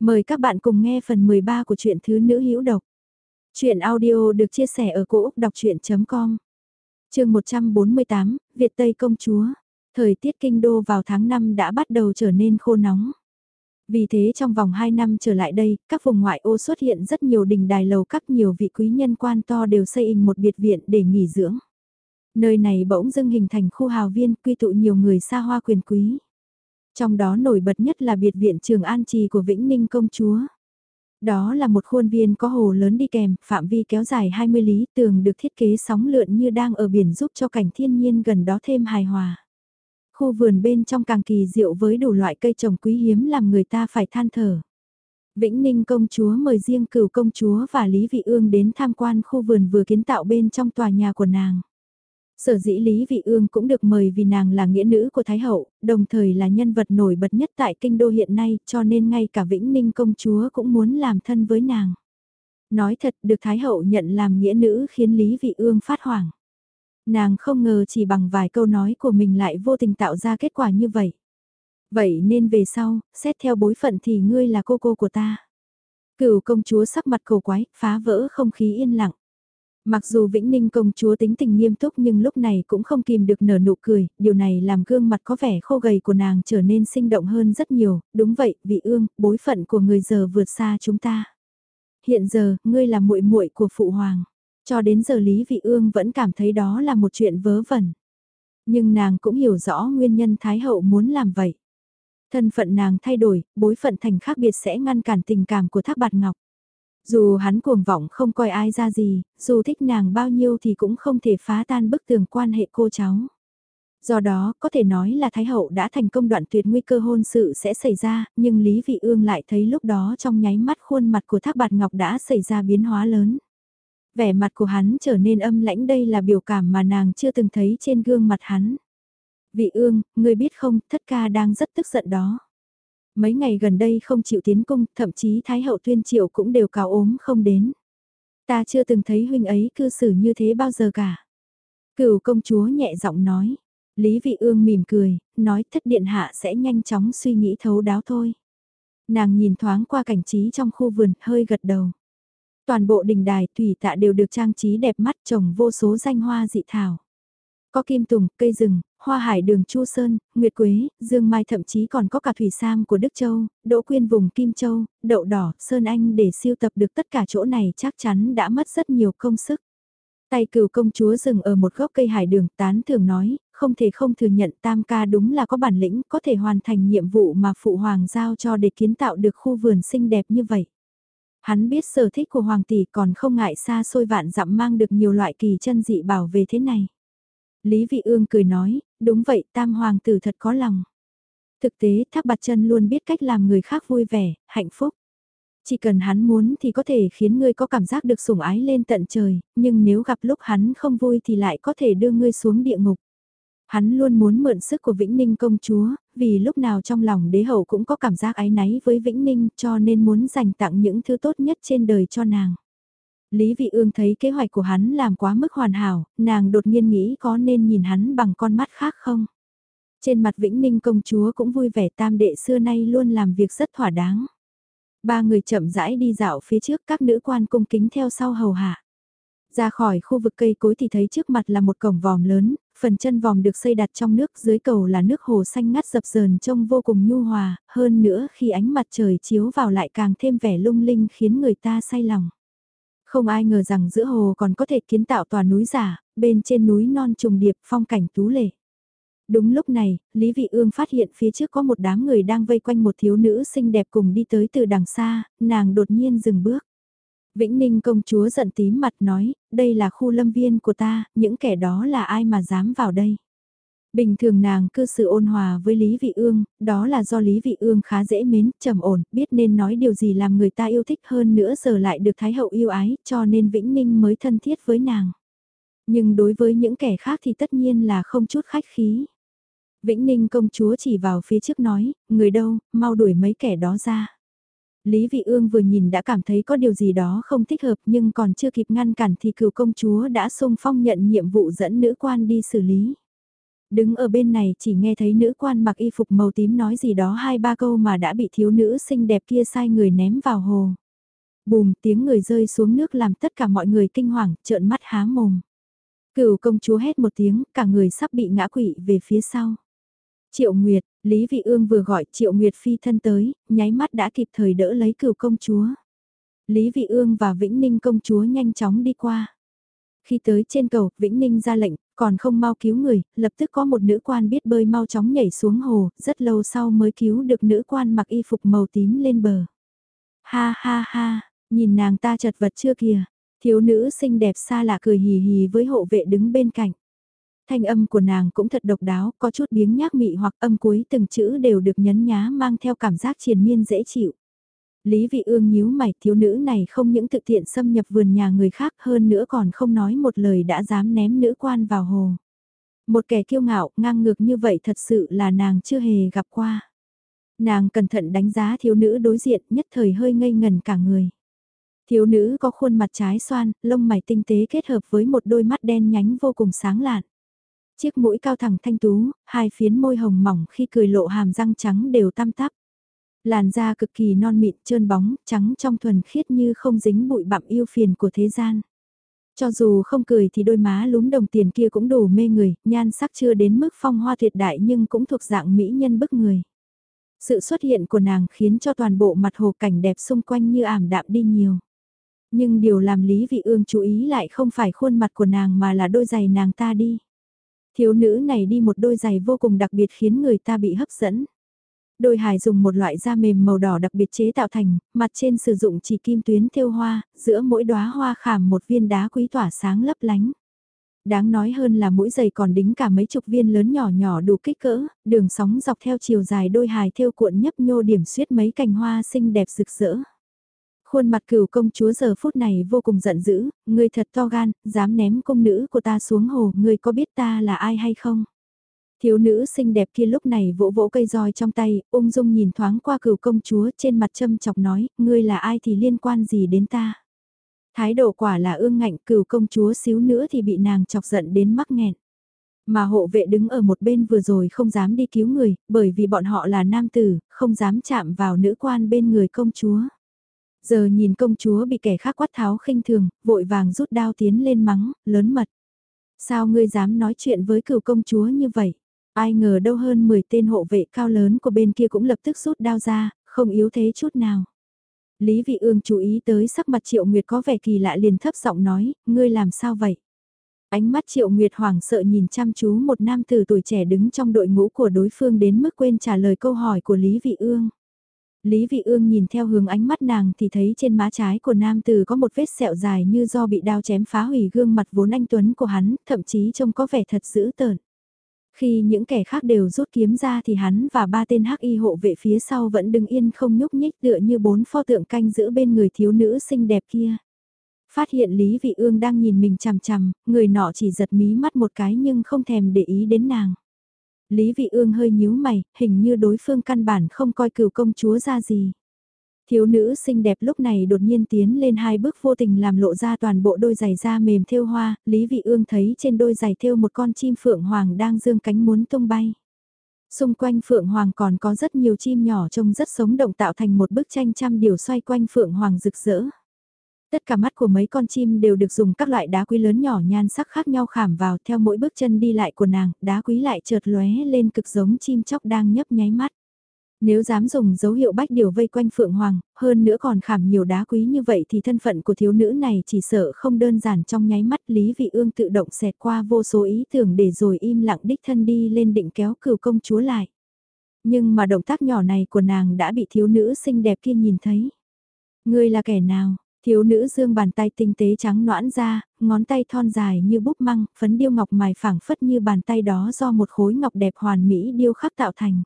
Mời các bạn cùng nghe phần 13 của truyện Thứ Nữ Hữu Độc. Chuyện audio được chia sẻ ở cỗ đọc chuyện.com Trường 148, Việt Tây Công Chúa. Thời tiết kinh đô vào tháng 5 đã bắt đầu trở nên khô nóng. Vì thế trong vòng 2 năm trở lại đây, các vùng ngoại ô xuất hiện rất nhiều đình đài lầu các nhiều vị quý nhân quan to đều xây in một biệt viện để nghỉ dưỡng. Nơi này bỗng dưng hình thành khu hào viên quy tụ nhiều người xa hoa quyền quý. Trong đó nổi bật nhất là biệt viện trường an trì của Vĩnh Ninh công chúa. Đó là một khuôn viên có hồ lớn đi kèm, phạm vi kéo dài 20 lý, tường được thiết kế sóng lượn như đang ở biển giúp cho cảnh thiên nhiên gần đó thêm hài hòa. Khu vườn bên trong càng kỳ diệu với đủ loại cây trồng quý hiếm làm người ta phải than thở. Vĩnh Ninh công chúa mời riêng cửu công chúa và Lý Vị Ương đến tham quan khu vườn vừa kiến tạo bên trong tòa nhà của nàng. Sở dĩ Lý Vị Ương cũng được mời vì nàng là nghĩa nữ của Thái Hậu, đồng thời là nhân vật nổi bật nhất tại kinh đô hiện nay cho nên ngay cả Vĩnh Ninh công chúa cũng muốn làm thân với nàng. Nói thật được Thái Hậu nhận làm nghĩa nữ khiến Lý Vị Ương phát hoảng. Nàng không ngờ chỉ bằng vài câu nói của mình lại vô tình tạo ra kết quả như vậy. Vậy nên về sau, xét theo bối phận thì ngươi là cô cô của ta. cựu công chúa sắc mặt cầu quái, phá vỡ không khí yên lặng. Mặc dù Vĩnh Ninh công chúa tính tình nghiêm túc nhưng lúc này cũng không kìm được nở nụ cười, điều này làm gương mặt có vẻ khô gầy của nàng trở nên sinh động hơn rất nhiều, đúng vậy, vị ương, bối phận của người giờ vượt xa chúng ta. Hiện giờ, ngươi là muội muội của phụ hoàng. Cho đến giờ Lý Vị Ương vẫn cảm thấy đó là một chuyện vớ vẩn. Nhưng nàng cũng hiểu rõ nguyên nhân Thái Hậu muốn làm vậy. Thân phận nàng thay đổi, bối phận thành khác biệt sẽ ngăn cản tình cảm của Thác Bạt Ngọc. Dù hắn cuồng vọng không coi ai ra gì, dù thích nàng bao nhiêu thì cũng không thể phá tan bức tường quan hệ cô cháu. Do đó, có thể nói là Thái Hậu đã thành công đoạn tuyệt nguy cơ hôn sự sẽ xảy ra, nhưng Lý Vị Ương lại thấy lúc đó trong nháy mắt khuôn mặt của Thác Bạt Ngọc đã xảy ra biến hóa lớn. Vẻ mặt của hắn trở nên âm lãnh đây là biểu cảm mà nàng chưa từng thấy trên gương mặt hắn. Vị Ương, ngươi biết không, thất ca đang rất tức giận đó. Mấy ngày gần đây không chịu tiến cung, thậm chí Thái hậu tuyên triệu cũng đều cáo ốm không đến. Ta chưa từng thấy huynh ấy cư xử như thế bao giờ cả. Cửu công chúa nhẹ giọng nói. Lý vị ương mỉm cười, nói thất điện hạ sẽ nhanh chóng suy nghĩ thấu đáo thôi. Nàng nhìn thoáng qua cảnh trí trong khu vườn, hơi gật đầu. Toàn bộ đình đài, thủy tạ đều được trang trí đẹp mắt trồng vô số danh hoa dị thảo. Có kim tùng, cây rừng, hoa hải đường Chu Sơn, Nguyệt Quế, Dương Mai thậm chí còn có cả thủy sam của Đức Châu, Đỗ Quyên vùng Kim Châu, Đậu Đỏ, Sơn Anh để siêu tập được tất cả chỗ này chắc chắn đã mất rất nhiều công sức. Tay cửu công chúa dừng ở một gốc cây hải đường tán thường nói, không thể không thừa nhận tam ca đúng là có bản lĩnh có thể hoàn thành nhiệm vụ mà phụ hoàng giao cho để kiến tạo được khu vườn xinh đẹp như vậy. Hắn biết sở thích của hoàng tỷ còn không ngại xa xôi vạn dặm mang được nhiều loại kỳ chân dị bảo về thế này. Lý Vị Ương cười nói, đúng vậy tam hoàng tử thật có lòng. Thực tế thác bạt chân luôn biết cách làm người khác vui vẻ, hạnh phúc. Chỉ cần hắn muốn thì có thể khiến ngươi có cảm giác được sủng ái lên tận trời, nhưng nếu gặp lúc hắn không vui thì lại có thể đưa ngươi xuống địa ngục. Hắn luôn muốn mượn sức của Vĩnh Ninh công chúa, vì lúc nào trong lòng đế hậu cũng có cảm giác ái náy với Vĩnh Ninh cho nên muốn dành tặng những thứ tốt nhất trên đời cho nàng. Lý Vị Ương thấy kế hoạch của hắn làm quá mức hoàn hảo, nàng đột nhiên nghĩ có nên nhìn hắn bằng con mắt khác không? Trên mặt Vĩnh Ninh công chúa cũng vui vẻ tam đệ xưa nay luôn làm việc rất thỏa đáng. Ba người chậm rãi đi dạo phía trước các nữ quan cung kính theo sau hầu hạ. Ra khỏi khu vực cây cối thì thấy trước mặt là một cổng vòm lớn, phần chân vòm được xây đặt trong nước dưới cầu là nước hồ xanh ngắt dập dờn trông vô cùng nhu hòa, hơn nữa khi ánh mặt trời chiếu vào lại càng thêm vẻ lung linh khiến người ta say lòng. Không ai ngờ rằng giữa hồ còn có thể kiến tạo tòa núi giả, bên trên núi non trùng điệp phong cảnh tú lệ. Đúng lúc này, Lý Vị Ương phát hiện phía trước có một đám người đang vây quanh một thiếu nữ xinh đẹp cùng đi tới từ đằng xa, nàng đột nhiên dừng bước. Vĩnh Ninh công chúa giận tím mặt nói, đây là khu lâm viên của ta, những kẻ đó là ai mà dám vào đây. Bình thường nàng cư xử ôn hòa với Lý Vị Ương, đó là do Lý Vị Ương khá dễ mến, trầm ổn, biết nên nói điều gì làm người ta yêu thích hơn nữa giờ lại được Thái Hậu yêu ái, cho nên Vĩnh Ninh mới thân thiết với nàng. Nhưng đối với những kẻ khác thì tất nhiên là không chút khách khí. Vĩnh Ninh công chúa chỉ vào phía trước nói, người đâu, mau đuổi mấy kẻ đó ra. Lý Vị Ương vừa nhìn đã cảm thấy có điều gì đó không thích hợp nhưng còn chưa kịp ngăn cản thì cựu công chúa đã xung phong nhận nhiệm vụ dẫn nữ quan đi xử lý. Đứng ở bên này chỉ nghe thấy nữ quan mặc y phục màu tím nói gì đó hai ba câu mà đã bị thiếu nữ xinh đẹp kia sai người ném vào hồ. Bùm tiếng người rơi xuống nước làm tất cả mọi người kinh hoàng, trợn mắt há mồm. Cửu công chúa hét một tiếng, cả người sắp bị ngã quỵ về phía sau. Triệu Nguyệt, Lý Vị Ương vừa gọi Triệu Nguyệt phi thân tới, nháy mắt đã kịp thời đỡ lấy cửu công chúa. Lý Vị Ương và Vĩnh Ninh công chúa nhanh chóng đi qua. Khi tới trên cầu, Vĩnh Ninh ra lệnh, còn không mau cứu người, lập tức có một nữ quan biết bơi mau chóng nhảy xuống hồ, rất lâu sau mới cứu được nữ quan mặc y phục màu tím lên bờ. Ha ha ha, nhìn nàng ta chật vật chưa kìa, thiếu nữ xinh đẹp xa lạ cười hì hì với hộ vệ đứng bên cạnh. Thanh âm của nàng cũng thật độc đáo, có chút biếng nhác mị hoặc âm cuối từng chữ đều được nhấn nhá mang theo cảm giác triền miên dễ chịu. Lý vị ương nhíu mày thiếu nữ này không những thực tiện xâm nhập vườn nhà người khác hơn nữa còn không nói một lời đã dám ném nữ quan vào hồ. Một kẻ kiêu ngạo, ngang ngược như vậy thật sự là nàng chưa hề gặp qua. Nàng cẩn thận đánh giá thiếu nữ đối diện nhất thời hơi ngây ngần cả người. Thiếu nữ có khuôn mặt trái xoan, lông mày tinh tế kết hợp với một đôi mắt đen nhánh vô cùng sáng lạn. Chiếc mũi cao thẳng thanh tú, hai phiến môi hồng mỏng khi cười lộ hàm răng trắng đều tăm tắp. Làn da cực kỳ non mịn, trơn bóng, trắng trong thuần khiết như không dính bụi bặm yêu phiền của thế gian. Cho dù không cười thì đôi má lúm đồng tiền kia cũng đủ mê người, nhan sắc chưa đến mức phong hoa tuyệt đại nhưng cũng thuộc dạng mỹ nhân bức người. Sự xuất hiện của nàng khiến cho toàn bộ mặt hồ cảnh đẹp xung quanh như ảm đạm đi nhiều. Nhưng điều làm Lý Vị Ương chú ý lại không phải khuôn mặt của nàng mà là đôi giày nàng ta đi. Thiếu nữ này đi một đôi giày vô cùng đặc biệt khiến người ta bị hấp dẫn. Đôi hài dùng một loại da mềm màu đỏ đặc biệt chế tạo thành, mặt trên sử dụng chỉ kim tuyến thêu hoa, giữa mỗi đóa hoa khảm một viên đá quý tỏa sáng lấp lánh. Đáng nói hơn là mỗi giày còn đính cả mấy chục viên lớn nhỏ nhỏ đủ kích cỡ, đường sóng dọc theo chiều dài đôi hài thêu cuộn nhấp nhô điểm xuyết mấy cành hoa xinh đẹp rực rỡ. Khuôn mặt cửu công chúa giờ phút này vô cùng giận dữ, ngươi thật to gan, dám ném công nữ của ta xuống hồ, ngươi có biết ta là ai hay không? Thiếu nữ xinh đẹp kia lúc này vỗ vỗ cây roi trong tay, ung dung nhìn thoáng qua cửu công chúa trên mặt châm chọc nói, ngươi là ai thì liên quan gì đến ta? Thái độ quả là ương ngạnh cửu công chúa xíu nữa thì bị nàng chọc giận đến mắc nghẹn. Mà hộ vệ đứng ở một bên vừa rồi không dám đi cứu người, bởi vì bọn họ là nam tử, không dám chạm vào nữ quan bên người công chúa. Giờ nhìn công chúa bị kẻ khác quát tháo khinh thường, vội vàng rút đao tiến lên mắng, lớn mật. Sao ngươi dám nói chuyện với cửu công chúa như vậy? Ai ngờ đâu hơn 10 tên hộ vệ cao lớn của bên kia cũng lập tức rút đao ra, không yếu thế chút nào. Lý Vị Ương chú ý tới sắc mặt Triệu Nguyệt có vẻ kỳ lạ liền thấp giọng nói, ngươi làm sao vậy? Ánh mắt Triệu Nguyệt hoảng sợ nhìn chăm chú một nam tử tuổi trẻ đứng trong đội ngũ của đối phương đến mức quên trả lời câu hỏi của Lý Vị Ương. Lý Vị Ương nhìn theo hướng ánh mắt nàng thì thấy trên má trái của nam tử có một vết sẹo dài như do bị đao chém phá hủy gương mặt vốn anh Tuấn của hắn, thậm chí trông có vẻ thật dữ tợn. Khi những kẻ khác đều rút kiếm ra thì hắn và ba tên hắc y hộ vệ phía sau vẫn đứng yên không nhúc nhích tựa như bốn pho tượng canh giữ bên người thiếu nữ xinh đẹp kia. Phát hiện Lý Vị Ương đang nhìn mình chằm chằm, người nọ chỉ giật mí mắt một cái nhưng không thèm để ý đến nàng. Lý Vị Ương hơi nhíu mày, hình như đối phương căn bản không coi cửu công chúa ra gì. Thiếu nữ xinh đẹp lúc này đột nhiên tiến lên hai bước vô tình làm lộ ra toàn bộ đôi giày da mềm thêu hoa, Lý Vị Ương thấy trên đôi giày thêu một con chim phượng hoàng đang dương cánh muốn tung bay. Xung quanh phượng hoàng còn có rất nhiều chim nhỏ trông rất sống động tạo thành một bức tranh trăm điều xoay quanh phượng hoàng rực rỡ. Tất cả mắt của mấy con chim đều được dùng các loại đá quý lớn nhỏ nhan sắc khác nhau khảm vào theo mỗi bước chân đi lại của nàng, đá quý lại chợt lóe lên cực giống chim chóc đang nhấp nháy mắt. Nếu dám dùng dấu hiệu bách điều vây quanh Phượng Hoàng, hơn nữa còn khảm nhiều đá quý như vậy thì thân phận của thiếu nữ này chỉ sợ không đơn giản trong nháy mắt Lý Vị Ương tự động xẹt qua vô số ý tưởng để rồi im lặng đích thân đi lên định kéo cửu công chúa lại. Nhưng mà động tác nhỏ này của nàng đã bị thiếu nữ xinh đẹp kia nhìn thấy. Ngươi là kẻ nào? Thiếu nữ dương bàn tay tinh tế trắng noãn ra, ngón tay thon dài như búp măng, phấn điêu ngọc mài phẳng phất như bàn tay đó do một khối ngọc đẹp hoàn mỹ điêu khắc tạo thành.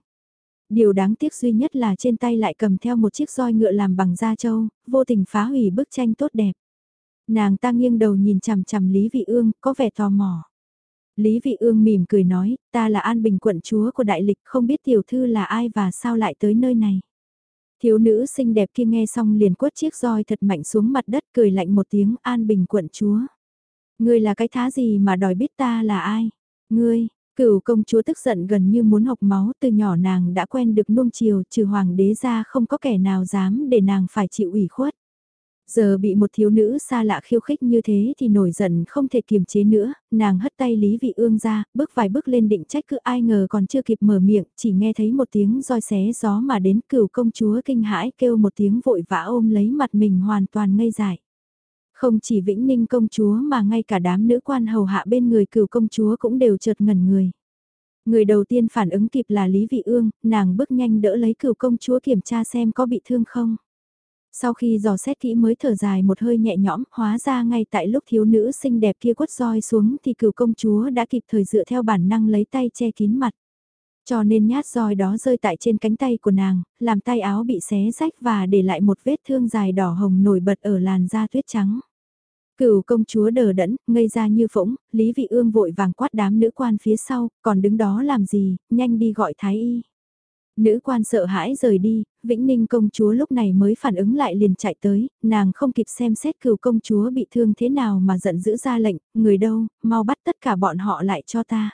Điều đáng tiếc duy nhất là trên tay lại cầm theo một chiếc roi ngựa làm bằng da trâu, vô tình phá hủy bức tranh tốt đẹp. Nàng ta nghiêng đầu nhìn chằm chằm Lý Vị Ương, có vẻ tò mò. Lý Vị Ương mỉm cười nói, ta là An Bình quận chúa của đại lịch, không biết tiểu thư là ai và sao lại tới nơi này. Thiếu nữ xinh đẹp kia nghe xong liền quất chiếc roi thật mạnh xuống mặt đất cười lạnh một tiếng An Bình quận chúa. Ngươi là cái thá gì mà đòi biết ta là ai? Ngươi, Cửu công chúa tức giận gần như muốn học máu từ nhỏ nàng đã quen được nuông chiều trừ hoàng đế ra không có kẻ nào dám để nàng phải chịu ủy khuất. Giờ bị một thiếu nữ xa lạ khiêu khích như thế thì nổi giận không thể kiềm chế nữa, nàng hất tay Lý Vị Ương ra, bước vài bước lên định trách cứ ai ngờ còn chưa kịp mở miệng, chỉ nghe thấy một tiếng roi xé gió mà đến cửu công chúa kinh hãi kêu một tiếng vội vã ôm lấy mặt mình hoàn toàn ngây dại. Không chỉ Vĩnh Ninh công chúa mà ngay cả đám nữ quan hầu hạ bên người cửu công chúa cũng đều chợt ngẩn người. Người đầu tiên phản ứng kịp là Lý Vị Ương, nàng bước nhanh đỡ lấy cửu công chúa kiểm tra xem có bị thương không. Sau khi dò xét kỹ mới thở dài một hơi nhẹ nhõm, hóa ra ngay tại lúc thiếu nữ xinh đẹp kia quất roi xuống thì cửu công chúa đã kịp thời dựa theo bản năng lấy tay che kín mặt. Cho nên nhát roi đó rơi tại trên cánh tay của nàng, làm tay áo bị xé rách và để lại một vết thương dài đỏ hồng nổi bật ở làn da tuyết trắng. Cửu công chúa đờ đẫn, ngây ra như phỗng, Lý Vị Ương vội vàng quát đám nữ quan phía sau, còn đứng đó làm gì, nhanh đi gọi thái y. Nữ quan sợ hãi rời đi, Vĩnh Ninh công chúa lúc này mới phản ứng lại liền chạy tới, nàng không kịp xem xét cửu công chúa bị thương thế nào mà giận dữ ra lệnh, người đâu, mau bắt tất cả bọn họ lại cho ta.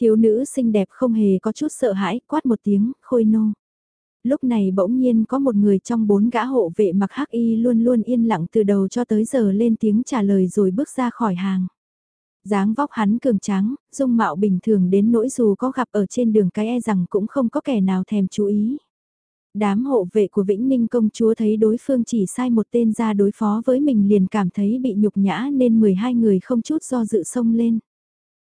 Thiếu nữ xinh đẹp không hề có chút sợ hãi, quát một tiếng, khôi nô. Lúc này bỗng nhiên có một người trong bốn gã hộ vệ mặc hắc y luôn luôn yên lặng từ đầu cho tới giờ lên tiếng trả lời rồi bước ra khỏi hàng dáng vóc hắn cường tráng, dung mạo bình thường đến nỗi dù có gặp ở trên đường cái e rằng cũng không có kẻ nào thèm chú ý. Đám hộ vệ của Vĩnh Ninh công chúa thấy đối phương chỉ sai một tên ra đối phó với mình liền cảm thấy bị nhục nhã nên 12 người không chút do dự xông lên.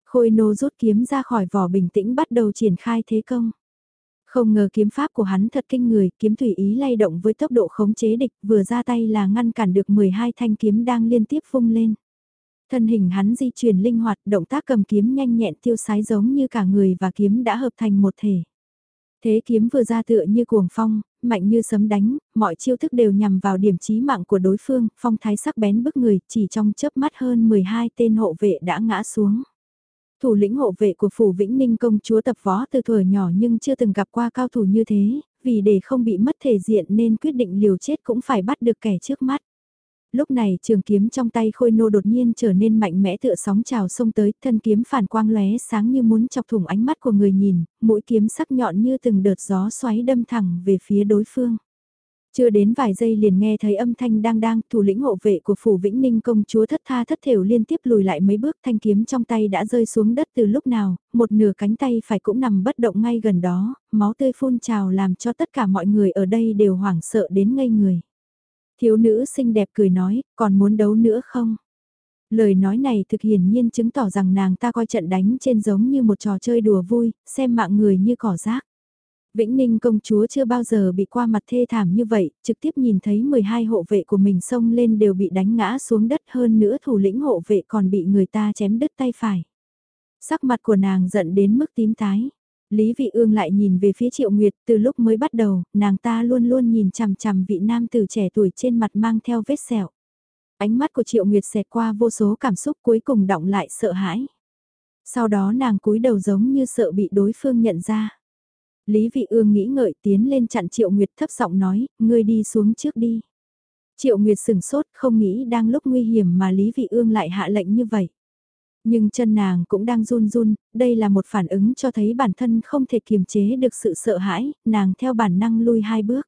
Khôi nô rút kiếm ra khỏi vỏ bình tĩnh bắt đầu triển khai thế công. Không ngờ kiếm pháp của hắn thật kinh người, kiếm tùy ý lay động với tốc độ khống chế địch vừa ra tay là ngăn cản được 12 thanh kiếm đang liên tiếp vung lên. Thân hình hắn di chuyển linh hoạt, động tác cầm kiếm nhanh nhẹn tiêu sái giống như cả người và kiếm đã hợp thành một thể. Thế kiếm vừa ra tựa như cuồng phong, mạnh như sấm đánh, mọi chiêu thức đều nhằm vào điểm chí mạng của đối phương, phong thái sắc bén bức người, chỉ trong chớp mắt hơn 12 tên hộ vệ đã ngã xuống. Thủ lĩnh hộ vệ của phủ Vĩnh Ninh công chúa tập võ từ thuở nhỏ nhưng chưa từng gặp qua cao thủ như thế, vì để không bị mất thể diện nên quyết định liều chết cũng phải bắt được kẻ trước mắt. Lúc này trường kiếm trong tay khôi nô đột nhiên trở nên mạnh mẽ tựa sóng trào sông tới, thân kiếm phản quang lóe sáng như muốn chọc thủng ánh mắt của người nhìn, mũi kiếm sắc nhọn như từng đợt gió xoáy đâm thẳng về phía đối phương. Chưa đến vài giây liền nghe thấy âm thanh đang đang, thủ lĩnh hộ vệ của phủ Vĩnh Ninh công chúa thất tha thất thểu liên tiếp lùi lại mấy bước thanh kiếm trong tay đã rơi xuống đất từ lúc nào, một nửa cánh tay phải cũng nằm bất động ngay gần đó, máu tươi phun trào làm cho tất cả mọi người ở đây đều hoảng sợ đến ngây người. Thiếu nữ xinh đẹp cười nói, còn muốn đấu nữa không? Lời nói này thực hiển nhiên chứng tỏ rằng nàng ta coi trận đánh trên giống như một trò chơi đùa vui, xem mạng người như cỏ rác. Vĩnh Ninh công chúa chưa bao giờ bị qua mặt thê thảm như vậy, trực tiếp nhìn thấy 12 hộ vệ của mình xông lên đều bị đánh ngã xuống đất hơn nữa thủ lĩnh hộ vệ còn bị người ta chém đứt tay phải. Sắc mặt của nàng giận đến mức tím tái. Lý Vị Ương lại nhìn về phía Triệu Nguyệt, từ lúc mới bắt đầu, nàng ta luôn luôn nhìn chằm chằm vị nam tử trẻ tuổi trên mặt mang theo vết sẹo. Ánh mắt của Triệu Nguyệt xẹt qua vô số cảm xúc cuối cùng động lại sợ hãi. Sau đó nàng cúi đầu giống như sợ bị đối phương nhận ra. Lý Vị Ương nghĩ ngợi tiến lên chặn Triệu Nguyệt thấp giọng nói, ngươi đi xuống trước đi. Triệu Nguyệt sừng sốt không nghĩ đang lúc nguy hiểm mà Lý Vị Ương lại hạ lệnh như vậy. Nhưng chân nàng cũng đang run run, đây là một phản ứng cho thấy bản thân không thể kiềm chế được sự sợ hãi, nàng theo bản năng lui hai bước.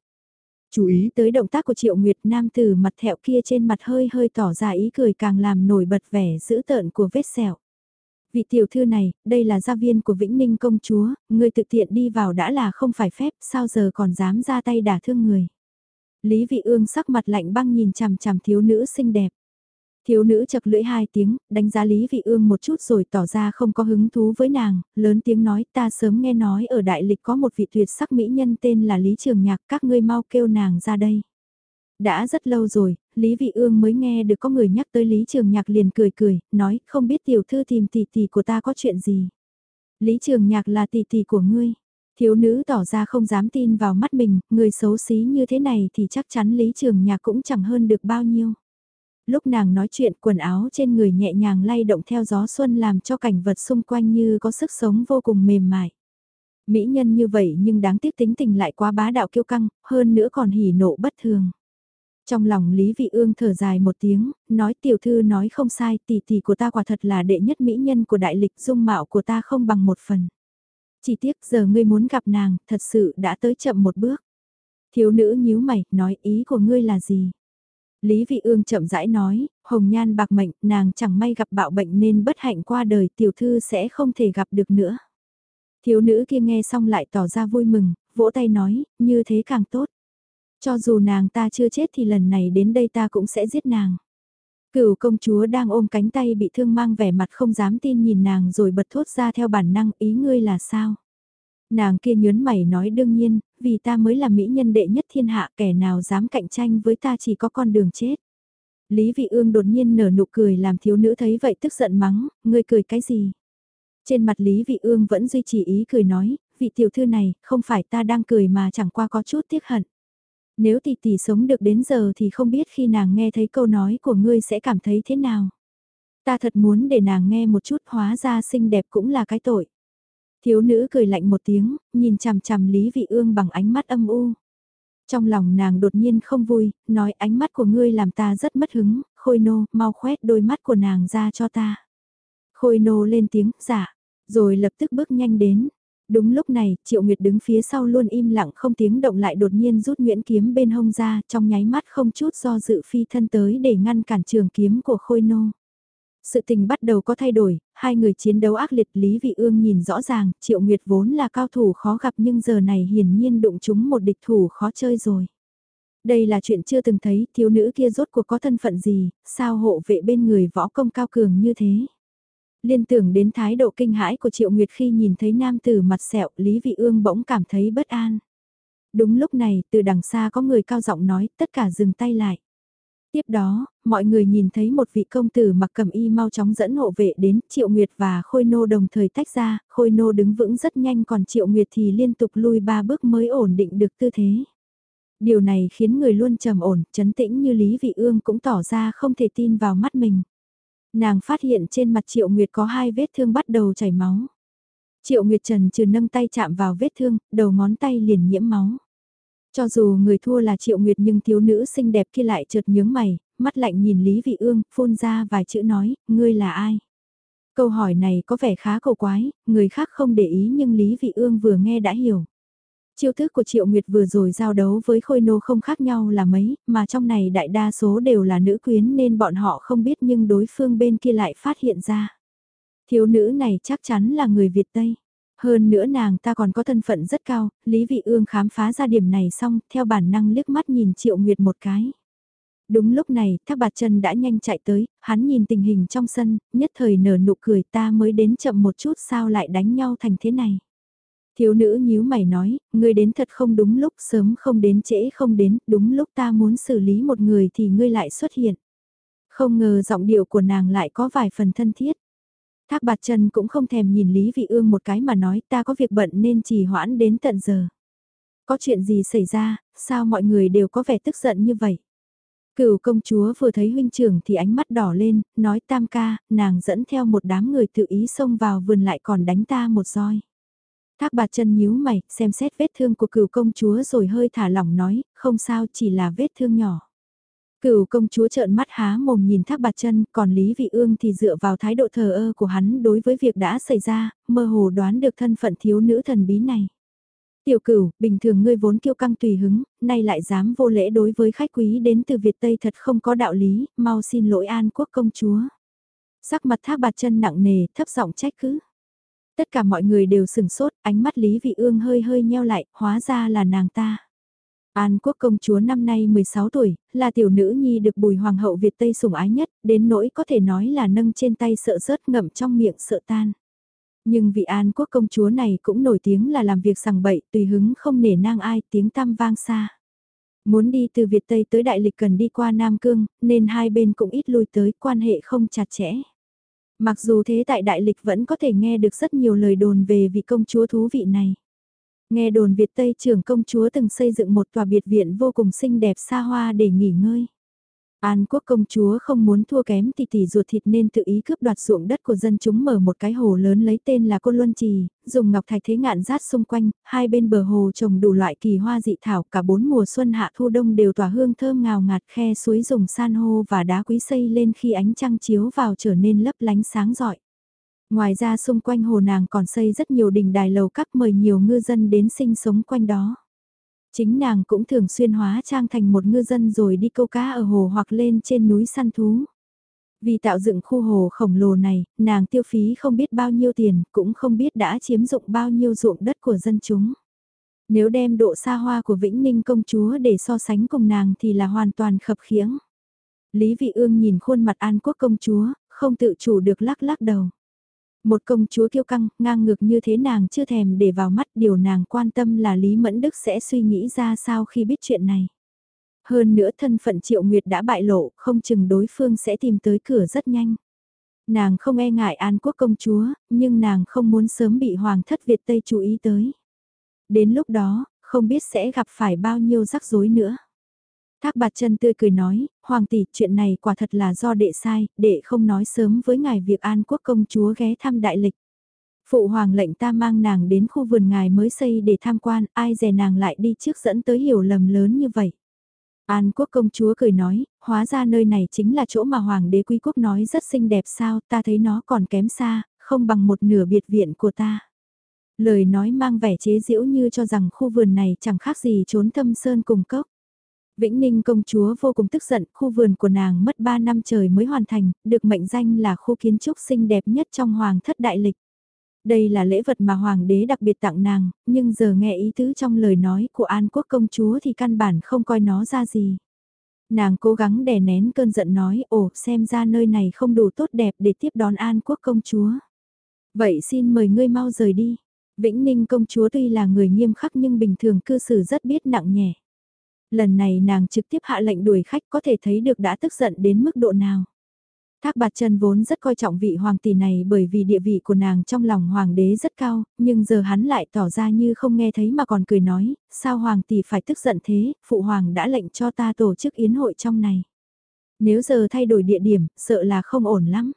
Chú ý tới động tác của Triệu Nguyệt Nam từ mặt thẹo kia trên mặt hơi hơi tỏ ra ý cười càng làm nổi bật vẻ dữ tợn của vết sẹo. Vị tiểu thư này, đây là gia viên của Vĩnh Ninh công chúa, người tự tiện đi vào đã là không phải phép, sao giờ còn dám ra tay đả thương người. Lý Vị Ương sắc mặt lạnh băng nhìn chằm chằm thiếu nữ xinh đẹp. Thiếu nữ chật lưỡi hai tiếng, đánh giá Lý Vị Ương một chút rồi tỏ ra không có hứng thú với nàng, lớn tiếng nói ta sớm nghe nói ở đại lịch có một vị tuyệt sắc mỹ nhân tên là Lý Trường Nhạc các ngươi mau kêu nàng ra đây. Đã rất lâu rồi, Lý Vị Ương mới nghe được có người nhắc tới Lý Trường Nhạc liền cười cười, nói không biết tiểu thư tìm tỷ tỷ của ta có chuyện gì. Lý Trường Nhạc là tỷ tỷ của ngươi. Thiếu nữ tỏ ra không dám tin vào mắt mình, người xấu xí như thế này thì chắc chắn Lý Trường Nhạc cũng chẳng hơn được bao nhiêu lúc nàng nói chuyện quần áo trên người nhẹ nhàng lay động theo gió xuân làm cho cảnh vật xung quanh như có sức sống vô cùng mềm mại. Mỹ nhân như vậy nhưng đáng tiếc tính tình lại quá bá đạo kiêu căng, hơn nữa còn hỉ nộ bất thường. Trong lòng Lý Vị Ương thở dài một tiếng, nói tiểu thư nói không sai, tỷ tỷ của ta quả thật là đệ nhất mỹ nhân của đại lịch dung mạo của ta không bằng một phần. Chỉ tiếc giờ ngươi muốn gặp nàng, thật sự đã tới chậm một bước. Thiếu nữ nhíu mày, nói ý của ngươi là gì? Lý Vị Ương chậm rãi nói, hồng nhan bạc mệnh, nàng chẳng may gặp bạo bệnh nên bất hạnh qua đời tiểu thư sẽ không thể gặp được nữa. Thiếu nữ kia nghe xong lại tỏ ra vui mừng, vỗ tay nói, như thế càng tốt. Cho dù nàng ta chưa chết thì lần này đến đây ta cũng sẽ giết nàng. Cửu công chúa đang ôm cánh tay bị thương mang vẻ mặt không dám tin nhìn nàng rồi bật thốt ra theo bản năng ý ngươi là sao. Nàng kia nhớn mày nói đương nhiên, vì ta mới là mỹ nhân đệ nhất thiên hạ kẻ nào dám cạnh tranh với ta chỉ có con đường chết. Lý Vị Ương đột nhiên nở nụ cười làm thiếu nữ thấy vậy tức giận mắng, ngươi cười cái gì? Trên mặt Lý Vị Ương vẫn duy trì ý cười nói, vị tiểu thư này, không phải ta đang cười mà chẳng qua có chút tiếc hận. Nếu tỷ tỷ sống được đến giờ thì không biết khi nàng nghe thấy câu nói của ngươi sẽ cảm thấy thế nào. Ta thật muốn để nàng nghe một chút hóa ra xinh đẹp cũng là cái tội. Thiếu nữ cười lạnh một tiếng, nhìn chằm chằm Lý Vị Ương bằng ánh mắt âm u. Trong lòng nàng đột nhiên không vui, nói ánh mắt của ngươi làm ta rất mất hứng, khôi nô, mau khoét đôi mắt của nàng ra cho ta. Khôi nô lên tiếng, giả, dạ, rồi lập tức bước nhanh đến. Đúng lúc này, Triệu Nguyệt đứng phía sau luôn im lặng không tiếng động lại đột nhiên rút Nguyễn kiếm bên hông ra, trong nháy mắt không chút do dự phi thân tới để ngăn cản trường kiếm của Khôi Nô. Sự tình bắt đầu có thay đổi, hai người chiến đấu ác liệt Lý Vị Ương nhìn rõ ràng, Triệu Nguyệt vốn là cao thủ khó gặp nhưng giờ này hiển nhiên đụng chúng một địch thủ khó chơi rồi. Đây là chuyện chưa từng thấy, thiếu nữ kia rốt cuộc có thân phận gì, sao hộ vệ bên người võ công cao cường như thế. Liên tưởng đến thái độ kinh hãi của Triệu Nguyệt khi nhìn thấy nam tử mặt sẹo, Lý Vị Ương bỗng cảm thấy bất an. Đúng lúc này, từ đằng xa có người cao giọng nói, tất cả dừng tay lại. Tiếp đó, mọi người nhìn thấy một vị công tử mặc cầm y mau chóng dẫn hộ vệ đến, Triệu Nguyệt và Khôi Nô đồng thời tách ra, Khôi Nô đứng vững rất nhanh còn Triệu Nguyệt thì liên tục lui ba bước mới ổn định được tư thế. Điều này khiến người luôn trầm ổn, chấn tĩnh như Lý Vị Ương cũng tỏ ra không thể tin vào mắt mình. Nàng phát hiện trên mặt Triệu Nguyệt có hai vết thương bắt đầu chảy máu. Triệu Nguyệt Trần trừ nâng tay chạm vào vết thương, đầu ngón tay liền nhiễm máu. Cho dù người thua là Triệu Nguyệt nhưng thiếu nữ xinh đẹp kia lại chợt nhướng mày, mắt lạnh nhìn Lý Vị Ương, phun ra vài chữ nói, ngươi là ai? Câu hỏi này có vẻ khá cầu quái, người khác không để ý nhưng Lý Vị Ương vừa nghe đã hiểu. Chiêu thức của Triệu Nguyệt vừa rồi giao đấu với Khôi Nô không khác nhau là mấy, mà trong này đại đa số đều là nữ quyến nên bọn họ không biết nhưng đối phương bên kia lại phát hiện ra. Thiếu nữ này chắc chắn là người Việt Tây. Hơn nữa nàng ta còn có thân phận rất cao, Lý Vị Ương khám phá ra điểm này xong, theo bản năng liếc mắt nhìn Triệu Nguyệt một cái. Đúng lúc này, Thác Bạt Chân đã nhanh chạy tới, hắn nhìn tình hình trong sân, nhất thời nở nụ cười ta mới đến chậm một chút sao lại đánh nhau thành thế này. Thiếu nữ nhíu mày nói, ngươi đến thật không đúng lúc, sớm không đến trễ không đến, đúng lúc ta muốn xử lý một người thì ngươi lại xuất hiện. Không ngờ giọng điệu của nàng lại có vài phần thân thiết. Thác bạt chân cũng không thèm nhìn Lý Vị Ương một cái mà nói ta có việc bận nên trì hoãn đến tận giờ. Có chuyện gì xảy ra, sao mọi người đều có vẻ tức giận như vậy? cựu công chúa vừa thấy huynh trưởng thì ánh mắt đỏ lên, nói tam ca, nàng dẫn theo một đám người tự ý xông vào vườn lại còn đánh ta một roi. Thác bạt chân nhíu mày, xem xét vết thương của cửu công chúa rồi hơi thả lỏng nói, không sao chỉ là vết thương nhỏ. Cửu công chúa trợn mắt há mồm nhìn thác bạt chân, còn Lý Vị Ương thì dựa vào thái độ thờ ơ của hắn đối với việc đã xảy ra, mơ hồ đoán được thân phận thiếu nữ thần bí này. Tiểu cửu, bình thường ngươi vốn kiêu căng tùy hứng, nay lại dám vô lễ đối với khách quý đến từ Việt Tây thật không có đạo lý, mau xin lỗi an quốc công chúa. Sắc mặt thác bạt chân nặng nề, thấp giọng trách cứ. Tất cả mọi người đều sừng sốt, ánh mắt Lý Vị Ương hơi hơi nheo lại, hóa ra là nàng ta. An quốc công chúa năm nay 16 tuổi, là tiểu nữ nhi được bùi hoàng hậu Việt Tây sủng ái nhất, đến nỗi có thể nói là nâng trên tay sợ rớt ngậm trong miệng sợ tan. Nhưng vị an quốc công chúa này cũng nổi tiếng là làm việc sằng bậy, tùy hứng không nể nang ai, tiếng tam vang xa. Muốn đi từ Việt Tây tới Đại Lịch cần đi qua Nam Cương, nên hai bên cũng ít lui tới, quan hệ không chặt chẽ. Mặc dù thế tại Đại Lịch vẫn có thể nghe được rất nhiều lời đồn về vị công chúa thú vị này. Nghe đồn Việt Tây trưởng công chúa từng xây dựng một tòa biệt viện vô cùng xinh đẹp xa hoa để nghỉ ngơi. An quốc công chúa không muốn thua kém thì tỷ ruột thịt nên tự ý cướp đoạt ruộng đất của dân chúng mở một cái hồ lớn lấy tên là Côn Luân Trì, dùng ngọc thạch thế ngạn rát xung quanh, hai bên bờ hồ trồng đủ loại kỳ hoa dị thảo, cả bốn mùa xuân hạ thu đông đều tỏa hương thơm ngào ngạt khe suối dùng san hô và đá quý xây lên khi ánh trăng chiếu vào trở nên lấp lánh sáng rọi. Ngoài ra xung quanh hồ nàng còn xây rất nhiều đình đài lầu các mời nhiều ngư dân đến sinh sống quanh đó. Chính nàng cũng thường xuyên hóa trang thành một ngư dân rồi đi câu cá ở hồ hoặc lên trên núi săn thú. Vì tạo dựng khu hồ khổng lồ này, nàng tiêu phí không biết bao nhiêu tiền, cũng không biết đã chiếm dụng bao nhiêu ruộng đất của dân chúng. Nếu đem độ xa hoa của Vĩnh Ninh công chúa để so sánh cùng nàng thì là hoàn toàn khập khiễng. Lý Vị Ương nhìn khuôn mặt An Quốc công chúa, không tự chủ được lắc lắc đầu. Một công chúa kiêu căng, ngang ngược như thế nàng chưa thèm để vào mắt điều nàng quan tâm là Lý Mẫn Đức sẽ suy nghĩ ra sao khi biết chuyện này. Hơn nữa thân phận Triệu Nguyệt đã bại lộ, không chừng đối phương sẽ tìm tới cửa rất nhanh. Nàng không e ngại An Quốc công chúa, nhưng nàng không muốn sớm bị Hoàng thất Việt Tây chú ý tới. Đến lúc đó, không biết sẽ gặp phải bao nhiêu rắc rối nữa. Thác bạt chân tươi cười nói, Hoàng tỷ chuyện này quả thật là do đệ sai, đệ không nói sớm với ngài việc an quốc công chúa ghé thăm đại lịch. Phụ hoàng lệnh ta mang nàng đến khu vườn ngài mới xây để tham quan, ai dè nàng lại đi trước dẫn tới hiểu lầm lớn như vậy. An quốc công chúa cười nói, hóa ra nơi này chính là chỗ mà hoàng đế quý quốc nói rất xinh đẹp sao, ta thấy nó còn kém xa, không bằng một nửa biệt viện của ta. Lời nói mang vẻ chế giễu như cho rằng khu vườn này chẳng khác gì trốn thâm sơn cùng cốc. Vĩnh Ninh công chúa vô cùng tức giận, khu vườn của nàng mất 3 năm trời mới hoàn thành, được mệnh danh là khu kiến trúc xinh đẹp nhất trong hoàng thất đại lịch. Đây là lễ vật mà hoàng đế đặc biệt tặng nàng, nhưng giờ nghe ý tứ trong lời nói của An Quốc công chúa thì căn bản không coi nó ra gì. Nàng cố gắng đè nén cơn giận nói, ồ, xem ra nơi này không đủ tốt đẹp để tiếp đón An Quốc công chúa. Vậy xin mời ngươi mau rời đi. Vĩnh Ninh công chúa tuy là người nghiêm khắc nhưng bình thường cư xử rất biết nặng nhẹ. Lần này nàng trực tiếp hạ lệnh đuổi khách có thể thấy được đã tức giận đến mức độ nào. Thác bạt chân vốn rất coi trọng vị hoàng tỷ này bởi vì địa vị của nàng trong lòng hoàng đế rất cao, nhưng giờ hắn lại tỏ ra như không nghe thấy mà còn cười nói, sao hoàng tỷ phải tức giận thế, phụ hoàng đã lệnh cho ta tổ chức yến hội trong này. Nếu giờ thay đổi địa điểm, sợ là không ổn lắm.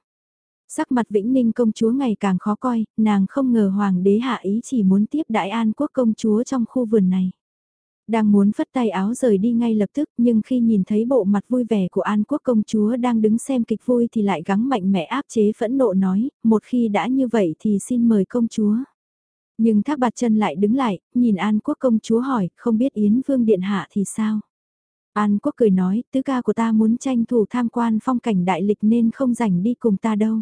Sắc mặt Vĩnh Ninh công chúa ngày càng khó coi, nàng không ngờ hoàng đế hạ ý chỉ muốn tiếp đại an quốc công chúa trong khu vườn này. Đang muốn phất tay áo rời đi ngay lập tức nhưng khi nhìn thấy bộ mặt vui vẻ của An Quốc công chúa đang đứng xem kịch vui thì lại gắng mạnh mẽ áp chế phẫn nộ nói, một khi đã như vậy thì xin mời công chúa. Nhưng thác bạt chân lại đứng lại, nhìn An Quốc công chúa hỏi, không biết Yến Vương Điện Hạ thì sao? An Quốc cười nói, tứ ca của ta muốn tranh thủ tham quan phong cảnh đại lịch nên không rảnh đi cùng ta đâu.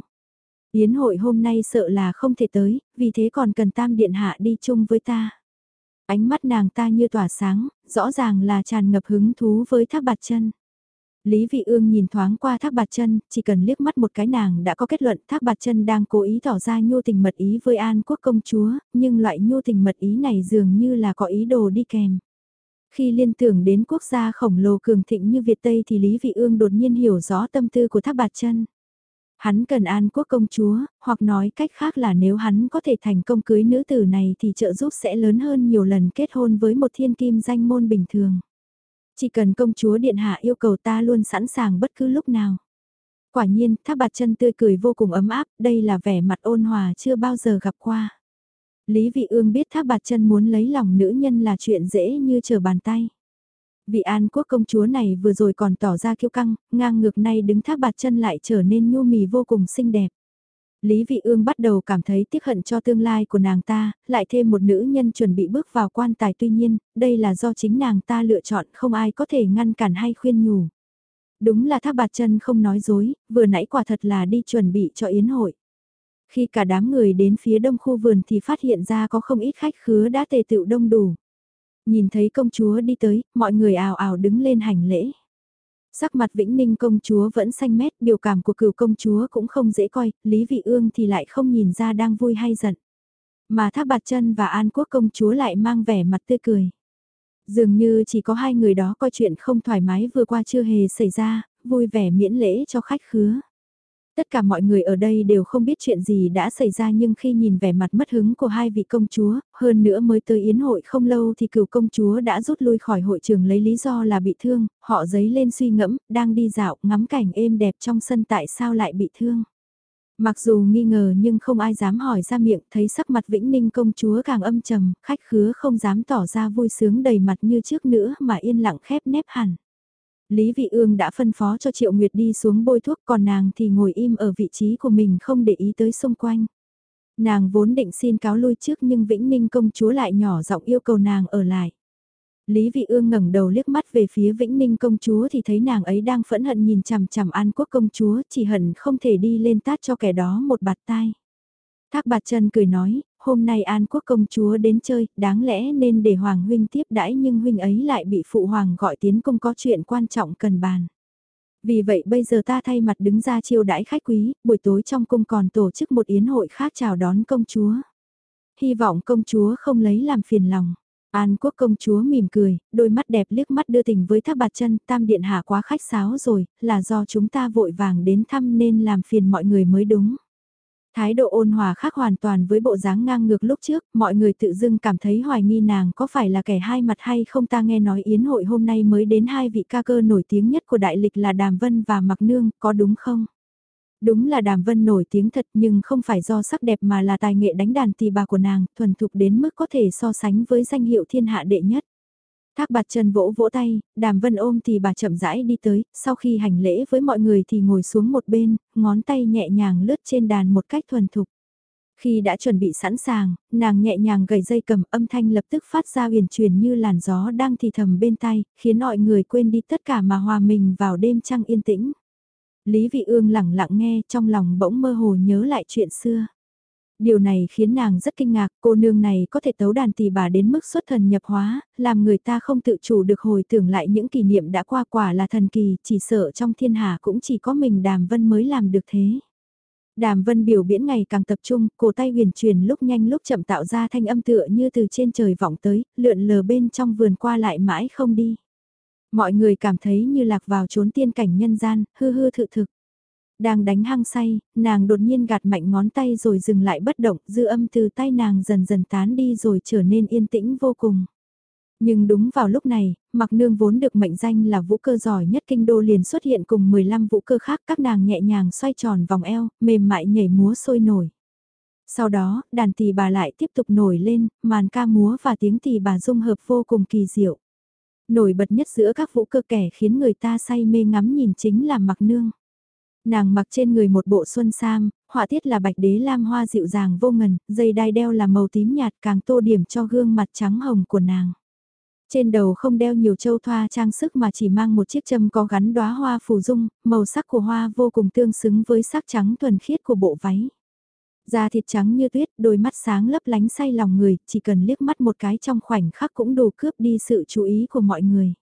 Yến hội hôm nay sợ là không thể tới, vì thế còn cần tam điện hạ đi chung với ta. Ánh mắt nàng ta như tỏa sáng, rõ ràng là tràn ngập hứng thú với thác bạt chân. Lý Vị Ương nhìn thoáng qua Thác Bạt Chân, chỉ cần liếc mắt một cái nàng đã có kết luận Thác Bạt Chân đang cố ý tỏ ra nhu tình mật ý với An Quốc công chúa, nhưng loại nhu tình mật ý này dường như là có ý đồ đi kèm. Khi liên tưởng đến quốc gia khổng lồ cường thịnh như Việt Tây thì Lý Vị Ương đột nhiên hiểu rõ tâm tư của Thác Bạt Chân. Hắn cần an quốc công chúa, hoặc nói cách khác là nếu hắn có thể thành công cưới nữ tử này thì trợ giúp sẽ lớn hơn nhiều lần kết hôn với một thiên kim danh môn bình thường. Chỉ cần công chúa điện hạ yêu cầu ta luôn sẵn sàng bất cứ lúc nào. Quả nhiên, tháp bạt chân tươi cười vô cùng ấm áp, đây là vẻ mặt ôn hòa chưa bao giờ gặp qua. Lý Vị Ương biết tháp bạt chân muốn lấy lòng nữ nhân là chuyện dễ như trở bàn tay. Vị an quốc công chúa này vừa rồi còn tỏ ra kiêu căng, ngang ngược nay đứng tháp bạt chân lại trở nên nhu mì vô cùng xinh đẹp. Lý Vị Ương bắt đầu cảm thấy tiếc hận cho tương lai của nàng ta, lại thêm một nữ nhân chuẩn bị bước vào quan tài tuy nhiên, đây là do chính nàng ta lựa chọn không ai có thể ngăn cản hay khuyên nhủ. Đúng là tháp bạt chân không nói dối, vừa nãy quả thật là đi chuẩn bị cho yến hội. Khi cả đám người đến phía đông khu vườn thì phát hiện ra có không ít khách khứa đã tề tựu đông đủ. Nhìn thấy công chúa đi tới, mọi người ào ào đứng lên hành lễ. Sắc mặt Vĩnh Ninh công chúa vẫn xanh mét, biểu cảm của cựu công chúa cũng không dễ coi, Lý Vị Ương thì lại không nhìn ra đang vui hay giận. Mà Thác Bạt Chân và An Quốc công chúa lại mang vẻ mặt tươi cười. Dường như chỉ có hai người đó coi chuyện không thoải mái vừa qua chưa hề xảy ra, vui vẻ miễn lễ cho khách khứa. Tất cả mọi người ở đây đều không biết chuyện gì đã xảy ra nhưng khi nhìn vẻ mặt mất hứng của hai vị công chúa, hơn nữa mới tới yến hội không lâu thì cựu công chúa đã rút lui khỏi hội trường lấy lý do là bị thương, họ giấy lên suy ngẫm, đang đi dạo, ngắm cảnh êm đẹp trong sân tại sao lại bị thương. Mặc dù nghi ngờ nhưng không ai dám hỏi ra miệng, thấy sắc mặt Vĩnh Ninh công chúa càng âm trầm, khách khứa không dám tỏ ra vui sướng đầy mặt như trước nữa mà yên lặng khép nép hẳn. Lý Vị Ương đã phân phó cho Triệu Nguyệt đi xuống bôi thuốc còn nàng thì ngồi im ở vị trí của mình không để ý tới xung quanh. Nàng vốn định xin cáo lui trước nhưng Vĩnh Ninh công chúa lại nhỏ giọng yêu cầu nàng ở lại. Lý Vị Ương ngẩng đầu liếc mắt về phía Vĩnh Ninh công chúa thì thấy nàng ấy đang phẫn hận nhìn chằm chằm An Quốc công chúa, chỉ hận không thể đi lên tát cho kẻ đó một bạt tai. Thác bạt chân cười nói, hôm nay An Quốc công chúa đến chơi, đáng lẽ nên để Hoàng huynh tiếp đãi nhưng huynh ấy lại bị phụ hoàng gọi tiến công có chuyện quan trọng cần bàn. Vì vậy bây giờ ta thay mặt đứng ra chiêu đãi khách quý, buổi tối trong cung còn tổ chức một yến hội khác chào đón công chúa. Hy vọng công chúa không lấy làm phiền lòng. An quốc công chúa mỉm cười, đôi mắt đẹp liếc mắt đưa tình với thác bạt chân, tam điện hạ quá khách sáo rồi, là do chúng ta vội vàng đến thăm nên làm phiền mọi người mới đúng. Thái độ ôn hòa khác hoàn toàn với bộ dáng ngang ngược lúc trước, mọi người tự dưng cảm thấy hoài nghi nàng có phải là kẻ hai mặt hay không ta nghe nói yến hội hôm nay mới đến hai vị ca cơ nổi tiếng nhất của đại lịch là Đàm Vân và Mặc Nương, có đúng không? Đúng là Đàm Vân nổi tiếng thật nhưng không phải do sắc đẹp mà là tài nghệ đánh đàn tỳ bà của nàng, thuần thục đến mức có thể so sánh với danh hiệu thiên hạ đệ nhất. Thác bạt chân vỗ vỗ tay, đàm vân ôm thì bà chậm rãi đi tới, sau khi hành lễ với mọi người thì ngồi xuống một bên, ngón tay nhẹ nhàng lướt trên đàn một cách thuần thục. Khi đã chuẩn bị sẵn sàng, nàng nhẹ nhàng gầy dây cầm âm thanh lập tức phát ra huyền truyền như làn gió đang thì thầm bên tay, khiến mọi người quên đi tất cả mà hòa mình vào đêm trăng yên tĩnh. Lý Vị Ương lặng lặng nghe trong lòng bỗng mơ hồ nhớ lại chuyện xưa. Điều này khiến nàng rất kinh ngạc, cô nương này có thể tấu đàn tỳ bà đến mức xuất thần nhập hóa, làm người ta không tự chủ được hồi tưởng lại những kỷ niệm đã qua quả là thần kỳ, chỉ sợ trong thiên hạ cũng chỉ có mình Đàm Vân mới làm được thế. Đàm Vân biểu diễn ngày càng tập trung, cổ tay huyền truyền lúc nhanh lúc chậm tạo ra thanh âm tựa như từ trên trời vọng tới, lượn lờ bên trong vườn qua lại mãi không đi. Mọi người cảm thấy như lạc vào trốn tiên cảnh nhân gian, hư hư thực thực. Đang đánh hăng say, nàng đột nhiên gạt mạnh ngón tay rồi dừng lại bất động, dư âm từ tay nàng dần dần tán đi rồi trở nên yên tĩnh vô cùng. Nhưng đúng vào lúc này, mặc nương vốn được mệnh danh là vũ cơ giỏi nhất kinh đô liền xuất hiện cùng 15 vũ cơ khác các nàng nhẹ nhàng xoay tròn vòng eo, mềm mại nhảy múa sôi nổi. Sau đó, đàn tỳ bà lại tiếp tục nổi lên, màn ca múa và tiếng tỳ bà dung hợp vô cùng kỳ diệu. Nổi bật nhất giữa các vũ cơ kẻ khiến người ta say mê ngắm nhìn chính là mặc nương. Nàng mặc trên người một bộ xuân sam, họa tiết là bạch đế lam hoa dịu dàng vô ngần, dây đai đeo là màu tím nhạt càng tô điểm cho gương mặt trắng hồng của nàng. Trên đầu không đeo nhiều châu thoa trang sức mà chỉ mang một chiếc châm có gắn đóa hoa phù dung, màu sắc của hoa vô cùng tương xứng với sắc trắng thuần khiết của bộ váy. Da thịt trắng như tuyết, đôi mắt sáng lấp lánh say lòng người, chỉ cần liếc mắt một cái trong khoảnh khắc cũng đủ cướp đi sự chú ý của mọi người.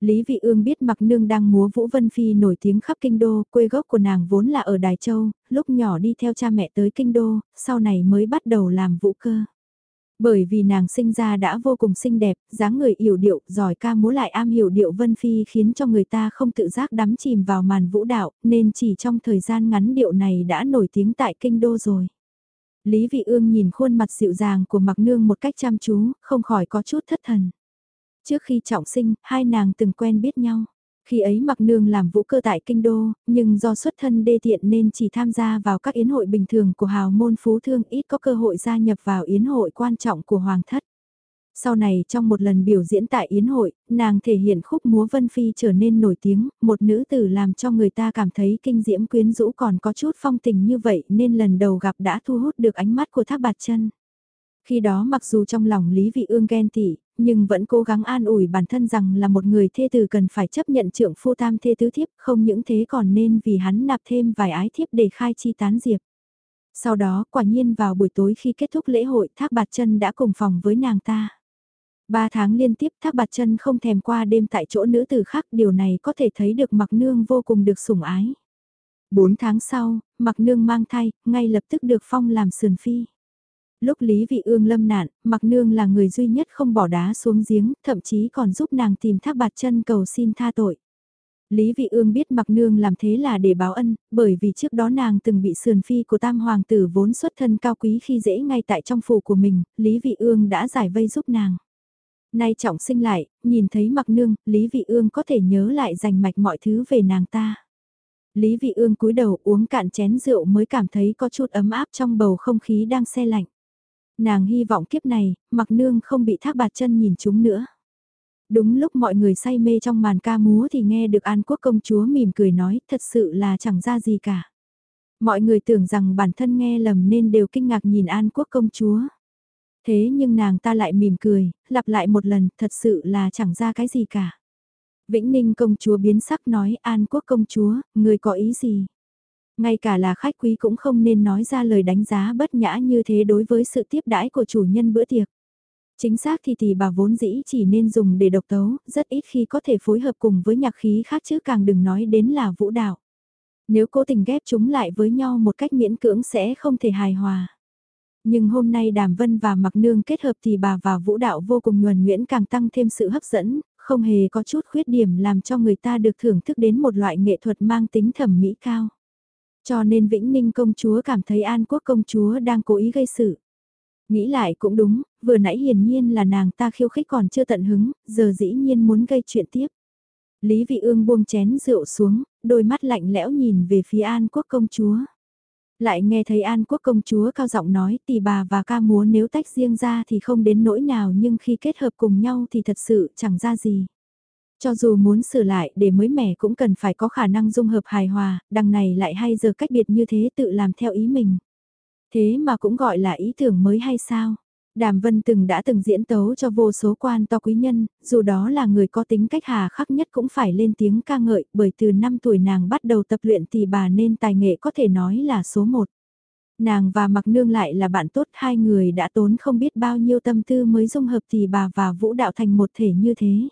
Lý Vị Ương biết Mặc Nương đang múa Vũ Vân Phi nổi tiếng khắp kinh đô, quê gốc của nàng vốn là ở Đài Châu, lúc nhỏ đi theo cha mẹ tới kinh đô, sau này mới bắt đầu làm vũ cơ. Bởi vì nàng sinh ra đã vô cùng xinh đẹp, dáng người yểu điệu, giỏi ca múa lại am hiểu điệu Vân Phi khiến cho người ta không tự giác đắm chìm vào màn vũ đạo, nên chỉ trong thời gian ngắn điệu này đã nổi tiếng tại kinh đô rồi. Lý Vị Ương nhìn khuôn mặt dịu dàng của Mặc Nương một cách chăm chú, không khỏi có chút thất thần. Trước khi trọng sinh, hai nàng từng quen biết nhau. Khi ấy mặc nương làm vũ cơ tại kinh đô, nhưng do xuất thân đê tiện nên chỉ tham gia vào các yến hội bình thường của hào môn phú thương ít có cơ hội gia nhập vào yến hội quan trọng của hoàng thất. Sau này trong một lần biểu diễn tại yến hội, nàng thể hiện khúc múa Vân Phi trở nên nổi tiếng, một nữ tử làm cho người ta cảm thấy kinh diễm quyến rũ còn có chút phong tình như vậy nên lần đầu gặp đã thu hút được ánh mắt của thác bạt chân. Khi đó mặc dù trong lòng Lý Vị Ương ghen tị, nhưng vẫn cố gắng an ủi bản thân rằng là một người thê tử cần phải chấp nhận trượng phu tam thê tứ thiếp, không những thế còn nên vì hắn nạp thêm vài ái thiếp để khai chi tán diệp. Sau đó quả nhiên vào buổi tối khi kết thúc lễ hội Thác Bạt Chân đã cùng phòng với nàng ta. Ba tháng liên tiếp Thác Bạt Chân không thèm qua đêm tại chỗ nữ tử khác điều này có thể thấy được Mặc Nương vô cùng được sủng ái. Bốn tháng sau, Mặc Nương mang thai, ngay lập tức được phong làm sườn phi. Lúc Lý Vị Ương lâm nạn, Mặc Nương là người duy nhất không bỏ đá xuống giếng, thậm chí còn giúp nàng tìm thác bạt chân cầu xin tha tội. Lý Vị Ương biết Mặc Nương làm thế là để báo ân, bởi vì trước đó nàng từng bị sườn phi của tam hoàng tử vốn xuất thân cao quý khi dễ ngay tại trong phủ của mình, Lý Vị Ương đã giải vây giúp nàng. Nay trọng sinh lại, nhìn thấy Mặc Nương, Lý Vị Ương có thể nhớ lại dành mạch mọi thứ về nàng ta. Lý Vị Ương cúi đầu uống cạn chén rượu mới cảm thấy có chút ấm áp trong bầu không khí đang se lạnh. Nàng hy vọng kiếp này, Mặc Nương không bị thác bạt chân nhìn chúng nữa. Đúng lúc mọi người say mê trong màn ca múa thì nghe được An Quốc công chúa mỉm cười nói thật sự là chẳng ra gì cả. Mọi người tưởng rằng bản thân nghe lầm nên đều kinh ngạc nhìn An Quốc công chúa. Thế nhưng nàng ta lại mỉm cười, lặp lại một lần thật sự là chẳng ra cái gì cả. Vĩnh Ninh công chúa biến sắc nói An Quốc công chúa, người có ý gì? Ngay cả là khách quý cũng không nên nói ra lời đánh giá bất nhã như thế đối với sự tiếp đãi của chủ nhân bữa tiệc. Chính xác thì tỷ bà vốn dĩ chỉ nên dùng để độc tấu, rất ít khi có thể phối hợp cùng với nhạc khí khác chứ càng đừng nói đến là vũ đạo. Nếu cố tình ghép chúng lại với nhau một cách miễn cưỡng sẽ không thể hài hòa. Nhưng hôm nay Đàm Vân và Mặc Nương kết hợp thì bà và vũ đạo vô cùng nhuần nhuyễn càng tăng thêm sự hấp dẫn, không hề có chút khuyết điểm làm cho người ta được thưởng thức đến một loại nghệ thuật mang tính thẩm mỹ cao. Cho nên Vĩnh Ninh công chúa cảm thấy An Quốc công chúa đang cố ý gây sự. Nghĩ lại cũng đúng, vừa nãy hiển nhiên là nàng ta khiêu khích còn chưa tận hứng, giờ dĩ nhiên muốn gây chuyện tiếp. Lý Vị Ương buông chén rượu xuống, đôi mắt lạnh lẽo nhìn về phía An Quốc công chúa. Lại nghe thấy An Quốc công chúa cao giọng nói tỷ bà và ca múa nếu tách riêng ra thì không đến nỗi nào nhưng khi kết hợp cùng nhau thì thật sự chẳng ra gì. Cho dù muốn sửa lại để mới mẻ cũng cần phải có khả năng dung hợp hài hòa, đằng này lại hay giờ cách biệt như thế tự làm theo ý mình. Thế mà cũng gọi là ý tưởng mới hay sao? Đàm Vân từng đã từng diễn tấu cho vô số quan to quý nhân, dù đó là người có tính cách hà khắc nhất cũng phải lên tiếng ca ngợi, bởi từ năm tuổi nàng bắt đầu tập luyện thì bà nên tài nghệ có thể nói là số một. Nàng và Mặc Nương lại là bạn tốt hai người đã tốn không biết bao nhiêu tâm tư mới dung hợp thì bà và vũ đạo thành một thể như thế.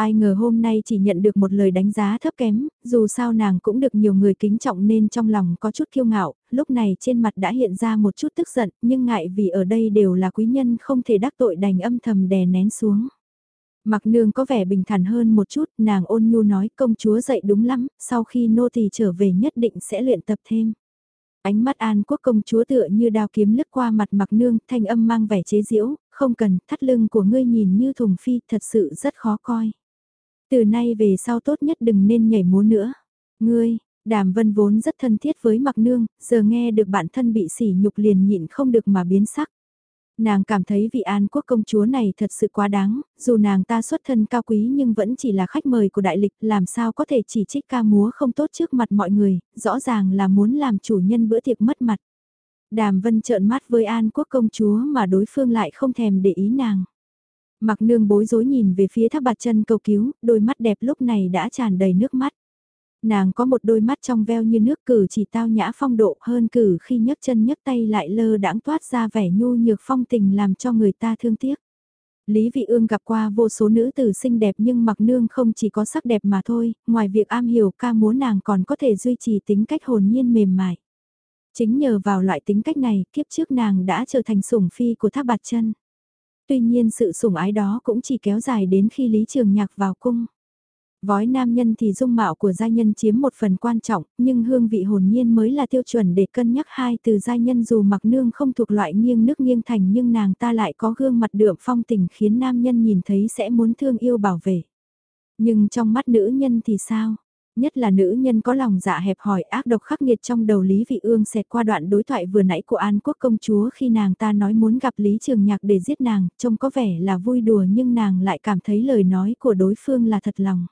Ai ngờ hôm nay chỉ nhận được một lời đánh giá thấp kém, dù sao nàng cũng được nhiều người kính trọng nên trong lòng có chút kiêu ngạo, lúc này trên mặt đã hiện ra một chút tức giận, nhưng ngại vì ở đây đều là quý nhân không thể đắc tội đành âm thầm đè nén xuống. Mặc nương có vẻ bình thản hơn một chút, nàng ôn nhu nói công chúa dạy đúng lắm, sau khi nô tỳ trở về nhất định sẽ luyện tập thêm. Ánh mắt an quốc công chúa tựa như đao kiếm lướt qua mặt mặc nương, thanh âm mang vẻ chế giễu, không cần, thắt lưng của ngươi nhìn như thùng phi, thật sự rất khó coi. Từ nay về sau tốt nhất đừng nên nhảy múa nữa. Ngươi, Đàm Vân vốn rất thân thiết với Mặc Nương, giờ nghe được bản thân bị sỉ nhục liền nhịn không được mà biến sắc. Nàng cảm thấy vị an quốc công chúa này thật sự quá đáng, dù nàng ta xuất thân cao quý nhưng vẫn chỉ là khách mời của đại lịch, làm sao có thể chỉ trích ca múa không tốt trước mặt mọi người, rõ ràng là muốn làm chủ nhân bữa tiệc mất mặt. Đàm Vân trợn mắt với an quốc công chúa mà đối phương lại không thèm để ý nàng. Mặc nương bối rối nhìn về phía tháp bạt chân cầu cứu, đôi mắt đẹp lúc này đã tràn đầy nước mắt. Nàng có một đôi mắt trong veo như nước cử chỉ tao nhã phong độ hơn cử khi nhấc chân nhấc tay lại lơ đãng toát ra vẻ nhu nhược phong tình làm cho người ta thương tiếc. Lý Vị Ương gặp qua vô số nữ tử xinh đẹp nhưng mặc nương không chỉ có sắc đẹp mà thôi, ngoài việc am hiểu ca múa nàng còn có thể duy trì tính cách hồn nhiên mềm mại. Chính nhờ vào loại tính cách này, kiếp trước nàng đã trở thành sủng phi của thác bạt chân tuy nhiên sự sủng ái đó cũng chỉ kéo dài đến khi Lý Trường Nhạc vào cung. Vói nam nhân thì dung mạo của gia nhân chiếm một phần quan trọng, nhưng hương vị hồn nhiên mới là tiêu chuẩn để cân nhắc hai từ gia nhân dù mặc nương không thuộc loại nghiêng nước nghiêng thành nhưng nàng ta lại có gương mặt đượm phong tình khiến nam nhân nhìn thấy sẽ muốn thương yêu bảo vệ. Nhưng trong mắt nữ nhân thì sao? Nhất là nữ nhân có lòng dạ hẹp hỏi ác độc khắc nghiệt trong đầu Lý Vị Ương xẹt qua đoạn đối thoại vừa nãy của An Quốc công chúa khi nàng ta nói muốn gặp Lý Trường Nhạc để giết nàng, trông có vẻ là vui đùa nhưng nàng lại cảm thấy lời nói của đối phương là thật lòng.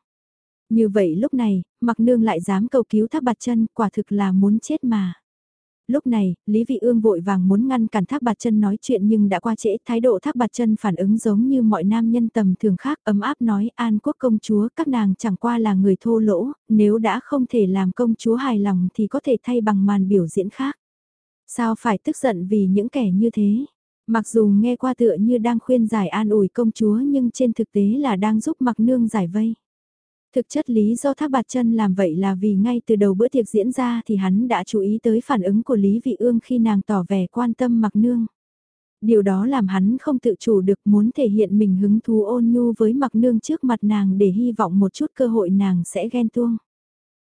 Như vậy lúc này, mặc nương lại dám cầu cứu thác bạt chân, quả thực là muốn chết mà lúc này, Lý Vị Ương vội vàng muốn ngăn cản Thác Bạt Chân nói chuyện nhưng đã qua trễ, thái độ Thác Bạt Chân phản ứng giống như mọi nam nhân tầm thường khác, ấm áp nói: "An Quốc công chúa, các nàng chẳng qua là người thô lỗ, nếu đã không thể làm công chúa hài lòng thì có thể thay bằng màn biểu diễn khác." Sao phải tức giận vì những kẻ như thế? Mặc dù nghe qua tựa như đang khuyên giải an ủi công chúa nhưng trên thực tế là đang giúp Mặc Nương giải vây. Thực chất lý do Thác Bạt Chân làm vậy là vì ngay từ đầu bữa tiệc diễn ra thì hắn đã chú ý tới phản ứng của Lý Vị Ương khi nàng tỏ vẻ quan tâm Mặc Nương. Điều đó làm hắn không tự chủ được muốn thể hiện mình hứng thú ôn nhu với mặc nương trước mặt nàng để hy vọng một chút cơ hội nàng sẽ ghen tuông.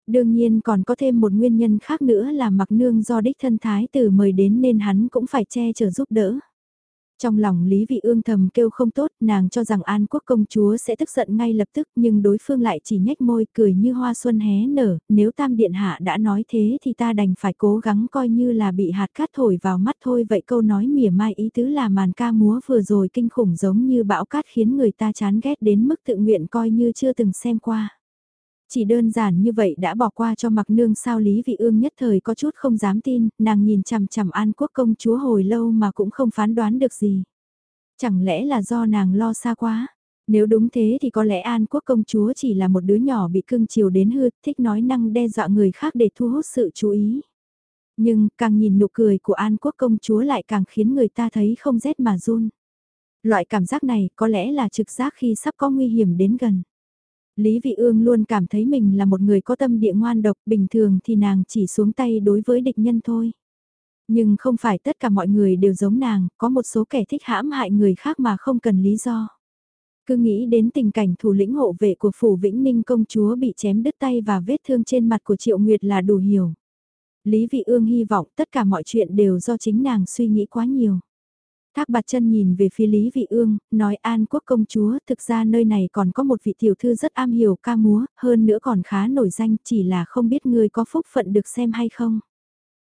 Đương nhiên còn có thêm một nguyên nhân khác nữa là mặc nương do đích thân thái tử mời đến nên hắn cũng phải che chở giúp đỡ. Trong lòng Lý Vị Ương thầm kêu không tốt, nàng cho rằng An Quốc công chúa sẽ tức giận ngay lập tức nhưng đối phương lại chỉ nhếch môi cười như hoa xuân hé nở, nếu tam điện hạ đã nói thế thì ta đành phải cố gắng coi như là bị hạt cát thổi vào mắt thôi vậy câu nói mỉa mai ý tứ là màn ca múa vừa rồi kinh khủng giống như bão cát khiến người ta chán ghét đến mức tự nguyện coi như chưa từng xem qua. Chỉ đơn giản như vậy đã bỏ qua cho mặc nương sao Lý Vị Ương nhất thời có chút không dám tin, nàng nhìn chằm chằm An Quốc công chúa hồi lâu mà cũng không phán đoán được gì. Chẳng lẽ là do nàng lo xa quá? Nếu đúng thế thì có lẽ An Quốc công chúa chỉ là một đứa nhỏ bị cưng chiều đến hư, thích nói năng đe dọa người khác để thu hút sự chú ý. Nhưng càng nhìn nụ cười của An Quốc công chúa lại càng khiến người ta thấy không rét mà run. Loại cảm giác này có lẽ là trực giác khi sắp có nguy hiểm đến gần. Lý Vị Ương luôn cảm thấy mình là một người có tâm địa ngoan độc, bình thường thì nàng chỉ xuống tay đối với địch nhân thôi. Nhưng không phải tất cả mọi người đều giống nàng, có một số kẻ thích hãm hại người khác mà không cần lý do. Cứ nghĩ đến tình cảnh thủ lĩnh hộ vệ của phủ Vĩnh Ninh công chúa bị chém đứt tay và vết thương trên mặt của Triệu Nguyệt là đủ hiểu. Lý Vị Ương hy vọng tất cả mọi chuyện đều do chính nàng suy nghĩ quá nhiều. Thác bạt chân nhìn về phía Lý Vị Ương, nói An Quốc công chúa, thực ra nơi này còn có một vị tiểu thư rất am hiểu ca múa, hơn nữa còn khá nổi danh, chỉ là không biết người có phúc phận được xem hay không.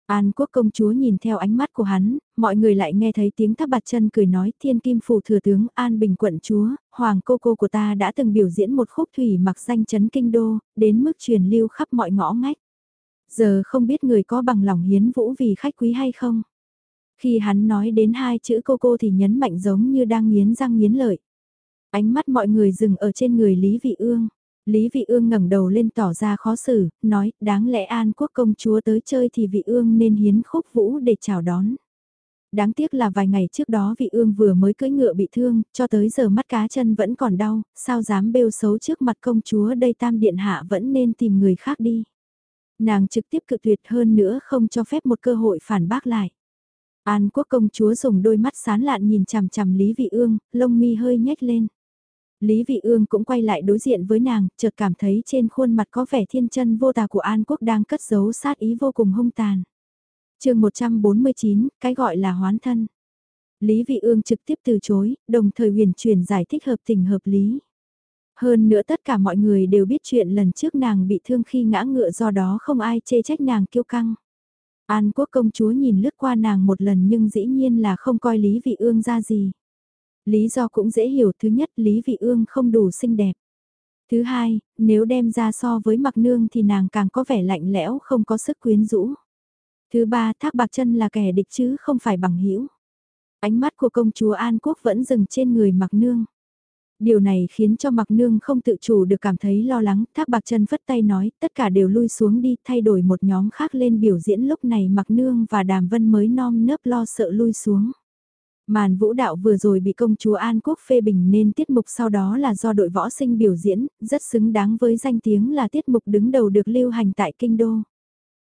An Quốc công chúa nhìn theo ánh mắt của hắn, mọi người lại nghe thấy tiếng thác bạt chân cười nói thiên kim phủ thừa tướng An Bình quận chúa, hoàng cô cô của ta đã từng biểu diễn một khúc thủy mặc danh chấn kinh đô, đến mức truyền lưu khắp mọi ngõ ngách. Giờ không biết người có bằng lòng hiến vũ vì khách quý hay không? Khi hắn nói đến hai chữ cô cô thì nhấn mạnh giống như đang nghiến răng nghiến lợi. Ánh mắt mọi người dừng ở trên người Lý Vị Ương. Lý Vị Ương ngẩng đầu lên tỏ ra khó xử, nói, đáng lẽ An Quốc công chúa tới chơi thì Vị Ương nên hiến khúc vũ để chào đón. Đáng tiếc là vài ngày trước đó Vị Ương vừa mới cưỡi ngựa bị thương, cho tới giờ mắt cá chân vẫn còn đau, sao dám bêu xấu trước mặt công chúa đây tam điện hạ vẫn nên tìm người khác đi. Nàng trực tiếp cự tuyệt hơn nữa không cho phép một cơ hội phản bác lại. An quốc công chúa dùng đôi mắt sán lạn nhìn chằm chằm Lý Vị Ương, lông mi hơi nhếch lên. Lý Vị Ương cũng quay lại đối diện với nàng, chợt cảm thấy trên khuôn mặt có vẻ thiên chân vô tà của An Quốc đang cất giấu sát ý vô cùng hung tàn. chương 149, cái gọi là hoán thân. Lý Vị Ương trực tiếp từ chối, đồng thời huyền truyền giải thích hợp tình hợp lý. Hơn nữa tất cả mọi người đều biết chuyện lần trước nàng bị thương khi ngã ngựa do đó không ai chê trách nàng kiêu căng. An quốc công chúa nhìn lướt qua nàng một lần nhưng dĩ nhiên là không coi Lý Vị Ương ra gì. Lý do cũng dễ hiểu, thứ nhất Lý Vị Ương không đủ xinh đẹp. Thứ hai, nếu đem ra so với mặc nương thì nàng càng có vẻ lạnh lẽo không có sức quyến rũ. Thứ ba, thác bạc chân là kẻ địch chứ không phải bằng hữu Ánh mắt của công chúa An Quốc vẫn dừng trên người mặc nương. Điều này khiến cho mặc nương không tự chủ được cảm thấy lo lắng, thác bạc chân phất tay nói, tất cả đều lui xuống đi, thay đổi một nhóm khác lên biểu diễn lúc này mặc nương và đàm vân mới non nớp lo sợ lui xuống. Màn vũ đạo vừa rồi bị công chúa An Quốc phê bình nên tiết mục sau đó là do đội võ sinh biểu diễn, rất xứng đáng với danh tiếng là tiết mục đứng đầu được lưu hành tại Kinh Đô.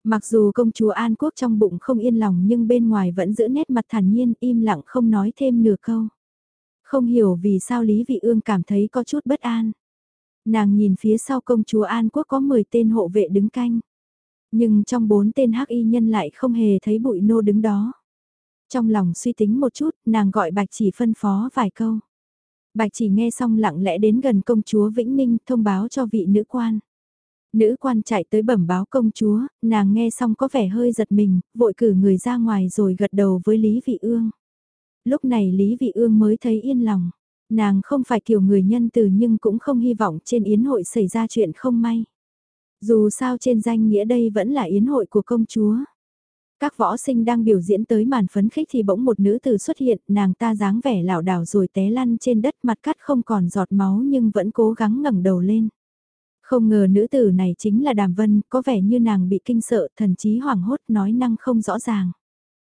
Mặc dù công chúa An Quốc trong bụng không yên lòng nhưng bên ngoài vẫn giữ nét mặt thản nhiên im lặng không nói thêm nửa câu. Không hiểu vì sao Lý Vị Ương cảm thấy có chút bất an. Nàng nhìn phía sau công chúa An Quốc có 10 tên hộ vệ đứng canh. Nhưng trong bốn tên hắc y nhân lại không hề thấy bụi nô đứng đó. Trong lòng suy tính một chút, nàng gọi bạch chỉ phân phó vài câu. Bạch chỉ nghe xong lặng lẽ đến gần công chúa Vĩnh Ninh thông báo cho vị nữ quan. Nữ quan chạy tới bẩm báo công chúa, nàng nghe xong có vẻ hơi giật mình, vội cử người ra ngoài rồi gật đầu với Lý Vị Ương. Lúc này Lý Vị Ương mới thấy yên lòng. Nàng không phải kiểu người nhân từ nhưng cũng không hy vọng trên yến hội xảy ra chuyện không may. Dù sao trên danh nghĩa đây vẫn là yến hội của công chúa. Các võ sinh đang biểu diễn tới màn phấn khích thì bỗng một nữ tử xuất hiện, nàng ta dáng vẻ lảo đảo rồi té lăn trên đất mặt cắt không còn giọt máu nhưng vẫn cố gắng ngẩng đầu lên. Không ngờ nữ tử này chính là Đàm Vân, có vẻ như nàng bị kinh sợ, thần chí hoảng hốt nói năng không rõ ràng.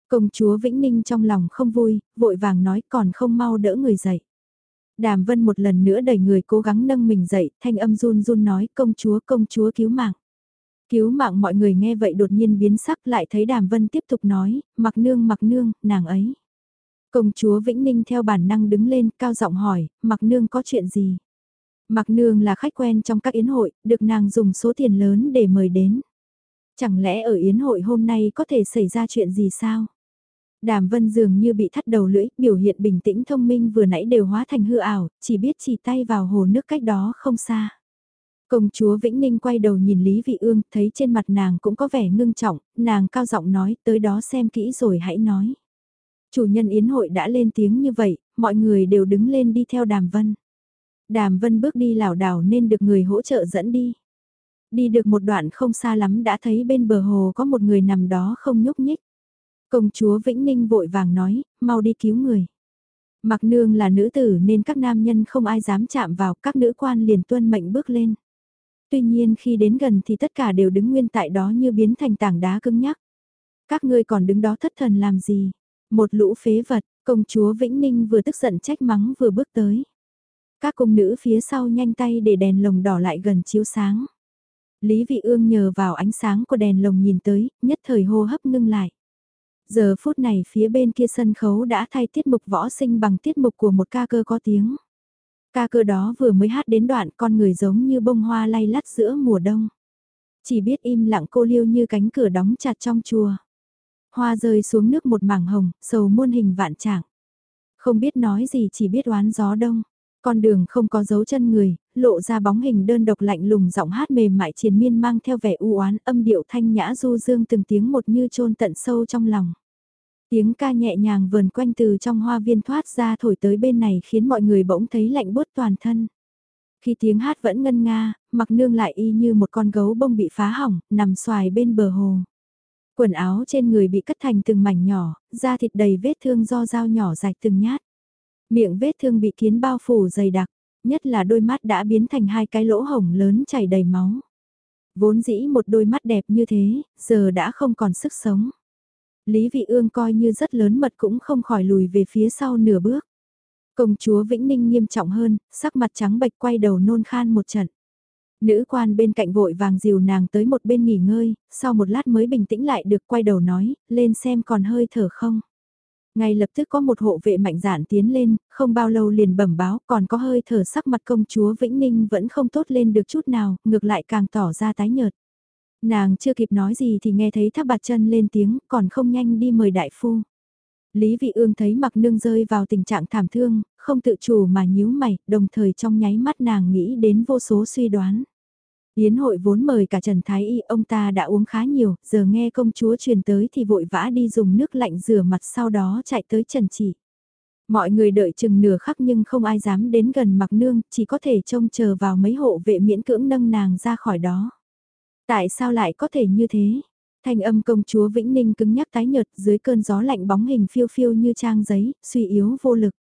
Công chúa Vĩnh Ninh trong lòng không vui, vội vàng nói còn không mau đỡ người dậy. Đàm Vân một lần nữa đẩy người cố gắng nâng mình dậy, thanh âm run run nói công chúa công chúa cứu mạng. Cứu mạng mọi người nghe vậy đột nhiên biến sắc lại thấy Đàm Vân tiếp tục nói, mặc nương mặc nương, nàng ấy. Công chúa Vĩnh Ninh theo bản năng đứng lên, cao giọng hỏi, mặc nương có chuyện gì? Mặc nương là khách quen trong các yến hội, được nàng dùng số tiền lớn để mời đến. Chẳng lẽ ở yến hội hôm nay có thể xảy ra chuyện gì sao? Đàm vân dường như bị thắt đầu lưỡi, biểu hiện bình tĩnh thông minh vừa nãy đều hóa thành hư ảo, chỉ biết chỉ tay vào hồ nước cách đó không xa. Công chúa Vĩnh Ninh quay đầu nhìn Lý Vị Ương, thấy trên mặt nàng cũng có vẻ ngưng trọng, nàng cao giọng nói, tới đó xem kỹ rồi hãy nói. Chủ nhân yến hội đã lên tiếng như vậy, mọi người đều đứng lên đi theo đàm vân. Đàm vân bước đi lảo đảo nên được người hỗ trợ dẫn đi. Đi được một đoạn không xa lắm đã thấy bên bờ hồ có một người nằm đó không nhúc nhích. Công chúa Vĩnh Ninh vội vàng nói, mau đi cứu người. Mặc nương là nữ tử nên các nam nhân không ai dám chạm vào, các nữ quan liền tuân mệnh bước lên. Tuy nhiên khi đến gần thì tất cả đều đứng nguyên tại đó như biến thành tảng đá cứng nhắc. Các ngươi còn đứng đó thất thần làm gì? Một lũ phế vật, công chúa Vĩnh Ninh vừa tức giận trách mắng vừa bước tới. Các cung nữ phía sau nhanh tay để đèn lồng đỏ lại gần chiếu sáng. Lý Vị Ương nhờ vào ánh sáng của đèn lồng nhìn tới, nhất thời hô hấp ngưng lại. Giờ phút này phía bên kia sân khấu đã thay tiết mục võ sinh bằng tiết mục của một ca cơ có tiếng. Ca cơ đó vừa mới hát đến đoạn con người giống như bông hoa lay lắt giữa mùa đông. Chỉ biết im lặng cô liêu như cánh cửa đóng chặt trong chùa. Hoa rơi xuống nước một mảng hồng, sầu muôn hình vạn trạng. Không biết nói gì chỉ biết oán gió đông. Con đường không có dấu chân người, lộ ra bóng hình đơn độc lạnh lùng giọng hát mềm mại triền miên mang theo vẻ u oán âm điệu thanh nhã du dương từng tiếng một như chôn tận sâu trong lòng. Tiếng ca nhẹ nhàng vờn quanh từ trong hoa viên thoát ra thổi tới bên này khiến mọi người bỗng thấy lạnh bốt toàn thân. Khi tiếng hát vẫn ngân nga, mặc nương lại y như một con gấu bông bị phá hỏng, nằm xoài bên bờ hồ. Quần áo trên người bị cắt thành từng mảnh nhỏ, da thịt đầy vết thương do dao nhỏ rạch từng nhát. Miệng vết thương bị kiến bao phủ dày đặc, nhất là đôi mắt đã biến thành hai cái lỗ hổng lớn chảy đầy máu. Vốn dĩ một đôi mắt đẹp như thế, giờ đã không còn sức sống. Lý Vị Ương coi như rất lớn mật cũng không khỏi lùi về phía sau nửa bước. Công chúa Vĩnh Ninh nghiêm trọng hơn, sắc mặt trắng bệch quay đầu nôn khan một trận. Nữ quan bên cạnh vội vàng dìu nàng tới một bên nghỉ ngơi, sau một lát mới bình tĩnh lại được quay đầu nói, lên xem còn hơi thở không. Ngay lập tức có một hộ vệ mạnh dạn tiến lên, không bao lâu liền bẩm báo còn có hơi thở sắc mặt công chúa Vĩnh Ninh vẫn không tốt lên được chút nào, ngược lại càng tỏ ra tái nhợt. Nàng chưa kịp nói gì thì nghe thấy thác bạt chân lên tiếng, còn không nhanh đi mời đại phu. Lý Vị Ương thấy mặc nương rơi vào tình trạng thảm thương, không tự chủ mà nhíu mày, đồng thời trong nháy mắt nàng nghĩ đến vô số suy đoán. Yến hội vốn mời cả Trần Thái Y, ông ta đã uống khá nhiều, giờ nghe công chúa truyền tới thì vội vã đi dùng nước lạnh rửa mặt sau đó chạy tới Trần Chỉ. Mọi người đợi chừng nửa khắc nhưng không ai dám đến gần mặc nương, chỉ có thể trông chờ vào mấy hộ vệ miễn cưỡng nâng nàng ra khỏi đó. Tại sao lại có thể như thế? Thanh âm công chúa Vĩnh Ninh cứng nhắc tái nhợt dưới cơn gió lạnh bóng hình phiêu phiêu như trang giấy, suy yếu vô lực.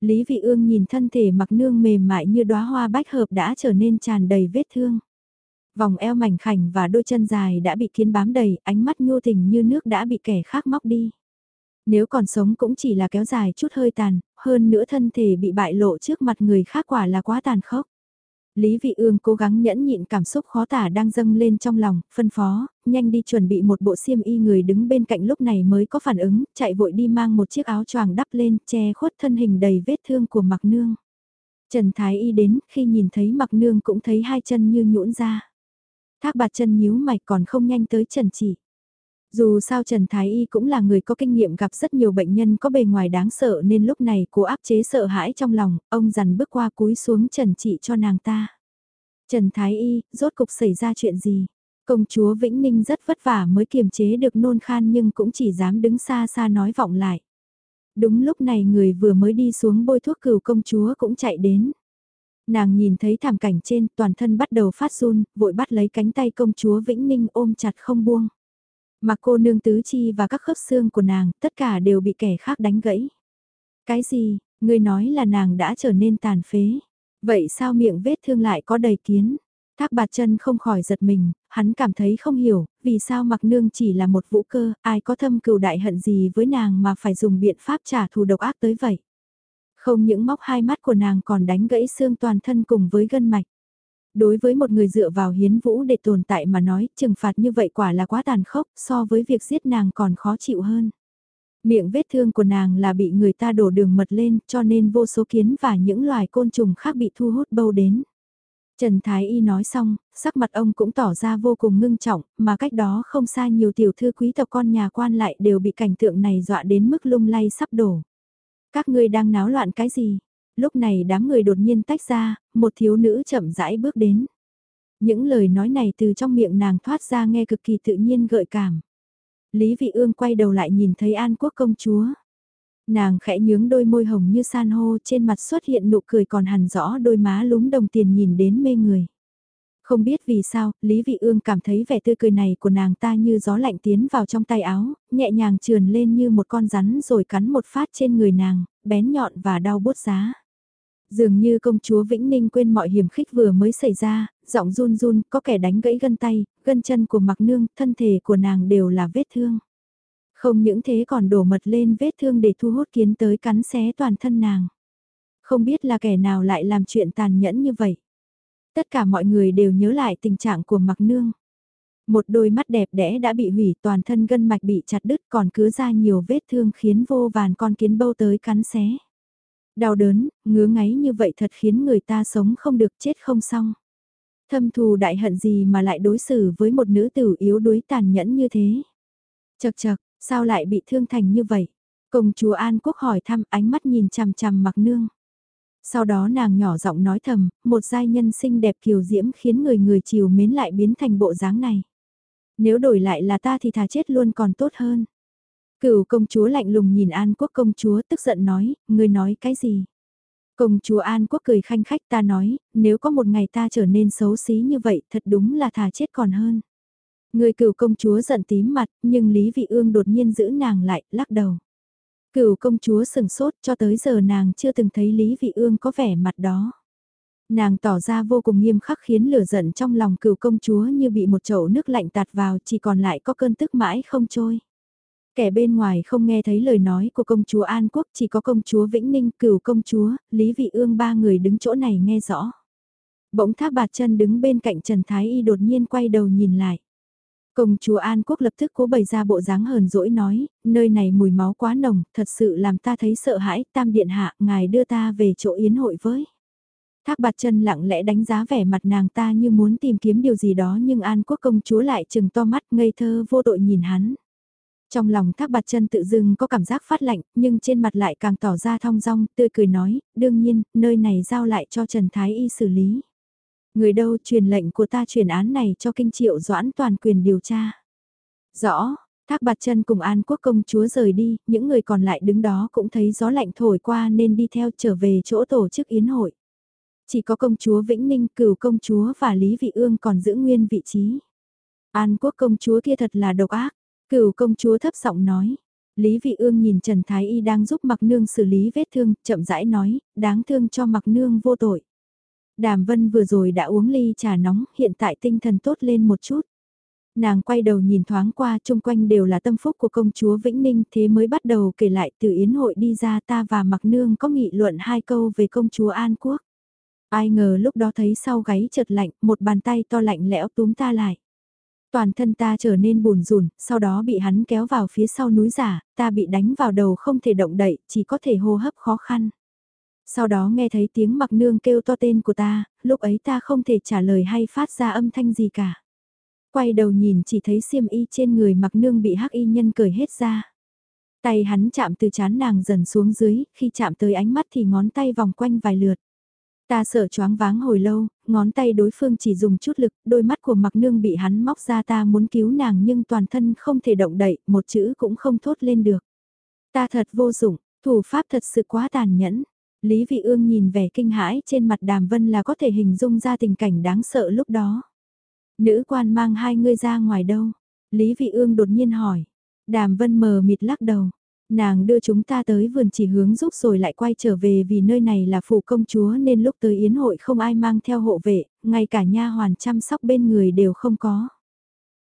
Lý Vị Ương nhìn thân thể mặc nương mềm mại như đóa hoa bách hợp đã trở nên tràn đầy vết thương. Vòng eo mảnh khảnh và đôi chân dài đã bị kiến bám đầy, ánh mắt nhô tình như nước đã bị kẻ khác móc đi. Nếu còn sống cũng chỉ là kéo dài chút hơi tàn, hơn nữa thân thể bị bại lộ trước mặt người khác quả là quá tàn khốc. Lý Vị Ương cố gắng nhẫn nhịn cảm xúc khó tả đang dâng lên trong lòng, phân phó, nhanh đi chuẩn bị một bộ xiêm y người đứng bên cạnh lúc này mới có phản ứng, chạy vội đi mang một chiếc áo choàng đắp lên, che khuất thân hình đầy vết thương của Mặc Nương. Trần Thái Y đến, khi nhìn thấy Mặc Nương cũng thấy hai chân như nhũn ra. Thác bạt chân nhíu mày còn không nhanh tới Trần Chỉ. Dù sao Trần Thái Y cũng là người có kinh nghiệm gặp rất nhiều bệnh nhân có bề ngoài đáng sợ nên lúc này cố áp chế sợ hãi trong lòng, ông dằn bước qua cúi xuống Trần Trị cho nàng ta. Trần Thái Y, rốt cục xảy ra chuyện gì? Công chúa Vĩnh Ninh rất vất vả mới kiềm chế được nôn khan nhưng cũng chỉ dám đứng xa xa nói vọng lại. Đúng lúc này người vừa mới đi xuống bôi thuốc cừu công chúa cũng chạy đến. Nàng nhìn thấy thảm cảnh trên toàn thân bắt đầu phát run, vội bắt lấy cánh tay công chúa Vĩnh Ninh ôm chặt không buông. Mà cô nương tứ chi và các khớp xương của nàng, tất cả đều bị kẻ khác đánh gãy. Cái gì, người nói là nàng đã trở nên tàn phế. Vậy sao miệng vết thương lại có đầy kiến? Thác bạt chân không khỏi giật mình, hắn cảm thấy không hiểu, vì sao mặc nương chỉ là một vũ cơ, ai có thâm cừu đại hận gì với nàng mà phải dùng biện pháp trả thù độc ác tới vậy. Không những móc hai mắt của nàng còn đánh gãy xương toàn thân cùng với gân mạch. Đối với một người dựa vào hiến vũ để tồn tại mà nói, trừng phạt như vậy quả là quá tàn khốc, so với việc giết nàng còn khó chịu hơn. Miệng vết thương của nàng là bị người ta đổ đường mật lên cho nên vô số kiến và những loài côn trùng khác bị thu hút bâu đến. Trần Thái Y nói xong, sắc mặt ông cũng tỏ ra vô cùng ngưng trọng, mà cách đó không xa nhiều tiểu thư quý tộc con nhà quan lại đều bị cảnh tượng này dọa đến mức lung lay sắp đổ. Các ngươi đang náo loạn cái gì? Lúc này đám người đột nhiên tách ra, một thiếu nữ chậm rãi bước đến. Những lời nói này từ trong miệng nàng thoát ra nghe cực kỳ tự nhiên gợi cảm. Lý Vị Ương quay đầu lại nhìn thấy An Quốc công chúa. Nàng khẽ nhướng đôi môi hồng như san hô trên mặt xuất hiện nụ cười còn hằn rõ đôi má lúm đồng tiền nhìn đến mê người. Không biết vì sao, Lý Vị Ương cảm thấy vẻ tươi cười này của nàng ta như gió lạnh tiến vào trong tay áo, nhẹ nhàng trườn lên như một con rắn rồi cắn một phát trên người nàng, bén nhọn và đau bút giá. Dường như công chúa Vĩnh Ninh quên mọi hiểm khích vừa mới xảy ra, giọng run run, có kẻ đánh gãy gân tay, gân chân của mặc nương, thân thể của nàng đều là vết thương. Không những thế còn đổ mật lên vết thương để thu hút kiến tới cắn xé toàn thân nàng. Không biết là kẻ nào lại làm chuyện tàn nhẫn như vậy. Tất cả mọi người đều nhớ lại tình trạng của mặc nương. Một đôi mắt đẹp đẽ đã bị hủy toàn thân gân mạch bị chặt đứt còn cứ ra nhiều vết thương khiến vô vàn con kiến bâu tới cắn xé. Đau đớn, ngứa ngáy như vậy thật khiến người ta sống không được chết không xong. Thâm thù đại hận gì mà lại đối xử với một nữ tử yếu đuối tàn nhẫn như thế. Chật chật, sao lại bị thương thành như vậy? Công chúa An Quốc hỏi thăm ánh mắt nhìn chằm chằm mặc nương. Sau đó nàng nhỏ giọng nói thầm, một giai nhân xinh đẹp kiều diễm khiến người người chiều mến lại biến thành bộ dáng này. Nếu đổi lại là ta thì thà chết luôn còn tốt hơn. Cửu công chúa lạnh lùng nhìn An Quốc công chúa tức giận nói, ngươi nói cái gì? Công chúa An Quốc cười khanh khách ta nói, nếu có một ngày ta trở nên xấu xí như vậy thật đúng là thà chết còn hơn. Người cửu công chúa giận tím mặt, nhưng Lý Vị Ương đột nhiên giữ nàng lại, lắc đầu. Cửu công chúa sừng sốt cho tới giờ nàng chưa từng thấy Lý Vị Ương có vẻ mặt đó. Nàng tỏ ra vô cùng nghiêm khắc khiến lửa giận trong lòng cửu công chúa như bị một chậu nước lạnh tạt vào chỉ còn lại có cơn tức mãi không trôi. Kẻ bên ngoài không nghe thấy lời nói của công chúa An Quốc chỉ có công chúa Vĩnh Ninh cửu công chúa, Lý Vị Ương ba người đứng chỗ này nghe rõ. Bỗng thác bạt chân đứng bên cạnh Trần Thái Y đột nhiên quay đầu nhìn lại. Công chúa An Quốc lập tức cố bày ra bộ dáng hờn dỗi nói, nơi này mùi máu quá nồng, thật sự làm ta thấy sợ hãi, tam điện hạ, ngài đưa ta về chỗ yến hội với. Thác bạt chân lặng lẽ đánh giá vẻ mặt nàng ta như muốn tìm kiếm điều gì đó nhưng An Quốc công chúa lại chừng to mắt ngây thơ vô đội nhìn hắn. Trong lòng thác bạt chân tự dưng có cảm giác phát lạnh, nhưng trên mặt lại càng tỏ ra thong dong, tươi cười nói, đương nhiên, nơi này giao lại cho Trần Thái Y xử lý. Người đâu truyền lệnh của ta truyền án này cho kinh triệu doãn toàn quyền điều tra. Rõ, thác bạt chân cùng an quốc công chúa rời đi, những người còn lại đứng đó cũng thấy gió lạnh thổi qua nên đi theo trở về chỗ tổ chức yến hội. Chỉ có công chúa Vĩnh Ninh, cửu công chúa và Lý Vị Ương còn giữ nguyên vị trí. An quốc công chúa kia thật là độc ác, cửu công chúa thấp giọng nói. Lý Vị Ương nhìn Trần Thái Y đang giúp Mặc Nương xử lý vết thương, chậm rãi nói, đáng thương cho Mặc Nương vô tội. Đàm Vân vừa rồi đã uống ly trà nóng, hiện tại tinh thần tốt lên một chút. Nàng quay đầu nhìn thoáng qua chung quanh đều là tâm phúc của công chúa Vĩnh Ninh thế mới bắt đầu kể lại từ yến hội đi ra ta và Mặc Nương có nghị luận hai câu về công chúa An Quốc. Ai ngờ lúc đó thấy sau gáy chợt lạnh, một bàn tay to lạnh lẽo túm ta lại. Toàn thân ta trở nên buồn rùn, sau đó bị hắn kéo vào phía sau núi giả, ta bị đánh vào đầu không thể động đậy, chỉ có thể hô hấp khó khăn. Sau đó nghe thấy tiếng mặc nương kêu to tên của ta, lúc ấy ta không thể trả lời hay phát ra âm thanh gì cả. Quay đầu nhìn chỉ thấy xiêm y trên người mặc nương bị hắc y nhân cởi hết ra. Tay hắn chạm từ chán nàng dần xuống dưới, khi chạm tới ánh mắt thì ngón tay vòng quanh vài lượt. Ta sợ choáng váng hồi lâu, ngón tay đối phương chỉ dùng chút lực, đôi mắt của mặc nương bị hắn móc ra ta muốn cứu nàng nhưng toàn thân không thể động đậy, một chữ cũng không thốt lên được. Ta thật vô dụng, thủ pháp thật sự quá tàn nhẫn. Lý Vị Ương nhìn vẻ kinh hãi trên mặt Đàm Vân là có thể hình dung ra tình cảnh đáng sợ lúc đó. Nữ quan mang hai người ra ngoài đâu? Lý Vị Ương đột nhiên hỏi. Đàm Vân mờ mịt lắc đầu. Nàng đưa chúng ta tới vườn chỉ hướng giúp rồi lại quay trở về vì nơi này là phủ công chúa nên lúc tới yến hội không ai mang theo hộ vệ, ngay cả nha hoàn chăm sóc bên người đều không có.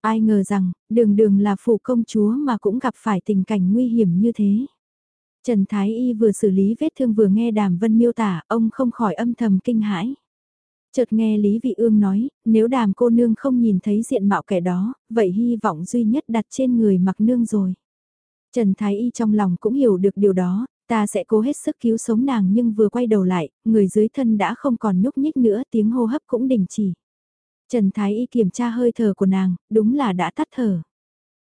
Ai ngờ rằng, đường đường là phủ công chúa mà cũng gặp phải tình cảnh nguy hiểm như thế. Trần Thái Y vừa xử lý vết thương vừa nghe Đàm Vân miêu tả, ông không khỏi âm thầm kinh hãi. Chợt nghe Lý Vị Ương nói, nếu Đàm cô nương không nhìn thấy diện mạo kẻ đó, vậy hy vọng duy nhất đặt trên người mặc nương rồi. Trần Thái Y trong lòng cũng hiểu được điều đó, ta sẽ cố hết sức cứu sống nàng nhưng vừa quay đầu lại, người dưới thân đã không còn nhúc nhích nữa tiếng hô hấp cũng đình chỉ. Trần Thái Y kiểm tra hơi thở của nàng, đúng là đã tắt thở.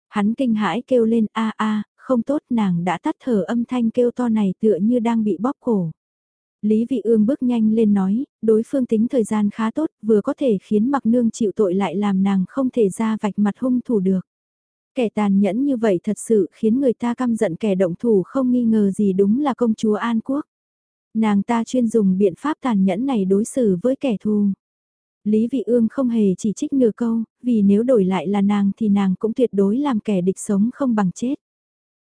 Hắn kinh hãi kêu lên a a, không tốt nàng đã tắt thở âm thanh kêu to này tựa như đang bị bóp cổ. Lý Vị Ương bước nhanh lên nói, đối phương tính thời gian khá tốt, vừa có thể khiến mặc nương chịu tội lại làm nàng không thể ra vạch mặt hung thủ được. Kẻ tàn nhẫn như vậy thật sự khiến người ta căm giận kẻ động thủ không nghi ngờ gì đúng là công chúa An Quốc. Nàng ta chuyên dùng biện pháp tàn nhẫn này đối xử với kẻ thù. Lý Vị Ương không hề chỉ trích nửa câu, vì nếu đổi lại là nàng thì nàng cũng tuyệt đối làm kẻ địch sống không bằng chết.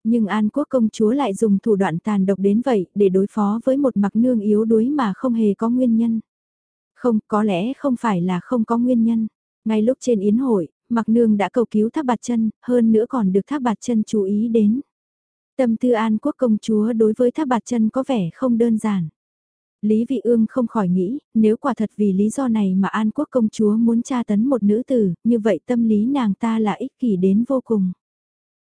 Nhưng An Quốc công chúa lại dùng thủ đoạn tàn độc đến vậy để đối phó với một mặc nương yếu đuối mà không hề có nguyên nhân. Không, có lẽ không phải là không có nguyên nhân. Ngay lúc trên yến hội, mặc nương đã cầu cứu thác bạt chân, hơn nữa còn được thác bạt chân chú ý đến. Tâm tư An Quốc công chúa đối với thác bạt chân có vẻ không đơn giản. Lý Vị Ương không khỏi nghĩ, nếu quả thật vì lý do này mà An Quốc công chúa muốn tra tấn một nữ tử, như vậy tâm lý nàng ta là ích kỷ đến vô cùng.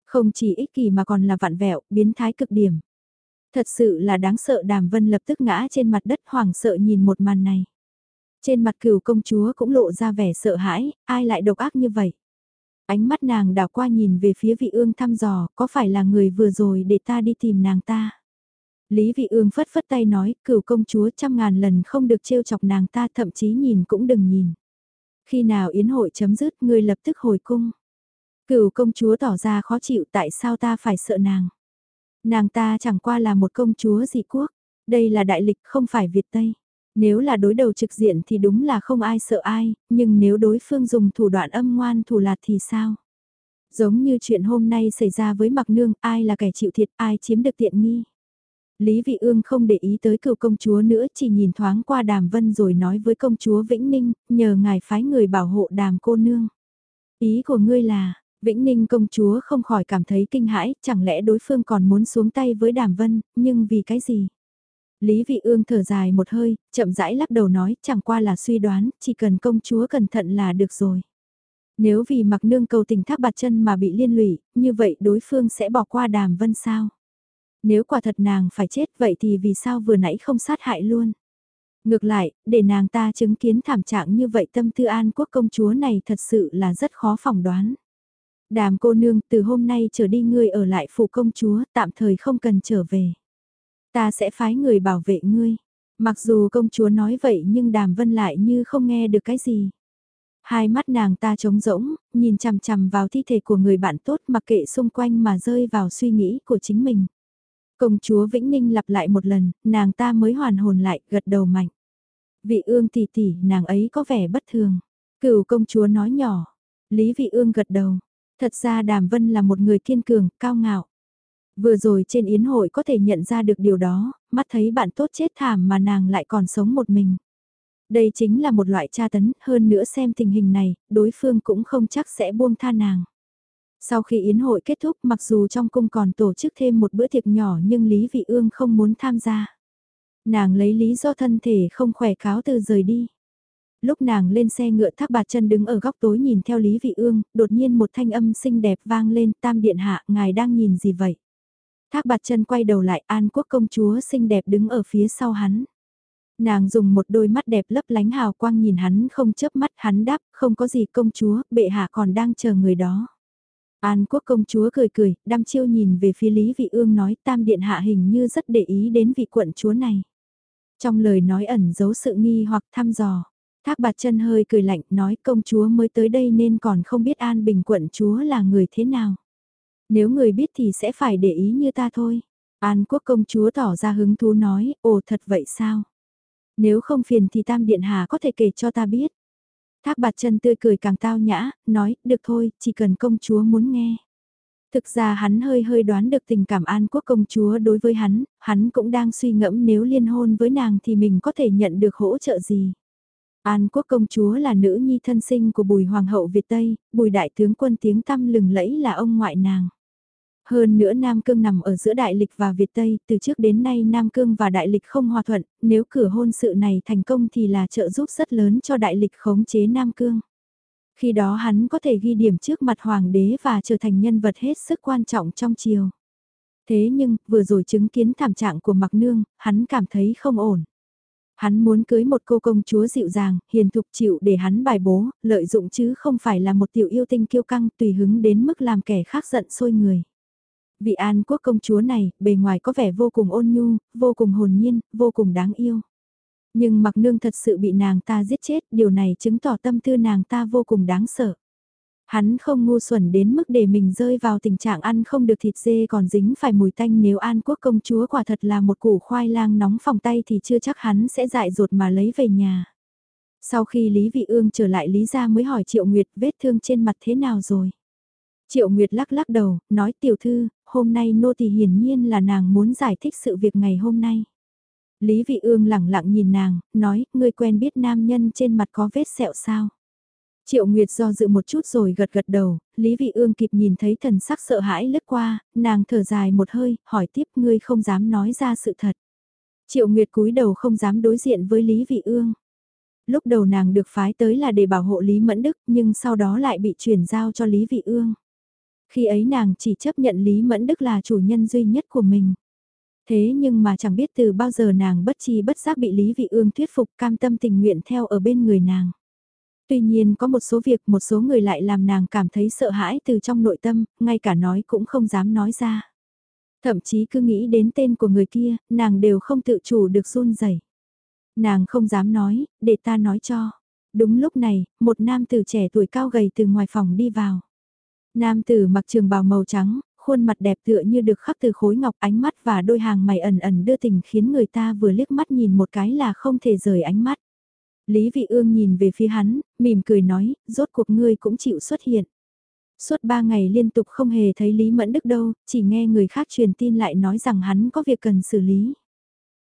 Không chỉ ích kỷ mà còn là vạn vẹo, biến thái cực điểm. Thật sự là đáng sợ Đàm Vân lập tức ngã trên mặt đất hoảng sợ nhìn một màn này. Trên mặt cửu công chúa cũng lộ ra vẻ sợ hãi, ai lại độc ác như vậy. Ánh mắt nàng đảo qua nhìn về phía vị ương thăm dò, có phải là người vừa rồi để ta đi tìm nàng ta. Lý vị ương phất phất tay nói, cửu công chúa trăm ngàn lần không được trêu chọc nàng ta thậm chí nhìn cũng đừng nhìn. Khi nào yến hội chấm dứt ngươi lập tức hồi cung. Cửu công chúa tỏ ra khó chịu tại sao ta phải sợ nàng. Nàng ta chẳng qua là một công chúa dị quốc, đây là đại lịch không phải Việt Tây. Nếu là đối đầu trực diện thì đúng là không ai sợ ai, nhưng nếu đối phương dùng thủ đoạn âm ngoan thủ lạt thì sao? Giống như chuyện hôm nay xảy ra với Mạc Nương, ai là kẻ chịu thiệt, ai chiếm được tiện nghi. Lý Vị Ương không để ý tới cựu công chúa nữa, chỉ nhìn thoáng qua Đàm Vân rồi nói với công chúa Vĩnh Ninh, nhờ ngài phái người bảo hộ Đàm cô nương. Ý của ngươi là, Vĩnh Ninh công chúa không khỏi cảm thấy kinh hãi, chẳng lẽ đối phương còn muốn xuống tay với Đàm Vân, nhưng vì cái gì? Lý Vị Ương thở dài một hơi, chậm rãi lắc đầu nói, chẳng qua là suy đoán, chỉ cần công chúa cẩn thận là được rồi. Nếu vì mặc nương cầu tình thác bạt chân mà bị liên lụy, như vậy đối phương sẽ bỏ qua đàm vân sao? Nếu quả thật nàng phải chết vậy thì vì sao vừa nãy không sát hại luôn? Ngược lại, để nàng ta chứng kiến thảm trạng như vậy tâm tư an quốc công chúa này thật sự là rất khó phỏng đoán. Đàm cô nương từ hôm nay trở đi ngươi ở lại phủ công chúa tạm thời không cần trở về. Ta sẽ phái người bảo vệ ngươi. Mặc dù công chúa nói vậy nhưng đàm vân lại như không nghe được cái gì. Hai mắt nàng ta trống rỗng, nhìn chằm chằm vào thi thể của người bạn tốt mặc kệ xung quanh mà rơi vào suy nghĩ của chính mình. Công chúa Vĩnh Ninh lặp lại một lần, nàng ta mới hoàn hồn lại, gật đầu mạnh. Vị ương tỷ tỷ, nàng ấy có vẻ bất thường. Cửu công chúa nói nhỏ. Lý vị ương gật đầu. Thật ra Đàm Vân là một người kiên cường, cao ngạo. Vừa rồi trên yến hội có thể nhận ra được điều đó, mắt thấy bạn tốt chết thảm mà nàng lại còn sống một mình. Đây chính là một loại tra tấn, hơn nữa xem tình hình này, đối phương cũng không chắc sẽ buông tha nàng. Sau khi yến hội kết thúc mặc dù trong cung còn tổ chức thêm một bữa tiệc nhỏ nhưng Lý Vị Ương không muốn tham gia. Nàng lấy lý do thân thể không khỏe cáo từ rời đi. Lúc nàng lên xe ngựa thác bạt chân đứng ở góc tối nhìn theo Lý Vị Ương, đột nhiên một thanh âm xinh đẹp vang lên tam điện hạ, ngài đang nhìn gì vậy? Thác bạt chân quay đầu lại An Quốc công chúa xinh đẹp đứng ở phía sau hắn. Nàng dùng một đôi mắt đẹp lấp lánh hào quang nhìn hắn không chớp mắt hắn đáp không có gì công chúa, bệ hạ còn đang chờ người đó. An quốc công chúa cười cười, đăm chiêu nhìn về phía Lý Vị Ương nói tam điện hạ hình như rất để ý đến vị quận chúa này. Trong lời nói ẩn giấu sự nghi hoặc thăm dò. Thác bạt chân hơi cười lạnh nói công chúa mới tới đây nên còn không biết An Bình quận chúa là người thế nào. Nếu người biết thì sẽ phải để ý như ta thôi. An quốc công chúa tỏ ra hứng thú nói, ồ thật vậy sao? Nếu không phiền thì tam điện Hà có thể kể cho ta biết. Thác bạt chân tươi cười càng tao nhã, nói, được thôi, chỉ cần công chúa muốn nghe. Thực ra hắn hơi hơi đoán được tình cảm an quốc công chúa đối với hắn, hắn cũng đang suy ngẫm nếu liên hôn với nàng thì mình có thể nhận được hỗ trợ gì. An quốc công chúa là nữ nhi thân sinh của bùi hoàng hậu Việt Tây, bùi đại tướng quân tiếng tăm lừng lẫy là ông ngoại nàng. Hơn nữa Nam Cương nằm ở giữa Đại Lịch và Việt Tây, từ trước đến nay Nam Cương và Đại Lịch không hòa thuận, nếu cửa hôn sự này thành công thì là trợ giúp rất lớn cho Đại Lịch khống chế Nam Cương. Khi đó hắn có thể ghi điểm trước mặt Hoàng đế và trở thành nhân vật hết sức quan trọng trong triều. Thế nhưng, vừa rồi chứng kiến thảm trạng của Mạc Nương, hắn cảm thấy không ổn. Hắn muốn cưới một cô công chúa dịu dàng, hiền thục chịu để hắn bài bố, lợi dụng chứ không phải là một tiểu yêu tinh kiêu căng tùy hứng đến mức làm kẻ khác giận sôi người. Vị an quốc công chúa này, bề ngoài có vẻ vô cùng ôn nhu, vô cùng hồn nhiên, vô cùng đáng yêu. Nhưng mặc nương thật sự bị nàng ta giết chết, điều này chứng tỏ tâm tư nàng ta vô cùng đáng sợ. Hắn không ngu xuẩn đến mức để mình rơi vào tình trạng ăn không được thịt dê còn dính phải mùi tanh nếu An Quốc công chúa quả thật là một củ khoai lang nóng phòng tay thì chưa chắc hắn sẽ dại dột mà lấy về nhà. Sau khi Lý Vị Ương trở lại Lý gia mới hỏi Triệu Nguyệt vết thương trên mặt thế nào rồi. Triệu Nguyệt lắc lắc đầu, nói tiểu thư, hôm nay nô tỳ hiển nhiên là nàng muốn giải thích sự việc ngày hôm nay. Lý Vị Ương lẳng lặng nhìn nàng, nói, ngươi quen biết nam nhân trên mặt có vết sẹo sao? Triệu Nguyệt do dự một chút rồi gật gật đầu, Lý Vị Ương kịp nhìn thấy thần sắc sợ hãi lướt qua, nàng thở dài một hơi, hỏi tiếp ngươi không dám nói ra sự thật. Triệu Nguyệt cúi đầu không dám đối diện với Lý Vị Ương. Lúc đầu nàng được phái tới là để bảo hộ Lý Mẫn Đức nhưng sau đó lại bị chuyển giao cho Lý Vị Ương. Khi ấy nàng chỉ chấp nhận Lý Mẫn Đức là chủ nhân duy nhất của mình. Thế nhưng mà chẳng biết từ bao giờ nàng bất chi bất giác bị Lý Vị Ương thuyết phục cam tâm tình nguyện theo ở bên người nàng. Tuy nhiên có một số việc một số người lại làm nàng cảm thấy sợ hãi từ trong nội tâm, ngay cả nói cũng không dám nói ra. Thậm chí cứ nghĩ đến tên của người kia, nàng đều không tự chủ được run rẩy. Nàng không dám nói, để ta nói cho. Đúng lúc này, một nam tử trẻ tuổi cao gầy từ ngoài phòng đi vào. Nam tử mặc trường bào màu trắng, khuôn mặt đẹp tựa như được khắc từ khối ngọc ánh mắt và đôi hàng mày ẩn ẩn đưa tình khiến người ta vừa liếc mắt nhìn một cái là không thể rời ánh mắt. Lý Vị Ương nhìn về phía hắn, mỉm cười nói, rốt cuộc ngươi cũng chịu xuất hiện. Suốt ba ngày liên tục không hề thấy Lý Mẫn Đức đâu, chỉ nghe người khác truyền tin lại nói rằng hắn có việc cần xử lý.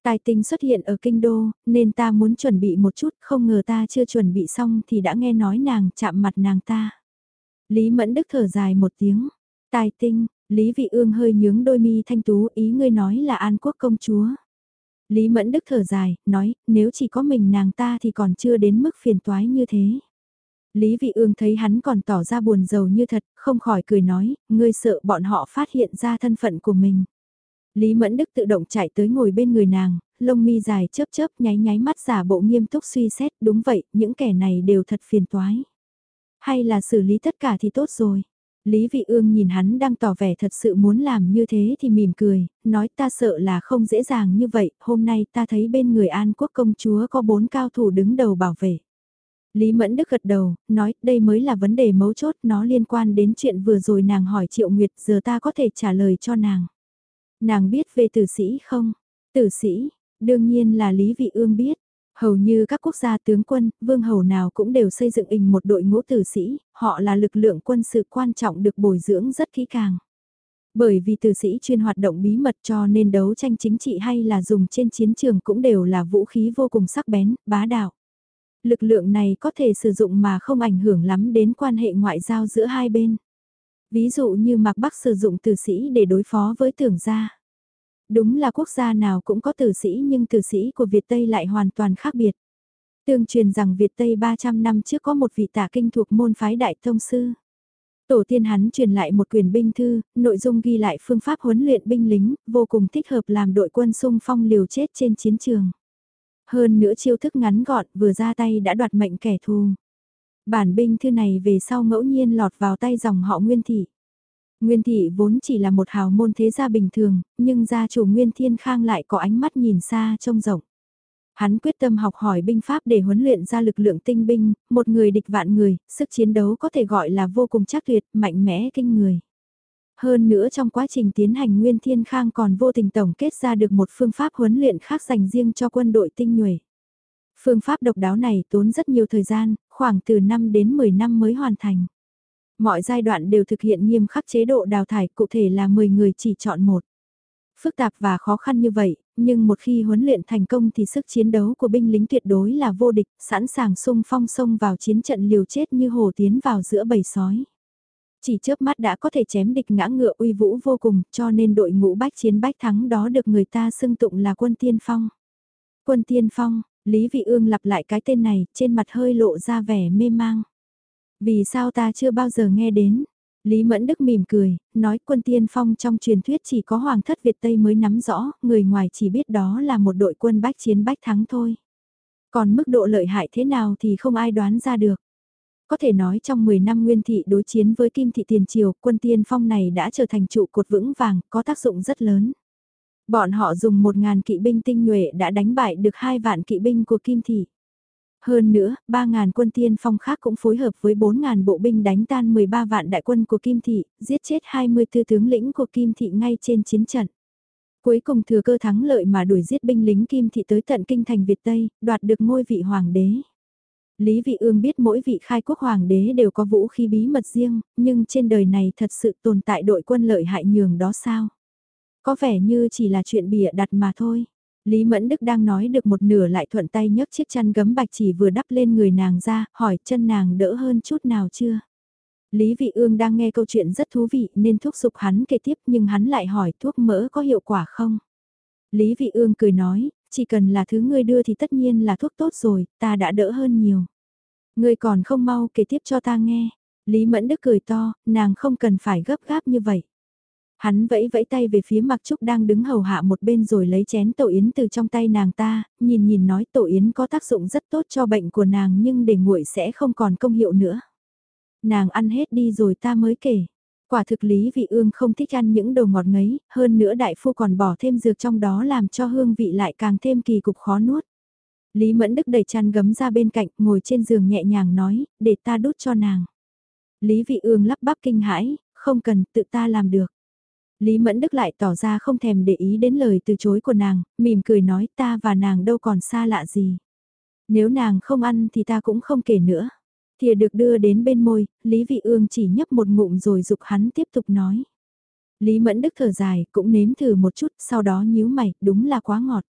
Tài tình xuất hiện ở kinh đô, nên ta muốn chuẩn bị một chút, không ngờ ta chưa chuẩn bị xong thì đã nghe nói nàng chạm mặt nàng ta. Lý Mẫn Đức thở dài một tiếng. Tài tinh, Lý Vị Ương hơi nhướng đôi mi thanh tú ý ngươi nói là An Quốc công chúa. Lý Mẫn Đức thở dài, nói, nếu chỉ có mình nàng ta thì còn chưa đến mức phiền toái như thế. Lý Vị Ương thấy hắn còn tỏ ra buồn rầu như thật, không khỏi cười nói, ngươi sợ bọn họ phát hiện ra thân phận của mình. Lý Mẫn Đức tự động chạy tới ngồi bên người nàng, lông mi dài chớp chớp nháy nháy mắt giả bộ nghiêm túc suy xét, đúng vậy, những kẻ này đều thật phiền toái. Hay là xử lý tất cả thì tốt rồi. Lý Vị Ương nhìn hắn đang tỏ vẻ thật sự muốn làm như thế thì mỉm cười, nói ta sợ là không dễ dàng như vậy, hôm nay ta thấy bên người An Quốc công chúa có bốn cao thủ đứng đầu bảo vệ. Lý Mẫn Đức gật đầu, nói đây mới là vấn đề mấu chốt, nó liên quan đến chuyện vừa rồi nàng hỏi Triệu Nguyệt, giờ ta có thể trả lời cho nàng. Nàng biết về tử sĩ không? Tử sĩ, đương nhiên là Lý Vị Ương biết. Hầu như các quốc gia tướng quân, vương hầu nào cũng đều xây dựng hình một đội ngũ tử sĩ, họ là lực lượng quân sự quan trọng được bồi dưỡng rất kỹ càng. Bởi vì tử sĩ chuyên hoạt động bí mật cho nên đấu tranh chính trị hay là dùng trên chiến trường cũng đều là vũ khí vô cùng sắc bén, bá đạo. Lực lượng này có thể sử dụng mà không ảnh hưởng lắm đến quan hệ ngoại giao giữa hai bên. Ví dụ như Mạc Bắc sử dụng tử sĩ để đối phó với tưởng gia. Đúng là quốc gia nào cũng có tử sĩ nhưng tử sĩ của Việt Tây lại hoàn toàn khác biệt. Tương truyền rằng Việt Tây 300 năm trước có một vị tả kinh thuộc môn phái đại thông sư. Tổ tiên hắn truyền lại một quyền binh thư, nội dung ghi lại phương pháp huấn luyện binh lính, vô cùng thích hợp làm đội quân sung phong liều chết trên chiến trường. Hơn nữa chiêu thức ngắn gọn vừa ra tay đã đoạt mệnh kẻ thù. Bản binh thư này về sau ngẫu nhiên lọt vào tay dòng họ Nguyên Thị. Nguyên Thị vốn chỉ là một hào môn thế gia bình thường, nhưng gia chủ Nguyên Thiên Khang lại có ánh mắt nhìn xa trông rộng. Hắn quyết tâm học hỏi binh pháp để huấn luyện ra lực lượng tinh binh, một người địch vạn người, sức chiến đấu có thể gọi là vô cùng chắc tuyệt, mạnh mẽ kinh người. Hơn nữa trong quá trình tiến hành Nguyên Thiên Khang còn vô tình tổng kết ra được một phương pháp huấn luyện khác dành riêng cho quân đội tinh nhuệ. Phương pháp độc đáo này tốn rất nhiều thời gian, khoảng từ 5 đến 10 năm mới hoàn thành. Mọi giai đoạn đều thực hiện nghiêm khắc chế độ đào thải, cụ thể là 10 người chỉ chọn một. Phức tạp và khó khăn như vậy, nhưng một khi huấn luyện thành công thì sức chiến đấu của binh lính tuyệt đối là vô địch, sẵn sàng sung phong sông vào chiến trận liều chết như hồ tiến vào giữa bầy sói. Chỉ chớp mắt đã có thể chém địch ngã ngựa uy vũ vô cùng, cho nên đội ngũ bách chiến bách thắng đó được người ta xưng tụng là quân tiên phong. Quân tiên phong, Lý Vị Ương lặp lại cái tên này, trên mặt hơi lộ ra vẻ mê mang. Vì sao ta chưa bao giờ nghe đến? Lý Mẫn Đức mỉm cười, nói quân tiên phong trong truyền thuyết chỉ có Hoàng thất Việt Tây mới nắm rõ, người ngoài chỉ biết đó là một đội quân bách chiến bách thắng thôi. Còn mức độ lợi hại thế nào thì không ai đoán ra được. Có thể nói trong 10 năm nguyên thị đối chiến với kim thị tiền triều, quân tiên phong này đã trở thành trụ cột vững vàng, có tác dụng rất lớn. Bọn họ dùng 1.000 kỵ binh tinh nhuệ đã đánh bại được hai vạn kỵ binh của kim thị. Hơn nữa, 3.000 quân tiên phong khác cũng phối hợp với 4.000 bộ binh đánh tan 13 vạn đại quân của Kim Thị, giết chết 24 tướng lĩnh của Kim Thị ngay trên chiến trận. Cuối cùng thừa cơ thắng lợi mà đuổi giết binh lính Kim Thị tới tận kinh thành Việt Tây, đoạt được ngôi vị hoàng đế. Lý Vị Ương biết mỗi vị khai quốc hoàng đế đều có vũ khí bí mật riêng, nhưng trên đời này thật sự tồn tại đội quân lợi hại nhường đó sao? Có vẻ như chỉ là chuyện bịa đặt mà thôi. Lý Mẫn Đức đang nói được một nửa lại thuận tay nhấc chiếc chăn gấm bạch chỉ vừa đắp lên người nàng ra, hỏi chân nàng đỡ hơn chút nào chưa? Lý Vị Ương đang nghe câu chuyện rất thú vị nên thúc giục hắn kể tiếp nhưng hắn lại hỏi thuốc mỡ có hiệu quả không? Lý Vị Ương cười nói, chỉ cần là thứ ngươi đưa thì tất nhiên là thuốc tốt rồi, ta đã đỡ hơn nhiều. Ngươi còn không mau kể tiếp cho ta nghe. Lý Mẫn Đức cười to, nàng không cần phải gấp gáp như vậy. Hắn vẫy vẫy tay về phía Mặc Trúc đang đứng hầu hạ một bên rồi lấy chén tổ yến từ trong tay nàng ta, nhìn nhìn nói tổ yến có tác dụng rất tốt cho bệnh của nàng nhưng để nguội sẽ không còn công hiệu nữa. Nàng ăn hết đi rồi ta mới kể. Quả thực lý vị ương không thích ăn những đồ ngọt ngấy, hơn nữa đại phu còn bỏ thêm dược trong đó làm cho hương vị lại càng thêm kỳ cục khó nuốt. Lý Mẫn Đức đẩy chăn gấm ra bên cạnh, ngồi trên giường nhẹ nhàng nói, để ta đút cho nàng. Lý vị ương lắp bắp kinh hãi, không cần, tự ta làm được. Lý Mẫn Đức lại tỏ ra không thèm để ý đến lời từ chối của nàng, mỉm cười nói ta và nàng đâu còn xa lạ gì. Nếu nàng không ăn thì ta cũng không kể nữa. Thìa được đưa đến bên môi, Lý Vị Ương chỉ nhấp một ngụm rồi dục hắn tiếp tục nói. Lý Mẫn Đức thở dài, cũng nếm thử một chút, sau đó nhíu mày, đúng là quá ngọt.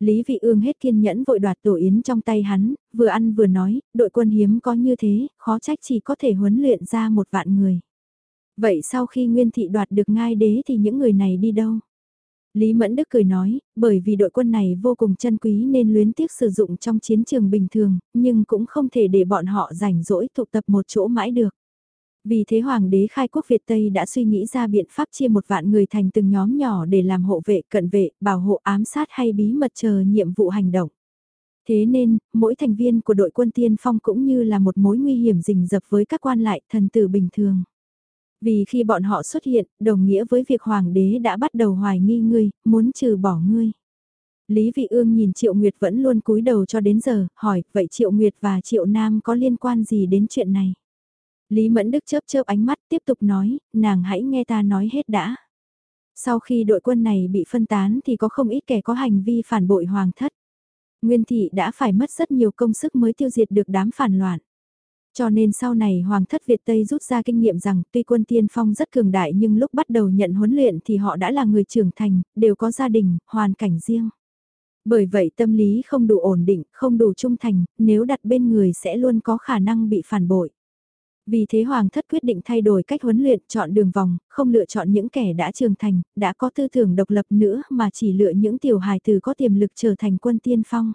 Lý Vị Ương hết kiên nhẫn vội đoạt tổ yến trong tay hắn, vừa ăn vừa nói, đội quân hiếm có như thế, khó trách chỉ có thể huấn luyện ra một vạn người. Vậy sau khi Nguyên Thị đoạt được ngai đế thì những người này đi đâu? Lý Mẫn Đức cười nói, bởi vì đội quân này vô cùng chân quý nên luyến tiếc sử dụng trong chiến trường bình thường, nhưng cũng không thể để bọn họ rảnh rỗi tụ tập một chỗ mãi được. Vì thế Hoàng đế khai quốc Việt Tây đã suy nghĩ ra biện pháp chia một vạn người thành từng nhóm nhỏ để làm hộ vệ, cận vệ, bảo hộ ám sát hay bí mật chờ nhiệm vụ hành động. Thế nên, mỗi thành viên của đội quân tiên phong cũng như là một mối nguy hiểm rình rập với các quan lại thần tử bình thường. Vì khi bọn họ xuất hiện, đồng nghĩa với việc hoàng đế đã bắt đầu hoài nghi ngươi, muốn trừ bỏ ngươi. Lý Vị Ương nhìn Triệu Nguyệt vẫn luôn cúi đầu cho đến giờ, hỏi, vậy Triệu Nguyệt và Triệu Nam có liên quan gì đến chuyện này? Lý Mẫn Đức chớp chớp ánh mắt tiếp tục nói, nàng hãy nghe ta nói hết đã. Sau khi đội quân này bị phân tán thì có không ít kẻ có hành vi phản bội hoàng thất. Nguyên thị đã phải mất rất nhiều công sức mới tiêu diệt được đám phản loạn. Cho nên sau này Hoàng thất Việt Tây rút ra kinh nghiệm rằng tuy quân tiên phong rất cường đại nhưng lúc bắt đầu nhận huấn luyện thì họ đã là người trưởng thành, đều có gia đình, hoàn cảnh riêng. Bởi vậy tâm lý không đủ ổn định, không đủ trung thành, nếu đặt bên người sẽ luôn có khả năng bị phản bội. Vì thế Hoàng thất quyết định thay đổi cách huấn luyện, chọn đường vòng, không lựa chọn những kẻ đã trưởng thành, đã có tư tưởng độc lập nữa mà chỉ lựa những tiểu hài từ có tiềm lực trở thành quân tiên phong.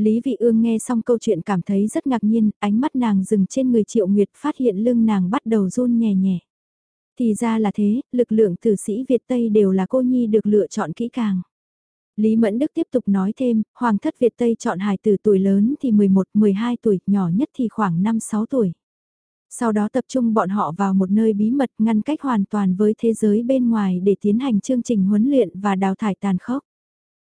Lý Vị Ương nghe xong câu chuyện cảm thấy rất ngạc nhiên, ánh mắt nàng dừng trên người Triệu Nguyệt phát hiện lưng nàng bắt đầu run nhẹ nhẹ. Thì ra là thế, lực lượng tử sĩ Việt Tây đều là cô nhi được lựa chọn kỹ càng. Lý Mẫn Đức tiếp tục nói thêm, Hoàng thất Việt Tây chọn hài tử tuổi lớn thì 11, 12 tuổi, nhỏ nhất thì khoảng 5-6 tuổi. Sau đó tập trung bọn họ vào một nơi bí mật ngăn cách hoàn toàn với thế giới bên ngoài để tiến hành chương trình huấn luyện và đào thải tàn khốc.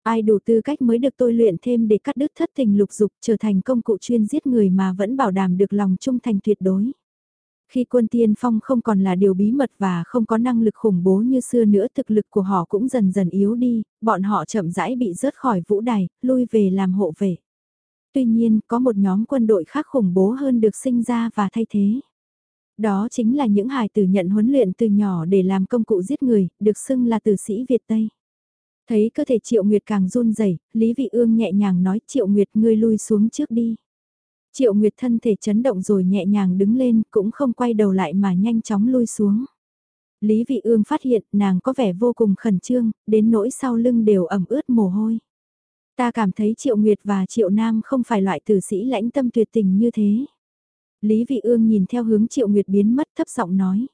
Ai đủ tư cách mới được tôi luyện thêm để cắt đứt thất tình lục dục trở thành công cụ chuyên giết người mà vẫn bảo đảm được lòng trung thành tuyệt đối. Khi quân tiên phong không còn là điều bí mật và không có năng lực khủng bố như xưa nữa thực lực của họ cũng dần dần yếu đi, bọn họ chậm rãi bị rớt khỏi vũ đài, lui về làm hộ vệ. Tuy nhiên, có một nhóm quân đội khác khủng bố hơn được sinh ra và thay thế. Đó chính là những hài tử nhận huấn luyện từ nhỏ để làm công cụ giết người, được xưng là tử sĩ Việt Tây. Thấy cơ thể Triệu Nguyệt càng run rẩy, Lý Vị Ương nhẹ nhàng nói Triệu Nguyệt ngươi lui xuống trước đi. Triệu Nguyệt thân thể chấn động rồi nhẹ nhàng đứng lên, cũng không quay đầu lại mà nhanh chóng lui xuống. Lý Vị Ương phát hiện nàng có vẻ vô cùng khẩn trương, đến nỗi sau lưng đều ẩm ướt mồ hôi. Ta cảm thấy Triệu Nguyệt và Triệu Nam không phải loại tử sĩ lãnh tâm tuyệt tình như thế. Lý Vị Ương nhìn theo hướng Triệu Nguyệt biến mất thấp giọng nói.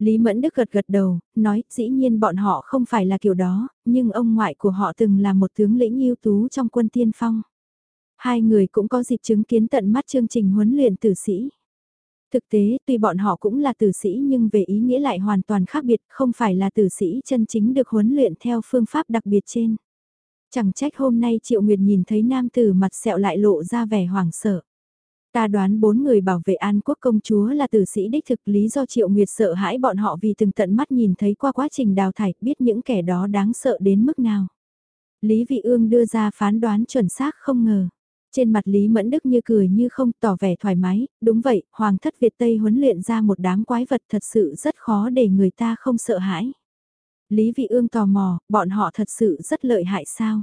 Lý Mẫn Đức gật gật đầu, nói dĩ nhiên bọn họ không phải là kiểu đó, nhưng ông ngoại của họ từng là một tướng lĩnh ưu tú trong quân tiên phong. Hai người cũng có dịp chứng kiến tận mắt chương trình huấn luyện tử sĩ. Thực tế, tuy bọn họ cũng là tử sĩ nhưng về ý nghĩa lại hoàn toàn khác biệt, không phải là tử sĩ chân chính được huấn luyện theo phương pháp đặc biệt trên. Chẳng trách hôm nay Triệu Nguyệt nhìn thấy nam tử mặt sẹo lại lộ ra vẻ hoảng sợ. Ta đoán bốn người bảo vệ an quốc công chúa là tử sĩ đích thực lý do Triệu Nguyệt sợ hãi bọn họ vì từng tận mắt nhìn thấy qua quá trình đào thải biết những kẻ đó đáng sợ đến mức nào. Lý Vị Ương đưa ra phán đoán chuẩn xác không ngờ. Trên mặt Lý Mẫn Đức như cười như không tỏ vẻ thoải mái, đúng vậy, Hoàng thất Việt Tây huấn luyện ra một đám quái vật thật sự rất khó để người ta không sợ hãi. Lý Vị Ương tò mò, bọn họ thật sự rất lợi hại sao?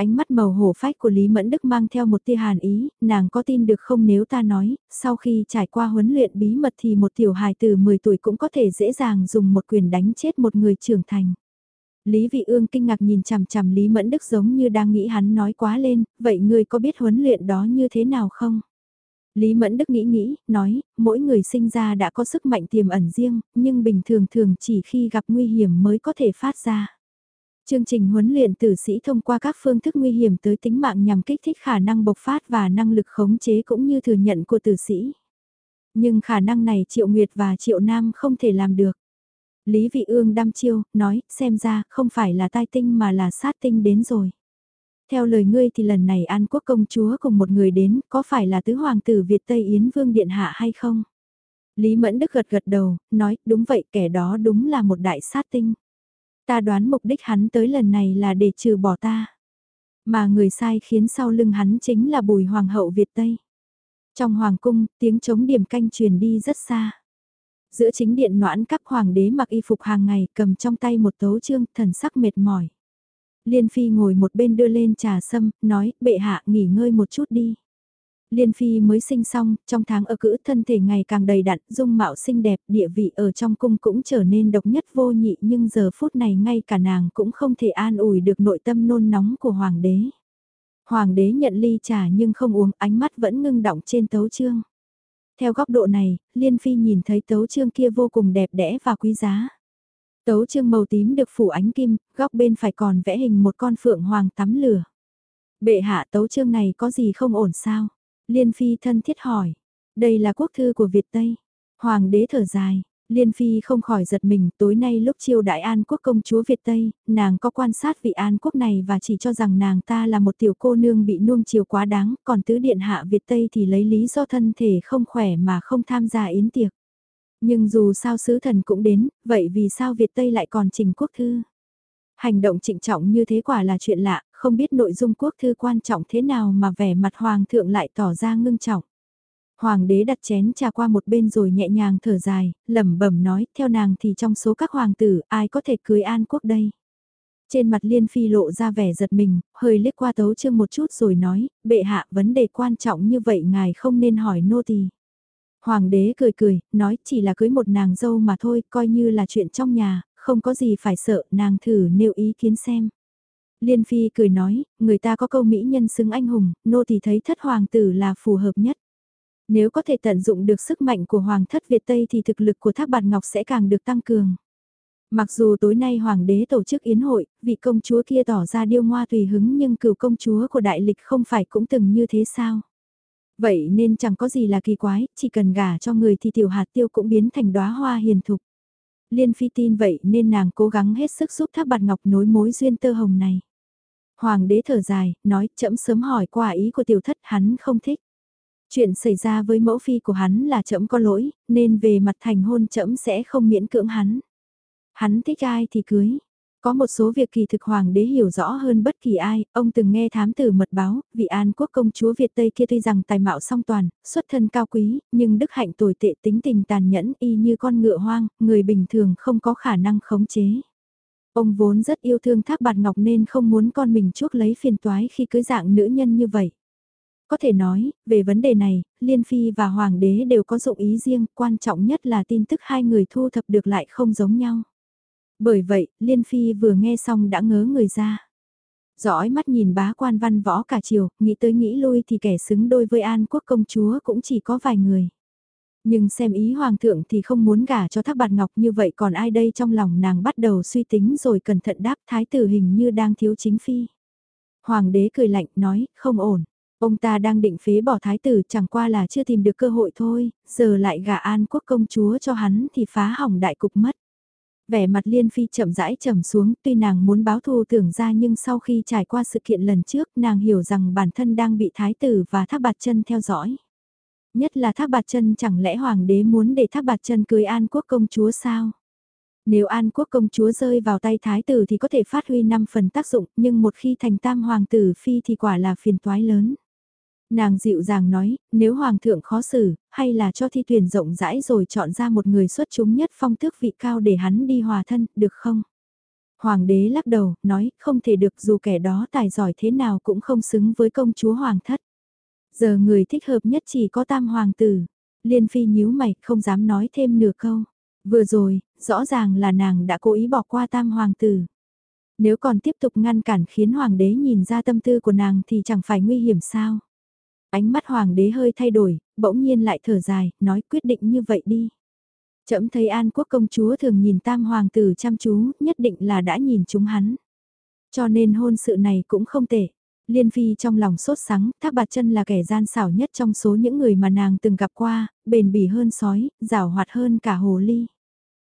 Ánh mắt màu hổ phách của Lý Mẫn Đức mang theo một tia hàn ý, nàng có tin được không nếu ta nói, sau khi trải qua huấn luyện bí mật thì một tiểu hài từ 10 tuổi cũng có thể dễ dàng dùng một quyền đánh chết một người trưởng thành. Lý Vị Ương kinh ngạc nhìn chằm chằm Lý Mẫn Đức giống như đang nghĩ hắn nói quá lên, vậy ngươi có biết huấn luyện đó như thế nào không? Lý Mẫn Đức nghĩ nghĩ, nói, mỗi người sinh ra đã có sức mạnh tiềm ẩn riêng, nhưng bình thường thường chỉ khi gặp nguy hiểm mới có thể phát ra. Chương trình huấn luyện tử sĩ thông qua các phương thức nguy hiểm tới tính mạng nhằm kích thích khả năng bộc phát và năng lực khống chế cũng như thừa nhận của tử sĩ. Nhưng khả năng này Triệu Nguyệt và Triệu Nam không thể làm được. Lý Vị Ương đăm chiêu, nói, xem ra, không phải là tai tinh mà là sát tinh đến rồi. Theo lời ngươi thì lần này An Quốc công chúa cùng một người đến, có phải là tứ hoàng tử Việt Tây Yến Vương Điện Hạ hay không? Lý Mẫn Đức gật gật đầu, nói, đúng vậy, kẻ đó đúng là một đại sát tinh. Ta đoán mục đích hắn tới lần này là để trừ bỏ ta. Mà người sai khiến sau lưng hắn chính là bùi hoàng hậu Việt Tây. Trong hoàng cung, tiếng chống điểm canh truyền đi rất xa. Giữa chính điện noãn các hoàng đế mặc y phục hàng ngày cầm trong tay một tấu chương thần sắc mệt mỏi. Liên Phi ngồi một bên đưa lên trà sâm, nói, bệ hạ nghỉ ngơi một chút đi. Liên Phi mới sinh xong, trong tháng ở cữ thân thể ngày càng đầy đặn, dung mạo xinh đẹp, địa vị ở trong cung cũng trở nên độc nhất vô nhị nhưng giờ phút này ngay cả nàng cũng không thể an ủi được nội tâm nôn nóng của hoàng đế. Hoàng đế nhận ly trà nhưng không uống, ánh mắt vẫn ngưng động trên tấu chương. Theo góc độ này, Liên Phi nhìn thấy tấu chương kia vô cùng đẹp đẽ và quý giá. Tấu chương màu tím được phủ ánh kim, góc bên phải còn vẽ hình một con phượng hoàng tắm lửa. Bệ hạ tấu chương này có gì không ổn sao? Liên Phi thân thiết hỏi. Đây là quốc thư của Việt Tây. Hoàng đế thở dài. Liên Phi không khỏi giật mình, tối nay lúc chiêu đại an quốc công chúa Việt Tây, nàng có quan sát vị an quốc này và chỉ cho rằng nàng ta là một tiểu cô nương bị nuông chiều quá đáng, còn tứ điện hạ Việt Tây thì lấy lý do thân thể không khỏe mà không tham gia yến tiệc. Nhưng dù sao sứ thần cũng đến, vậy vì sao Việt Tây lại còn trình quốc thư? Hành động trịnh trọng như thế quả là chuyện lạ, không biết nội dung quốc thư quan trọng thế nào mà vẻ mặt hoàng thượng lại tỏ ra ngưng trọng. Hoàng đế đặt chén trà qua một bên rồi nhẹ nhàng thở dài, lẩm bẩm nói, theo nàng thì trong số các hoàng tử, ai có thể cưới an quốc đây? Trên mặt Liên Phi lộ ra vẻ giật mình, hơi liếc qua tấu chương một chút rồi nói, bệ hạ vấn đề quan trọng như vậy ngài không nên hỏi nô tỳ. Hoàng đế cười cười, nói chỉ là cưới một nàng dâu mà thôi, coi như là chuyện trong nhà, không có gì phải sợ, nàng thử nêu ý kiến xem. Liên Phi cười nói, người ta có câu mỹ nhân xứng anh hùng, nô tỳ thấy thất hoàng tử là phù hợp nhất. Nếu có thể tận dụng được sức mạnh của Hoàng thất Việt Tây thì thực lực của Thác Bạt Ngọc sẽ càng được tăng cường. Mặc dù tối nay Hoàng đế tổ chức yến hội, vị công chúa kia tỏ ra điêu ngoa tùy hứng nhưng cựu công chúa của đại lịch không phải cũng từng như thế sao? Vậy nên chẳng có gì là kỳ quái, chỉ cần gả cho người thì tiểu hạt tiêu cũng biến thành đóa hoa hiền thục. Liên Phi tin vậy nên nàng cố gắng hết sức giúp Thác Bạt Ngọc nối mối duyên tơ hồng này. Hoàng đế thở dài, nói chậm sớm hỏi qua ý của tiểu thất hắn không thích. Chuyện xảy ra với mẫu phi của hắn là trẫm có lỗi, nên về mặt thành hôn trẫm sẽ không miễn cưỡng hắn. Hắn thích ai thì cưới. Có một số việc kỳ thực hoàng đế hiểu rõ hơn bất kỳ ai, ông từng nghe thám tử mật báo, vị an quốc công chúa Việt Tây kia tuy rằng tài mạo song toàn, xuất thân cao quý, nhưng đức hạnh tồi tệ tính tình tàn nhẫn y như con ngựa hoang, người bình thường không có khả năng khống chế. Ông vốn rất yêu thương thác bạt ngọc nên không muốn con mình chuốc lấy phiền toái khi cưới dạng nữ nhân như vậy. Có thể nói, về vấn đề này, Liên Phi và Hoàng đế đều có dụng ý riêng, quan trọng nhất là tin tức hai người thu thập được lại không giống nhau. Bởi vậy, Liên Phi vừa nghe xong đã ngớ người ra. Dõi mắt nhìn bá quan văn võ cả chiều, nghĩ tới nghĩ lui thì kẻ xứng đôi với An Quốc công chúa cũng chỉ có vài người. Nhưng xem ý hoàng thượng thì không muốn gả cho thác bạt ngọc như vậy còn ai đây trong lòng nàng bắt đầu suy tính rồi cẩn thận đáp thái tử hình như đang thiếu chính phi. Hoàng đế cười lạnh nói, không ổn. Ông ta đang định phế bỏ thái tử chẳng qua là chưa tìm được cơ hội thôi, giờ lại gả an quốc công chúa cho hắn thì phá hỏng đại cục mất. Vẻ mặt Liên Phi chậm rãi trầm xuống, tuy nàng muốn báo thù tưởng ra nhưng sau khi trải qua sự kiện lần trước nàng hiểu rằng bản thân đang bị thái tử và thác bạt chân theo dõi. Nhất là thác bạt chân chẳng lẽ hoàng đế muốn để thác bạt chân cưới an quốc công chúa sao? Nếu An Quốc công chúa rơi vào tay thái tử thì có thể phát huy 5 phần tác dụng, nhưng một khi thành tam hoàng tử phi thì quả là phiền toái lớn. Nàng dịu dàng nói, nếu hoàng thượng khó xử, hay là cho thi tuyển rộng rãi rồi chọn ra một người xuất chúng nhất phong tước vị cao để hắn đi hòa thân, được không? Hoàng đế lắc đầu, nói, không thể được dù kẻ đó tài giỏi thế nào cũng không xứng với công chúa hoàng thất. Giờ người thích hợp nhất chỉ có tam hoàng tử. Liên phi nhíu mày, không dám nói thêm nửa câu. Vừa rồi, rõ ràng là nàng đã cố ý bỏ qua tam hoàng tử. Nếu còn tiếp tục ngăn cản khiến hoàng đế nhìn ra tâm tư của nàng thì chẳng phải nguy hiểm sao. Ánh mắt hoàng đế hơi thay đổi, bỗng nhiên lại thở dài, nói quyết định như vậy đi. Chậm thấy An Quốc công chúa thường nhìn tam hoàng tử chăm chú, nhất định là đã nhìn chúng hắn. Cho nên hôn sự này cũng không tệ. Liên Phi trong lòng sốt sắng, Thác Bạt Chân là kẻ gian xảo nhất trong số những người mà nàng từng gặp qua, bền bỉ hơn sói, rào hoạt hơn cả hồ ly.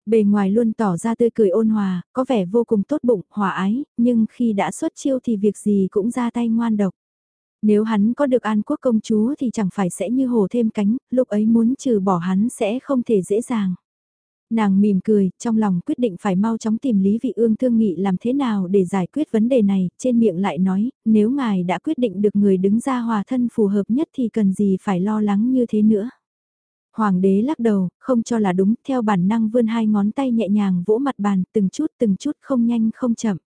Bề ngoài luôn tỏ ra tươi cười ôn hòa, có vẻ vô cùng tốt bụng, hòa ái, nhưng khi đã xuất chiêu thì việc gì cũng ra tay ngoan độc. Nếu hắn có được an quốc công chúa thì chẳng phải sẽ như hồ thêm cánh, lúc ấy muốn trừ bỏ hắn sẽ không thể dễ dàng. Nàng mỉm cười, trong lòng quyết định phải mau chóng tìm Lý Vị Ương thương nghị làm thế nào để giải quyết vấn đề này, trên miệng lại nói, nếu ngài đã quyết định được người đứng ra hòa thân phù hợp nhất thì cần gì phải lo lắng như thế nữa. Hoàng đế lắc đầu, không cho là đúng, theo bản năng vươn hai ngón tay nhẹ nhàng vỗ mặt bàn, từng chút từng chút không nhanh không chậm.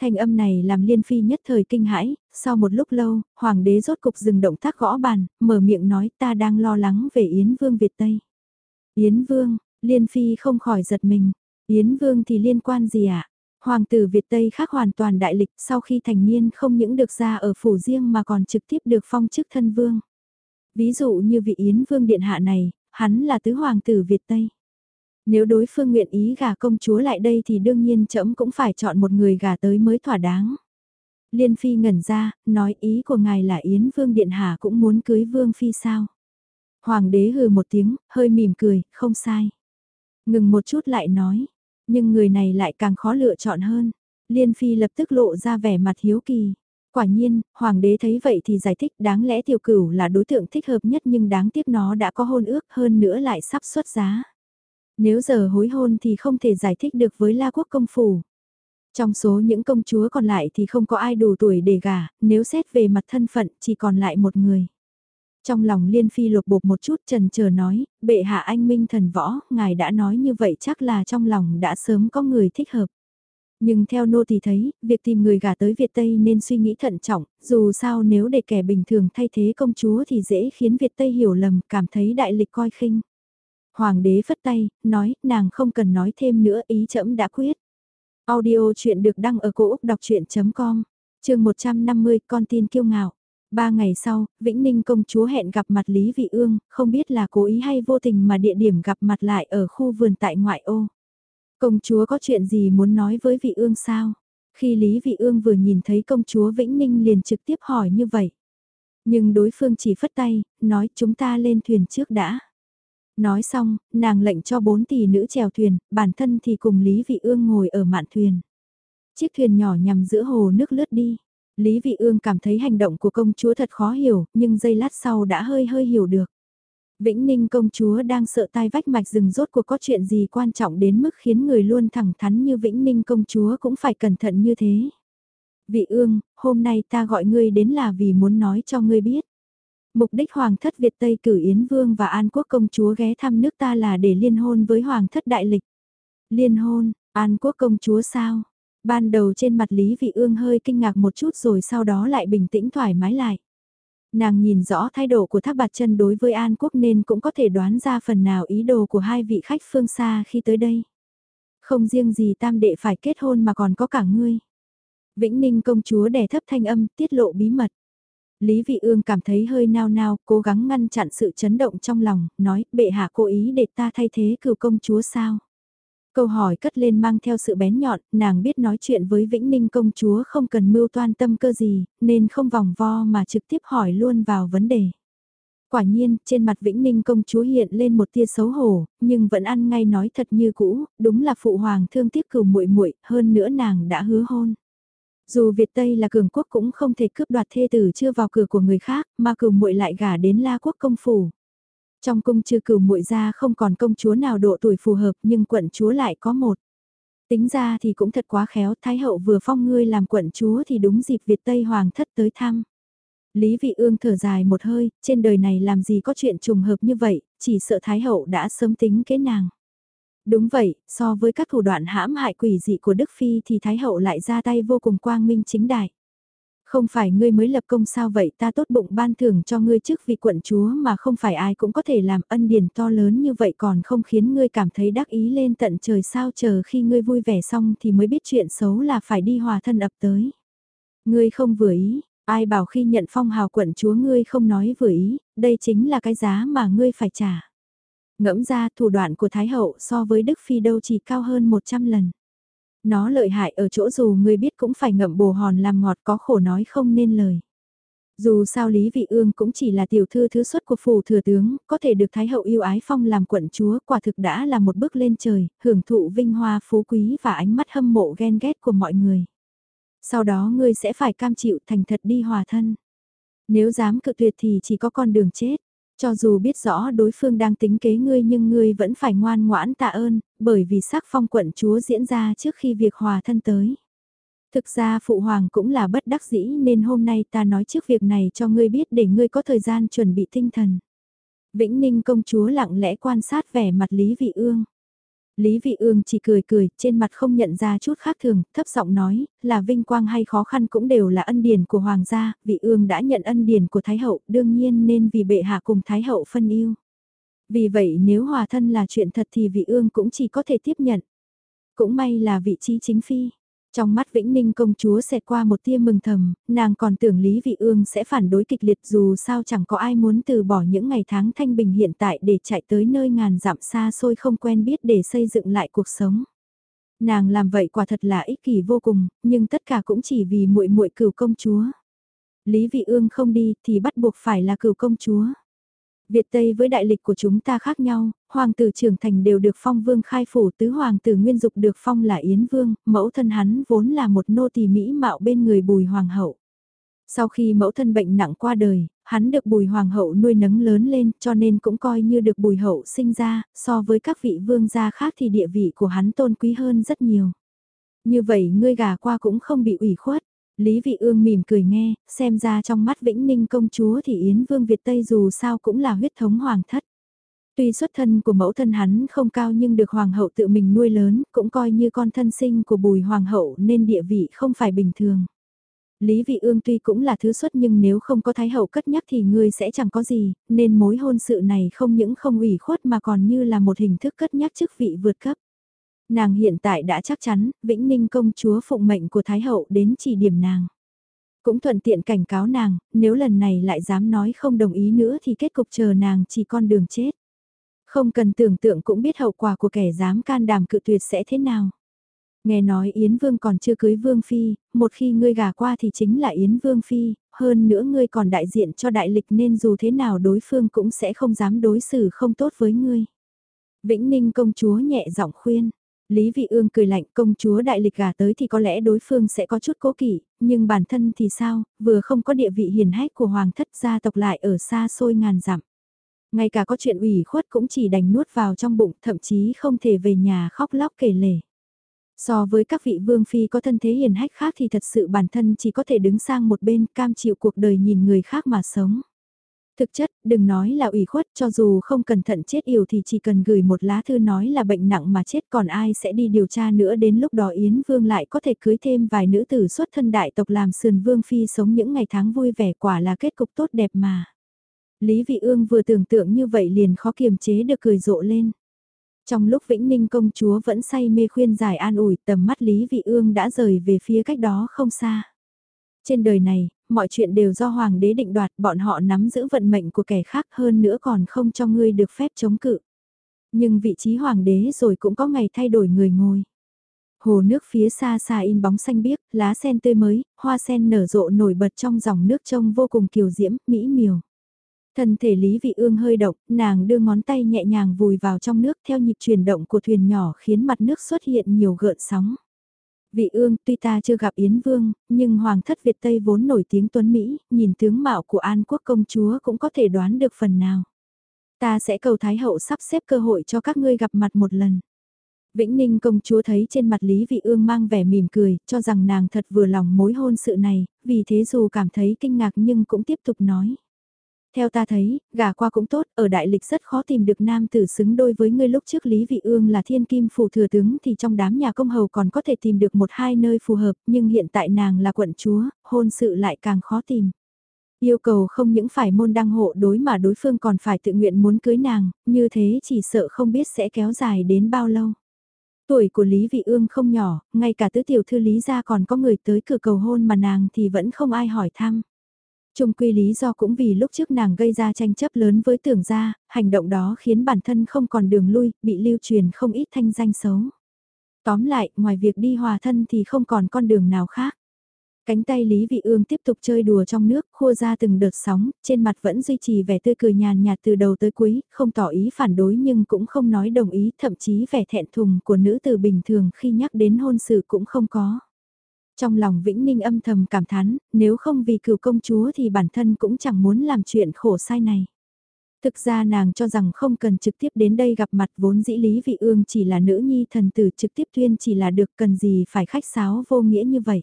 Thanh âm này làm Liên Phi nhất thời kinh hãi, sau một lúc lâu, Hoàng đế rốt cục dừng động tác gõ bàn, mở miệng nói ta đang lo lắng về Yến Vương Việt Tây. Yến Vương, Liên Phi không khỏi giật mình, Yến Vương thì liên quan gì ạ? À? Hoàng tử Việt Tây khác hoàn toàn đại lịch sau khi thành niên không những được ra ở phủ riêng mà còn trực tiếp được phong chức thân vương. Ví dụ như vị Yến Vương Điện Hạ này, hắn là tứ hoàng tử Việt Tây. Nếu đối phương nguyện ý gả công chúa lại đây thì đương nhiên trẫm cũng phải chọn một người gả tới mới thỏa đáng. Liên Phi ngẩn ra, nói ý của ngài là Yến Vương Điện Hạ cũng muốn cưới Vương Phi sao. Hoàng đế hừ một tiếng, hơi mỉm cười, không sai. Ngừng một chút lại nói, nhưng người này lại càng khó lựa chọn hơn. Liên Phi lập tức lộ ra vẻ mặt hiếu kỳ. Quả nhiên, hoàng đế thấy vậy thì giải thích đáng lẽ tiểu cửu là đối tượng thích hợp nhất nhưng đáng tiếc nó đã có hôn ước hơn nữa lại sắp xuất giá. Nếu giờ hối hôn thì không thể giải thích được với La Quốc công phủ. Trong số những công chúa còn lại thì không có ai đủ tuổi để gả, nếu xét về mặt thân phận chỉ còn lại một người. Trong lòng Liên Phi lục bột một chút trần chờ nói, bệ hạ anh minh thần võ, ngài đã nói như vậy chắc là trong lòng đã sớm có người thích hợp. Nhưng theo nô thì thấy, việc tìm người gả tới Việt Tây nên suy nghĩ thận trọng, dù sao nếu để kẻ bình thường thay thế công chúa thì dễ khiến Việt Tây hiểu lầm, cảm thấy đại lịch coi khinh. Hoàng đế phất tay, nói, nàng không cần nói thêm nữa, ý chậm đã quyết. Audio chuyện được đăng ở cổ Úc đọc chuyện.com, trường 150 con tin kiêu ngạo. Ba ngày sau, Vĩnh Ninh công chúa hẹn gặp mặt Lý Vị Ương, không biết là cố ý hay vô tình mà địa điểm gặp mặt lại ở khu vườn tại ngoại ô. Công chúa có chuyện gì muốn nói với Vị Ương sao? Khi Lý Vị Ương vừa nhìn thấy công chúa Vĩnh Ninh liền trực tiếp hỏi như vậy. Nhưng đối phương chỉ phất tay, nói chúng ta lên thuyền trước đã. Nói xong, nàng lệnh cho bốn tỷ nữ chèo thuyền, bản thân thì cùng Lý Vị Ương ngồi ở mạn thuyền. Chiếc thuyền nhỏ nhằm giữa hồ nước lướt đi. Lý Vị Ương cảm thấy hành động của công chúa thật khó hiểu, nhưng giây lát sau đã hơi hơi hiểu được. Vĩnh Ninh công chúa đang sợ tai vách mạch rừng rốt cuộc có chuyện gì quan trọng đến mức khiến người luôn thẳng thắn như Vĩnh Ninh công chúa cũng phải cẩn thận như thế. Vị ương, hôm nay ta gọi ngươi đến là vì muốn nói cho ngươi biết. Mục đích Hoàng thất Việt Tây cử Yến Vương và An Quốc công chúa ghé thăm nước ta là để liên hôn với Hoàng thất Đại Lịch. Liên hôn, An Quốc công chúa sao? Ban đầu trên mặt Lý Vị Ương hơi kinh ngạc một chút rồi sau đó lại bình tĩnh thoải mái lại. Nàng nhìn rõ thái độ của Thác Bạt Chân đối với An Quốc nên cũng có thể đoán ra phần nào ý đồ của hai vị khách phương xa khi tới đây. Không riêng gì tam đệ phải kết hôn mà còn có cả ngươi. Vĩnh Ninh công chúa đè thấp thanh âm tiết lộ bí mật. Lý Vị Ương cảm thấy hơi nao nao, cố gắng ngăn chặn sự chấn động trong lòng, nói, bệ hạ cố ý để ta thay thế cửu công chúa sao? Câu hỏi cất lên mang theo sự bén nhọn, nàng biết nói chuyện với Vĩnh Ninh công chúa không cần mưu toan tâm cơ gì, nên không vòng vo mà trực tiếp hỏi luôn vào vấn đề. Quả nhiên, trên mặt Vĩnh Ninh công chúa hiện lên một tia xấu hổ, nhưng vẫn ăn ngay nói thật như cũ, đúng là phụ hoàng thương tiếc cửu muội muội, hơn nữa nàng đã hứa hôn. Dù Việt Tây là cường quốc cũng không thể cướp đoạt thê tử chưa vào cửa của người khác, mà cửu muội lại gả đến La quốc công phủ. Trong cung trừ cửu muội ra không còn công chúa nào độ tuổi phù hợp nhưng quận chúa lại có một. Tính ra thì cũng thật quá khéo, Thái hậu vừa phong ngươi làm quận chúa thì đúng dịp Việt Tây Hoàng thất tới thăm. Lý Vị Ương thở dài một hơi, trên đời này làm gì có chuyện trùng hợp như vậy, chỉ sợ Thái hậu đã sớm tính kế nàng. Đúng vậy, so với các thủ đoạn hãm hại quỷ dị của Đức Phi thì Thái hậu lại ra tay vô cùng quang minh chính đại. Không phải ngươi mới lập công sao vậy ta tốt bụng ban thưởng cho ngươi trước vị quận chúa mà không phải ai cũng có thể làm ân điển to lớn như vậy còn không khiến ngươi cảm thấy đắc ý lên tận trời sao chờ khi ngươi vui vẻ xong thì mới biết chuyện xấu là phải đi hòa thân ập tới. Ngươi không vừa ý, ai bảo khi nhận phong hào quận chúa ngươi không nói vừa ý, đây chính là cái giá mà ngươi phải trả. Ngẫm ra thủ đoạn của Thái Hậu so với Đức Phi đâu chỉ cao hơn 100 lần. Nó lợi hại ở chỗ dù người biết cũng phải ngậm bồ hòn làm ngọt có khổ nói không nên lời. Dù sao Lý Vị Ương cũng chỉ là tiểu thư thứ xuất của phủ thừa tướng, có thể được Thái hậu yêu ái phong làm quận chúa quả thực đã là một bước lên trời, hưởng thụ vinh hoa phú quý và ánh mắt hâm mộ ghen ghét của mọi người. Sau đó ngươi sẽ phải cam chịu thành thật đi hòa thân. Nếu dám cự tuyệt thì chỉ có con đường chết. Cho dù biết rõ đối phương đang tính kế ngươi nhưng ngươi vẫn phải ngoan ngoãn tạ ơn, bởi vì sắc phong quận chúa diễn ra trước khi việc hòa thân tới. Thực ra phụ hoàng cũng là bất đắc dĩ nên hôm nay ta nói trước việc này cho ngươi biết để ngươi có thời gian chuẩn bị tinh thần. Vĩnh Ninh công chúa lặng lẽ quan sát vẻ mặt Lý Vị Ương. Lý Vị Ương chỉ cười cười, trên mặt không nhận ra chút khác thường, thấp giọng nói, là vinh quang hay khó khăn cũng đều là ân điển của Hoàng gia, Vị Ương đã nhận ân điển của Thái Hậu, đương nhiên nên vì bệ hạ cùng Thái Hậu phân yêu. Vì vậy nếu hòa thân là chuyện thật thì Vị Ương cũng chỉ có thể tiếp nhận. Cũng may là vị trí chính phi. Trong mắt Vĩnh Ninh công chúa xẹt qua một tia mừng thầm, nàng còn tưởng Lý Vị Ương sẽ phản đối kịch liệt dù sao chẳng có ai muốn từ bỏ những ngày tháng thanh bình hiện tại để chạy tới nơi ngàn dặm xa xôi không quen biết để xây dựng lại cuộc sống. Nàng làm vậy quả thật là ích kỷ vô cùng, nhưng tất cả cũng chỉ vì muội muội cửu công chúa. Lý Vị Ương không đi thì bắt buộc phải là cửu công chúa. Việt Tây với đại lịch của chúng ta khác nhau, hoàng tử trưởng thành đều được phong vương khai phủ tứ hoàng tử nguyên dục được phong là Yến Vương, mẫu thân hắn vốn là một nô tỳ mỹ mạo bên người bùi hoàng hậu. Sau khi mẫu thân bệnh nặng qua đời, hắn được bùi hoàng hậu nuôi nấng lớn lên cho nên cũng coi như được bùi hậu sinh ra, so với các vị vương gia khác thì địa vị của hắn tôn quý hơn rất nhiều. Như vậy ngươi gà qua cũng không bị ủy khuất. Lý Vị Ương mỉm cười nghe, xem ra trong mắt Vĩnh Ninh công chúa thì Yến Vương Việt Tây dù sao cũng là huyết thống hoàng thất. Tuy xuất thân của mẫu thân hắn không cao nhưng được hoàng hậu tự mình nuôi lớn, cũng coi như con thân sinh của bùi hoàng hậu nên địa vị không phải bình thường. Lý Vị Ương tuy cũng là thứ xuất nhưng nếu không có thái hậu cất nhắc thì ngươi sẽ chẳng có gì, nên mối hôn sự này không những không ủy khuất mà còn như là một hình thức cất nhắc chức vị vượt cấp. Nàng hiện tại đã chắc chắn, Vĩnh Ninh công chúa phụng mệnh của Thái Hậu đến chỉ điểm nàng. Cũng thuận tiện cảnh cáo nàng, nếu lần này lại dám nói không đồng ý nữa thì kết cục chờ nàng chỉ con đường chết. Không cần tưởng tượng cũng biết hậu quả của kẻ dám can đảm cự tuyệt sẽ thế nào. Nghe nói Yến Vương còn chưa cưới Vương Phi, một khi ngươi gả qua thì chính là Yến Vương Phi, hơn nữa ngươi còn đại diện cho đại lịch nên dù thế nào đối phương cũng sẽ không dám đối xử không tốt với ngươi. Vĩnh Ninh công chúa nhẹ giọng khuyên, Lý Vị Ương cười lạnh công chúa đại lịch gả tới thì có lẽ đối phương sẽ có chút cố kỵ, nhưng bản thân thì sao, vừa không có địa vị hiền hách của hoàng thất gia tộc lại ở xa xôi ngàn dặm. Ngay cả có chuyện ủy khuất cũng chỉ đành nuốt vào trong bụng, thậm chí không thể về nhà khóc lóc kể lể. So với các vị vương phi có thân thế hiền hách khác thì thật sự bản thân chỉ có thể đứng sang một bên cam chịu cuộc đời nhìn người khác mà sống. Thực chất, đừng nói là ủy khuất, cho dù không cẩn thận chết yểu thì chỉ cần gửi một lá thư nói là bệnh nặng mà chết còn ai sẽ đi điều tra nữa đến lúc đó Yến Vương lại có thể cưới thêm vài nữ tử xuất thân đại tộc làm sườn Vương Phi sống những ngày tháng vui vẻ quả là kết cục tốt đẹp mà. Lý Vị Ương vừa tưởng tượng như vậy liền khó kiềm chế được cười rộ lên. Trong lúc Vĩnh Ninh công chúa vẫn say mê khuyên giải an ủi tầm mắt Lý Vị Ương đã rời về phía cách đó không xa. Trên đời này, mọi chuyện đều do hoàng đế định đoạt, bọn họ nắm giữ vận mệnh của kẻ khác hơn nữa còn không cho ngươi được phép chống cự. Nhưng vị trí hoàng đế rồi cũng có ngày thay đổi người ngồi. Hồ nước phía xa xa in bóng xanh biếc, lá sen tươi mới, hoa sen nở rộ nổi bật trong dòng nước trông vô cùng kiều diễm, mỹ miều. Thân thể Lý Vị Ương hơi động, nàng đưa ngón tay nhẹ nhàng vùi vào trong nước theo nhịp chuyển động của thuyền nhỏ khiến mặt nước xuất hiện nhiều gợn sóng. Vị Ương tuy ta chưa gặp Yến Vương, nhưng Hoàng thất Việt Tây vốn nổi tiếng tuấn Mỹ, nhìn tướng mạo của An Quốc công chúa cũng có thể đoán được phần nào. Ta sẽ cầu Thái Hậu sắp xếp cơ hội cho các ngươi gặp mặt một lần. Vĩnh Ninh công chúa thấy trên mặt Lý Vị Ương mang vẻ mỉm cười, cho rằng nàng thật vừa lòng mối hôn sự này, vì thế dù cảm thấy kinh ngạc nhưng cũng tiếp tục nói. Theo ta thấy, gà qua cũng tốt, ở đại lịch rất khó tìm được nam tử xứng đôi với ngươi lúc trước Lý Vị Ương là thiên kim phủ thừa tướng thì trong đám nhà công hầu còn có thể tìm được một hai nơi phù hợp, nhưng hiện tại nàng là quận chúa, hôn sự lại càng khó tìm. Yêu cầu không những phải môn đăng hộ đối mà đối phương còn phải tự nguyện muốn cưới nàng, như thế chỉ sợ không biết sẽ kéo dài đến bao lâu. Tuổi của Lý Vị Ương không nhỏ, ngay cả tứ tiểu thư Lý gia còn có người tới cửa cầu hôn mà nàng thì vẫn không ai hỏi thăm. Trung quy lý do cũng vì lúc trước nàng gây ra tranh chấp lớn với tưởng gia, hành động đó khiến bản thân không còn đường lui, bị lưu truyền không ít thanh danh xấu. Tóm lại, ngoài việc đi hòa thân thì không còn con đường nào khác. Cánh tay Lý Vị Ương tiếp tục chơi đùa trong nước, khua ra từng đợt sóng, trên mặt vẫn duy trì vẻ tươi cười nhàn nhạt từ đầu tới cuối, không tỏ ý phản đối nhưng cũng không nói đồng ý, thậm chí vẻ thẹn thùng của nữ từ bình thường khi nhắc đến hôn sự cũng không có. Trong lòng Vĩnh Ninh âm thầm cảm thán, nếu không vì cựu công chúa thì bản thân cũng chẳng muốn làm chuyện khổ sai này. Thực ra nàng cho rằng không cần trực tiếp đến đây gặp mặt vốn dĩ Lý Vị Ương chỉ là nữ nhi thần tử trực tiếp tuyên chỉ là được cần gì phải khách sáo vô nghĩa như vậy.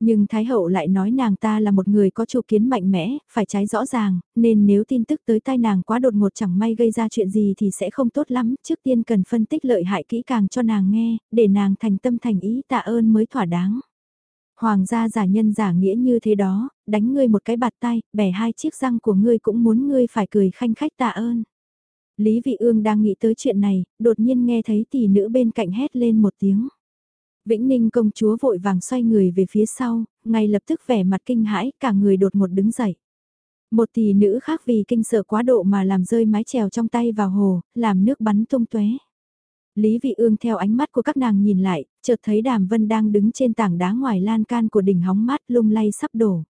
Nhưng Thái Hậu lại nói nàng ta là một người có chủ kiến mạnh mẽ, phải trái rõ ràng, nên nếu tin tức tới tai nàng quá đột ngột chẳng may gây ra chuyện gì thì sẽ không tốt lắm, trước tiên cần phân tích lợi hại kỹ càng cho nàng nghe, để nàng thành tâm thành ý tạ ơn mới thỏa đáng. Hoàng gia giả nhân giả nghĩa như thế đó, đánh ngươi một cái bạt tay, bẻ hai chiếc răng của ngươi cũng muốn ngươi phải cười khanh khách tạ ơn. Lý Vị Ương đang nghĩ tới chuyện này, đột nhiên nghe thấy tỷ nữ bên cạnh hét lên một tiếng. Vĩnh Ninh công chúa vội vàng xoay người về phía sau, ngay lập tức vẻ mặt kinh hãi, cả người đột ngột đứng dậy. Một tỷ nữ khác vì kinh sợ quá độ mà làm rơi mái chèo trong tay vào hồ, làm nước bắn tung tóe. Lý Vị Ương theo ánh mắt của các nàng nhìn lại, chợt thấy Đàm Vân đang đứng trên tảng đá ngoài lan can của đỉnh hóng mát lung lay sắp đổ.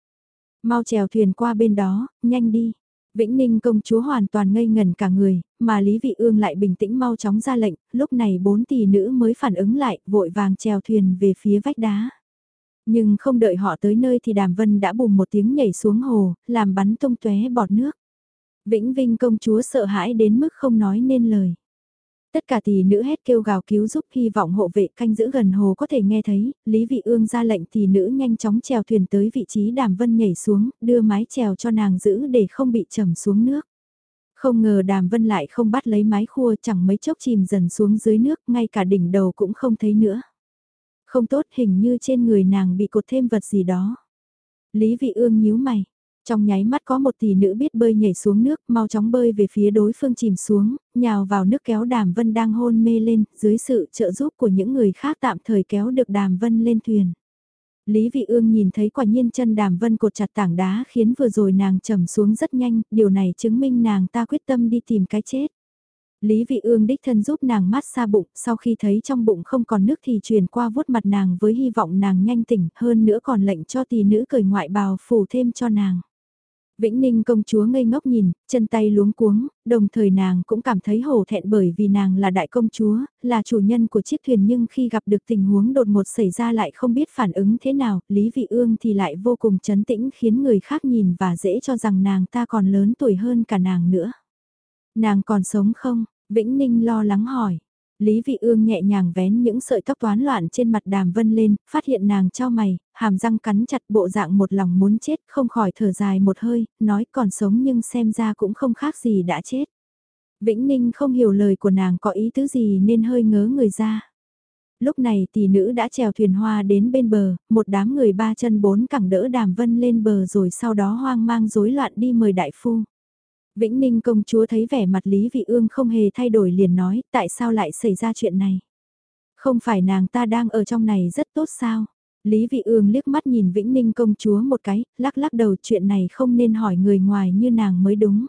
Mau chèo thuyền qua bên đó, nhanh đi. Vĩnh Ninh công chúa hoàn toàn ngây ngần cả người, mà Lý Vị Ương lại bình tĩnh mau chóng ra lệnh, lúc này bốn tỷ nữ mới phản ứng lại, vội vàng chèo thuyền về phía vách đá. Nhưng không đợi họ tới nơi thì Đàm Vân đã bùng một tiếng nhảy xuống hồ, làm bắn tung tóe bọt nước. Vĩnh Vinh công chúa sợ hãi đến mức không nói nên lời. Tất cả tỷ nữ hét kêu gào cứu giúp hy vọng hộ vệ canh giữ gần hồ có thể nghe thấy, Lý Vị Ương ra lệnh tỷ nữ nhanh chóng chèo thuyền tới vị trí đàm vân nhảy xuống, đưa mái chèo cho nàng giữ để không bị trầm xuống nước. Không ngờ đàm vân lại không bắt lấy mái khua chẳng mấy chốc chìm dần xuống dưới nước, ngay cả đỉnh đầu cũng không thấy nữa. Không tốt hình như trên người nàng bị cột thêm vật gì đó. Lý Vị Ương nhíu mày, trong nháy mắt có một tỷ nữ biết bơi nhảy xuống nước, mau chóng bơi về phía đối phương chìm xuống, nhào vào nước kéo đàm vân đang hôn mê lên, dưới sự trợ giúp của những người khác tạm thời kéo được đàm vân lên thuyền. Lý Vị Ương nhìn thấy quả nhiên chân đàm vân cột chặt tảng đá khiến vừa rồi nàng trầm xuống rất nhanh, điều này chứng minh nàng ta quyết tâm đi tìm cái chết. Lý Vị Ương đích thân giúp nàng mát xa bụng, sau khi thấy trong bụng không còn nước thì truyền qua vuốt mặt nàng với hy vọng nàng nhanh tỉnh, hơn nữa còn lệnh cho tỷ nữ cởi ngoại bào phủ thêm cho nàng. Vĩnh Ninh công chúa ngây ngốc nhìn, chân tay luống cuống, đồng thời nàng cũng cảm thấy hổ thẹn bởi vì nàng là đại công chúa, là chủ nhân của chiếc thuyền nhưng khi gặp được tình huống đột ngột xảy ra lại không biết phản ứng thế nào, Lý Vị Ương thì lại vô cùng chấn tĩnh khiến người khác nhìn và dễ cho rằng nàng ta còn lớn tuổi hơn cả nàng nữa. Nàng còn sống không? Vĩnh Ninh lo lắng hỏi. Lý Vị Ương nhẹ nhàng vén những sợi tóc toán loạn trên mặt đàm vân lên, phát hiện nàng cho mày, hàm răng cắn chặt bộ dạng một lòng muốn chết, không khỏi thở dài một hơi, nói còn sống nhưng xem ra cũng không khác gì đã chết. Vĩnh Ninh không hiểu lời của nàng có ý tứ gì nên hơi ngớ người ra. Lúc này tỷ nữ đã trèo thuyền hoa đến bên bờ, một đám người ba chân bốn cẳng đỡ đàm vân lên bờ rồi sau đó hoang mang rối loạn đi mời đại phu. Vĩnh Ninh công chúa thấy vẻ mặt Lý Vị Ương không hề thay đổi liền nói, tại sao lại xảy ra chuyện này? Không phải nàng ta đang ở trong này rất tốt sao? Lý Vị Ương liếc mắt nhìn Vĩnh Ninh công chúa một cái, lắc lắc đầu chuyện này không nên hỏi người ngoài như nàng mới đúng.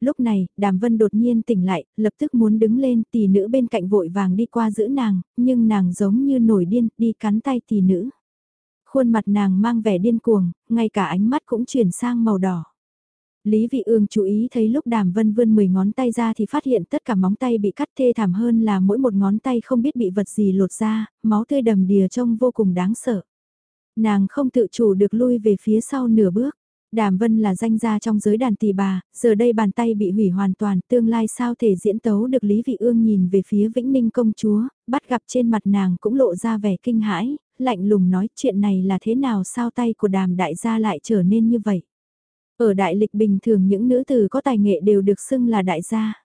Lúc này, Đàm Vân đột nhiên tỉnh lại, lập tức muốn đứng lên, tỷ nữ bên cạnh vội vàng đi qua giữ nàng, nhưng nàng giống như nổi điên, đi cắn tay tỷ nữ. Khuôn mặt nàng mang vẻ điên cuồng, ngay cả ánh mắt cũng chuyển sang màu đỏ. Lý Vị Ương chú ý thấy lúc Đàm Vân vươn 10 ngón tay ra thì phát hiện tất cả móng tay bị cắt thê thảm hơn là mỗi một ngón tay không biết bị vật gì lột ra, máu tươi đầm đìa trông vô cùng đáng sợ. Nàng không tự chủ được lui về phía sau nửa bước. Đàm Vân là danh gia trong giới đàn tỷ bà, giờ đây bàn tay bị hủy hoàn toàn, tương lai sao thể diễn tấu được Lý Vị Ương nhìn về phía Vĩnh Ninh công chúa, bắt gặp trên mặt nàng cũng lộ ra vẻ kinh hãi, lạnh lùng nói chuyện này là thế nào sao tay của đàm đại gia lại trở nên như vậy. Ở đại lịch bình thường những nữ tử có tài nghệ đều được xưng là đại gia.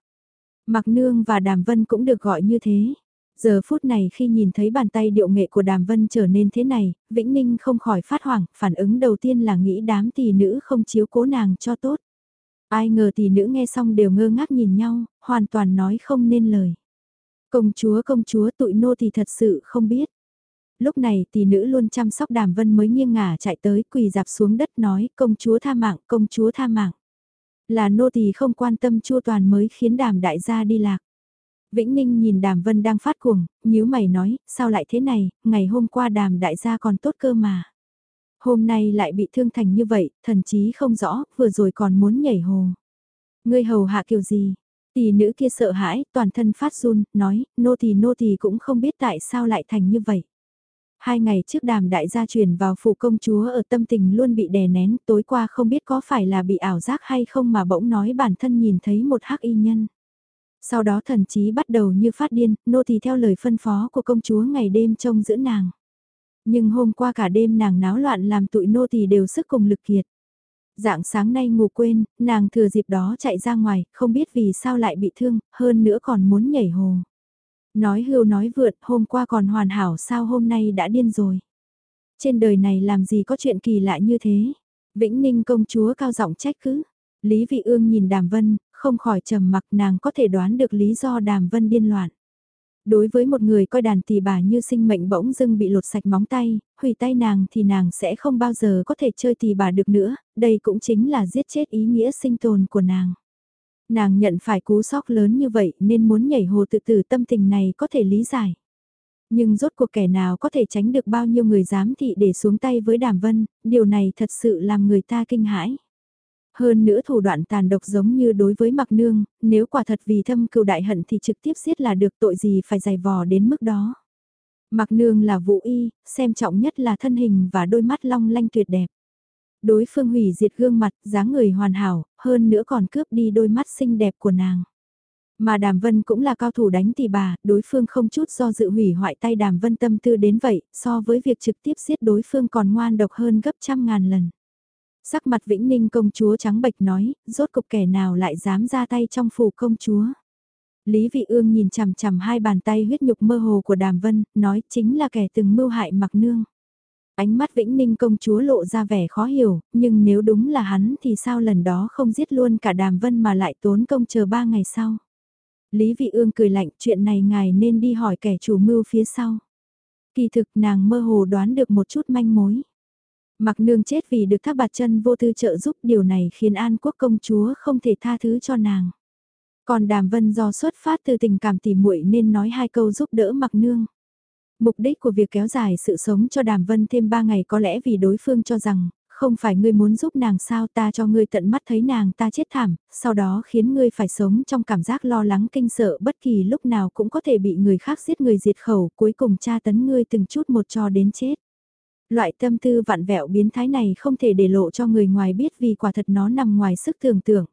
Mặc nương và đàm vân cũng được gọi như thế. Giờ phút này khi nhìn thấy bàn tay điệu nghệ của đàm vân trở nên thế này, Vĩnh Ninh không khỏi phát hoảng, phản ứng đầu tiên là nghĩ đám tỷ nữ không chiếu cố nàng cho tốt. Ai ngờ tỷ nữ nghe xong đều ngơ ngác nhìn nhau, hoàn toàn nói không nên lời. Công chúa công chúa tụi nô thì thật sự không biết. Lúc này tỷ nữ luôn chăm sóc đàm vân mới nghiêng ngả chạy tới quỳ dạp xuống đất nói công chúa tha mạng, công chúa tha mạng. Là nô tỳ không quan tâm chua toàn mới khiến đàm đại gia đi lạc. Vĩnh Ninh nhìn đàm vân đang phát cuồng, nhíu mày nói, sao lại thế này, ngày hôm qua đàm đại gia còn tốt cơ mà. Hôm nay lại bị thương thành như vậy, thần chí không rõ, vừa rồi còn muốn nhảy hồ. Ngươi hầu hạ kiểu gì? Tỷ nữ kia sợ hãi, toàn thân phát run, nói, nô tỳ nô tỳ cũng không biết tại sao lại thành như vậy. Hai ngày trước đàm đại gia truyền vào phủ công chúa ở tâm tình luôn bị đè nén, tối qua không biết có phải là bị ảo giác hay không mà bỗng nói bản thân nhìn thấy một hắc y nhân. Sau đó thần chí bắt đầu như phát điên, nô tỳ theo lời phân phó của công chúa ngày đêm trông giữ nàng. Nhưng hôm qua cả đêm nàng náo loạn làm tụi nô tỳ đều sức cùng lực kiệt. Dạng sáng nay ngủ quên, nàng thừa dịp đó chạy ra ngoài, không biết vì sao lại bị thương, hơn nữa còn muốn nhảy hồ. Nói hưu nói vượt, hôm qua còn hoàn hảo sao hôm nay đã điên rồi. Trên đời này làm gì có chuyện kỳ lạ như thế. Vĩnh Ninh công chúa cao giọng trách cứ. Lý Vị Ương nhìn Đàm Vân, không khỏi trầm mặc nàng có thể đoán được lý do Đàm Vân điên loạn. Đối với một người coi đàn tỳ bà như sinh mệnh bỗng dưng bị lột sạch móng tay, hủy tay nàng thì nàng sẽ không bao giờ có thể chơi tỳ bà được nữa, đây cũng chính là giết chết ý nghĩa sinh tồn của nàng. Nàng nhận phải cú sốc lớn như vậy nên muốn nhảy hồ tự tử tâm tình này có thể lý giải. Nhưng rốt cuộc kẻ nào có thể tránh được bao nhiêu người dám thị để xuống tay với Đàm Vân, điều này thật sự làm người ta kinh hãi. Hơn nữa thủ đoạn tàn độc giống như đối với mặc nương, nếu quả thật vì thâm cựu đại hận thì trực tiếp giết là được tội gì phải dày vò đến mức đó. Mặc nương là vũ y, xem trọng nhất là thân hình và đôi mắt long lanh tuyệt đẹp. Đối phương hủy diệt gương mặt, dáng người hoàn hảo, hơn nữa còn cướp đi đôi mắt xinh đẹp của nàng. Mà Đàm Vân cũng là cao thủ đánh tỷ bà, đối phương không chút do dự hủy hoại tay Đàm Vân tâm tư đến vậy, so với việc trực tiếp giết đối phương còn ngoan độc hơn gấp trăm ngàn lần. Sắc mặt Vĩnh Ninh công chúa trắng bệch nói, rốt cục kẻ nào lại dám ra tay trong phủ công chúa. Lý Vị Ương nhìn chằm chằm hai bàn tay huyết nhục mơ hồ của Đàm Vân, nói chính là kẻ từng mưu hại mặc nương. Ánh mắt Vĩnh Ninh công chúa lộ ra vẻ khó hiểu, nhưng nếu đúng là hắn thì sao lần đó không giết luôn cả Đàm Vân mà lại tốn công chờ ba ngày sau. Lý Vị Ương cười lạnh chuyện này ngài nên đi hỏi kẻ chủ mưu phía sau. Kỳ thực nàng mơ hồ đoán được một chút manh mối. Mặc nương chết vì được thác bạt chân vô tư trợ giúp điều này khiến An Quốc công chúa không thể tha thứ cho nàng. Còn Đàm Vân do xuất phát từ tình cảm tỉ muội nên nói hai câu giúp đỡ mặc nương. Mục đích của việc kéo dài sự sống cho Đàm Vân thêm ba ngày có lẽ vì đối phương cho rằng, không phải ngươi muốn giúp nàng sao ta cho ngươi tận mắt thấy nàng ta chết thảm, sau đó khiến ngươi phải sống trong cảm giác lo lắng kinh sợ bất kỳ lúc nào cũng có thể bị người khác giết người diệt khẩu cuối cùng tra tấn ngươi từng chút một cho đến chết. Loại tâm tư vặn vẹo biến thái này không thể để lộ cho người ngoài biết vì quả thật nó nằm ngoài sức tưởng tượng.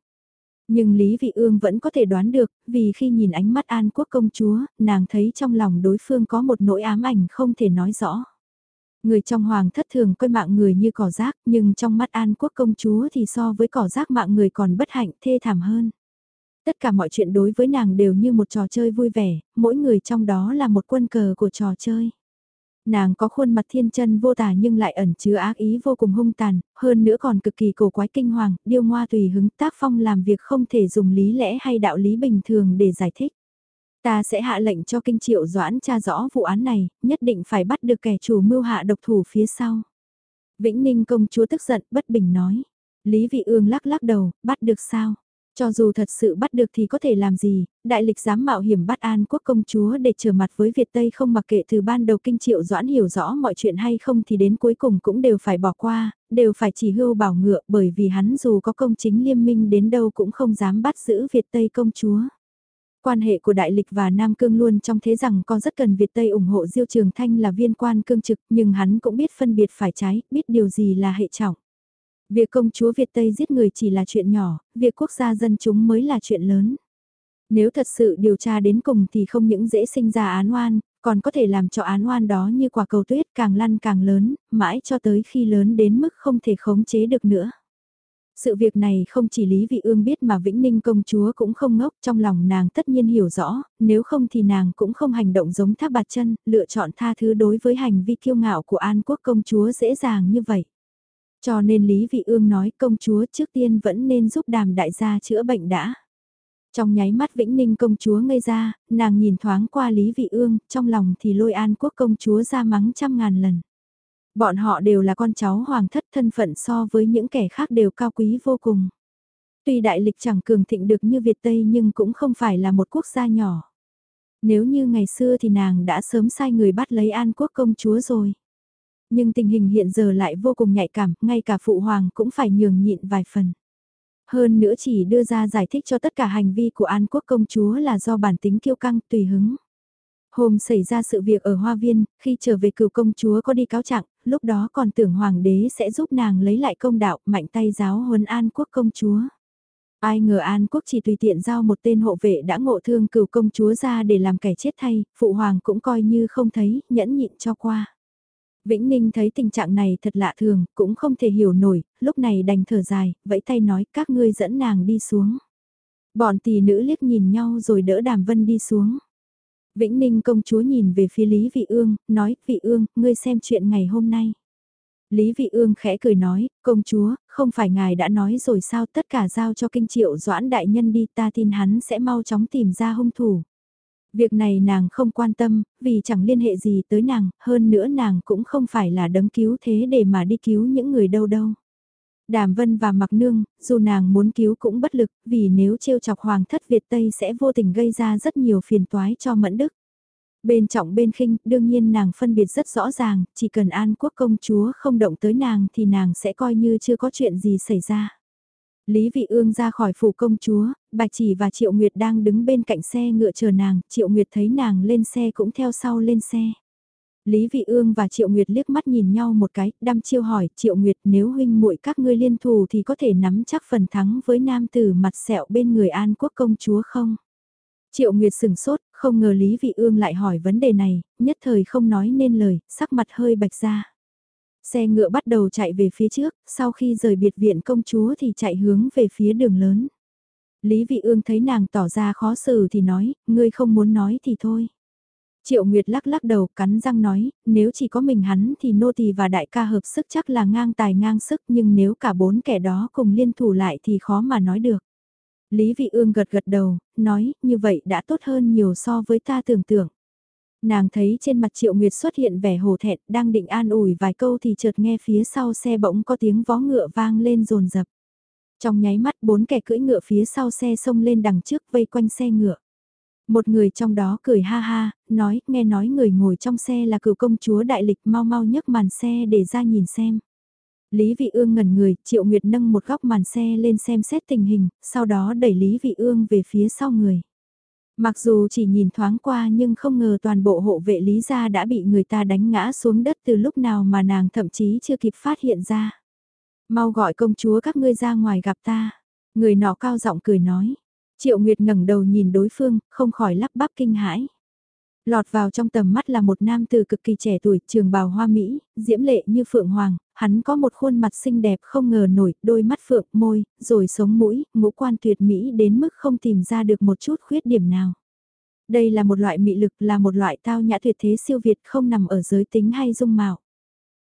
Nhưng Lý Vị Ương vẫn có thể đoán được, vì khi nhìn ánh mắt An Quốc công chúa, nàng thấy trong lòng đối phương có một nỗi ám ảnh không thể nói rõ. Người trong hoàng thất thường coi mạng người như cỏ rác, nhưng trong mắt An Quốc công chúa thì so với cỏ rác mạng người còn bất hạnh thê thảm hơn. Tất cả mọi chuyện đối với nàng đều như một trò chơi vui vẻ, mỗi người trong đó là một quân cờ của trò chơi. Nàng có khuôn mặt thiên chân vô tả nhưng lại ẩn chứa ác ý vô cùng hung tàn, hơn nữa còn cực kỳ cổ quái kinh hoàng, điêu ngoa tùy hứng tác phong làm việc không thể dùng lý lẽ hay đạo lý bình thường để giải thích. Ta sẽ hạ lệnh cho kinh triệu doãn tra rõ vụ án này, nhất định phải bắt được kẻ chủ mưu hạ độc thủ phía sau. Vĩnh Ninh công chúa tức giận, bất bình nói. Lý Vị Ương lắc lắc đầu, bắt được sao? Cho dù thật sự bắt được thì có thể làm gì, đại lịch dám mạo hiểm bắt an quốc công chúa để trở mặt với Việt Tây không mặc kệ từ ban đầu kinh triệu doãn hiểu rõ mọi chuyện hay không thì đến cuối cùng cũng đều phải bỏ qua, đều phải chỉ hưu bảo ngựa bởi vì hắn dù có công chính liêm minh đến đâu cũng không dám bắt giữ Việt Tây công chúa. Quan hệ của Đại Lịch và Nam Cương luôn trong thế rằng có rất cần Việt Tây ủng hộ Diêu Trường Thanh là viên quan cương trực nhưng hắn cũng biết phân biệt phải trái, biết điều gì là hệ trọng. Việc công chúa Việt Tây giết người chỉ là chuyện nhỏ, việc quốc gia dân chúng mới là chuyện lớn. Nếu thật sự điều tra đến cùng thì không những dễ sinh ra án oan, còn có thể làm cho án oan đó như quả cầu tuyết càng lăn càng lớn, mãi cho tới khi lớn đến mức không thể khống chế được nữa. Sự việc này không chỉ Lý Vị Ương biết mà Vĩnh Ninh công chúa cũng không ngốc, trong lòng nàng tất nhiên hiểu rõ, nếu không thì nàng cũng không hành động giống thác bạt chân, lựa chọn tha thứ đối với hành vi kiêu ngạo của An Quốc công chúa dễ dàng như vậy. Cho nên Lý Vị Ương nói công chúa trước tiên vẫn nên giúp đàm đại gia chữa bệnh đã. Trong nháy mắt Vĩnh Ninh công chúa ngây ra, nàng nhìn thoáng qua Lý Vị Ương, trong lòng thì lôi an quốc công chúa ra mắng trăm ngàn lần. Bọn họ đều là con cháu hoàng thất thân phận so với những kẻ khác đều cao quý vô cùng. Tuy đại lịch chẳng cường thịnh được như Việt Tây nhưng cũng không phải là một quốc gia nhỏ. Nếu như ngày xưa thì nàng đã sớm sai người bắt lấy an quốc công chúa rồi. Nhưng tình hình hiện giờ lại vô cùng nhạy cảm, ngay cả phụ hoàng cũng phải nhường nhịn vài phần. Hơn nữa chỉ đưa ra giải thích cho tất cả hành vi của An Quốc công chúa là do bản tính kiêu căng tùy hứng. Hôm xảy ra sự việc ở Hoa Viên, khi trở về cựu công chúa có đi cáo trạng, lúc đó còn tưởng hoàng đế sẽ giúp nàng lấy lại công đạo, mạnh tay giáo huấn An Quốc công chúa. Ai ngờ An Quốc chỉ tùy tiện giao một tên hộ vệ đã ngộ thương cựu công chúa ra để làm kẻ chết thay, phụ hoàng cũng coi như không thấy, nhẫn nhịn cho qua. Vĩnh Ninh thấy tình trạng này thật lạ thường, cũng không thể hiểu nổi, lúc này đành thở dài, vẫy tay nói các ngươi dẫn nàng đi xuống. Bọn tỷ nữ liếc nhìn nhau rồi đỡ Đàm Vân đi xuống. Vĩnh Ninh công chúa nhìn về phía Lý Vị Ương, nói, Vị Ương, ngươi xem chuyện ngày hôm nay. Lý Vị Ương khẽ cười nói, công chúa, không phải ngài đã nói rồi sao tất cả giao cho kinh triệu doãn đại nhân đi ta tin hắn sẽ mau chóng tìm ra hung thủ. Việc này nàng không quan tâm, vì chẳng liên hệ gì tới nàng, hơn nữa nàng cũng không phải là đấng cứu thế để mà đi cứu những người đâu đâu. Đàm Vân và Mặc Nương, dù nàng muốn cứu cũng bất lực, vì nếu trêu chọc Hoàng thất Việt Tây sẽ vô tình gây ra rất nhiều phiền toái cho Mẫn Đức. Bên trọng bên khinh, đương nhiên nàng phân biệt rất rõ ràng, chỉ cần An Quốc công chúa không động tới nàng thì nàng sẽ coi như chưa có chuyện gì xảy ra. Lý Vị Ương ra khỏi phủ công chúa, Bạch Chỉ và Triệu Nguyệt đang đứng bên cạnh xe ngựa chờ nàng, Triệu Nguyệt thấy nàng lên xe cũng theo sau lên xe. Lý Vị Ương và Triệu Nguyệt liếc mắt nhìn nhau một cái, đăm chiêu hỏi, Triệu Nguyệt nếu huynh muội các ngươi liên thủ thì có thể nắm chắc phần thắng với nam tử mặt sẹo bên người An Quốc công chúa không? Triệu Nguyệt sừng sốt, không ngờ Lý Vị Ương lại hỏi vấn đề này, nhất thời không nói nên lời, sắc mặt hơi bạch ra. Xe ngựa bắt đầu chạy về phía trước, sau khi rời biệt viện công chúa thì chạy hướng về phía đường lớn. Lý Vị Ương thấy nàng tỏ ra khó xử thì nói, ngươi không muốn nói thì thôi. Triệu Nguyệt lắc lắc đầu cắn răng nói, nếu chỉ có mình hắn thì nô tỳ và đại ca hợp sức chắc là ngang tài ngang sức nhưng nếu cả bốn kẻ đó cùng liên thủ lại thì khó mà nói được. Lý Vị Ương gật gật đầu, nói, như vậy đã tốt hơn nhiều so với ta tưởng tượng. Nàng thấy trên mặt Triệu Nguyệt xuất hiện vẻ hồ thẹn, đang định an ủi vài câu thì chợt nghe phía sau xe bỗng có tiếng vó ngựa vang lên rồn rập. Trong nháy mắt bốn kẻ cưỡi ngựa phía sau xe xông lên đằng trước vây quanh xe ngựa. Một người trong đó cười ha ha, nói, nghe nói người ngồi trong xe là cựu công chúa đại lịch mau mau nhấc màn xe để ra nhìn xem. Lý Vị Ương ngẩn người, Triệu Nguyệt nâng một góc màn xe lên xem xét tình hình, sau đó đẩy Lý Vị Ương về phía sau người. Mặc dù chỉ nhìn thoáng qua nhưng không ngờ toàn bộ hộ vệ Lý gia đã bị người ta đánh ngã xuống đất từ lúc nào mà nàng thậm chí chưa kịp phát hiện ra. Mau gọi công chúa các ngươi ra ngoài gặp ta. Người nọ cao giọng cười nói. Triệu Nguyệt ngẩng đầu nhìn đối phương, không khỏi lắp bắp kinh hãi. Lọt vào trong tầm mắt là một nam từ cực kỳ trẻ tuổi, trường bào hoa Mỹ, diễm lệ như phượng hoàng, hắn có một khuôn mặt xinh đẹp không ngờ nổi, đôi mắt phượng, môi, rồi sống mũi, ngũ quan tuyệt mỹ đến mức không tìm ra được một chút khuyết điểm nào. Đây là một loại mị lực, là một loại tao nhã tuyệt thế siêu việt không nằm ở giới tính hay dung mạo.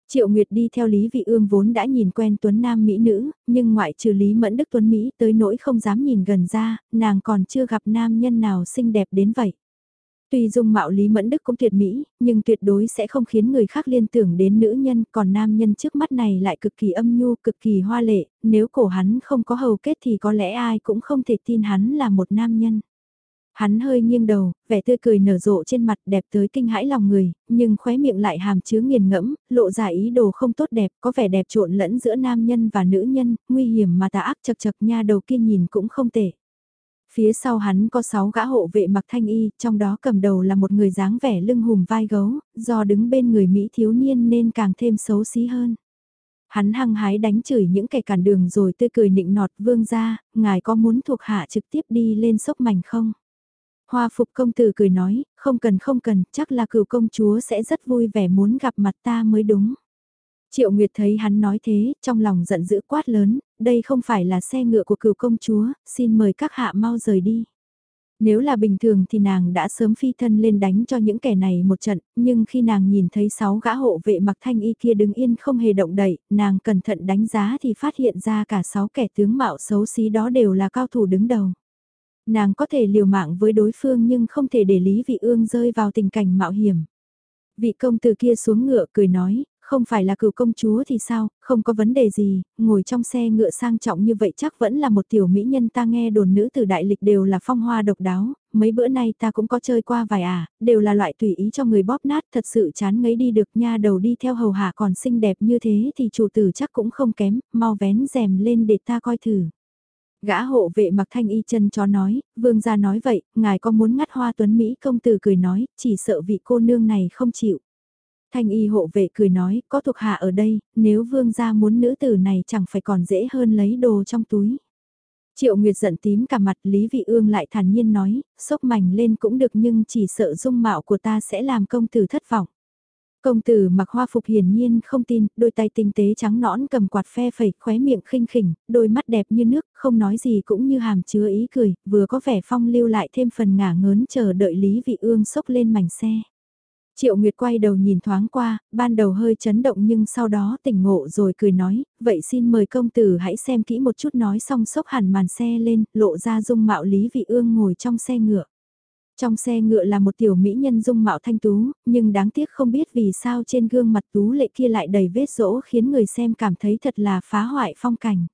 Triệu Nguyệt đi theo Lý Vị Ương vốn đã nhìn quen Tuấn Nam Mỹ nữ, nhưng ngoại trừ Lý Mẫn Đức Tuấn Mỹ tới nỗi không dám nhìn gần ra, nàng còn chưa gặp nam nhân nào xinh đẹp đến vậy. Tuy dung mạo Lý Mẫn Đức cũng tuyệt mỹ, nhưng tuyệt đối sẽ không khiến người khác liên tưởng đến nữ nhân, còn nam nhân trước mắt này lại cực kỳ âm nhu, cực kỳ hoa lệ, nếu cổ hắn không có hầu kết thì có lẽ ai cũng không thể tin hắn là một nam nhân. Hắn hơi nghiêng đầu, vẻ tươi cười nở rộ trên mặt đẹp tới kinh hãi lòng người, nhưng khóe miệng lại hàm chứa nghiền ngẫm, lộ ra ý đồ không tốt đẹp, có vẻ đẹp trộn lẫn giữa nam nhân và nữ nhân, nguy hiểm mà tà ác chật chật nha đầu kia nhìn cũng không tệ. Phía sau hắn có sáu gã hộ vệ mặc thanh y, trong đó cầm đầu là một người dáng vẻ lưng hùm vai gấu, do đứng bên người Mỹ thiếu niên nên càng thêm xấu xí hơn. Hắn hăng hái đánh chửi những kẻ cản đường rồi tươi cười nịnh nọt vương ra, ngài có muốn thuộc hạ trực tiếp đi lên sốc mảnh không? Hoa phục công tử cười nói, không cần không cần, chắc là cựu công chúa sẽ rất vui vẻ muốn gặp mặt ta mới đúng. Triệu Nguyệt thấy hắn nói thế, trong lòng giận dữ quát lớn, đây không phải là xe ngựa của cựu công chúa, xin mời các hạ mau rời đi. Nếu là bình thường thì nàng đã sớm phi thân lên đánh cho những kẻ này một trận, nhưng khi nàng nhìn thấy sáu gã hộ vệ mặc thanh y kia đứng yên không hề động đậy, nàng cẩn thận đánh giá thì phát hiện ra cả sáu kẻ tướng mạo xấu xí đó đều là cao thủ đứng đầu. Nàng có thể liều mạng với đối phương nhưng không thể để Lý Vị Ương rơi vào tình cảnh mạo hiểm. Vị công tử kia xuống ngựa cười nói, không phải là cựu công chúa thì sao, không có vấn đề gì, ngồi trong xe ngựa sang trọng như vậy chắc vẫn là một tiểu mỹ nhân ta nghe đồn nữ từ đại lịch đều là phong hoa độc đáo, mấy bữa nay ta cũng có chơi qua vài à, đều là loại tùy ý cho người bóp nát thật sự chán ngấy đi được nha đầu đi theo hầu hạ còn xinh đẹp như thế thì chủ tử chắc cũng không kém, mau vén rèm lên để ta coi thử. Gã hộ vệ mặc thanh y chân chó nói, vương gia nói vậy, ngài có muốn ngắt hoa tuấn Mỹ công tử cười nói, chỉ sợ vị cô nương này không chịu. Thanh y hộ vệ cười nói, có thuộc hạ ở đây, nếu vương gia muốn nữ tử này chẳng phải còn dễ hơn lấy đồ trong túi. Triệu Nguyệt giận tím cả mặt Lý Vị Ương lại thản nhiên nói, sốc mảnh lên cũng được nhưng chỉ sợ dung mạo của ta sẽ làm công tử thất vọng. Công tử mặc hoa phục hiển nhiên không tin, đôi tay tinh tế trắng nõn cầm quạt phe phẩy khóe miệng khinh khỉnh, đôi mắt đẹp như nước, không nói gì cũng như hàm chứa ý cười, vừa có vẻ phong lưu lại thêm phần ngả ngớn chờ đợi Lý Vị Ương sốc lên mảnh xe. Triệu Nguyệt quay đầu nhìn thoáng qua, ban đầu hơi chấn động nhưng sau đó tỉnh ngộ rồi cười nói, vậy xin mời công tử hãy xem kỹ một chút nói xong sốc hẳn màn xe lên, lộ ra dung mạo Lý Vị Ương ngồi trong xe ngựa. Trong xe ngựa là một tiểu mỹ nhân dung mạo thanh tú, nhưng đáng tiếc không biết vì sao trên gương mặt tú lệ kia lại đầy vết rỗ khiến người xem cảm thấy thật là phá hoại phong cảnh.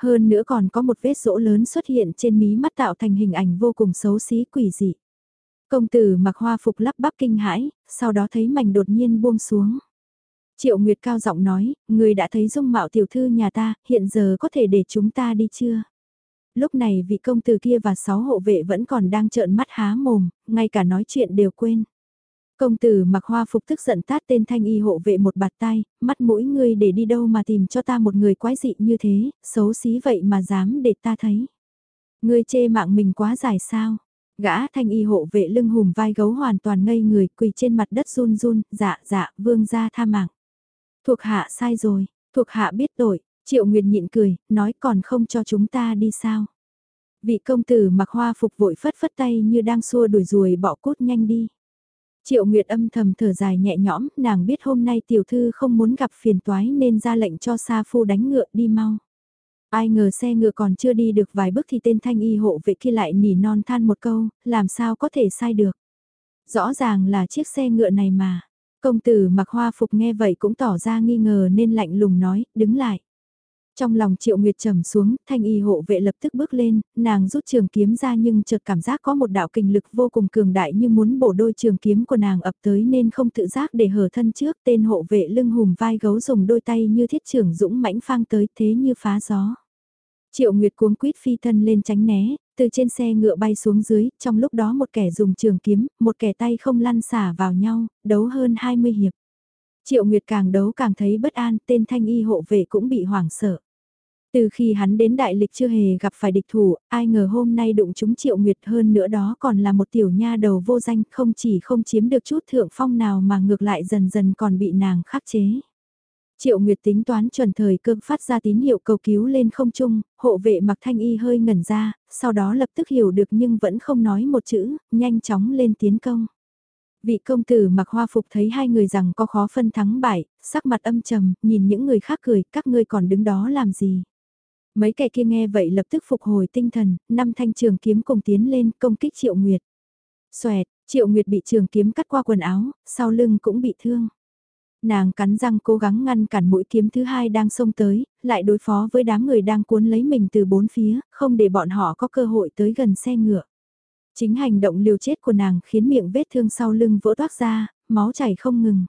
Hơn nữa còn có một vết rỗ lớn xuất hiện trên mí mắt tạo thành hình ảnh vô cùng xấu xí quỷ dị. Công tử mặc hoa phục lắp bắp kinh hãi, sau đó thấy mảnh đột nhiên buông xuống. Triệu Nguyệt cao giọng nói, người đã thấy dung mạo tiểu thư nhà ta, hiện giờ có thể để chúng ta đi chưa? Lúc này vị công tử kia và sáu hộ vệ vẫn còn đang trợn mắt há mồm, ngay cả nói chuyện đều quên. Công tử mặc hoa phục tức giận tát tên thanh y hộ vệ một bạt tay, mắt mũi ngươi để đi đâu mà tìm cho ta một người quái dị như thế, xấu xí vậy mà dám để ta thấy. Ngươi chê mạng mình quá dài sao? Gã thanh y hộ vệ lưng hùm vai gấu hoàn toàn ngây người quỳ trên mặt đất run run, dạ dạ, vương gia tha mạng. Thuộc hạ sai rồi, thuộc hạ biết tội, triệu nguyệt nhịn cười, nói còn không cho chúng ta đi sao. Vị công tử mặc hoa phục vội phất phất tay như đang xua đuổi ruồi bỏ cút nhanh đi. Triệu Nguyệt âm thầm thở dài nhẹ nhõm, nàng biết hôm nay tiểu thư không muốn gặp phiền toái nên ra lệnh cho Sa Phu đánh ngựa đi mau. Ai ngờ xe ngựa còn chưa đi được vài bước thì tên thanh y hộ vệ kia lại nỉ non than một câu, làm sao có thể sai được. Rõ ràng là chiếc xe ngựa này mà. Công tử mặc hoa phục nghe vậy cũng tỏ ra nghi ngờ nên lạnh lùng nói, đứng lại. Trong lòng triệu nguyệt trầm xuống, thanh y hộ vệ lập tức bước lên, nàng rút trường kiếm ra nhưng chợt cảm giác có một đạo kinh lực vô cùng cường đại như muốn bổ đôi trường kiếm của nàng ập tới nên không tự giác để hở thân trước. Tên hộ vệ lưng hùm vai gấu dùng đôi tay như thiết trưởng dũng mãnh phang tới thế như phá gió. Triệu Nguyệt cuống quýt phi thân lên tránh né, từ trên xe ngựa bay xuống dưới, trong lúc đó một kẻ dùng trường kiếm, một kẻ tay không lăn xả vào nhau, đấu hơn 20 hiệp. Triệu Nguyệt càng đấu càng thấy bất an, tên thanh y hộ vệ cũng bị hoảng sợ. Từ khi hắn đến đại lịch chưa hề gặp phải địch thủ, ai ngờ hôm nay đụng chúng triệu nguyệt hơn nữa đó còn là một tiểu nha đầu vô danh không chỉ không chiếm được chút thượng phong nào mà ngược lại dần dần còn bị nàng khắc chế. Triệu Nguyệt tính toán chuẩn thời cơ phát ra tín hiệu cầu cứu lên không trung, hộ vệ mặc thanh y hơi ngẩn ra, sau đó lập tức hiểu được nhưng vẫn không nói một chữ, nhanh chóng lên tiến công. Vị công tử mặc hoa phục thấy hai người rằng có khó phân thắng bại, sắc mặt âm trầm, nhìn những người khác cười, các ngươi còn đứng đó làm gì. Mấy kẻ kia nghe vậy lập tức phục hồi tinh thần, năm thanh trường kiếm cùng tiến lên công kích triệu nguyệt. Xoẹt, Triệu Nguyệt bị trường kiếm cắt qua quần áo, sau lưng cũng bị thương. Nàng cắn răng cố gắng ngăn cản mũi kiếm thứ hai đang xông tới, lại đối phó với đám người đang cuốn lấy mình từ bốn phía, không để bọn họ có cơ hội tới gần xe ngựa. Chính hành động liều chết của nàng khiến miệng vết thương sau lưng vỡ toác ra, máu chảy không ngừng.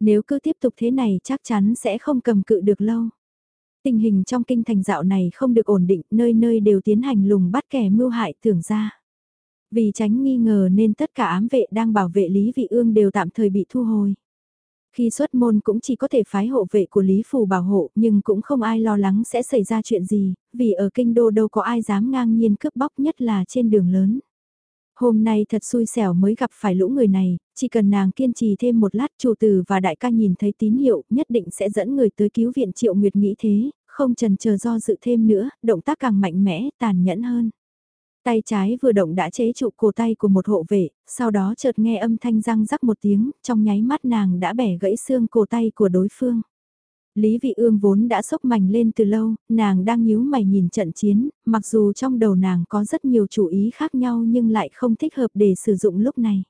Nếu cứ tiếp tục thế này chắc chắn sẽ không cầm cự được lâu. Tình hình trong kinh thành dạo này không được ổn định, nơi nơi đều tiến hành lùng bắt kẻ mưu hại tưởng ra. Vì tránh nghi ngờ nên tất cả ám vệ đang bảo vệ Lý Vị Ương đều tạm thời bị thu hồi. Khi xuất môn cũng chỉ có thể phái hộ vệ của Lý Phủ bảo hộ, nhưng cũng không ai lo lắng sẽ xảy ra chuyện gì, vì ở kinh đô đâu có ai dám ngang nhiên cướp bóc nhất là trên đường lớn. Hôm nay thật xui xẻo mới gặp phải lũ người này, chỉ cần nàng kiên trì thêm một lát chủ tử và đại ca nhìn thấy tín hiệu nhất định sẽ dẫn người tới cứu viện Triệu Nguyệt nghĩ thế, không trần chờ do dự thêm nữa, động tác càng mạnh mẽ, tàn nhẫn hơn. Tay trái vừa động đã chế trụ cổ tay của một hộ vệ, sau đó chợt nghe âm thanh răng rắc một tiếng, trong nháy mắt nàng đã bẻ gãy xương cổ tay của đối phương. Lý Vị Ương vốn đã sốc mảnh lên từ lâu, nàng đang nhíu mày nhìn trận chiến, mặc dù trong đầu nàng có rất nhiều chủ ý khác nhau nhưng lại không thích hợp để sử dụng lúc này.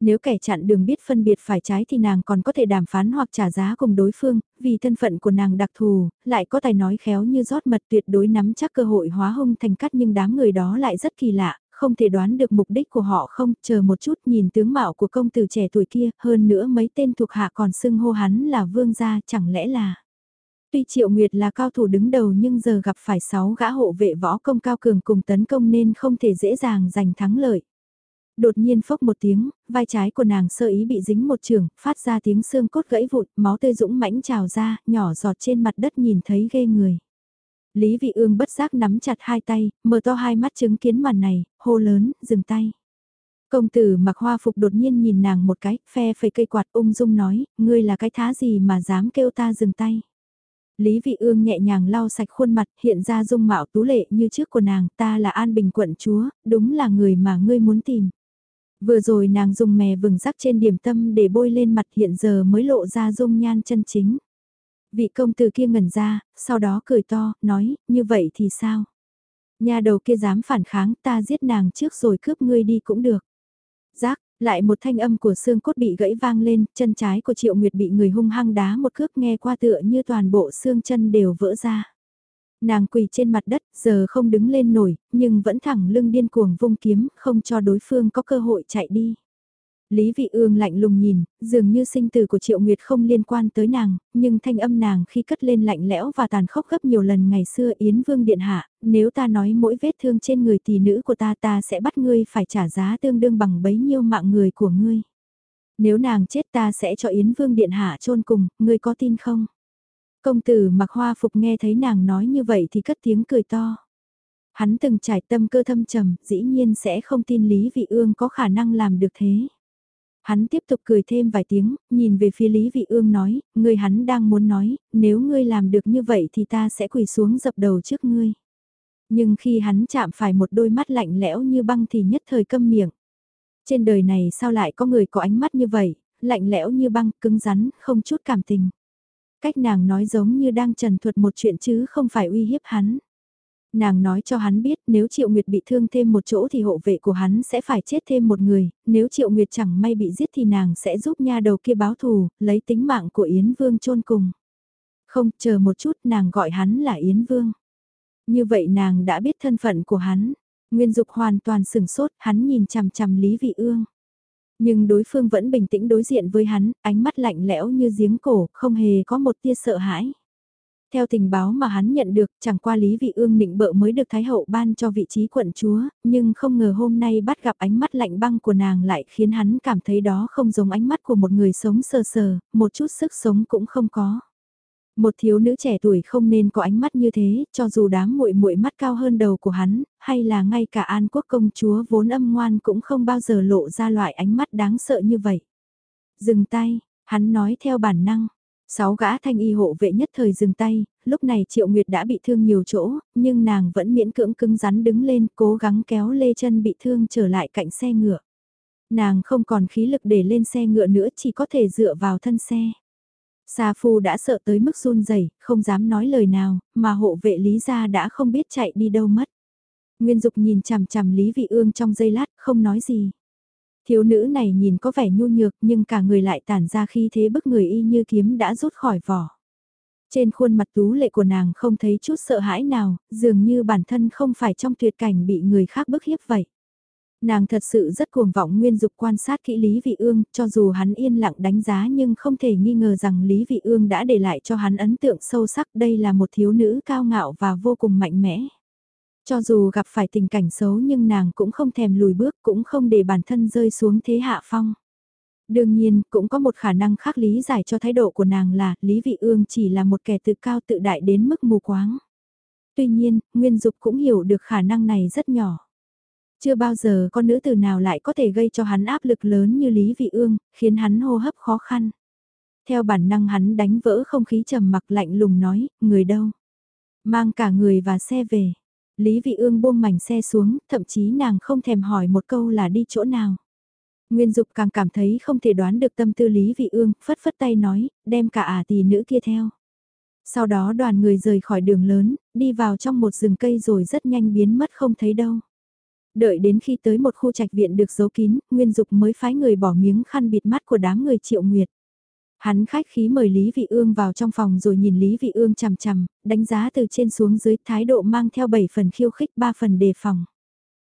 Nếu kẻ chặn đường biết phân biệt phải trái thì nàng còn có thể đàm phán hoặc trả giá cùng đối phương, vì thân phận của nàng đặc thù, lại có tài nói khéo như rót mật tuyệt đối nắm chắc cơ hội hóa hung thành cắt nhưng đám người đó lại rất kỳ lạ, không thể đoán được mục đích của họ không, chờ một chút nhìn tướng mạo của công tử trẻ tuổi kia, hơn nữa mấy tên thuộc hạ còn xưng hô hắn là vương gia, chẳng lẽ là... Tuy Triệu Nguyệt là cao thủ đứng đầu nhưng giờ gặp phải 6 gã hộ vệ võ công cao cường cùng tấn công nên không thể dễ dàng giành thắng lợi. Đột nhiên phốc một tiếng, vai trái của nàng sơ ý bị dính một trường, phát ra tiếng xương cốt gãy vụt, máu tươi dũng mãnh trào ra, nhỏ giọt trên mặt đất nhìn thấy ghê người. Lý Vị Ương bất giác nắm chặt hai tay, mở to hai mắt chứng kiến màn này, hô lớn, dừng tay. Công tử mặc hoa phục đột nhiên nhìn nàng một cái, phe phẩy cây quạt ung dung nói, ngươi là cái thá gì mà dám kêu ta dừng tay. Lý Vị Ương nhẹ nhàng lau sạch khuôn mặt, hiện ra dung mạo tú lệ như trước của nàng, ta là An Bình quận chúa, đúng là người mà ngươi muốn tìm. Vừa rồi nàng dùng mè vừng rắc trên điểm tâm để bôi lên mặt hiện giờ mới lộ ra dung nhan chân chính. Vị công tử kia ngẩn ra, sau đó cười to, nói, như vậy thì sao? Nhà đầu kia dám phản kháng ta giết nàng trước rồi cướp ngươi đi cũng được. Giác, lại một thanh âm của xương cốt bị gãy vang lên, chân trái của Triệu Nguyệt bị người hung hăng đá một cước nghe qua tựa như toàn bộ xương chân đều vỡ ra. Nàng quỳ trên mặt đất, giờ không đứng lên nổi, nhưng vẫn thẳng lưng điên cuồng vung kiếm, không cho đối phương có cơ hội chạy đi. Lý Vị Ương lạnh lùng nhìn, dường như sinh tử của Triệu Nguyệt không liên quan tới nàng, nhưng thanh âm nàng khi cất lên lạnh lẽo và tàn khốc gấp nhiều lần ngày xưa Yến Vương Điện Hạ, nếu ta nói mỗi vết thương trên người tỷ nữ của ta ta sẽ bắt ngươi phải trả giá tương đương bằng bấy nhiêu mạng người của ngươi. Nếu nàng chết ta sẽ cho Yến Vương Điện Hạ chôn cùng, ngươi có tin không? Công tử mặc hoa phục nghe thấy nàng nói như vậy thì cất tiếng cười to. Hắn từng trải tâm cơ thâm trầm, dĩ nhiên sẽ không tin Lý Vị Ương có khả năng làm được thế. Hắn tiếp tục cười thêm vài tiếng, nhìn về phía Lý Vị Ương nói, ngươi hắn đang muốn nói, nếu ngươi làm được như vậy thì ta sẽ quỳ xuống dập đầu trước ngươi. Nhưng khi hắn chạm phải một đôi mắt lạnh lẽo như băng thì nhất thời câm miệng. Trên đời này sao lại có người có ánh mắt như vậy, lạnh lẽo như băng, cứng rắn, không chút cảm tình. Cách nàng nói giống như đang trần thuật một chuyện chứ không phải uy hiếp hắn. Nàng nói cho hắn biết nếu Triệu Nguyệt bị thương thêm một chỗ thì hộ vệ của hắn sẽ phải chết thêm một người, nếu Triệu Nguyệt chẳng may bị giết thì nàng sẽ giúp nha đầu kia báo thù, lấy tính mạng của Yến Vương chôn cùng. Không, chờ một chút nàng gọi hắn là Yến Vương. Như vậy nàng đã biết thân phận của hắn. Nguyên Dục hoàn toàn sừng sốt, hắn nhìn chằm chằm Lý Vị Ương. Nhưng đối phương vẫn bình tĩnh đối diện với hắn, ánh mắt lạnh lẽo như giếng cổ, không hề có một tia sợ hãi. Theo tình báo mà hắn nhận được, chẳng qua Lý Vị Ương nịnh bợ mới được Thái Hậu ban cho vị trí quận chúa, nhưng không ngờ hôm nay bắt gặp ánh mắt lạnh băng của nàng lại khiến hắn cảm thấy đó không giống ánh mắt của một người sống sờ sờ, một chút sức sống cũng không có. Một thiếu nữ trẻ tuổi không nên có ánh mắt như thế, cho dù đám muội muội mắt cao hơn đầu của hắn, hay là ngay cả An Quốc công chúa vốn âm ngoan cũng không bao giờ lộ ra loại ánh mắt đáng sợ như vậy. Dừng tay, hắn nói theo bản năng. Sáu gã thanh y hộ vệ nhất thời dừng tay, lúc này Triệu Nguyệt đã bị thương nhiều chỗ, nhưng nàng vẫn miễn cưỡng cứng rắn đứng lên, cố gắng kéo lê chân bị thương trở lại cạnh xe ngựa. Nàng không còn khí lực để lên xe ngựa nữa chỉ có thể dựa vào thân xe. Sa Phu đã sợ tới mức run rẩy, không dám nói lời nào, mà hộ vệ Lý gia đã không biết chạy đi đâu mất. Nguyên Dục nhìn chằm chằm Lý Vị Ương trong giây lát, không nói gì. Thiếu nữ này nhìn có vẻ nhu nhược nhưng cả người lại tản ra khi thế bức người y như kiếm đã rút khỏi vỏ. Trên khuôn mặt tú lệ của nàng không thấy chút sợ hãi nào, dường như bản thân không phải trong tuyệt cảnh bị người khác bức hiếp vậy. Nàng thật sự rất cuồng vọng nguyên dục quan sát kỹ Lý Vị Ương, cho dù hắn yên lặng đánh giá nhưng không thể nghi ngờ rằng Lý Vị Ương đã để lại cho hắn ấn tượng sâu sắc đây là một thiếu nữ cao ngạo và vô cùng mạnh mẽ. Cho dù gặp phải tình cảnh xấu nhưng nàng cũng không thèm lùi bước cũng không để bản thân rơi xuống thế hạ phong. Đương nhiên, cũng có một khả năng khác lý giải cho thái độ của nàng là Lý Vị Ương chỉ là một kẻ tự cao tự đại đến mức mù quáng. Tuy nhiên, Nguyên Dục cũng hiểu được khả năng này rất nhỏ. Chưa bao giờ con nữ tử nào lại có thể gây cho hắn áp lực lớn như Lý Vị Ương, khiến hắn hô hấp khó khăn. Theo bản năng hắn đánh vỡ không khí trầm mặc lạnh lùng nói, người đâu? Mang cả người và xe về. Lý Vị Ương buông mảnh xe xuống, thậm chí nàng không thèm hỏi một câu là đi chỗ nào. Nguyên Dục càng cảm thấy không thể đoán được tâm tư Lý Vị Ương, phất phất tay nói, đem cả ả tỷ nữ kia theo. Sau đó đoàn người rời khỏi đường lớn, đi vào trong một rừng cây rồi rất nhanh biến mất không thấy đâu. Đợi đến khi tới một khu trạch viện được giấu kín, Nguyên Dục mới phái người bỏ miếng khăn bịt mắt của đám người triệu nguyệt. Hắn khách khí mời Lý Vị Ương vào trong phòng rồi nhìn Lý Vị Ương chằm chằm, đánh giá từ trên xuống dưới thái độ mang theo 7 phần khiêu khích 3 phần đề phòng.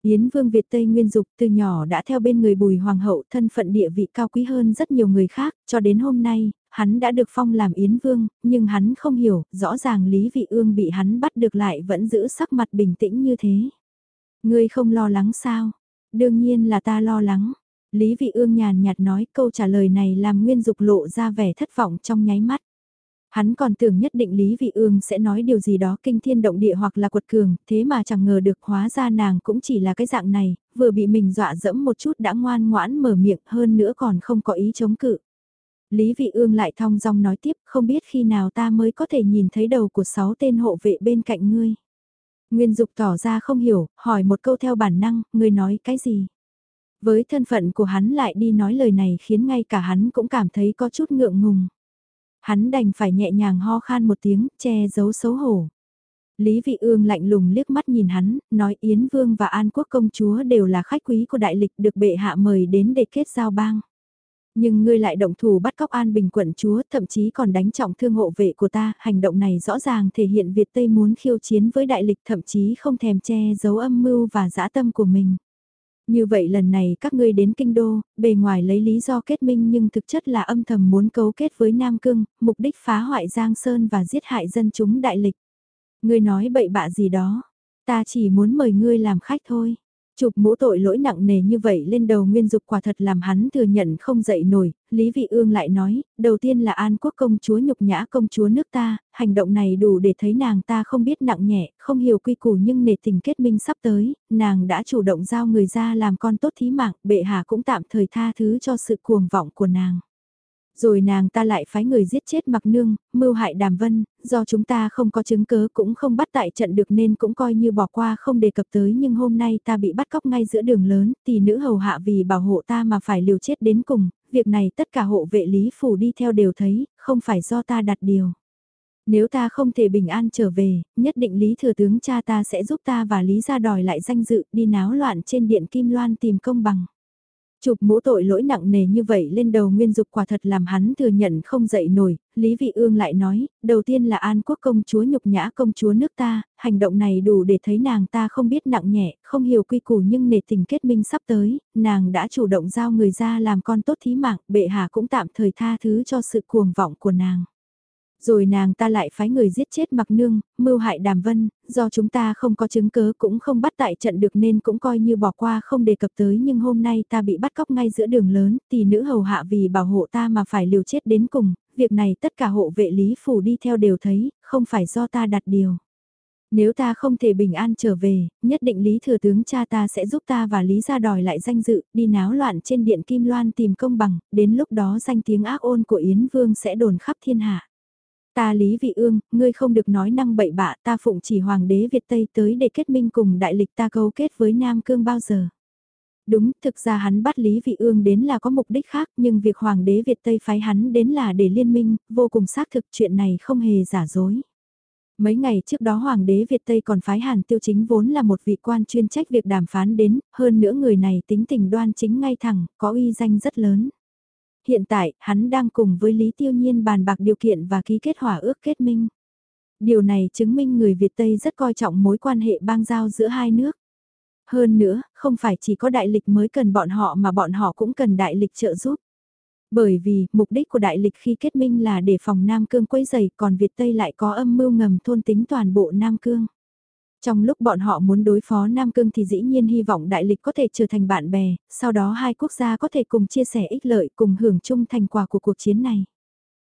Yến Vương Việt Tây Nguyên Dục từ nhỏ đã theo bên người Bùi Hoàng hậu thân phận địa vị cao quý hơn rất nhiều người khác, cho đến hôm nay, hắn đã được phong làm Yến Vương, nhưng hắn không hiểu, rõ ràng Lý Vị Ương bị hắn bắt được lại vẫn giữ sắc mặt bình tĩnh như thế. Ngươi không lo lắng sao? Đương nhiên là ta lo lắng. Lý Vị Ương nhàn nhạt nói câu trả lời này làm Nguyên Dục lộ ra vẻ thất vọng trong nháy mắt. Hắn còn tưởng nhất định Lý Vị Ương sẽ nói điều gì đó kinh thiên động địa hoặc là quật cường, thế mà chẳng ngờ được hóa ra nàng cũng chỉ là cái dạng này, vừa bị mình dọa dẫm một chút đã ngoan ngoãn mở miệng hơn nữa còn không có ý chống cự. Lý Vị Ương lại thong dong nói tiếp, không biết khi nào ta mới có thể nhìn thấy đầu của sáu tên hộ vệ bên cạnh ngươi. Nguyên Dục tỏ ra không hiểu, hỏi một câu theo bản năng, người nói cái gì? Với thân phận của hắn lại đi nói lời này khiến ngay cả hắn cũng cảm thấy có chút ngượng ngùng. Hắn đành phải nhẹ nhàng ho khan một tiếng, che giấu xấu hổ. Lý Vị Ương lạnh lùng liếc mắt nhìn hắn, nói Yến Vương và An Quốc công chúa đều là khách quý của đại lịch được bệ hạ mời đến để kết giao bang. Nhưng ngươi lại động thủ bắt cóc An Bình quận chúa, thậm chí còn đánh trọng thương hộ vệ của ta, hành động này rõ ràng thể hiện Việt Tây muốn khiêu chiến với đại lịch thậm chí không thèm che giấu âm mưu và dã tâm của mình. Như vậy lần này các ngươi đến kinh đô, bề ngoài lấy lý do kết minh nhưng thực chất là âm thầm muốn cấu kết với Nam Cương, mục đích phá hoại Giang Sơn và giết hại dân chúng đại lịch. Ngươi nói bậy bạ gì đó, ta chỉ muốn mời ngươi làm khách thôi. Chụp mũ tội lỗi nặng nề như vậy lên đầu nguyên dục quả thật làm hắn thừa nhận không dậy nổi, Lý Vị Ương lại nói, đầu tiên là An Quốc công chúa nhục nhã công chúa nước ta, hành động này đủ để thấy nàng ta không biết nặng nhẹ, không hiểu quy củ nhưng nề tình kết minh sắp tới, nàng đã chủ động giao người ra làm con tốt thí mạng, bệ hạ cũng tạm thời tha thứ cho sự cuồng vọng của nàng. Rồi nàng ta lại phái người giết chết mặc nương, mưu hại đàm vân, do chúng ta không có chứng cớ cũng không bắt tại trận được nên cũng coi như bỏ qua không đề cập tới nhưng hôm nay ta bị bắt cóc ngay giữa đường lớn, thì nữ hầu hạ vì bảo hộ ta mà phải liều chết đến cùng, việc này tất cả hộ vệ lý phủ đi theo đều thấy, không phải do ta đặt điều. Nếu ta không thể bình an trở về, nhất định Lý Thừa Tướng cha ta sẽ giúp ta và Lý ra đòi lại danh dự đi náo loạn trên điện Kim Loan tìm công bằng. Chụp mũ tội lỗi nặng nề như vậy lên đầu nguyên dục quả thật làm hắn thừa nhận không dậy nổi, Lý Vị Ương lại nói, đầu tiên là An Quốc công chúa nhục nhã công chúa nước ta, hành động này đủ để thấy nàng ta không biết nặng nhẹ, không hiểu quy củ nhưng nề tình kết minh sắp tới, nàng đã chủ động giao người ra làm con tốt thí mạng, bệ hạ cũng tạm thời tha thứ cho sự cuồng vọng của nàng. Rồi nàng ta lại phái người giết chết mặc nương, mưu hại đàm vân, do chúng ta không có chứng cớ cũng không bắt tại trận được nên cũng coi như bỏ qua không đề cập tới nhưng hôm nay ta bị bắt cóc ngay giữa đường lớn, tỷ nữ hầu hạ vì bảo hộ ta mà phải liều chết đến cùng, việc này tất cả hộ vệ lý phủ đi theo đều thấy, không phải do ta đặt điều. Nếu ta không thể bình an trở về, nhất định Lý Thừa Tướng cha ta sẽ giúp ta và Lý ra đòi lại danh dự, đi náo loạn trên điện Kim Loan tìm công bằng, đến lúc đó danh tiếng ác ôn của Yến Vương sẽ đồn khắp thiên hạ. Ta Lý Vị Ương, ngươi không được nói năng bậy bạ ta phụng chỉ Hoàng đế Việt Tây tới để kết minh cùng đại lịch ta cấu kết với Nam Cương bao giờ. Đúng, thực ra hắn bắt Lý Vị Ương đến là có mục đích khác nhưng việc Hoàng đế Việt Tây phái hắn đến là để liên minh, vô cùng xác thực chuyện này không hề giả dối. Mấy ngày trước đó Hoàng đế Việt Tây còn phái Hàn Tiêu Chính vốn là một vị quan chuyên trách việc đàm phán đến, hơn nữa người này tính tình đoan chính ngay thẳng, có uy danh rất lớn. Hiện tại, hắn đang cùng với Lý Tiêu Nhiên bàn bạc điều kiện và ký kết hỏa ước kết minh. Điều này chứng minh người Việt Tây rất coi trọng mối quan hệ bang giao giữa hai nước. Hơn nữa, không phải chỉ có đại lịch mới cần bọn họ mà bọn họ cũng cần đại lịch trợ giúp. Bởi vì, mục đích của đại lịch khi kết minh là để phòng Nam Cương quấy dày, còn Việt Tây lại có âm mưu ngầm thôn tính toàn bộ Nam Cương. Trong lúc bọn họ muốn đối phó Nam Cương thì dĩ nhiên hy vọng đại lịch có thể trở thành bạn bè, sau đó hai quốc gia có thể cùng chia sẻ ích lợi cùng hưởng chung thành quả của cuộc chiến này.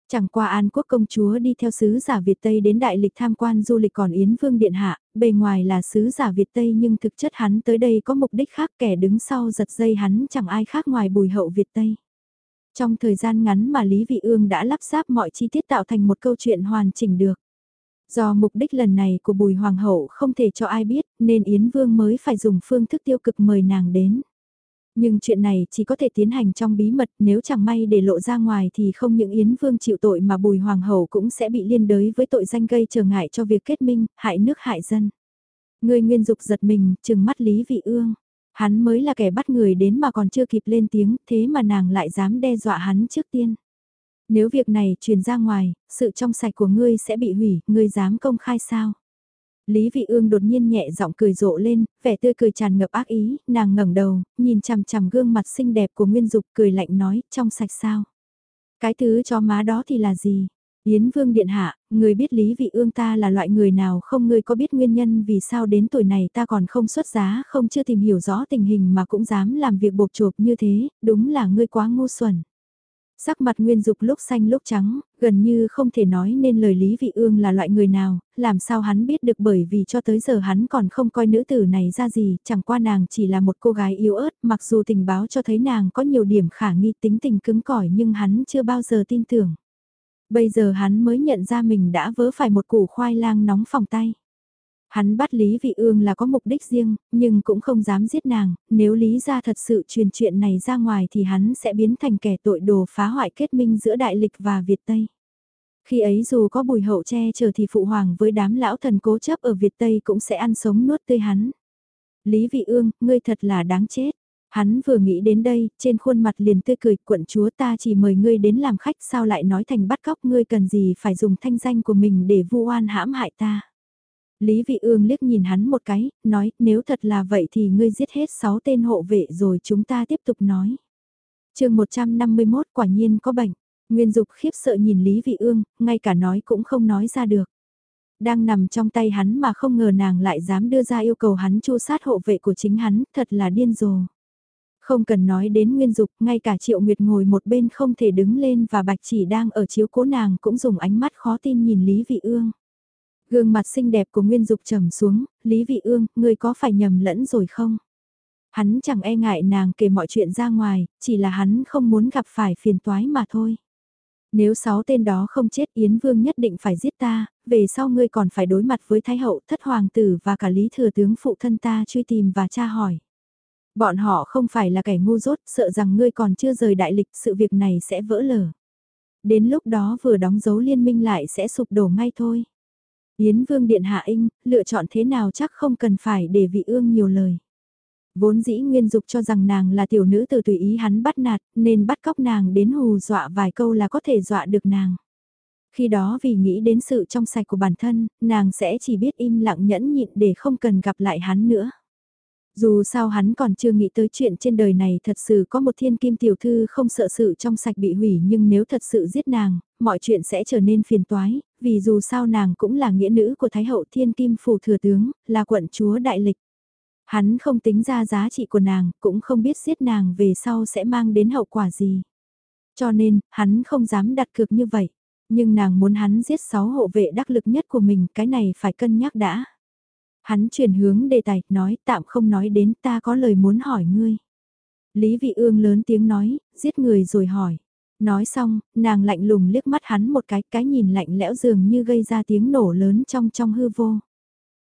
Chẳng qua An Quốc công chúa đi theo sứ giả Việt Tây đến đại lịch tham quan du lịch còn Yến Vương Điện Hạ, bề ngoài là sứ giả Việt Tây nhưng thực chất hắn tới đây có mục đích khác kẻ đứng sau giật dây hắn chẳng ai khác ngoài bùi hậu Việt Tây. Trong thời gian ngắn mà Lý Vị Ương đã lắp ráp mọi chi tiết tạo thành một câu chuyện hoàn chỉnh được. Do mục đích lần này của Bùi Hoàng hậu không thể cho ai biết, nên Yến Vương mới phải dùng phương thức tiêu cực mời nàng đến. Nhưng chuyện này chỉ có thể tiến hành trong bí mật, nếu chẳng may để lộ ra ngoài thì không những Yến Vương chịu tội mà Bùi Hoàng hậu cũng sẽ bị liên đới với tội danh gây trở ngại cho việc kết minh, hại nước hại dân. Người nguyên dục giật mình, chừng mắt Lý Vị Ương. Hắn mới là kẻ bắt người đến mà còn chưa kịp lên tiếng, thế mà nàng lại dám đe dọa hắn trước tiên. Nếu việc này truyền ra ngoài, sự trong sạch của ngươi sẽ bị hủy, ngươi dám công khai sao? Lý Vị Ương đột nhiên nhẹ giọng cười rộ lên, vẻ tươi cười tràn ngập ác ý, nàng ngẩng đầu, nhìn chằm chằm gương mặt xinh đẹp của Nguyên Dục cười lạnh nói, trong sạch sao? Cái thứ cho má đó thì là gì? Yến Vương Điện Hạ, người biết Lý Vị Ương ta là loại người nào không người có biết nguyên nhân vì sao đến tuổi này ta còn không xuất giá không chưa tìm hiểu rõ tình hình mà cũng dám làm việc bột chộp như thế, đúng là ngươi quá ngu xuẩn. Sắc mặt Nguyên Dục lúc xanh lúc trắng, gần như không thể nói nên lời Lý Vị Ương là loại người nào, làm sao hắn biết được bởi vì cho tới giờ hắn còn không coi nữ tử này ra gì, chẳng qua nàng chỉ là một cô gái yếu ớt, mặc dù tình báo cho thấy nàng có nhiều điểm khả nghi tính tình cứng cỏi nhưng hắn chưa bao giờ tin tưởng. Bây giờ hắn mới nhận ra mình đã vớ phải một củ khoai lang nóng phòng tay. Hắn bắt Lý Vị Ương là có mục đích riêng, nhưng cũng không dám giết nàng, nếu Lý gia thật sự truyền chuyện này ra ngoài thì hắn sẽ biến thành kẻ tội đồ phá hoại kết minh giữa Đại Lịch và Việt Tây. Khi ấy dù có bùi hậu che chở thì phụ hoàng với đám lão thần cố chấp ở Việt Tây cũng sẽ ăn sống nuốt tươi hắn. Lý Vị Ương, ngươi thật là đáng chết. Hắn vừa nghĩ đến đây, trên khuôn mặt liền tươi cười, quận chúa ta chỉ mời ngươi đến làm khách sao lại nói thành bắt cóc ngươi cần gì phải dùng thanh danh của mình để vu oan hãm hại ta. Lý Vị Ương liếc nhìn hắn một cái, nói, nếu thật là vậy thì ngươi giết hết 6 tên hộ vệ rồi chúng ta tiếp tục nói. chương 151 quả nhiên có bệnh, Nguyên Dục khiếp sợ nhìn Lý Vị Ương, ngay cả nói cũng không nói ra được. Đang nằm trong tay hắn mà không ngờ nàng lại dám đưa ra yêu cầu hắn chu sát hộ vệ của chính hắn, thật là điên rồ. Không cần nói đến Nguyên Dục, ngay cả Triệu Nguyệt ngồi một bên không thể đứng lên và Bạch Chỉ đang ở chiếu cố nàng cũng dùng ánh mắt khó tin nhìn Lý Vị Ương. Gương mặt xinh đẹp của Nguyên Dục trầm xuống, Lý Vị Ương, ngươi có phải nhầm lẫn rồi không? Hắn chẳng e ngại nàng kể mọi chuyện ra ngoài, chỉ là hắn không muốn gặp phải phiền toái mà thôi. Nếu sáu tên đó không chết Yến Vương nhất định phải giết ta, về sau ngươi còn phải đối mặt với Thái Hậu, Thất Hoàng tử và cả Lý Thừa Tướng phụ thân ta truy tìm và tra hỏi. Bọn họ không phải là kẻ ngu dốt, sợ rằng ngươi còn chưa rời đại lịch, sự việc này sẽ vỡ lở. Đến lúc đó vừa đóng dấu liên minh lại sẽ sụp đổ ngay thôi. Yến Vương Điện Hạ Inh, lựa chọn thế nào chắc không cần phải để vị ương nhiều lời. Vốn dĩ Nguyên Dục cho rằng nàng là tiểu nữ từ tùy ý hắn bắt nạt, nên bắt cóc nàng đến hù dọa vài câu là có thể dọa được nàng. Khi đó vì nghĩ đến sự trong sạch của bản thân, nàng sẽ chỉ biết im lặng nhẫn nhịn để không cần gặp lại hắn nữa. Dù sao hắn còn chưa nghĩ tới chuyện trên đời này thật sự có một thiên kim tiểu thư không sợ sự trong sạch bị hủy nhưng nếu thật sự giết nàng, mọi chuyện sẽ trở nên phiền toái, vì dù sao nàng cũng là nghĩa nữ của Thái hậu thiên kim phủ thừa tướng, là quận chúa đại lịch. Hắn không tính ra giá trị của nàng, cũng không biết giết nàng về sau sẽ mang đến hậu quả gì. Cho nên, hắn không dám đặt cược như vậy. Nhưng nàng muốn hắn giết sáu hộ vệ đắc lực nhất của mình, cái này phải cân nhắc đã. Hắn chuyển hướng đề tài, nói tạm không nói đến ta có lời muốn hỏi ngươi. Lý vị ương lớn tiếng nói, giết người rồi hỏi. Nói xong, nàng lạnh lùng liếc mắt hắn một cái, cái nhìn lạnh lẽo dường như gây ra tiếng nổ lớn trong trong hư vô.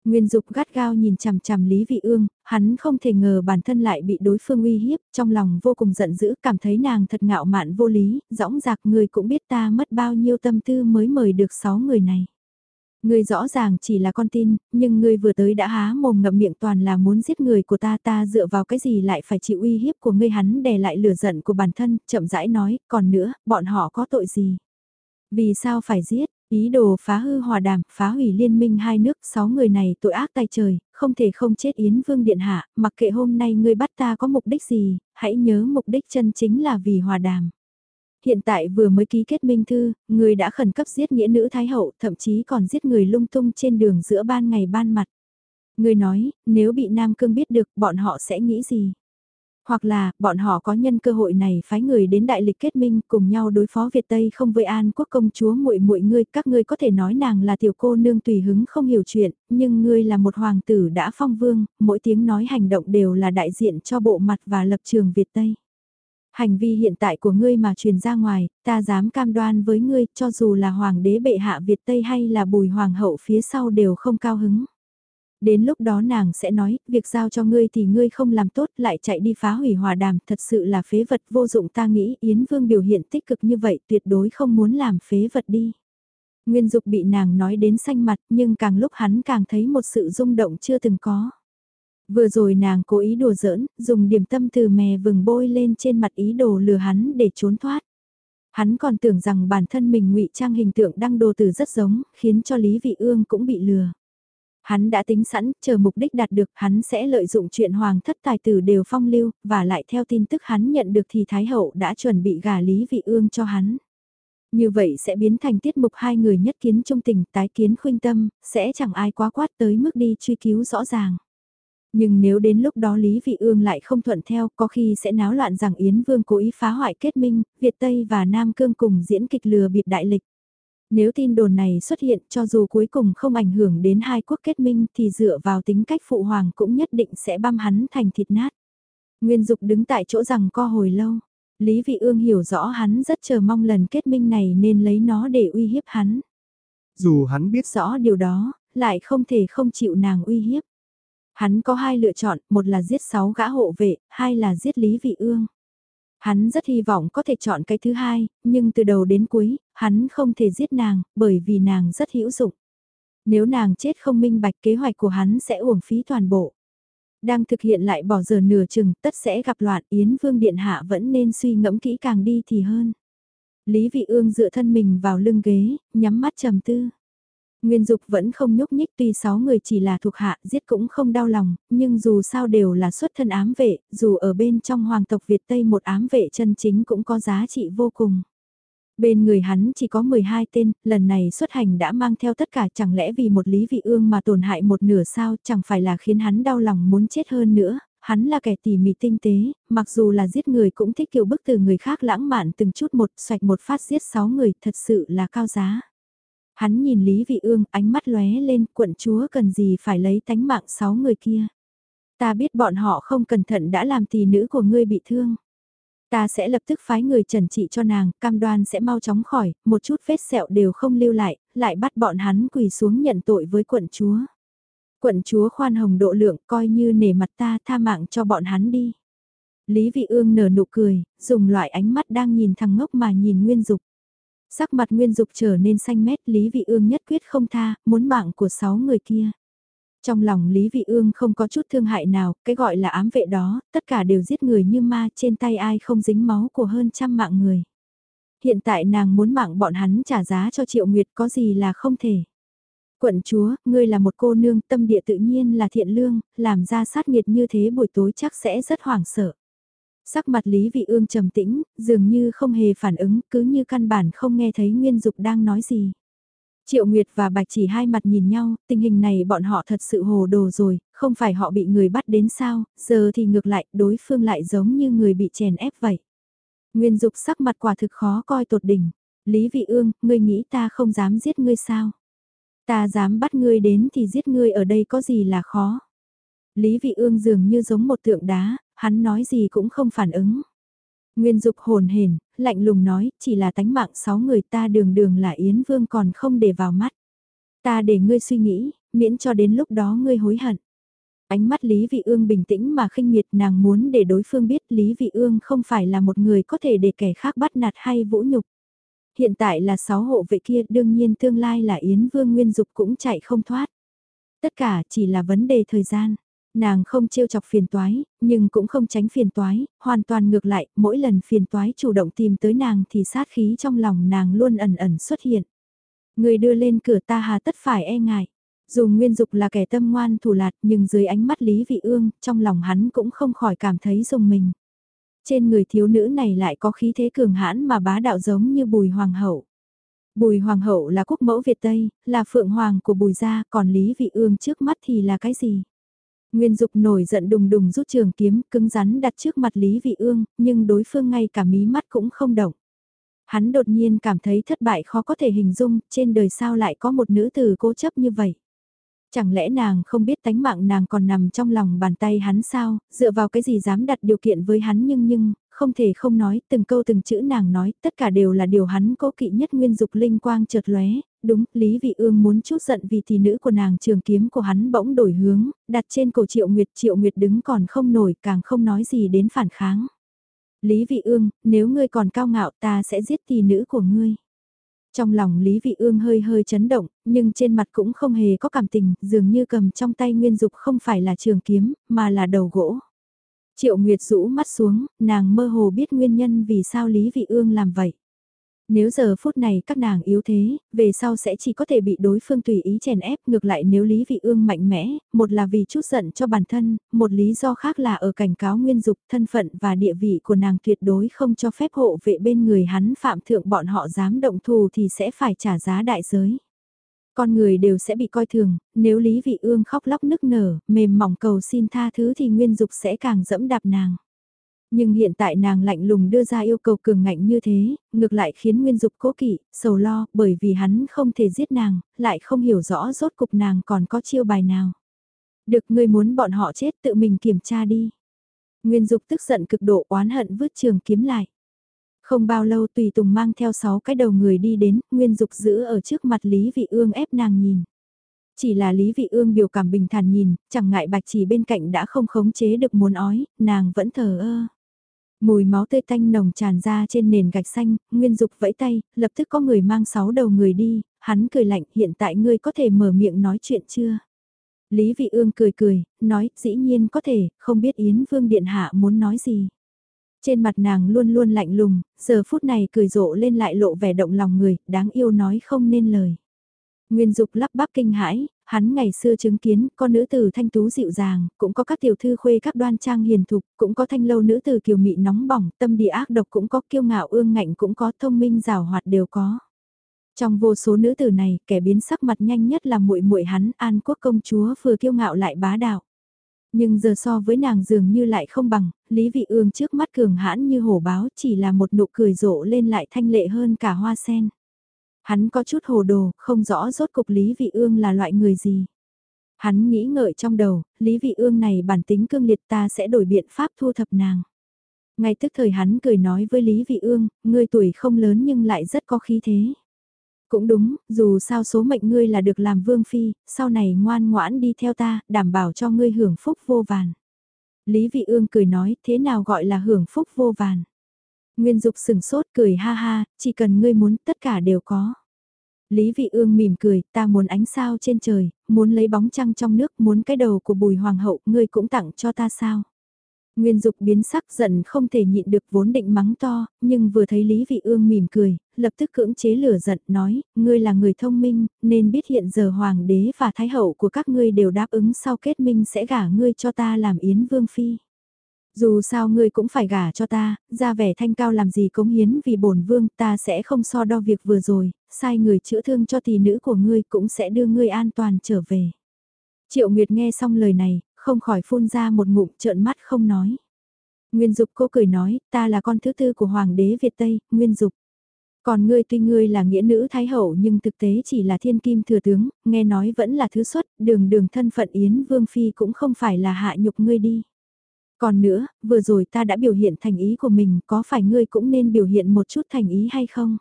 Nguyên Dục gắt gao nhìn chằm chằm Lý Vị Ương, hắn không thể ngờ bản thân lại bị đối phương uy hiếp, trong lòng vô cùng giận dữ, cảm thấy nàng thật ngạo mạn vô lý, dõng dạc người cũng biết ta mất bao nhiêu tâm tư mới mời được sáu người này. Ngươi rõ ràng chỉ là con tin, nhưng ngươi vừa tới đã há mồm ngậm miệng toàn là muốn giết người của ta ta dựa vào cái gì lại phải chịu uy hiếp của ngươi hắn đè lại lửa giận của bản thân, chậm rãi nói, còn nữa, bọn họ có tội gì? Vì sao phải giết? Ý đồ phá hư hòa đàm, phá hủy liên minh hai nước, sáu người này tội ác tay trời, không thể không chết Yến Vương Điện Hạ, mặc kệ hôm nay ngươi bắt ta có mục đích gì, hãy nhớ mục đích chân chính là vì hòa đàm. Hiện tại vừa mới ký kết minh thư, người đã khẩn cấp giết nghĩa nữ Thái Hậu, thậm chí còn giết người lung tung trên đường giữa ban ngày ban mặt. Người nói, nếu bị Nam Cương biết được, bọn họ sẽ nghĩ gì? Hoặc là, bọn họ có nhân cơ hội này phái người đến đại lịch kết minh cùng nhau đối phó Việt Tây không với an quốc công chúa muội muội ngươi, các ngươi có thể nói nàng là tiểu cô nương tùy hứng không hiểu chuyện, nhưng ngươi là một hoàng tử đã phong vương, mỗi tiếng nói hành động đều là đại diện cho bộ mặt và lập trường Việt Tây. Hành vi hiện tại của ngươi mà truyền ra ngoài, ta dám cam đoan với ngươi, cho dù là hoàng đế bệ hạ Việt Tây hay là bùi hoàng hậu phía sau đều không cao hứng. Đến lúc đó nàng sẽ nói, việc giao cho ngươi thì ngươi không làm tốt lại chạy đi phá hủy hòa đàm, thật sự là phế vật vô dụng ta nghĩ Yến Vương biểu hiện tích cực như vậy tuyệt đối không muốn làm phế vật đi. Nguyên Dục bị nàng nói đến xanh mặt nhưng càng lúc hắn càng thấy một sự rung động chưa từng có. Vừa rồi nàng cố ý đùa giỡn, dùng điểm tâm từ mè vừng bôi lên trên mặt ý đồ lừa hắn để trốn thoát. Hắn còn tưởng rằng bản thân mình ngụy trang hình tượng đăng đồ từ rất giống, khiến cho Lý Vị Ương cũng bị lừa. Hắn đã tính sẵn, chờ mục đích đạt được, hắn sẽ lợi dụng chuyện hoàng thất tài tử đều phong lưu, và lại theo tin tức hắn nhận được thì Thái Hậu đã chuẩn bị gả Lý Vị Ương cho hắn. Như vậy sẽ biến thành tiết mục hai người nhất kiến trung tình tái kiến khuynh tâm, sẽ chẳng ai quá quát tới mức đi truy cứu rõ ràng. Nhưng nếu đến lúc đó Lý Vị Ương lại không thuận theo, có khi sẽ náo loạn rằng Yến Vương cố ý phá hoại kết minh, Việt Tây và Nam Cương cùng diễn kịch lừa bịp đại lịch. Nếu tin đồn này xuất hiện cho dù cuối cùng không ảnh hưởng đến hai quốc kết minh thì dựa vào tính cách phụ hoàng cũng nhất định sẽ băm hắn thành thịt nát. Nguyên Dục đứng tại chỗ rằng co hồi lâu. Lý Vị Ương hiểu rõ hắn rất chờ mong lần kết minh này nên lấy nó để uy hiếp hắn. Dù hắn biết rõ điều đó, lại không thể không chịu nàng uy hiếp. Hắn có hai lựa chọn, một là giết sáu gã hộ vệ, hai là giết Lý Vị Ương. Hắn rất hy vọng có thể chọn cái thứ hai, nhưng từ đầu đến cuối, hắn không thể giết nàng, bởi vì nàng rất hữu dụng. Nếu nàng chết không minh bạch kế hoạch của hắn sẽ uổng phí toàn bộ. Đang thực hiện lại bỏ giờ nửa chừng, tất sẽ gặp loạn Yến Vương Điện Hạ vẫn nên suy ngẫm kỹ càng đi thì hơn. Lý Vị Ương dựa thân mình vào lưng ghế, nhắm mắt trầm tư. Nguyên Dục vẫn không nhúc nhích tuy sáu người chỉ là thuộc hạ giết cũng không đau lòng, nhưng dù sao đều là xuất thân ám vệ, dù ở bên trong hoàng tộc Việt Tây một ám vệ chân chính cũng có giá trị vô cùng. Bên người hắn chỉ có 12 tên, lần này xuất hành đã mang theo tất cả chẳng lẽ vì một lý vị ương mà tổn hại một nửa sao chẳng phải là khiến hắn đau lòng muốn chết hơn nữa, hắn là kẻ tỉ mỉ tinh tế, mặc dù là giết người cũng thích kiểu bức từ người khác lãng mạn từng chút một xoạch một phát giết 6 người thật sự là cao giá. Hắn nhìn Lý Vị Ương, ánh mắt lóe lên, quận chúa cần gì phải lấy tánh mạng sáu người kia. Ta biết bọn họ không cẩn thận đã làm tỷ nữ của ngươi bị thương. Ta sẽ lập tức phái người trần trị cho nàng, cam đoan sẽ mau chóng khỏi, một chút vết sẹo đều không lưu lại, lại bắt bọn hắn quỳ xuống nhận tội với quận chúa. Quận chúa khoan hồng độ lượng coi như nể mặt ta tha mạng cho bọn hắn đi. Lý Vị Ương nở nụ cười, dùng loại ánh mắt đang nhìn thằng ngốc mà nhìn Nguyên Dục. Sắc mặt Nguyên Dục trở nên xanh mét Lý Vị Ương nhất quyết không tha, muốn mạng của sáu người kia. Trong lòng Lý Vị Ương không có chút thương hại nào, cái gọi là ám vệ đó, tất cả đều giết người như ma trên tay ai không dính máu của hơn trăm mạng người. Hiện tại nàng muốn mạng bọn hắn trả giá cho Triệu Nguyệt có gì là không thể. Quận chúa, ngươi là một cô nương tâm địa tự nhiên là thiện lương, làm ra sát nghiệt như thế buổi tối chắc sẽ rất hoảng sợ. Sắc mặt Lý Vị Ương trầm tĩnh, dường như không hề phản ứng, cứ như căn bản không nghe thấy Nguyên Dục đang nói gì. Triệu Nguyệt và Bạch chỉ hai mặt nhìn nhau, tình hình này bọn họ thật sự hồ đồ rồi, không phải họ bị người bắt đến sao, giờ thì ngược lại, đối phương lại giống như người bị chèn ép vậy. Nguyên Dục sắc mặt quả thực khó coi tột đỉnh. Lý Vị Ương, ngươi nghĩ ta không dám giết ngươi sao? Ta dám bắt ngươi đến thì giết ngươi ở đây có gì là khó? Lý Vị Ương dường như giống một tượng đá, hắn nói gì cũng không phản ứng. Nguyên Dục hồn hển, lạnh lùng nói, chỉ là tánh mạng sáu người ta đường đường là Yến Vương còn không để vào mắt. Ta để ngươi suy nghĩ, miễn cho đến lúc đó ngươi hối hận. Ánh mắt Lý Vị Ương bình tĩnh mà khinh miệt nàng muốn để đối phương biết Lý Vị Ương không phải là một người có thể để kẻ khác bắt nạt hay vũ nhục. hiện tại là sáu hộ vệ kia đương nhiên tương lai là Yến Vương Nguyên Dục cũng chạy không thoát. Tất cả chỉ là vấn đề thời gian. Nàng không trêu chọc phiền toái, nhưng cũng không tránh phiền toái, hoàn toàn ngược lại, mỗi lần phiền toái chủ động tìm tới nàng thì sát khí trong lòng nàng luôn ẩn ẩn xuất hiện. Người đưa lên cửa ta hà tất phải e ngại. Dù Nguyên Dục là kẻ tâm ngoan thủ lạt nhưng dưới ánh mắt Lý Vị Ương, trong lòng hắn cũng không khỏi cảm thấy dùng mình. Trên người thiếu nữ này lại có khí thế cường hãn mà bá đạo giống như bùi hoàng hậu. Bùi hoàng hậu là quốc mẫu Việt Tây, là phượng hoàng của bùi gia, còn Lý Vị Ương trước mắt thì là cái gì? Nguyên Dục nổi giận đùng đùng rút trường kiếm, cứng rắn đặt trước mặt Lý Vị Ương, nhưng đối phương ngay cả mí mắt cũng không động. Hắn đột nhiên cảm thấy thất bại khó có thể hình dung, trên đời sao lại có một nữ tử cố chấp như vậy. Chẳng lẽ nàng không biết tánh mạng nàng còn nằm trong lòng bàn tay hắn sao, dựa vào cái gì dám đặt điều kiện với hắn nhưng nhưng, không thể không nói, từng câu từng chữ nàng nói, tất cả đều là điều hắn cố kỵ nhất nguyên dục linh quang chợt lóe, đúng, Lý Vị Ương muốn chút giận vì thị nữ của nàng trường kiếm của hắn bỗng đổi hướng, đặt trên cổ Triệu Nguyệt, Triệu Nguyệt đứng còn không nổi, càng không nói gì đến phản kháng. Lý Vị Ương, nếu ngươi còn cao ngạo ta sẽ giết thị nữ của ngươi. Trong lòng Lý Vị Ương hơi hơi chấn động, nhưng trên mặt cũng không hề có cảm tình, dường như cầm trong tay nguyên dục không phải là trường kiếm, mà là đầu gỗ. Triệu Nguyệt rũ mắt xuống, nàng mơ hồ biết nguyên nhân vì sao Lý Vị Ương làm vậy. Nếu giờ phút này các nàng yếu thế, về sau sẽ chỉ có thể bị đối phương tùy ý chèn ép ngược lại nếu Lý Vị Ương mạnh mẽ, một là vì chút giận cho bản thân, một lý do khác là ở cảnh cáo nguyên dục thân phận và địa vị của nàng tuyệt đối không cho phép hộ vệ bên người hắn phạm thượng bọn họ dám động thù thì sẽ phải trả giá đại giới. Con người đều sẽ bị coi thường, nếu Lý Vị Ương khóc lóc nức nở, mềm mỏng cầu xin tha thứ thì nguyên dục sẽ càng dẫm đạp nàng. Nhưng hiện tại nàng lạnh lùng đưa ra yêu cầu cường ngạnh như thế, ngược lại khiến Nguyên Dục cố kỵ, sầu lo, bởi vì hắn không thể giết nàng, lại không hiểu rõ rốt cục nàng còn có chiêu bài nào. Được ngươi muốn bọn họ chết tự mình kiểm tra đi. Nguyên Dục tức giận cực độ oán hận vứt trường kiếm lại. Không bao lâu Tùy Tùng mang theo sáu cái đầu người đi đến, Nguyên Dục giữ ở trước mặt Lý Vị Ương ép nàng nhìn. Chỉ là Lý Vị Ương biểu cảm bình thản nhìn, chẳng ngại bạch chỉ bên cạnh đã không khống chế được muốn ói, nàng vẫn thờ ơ. Mùi máu tươi tanh nồng tràn ra trên nền gạch xanh, Nguyên Dục vẫy tay, lập tức có người mang sáu đầu người đi, hắn cười lạnh hiện tại ngươi có thể mở miệng nói chuyện chưa? Lý Vị Ương cười cười, nói dĩ nhiên có thể, không biết Yến Vương Điện Hạ muốn nói gì. Trên mặt nàng luôn luôn lạnh lùng, giờ phút này cười rộ lên lại lộ vẻ động lòng người, đáng yêu nói không nên lời. Nguyên Dục lắp bắp kinh hãi, hắn ngày xưa chứng kiến có nữ tử thanh tú dịu dàng, cũng có các tiểu thư khuê các đoan trang hiền thục, cũng có thanh lâu nữ tử kiều mị nóng bỏng, tâm địa ác độc cũng có kiêu ngạo ương ngạnh cũng có thông minh rào hoạt đều có. Trong vô số nữ tử này, kẻ biến sắc mặt nhanh nhất là muội muội hắn, An Quốc công chúa vừa kiêu ngạo lại bá đạo. Nhưng giờ so với nàng dường như lại không bằng, Lý Vị Ương trước mắt cường hãn như hổ báo chỉ là một nụ cười rộ lên lại thanh lệ hơn cả hoa sen. Hắn có chút hồ đồ, không rõ rốt cục Lý Vị Ương là loại người gì. Hắn nghĩ ngợi trong đầu, Lý Vị Ương này bản tính cương liệt ta sẽ đổi biện pháp thu thập nàng. Ngay tức thời hắn cười nói với Lý Vị Ương, ngươi tuổi không lớn nhưng lại rất có khí thế. Cũng đúng, dù sao số mệnh ngươi là được làm vương phi, sau này ngoan ngoãn đi theo ta, đảm bảo cho ngươi hưởng phúc vô vàn. Lý Vị Ương cười nói, thế nào gọi là hưởng phúc vô vàn? Nguyên Dục sừng sốt cười ha ha, chỉ cần ngươi muốn tất cả đều có. Lý Vị Ương mỉm cười, ta muốn ánh sao trên trời, muốn lấy bóng trăng trong nước, muốn cái đầu của bùi hoàng hậu, ngươi cũng tặng cho ta sao. Nguyên Dục biến sắc giận không thể nhịn được vốn định mắng to, nhưng vừa thấy Lý Vị Ương mỉm cười, lập tức cưỡng chế lửa giận nói, ngươi là người thông minh, nên biết hiện giờ hoàng đế và thái hậu của các ngươi đều đáp ứng sau kết minh sẽ gả ngươi cho ta làm yến vương phi. Dù sao ngươi cũng phải gả cho ta, ra vẻ thanh cao làm gì cống hiến vì bổn vương ta sẽ không so đo việc vừa rồi, sai người chữa thương cho tỷ nữ của ngươi cũng sẽ đưa ngươi an toàn trở về. Triệu Nguyệt nghe xong lời này, không khỏi phun ra một ngụm trợn mắt không nói. Nguyên Dục cô cười nói, ta là con thứ tư của Hoàng đế Việt Tây, Nguyên Dục. Còn ngươi tuy ngươi là nghĩa nữ thái hậu nhưng thực tế chỉ là thiên kim thừa tướng, nghe nói vẫn là thứ xuất, đường đường thân phận Yến Vương Phi cũng không phải là hạ nhục ngươi đi. Còn nữa, vừa rồi ta đã biểu hiện thành ý của mình, có phải ngươi cũng nên biểu hiện một chút thành ý hay không?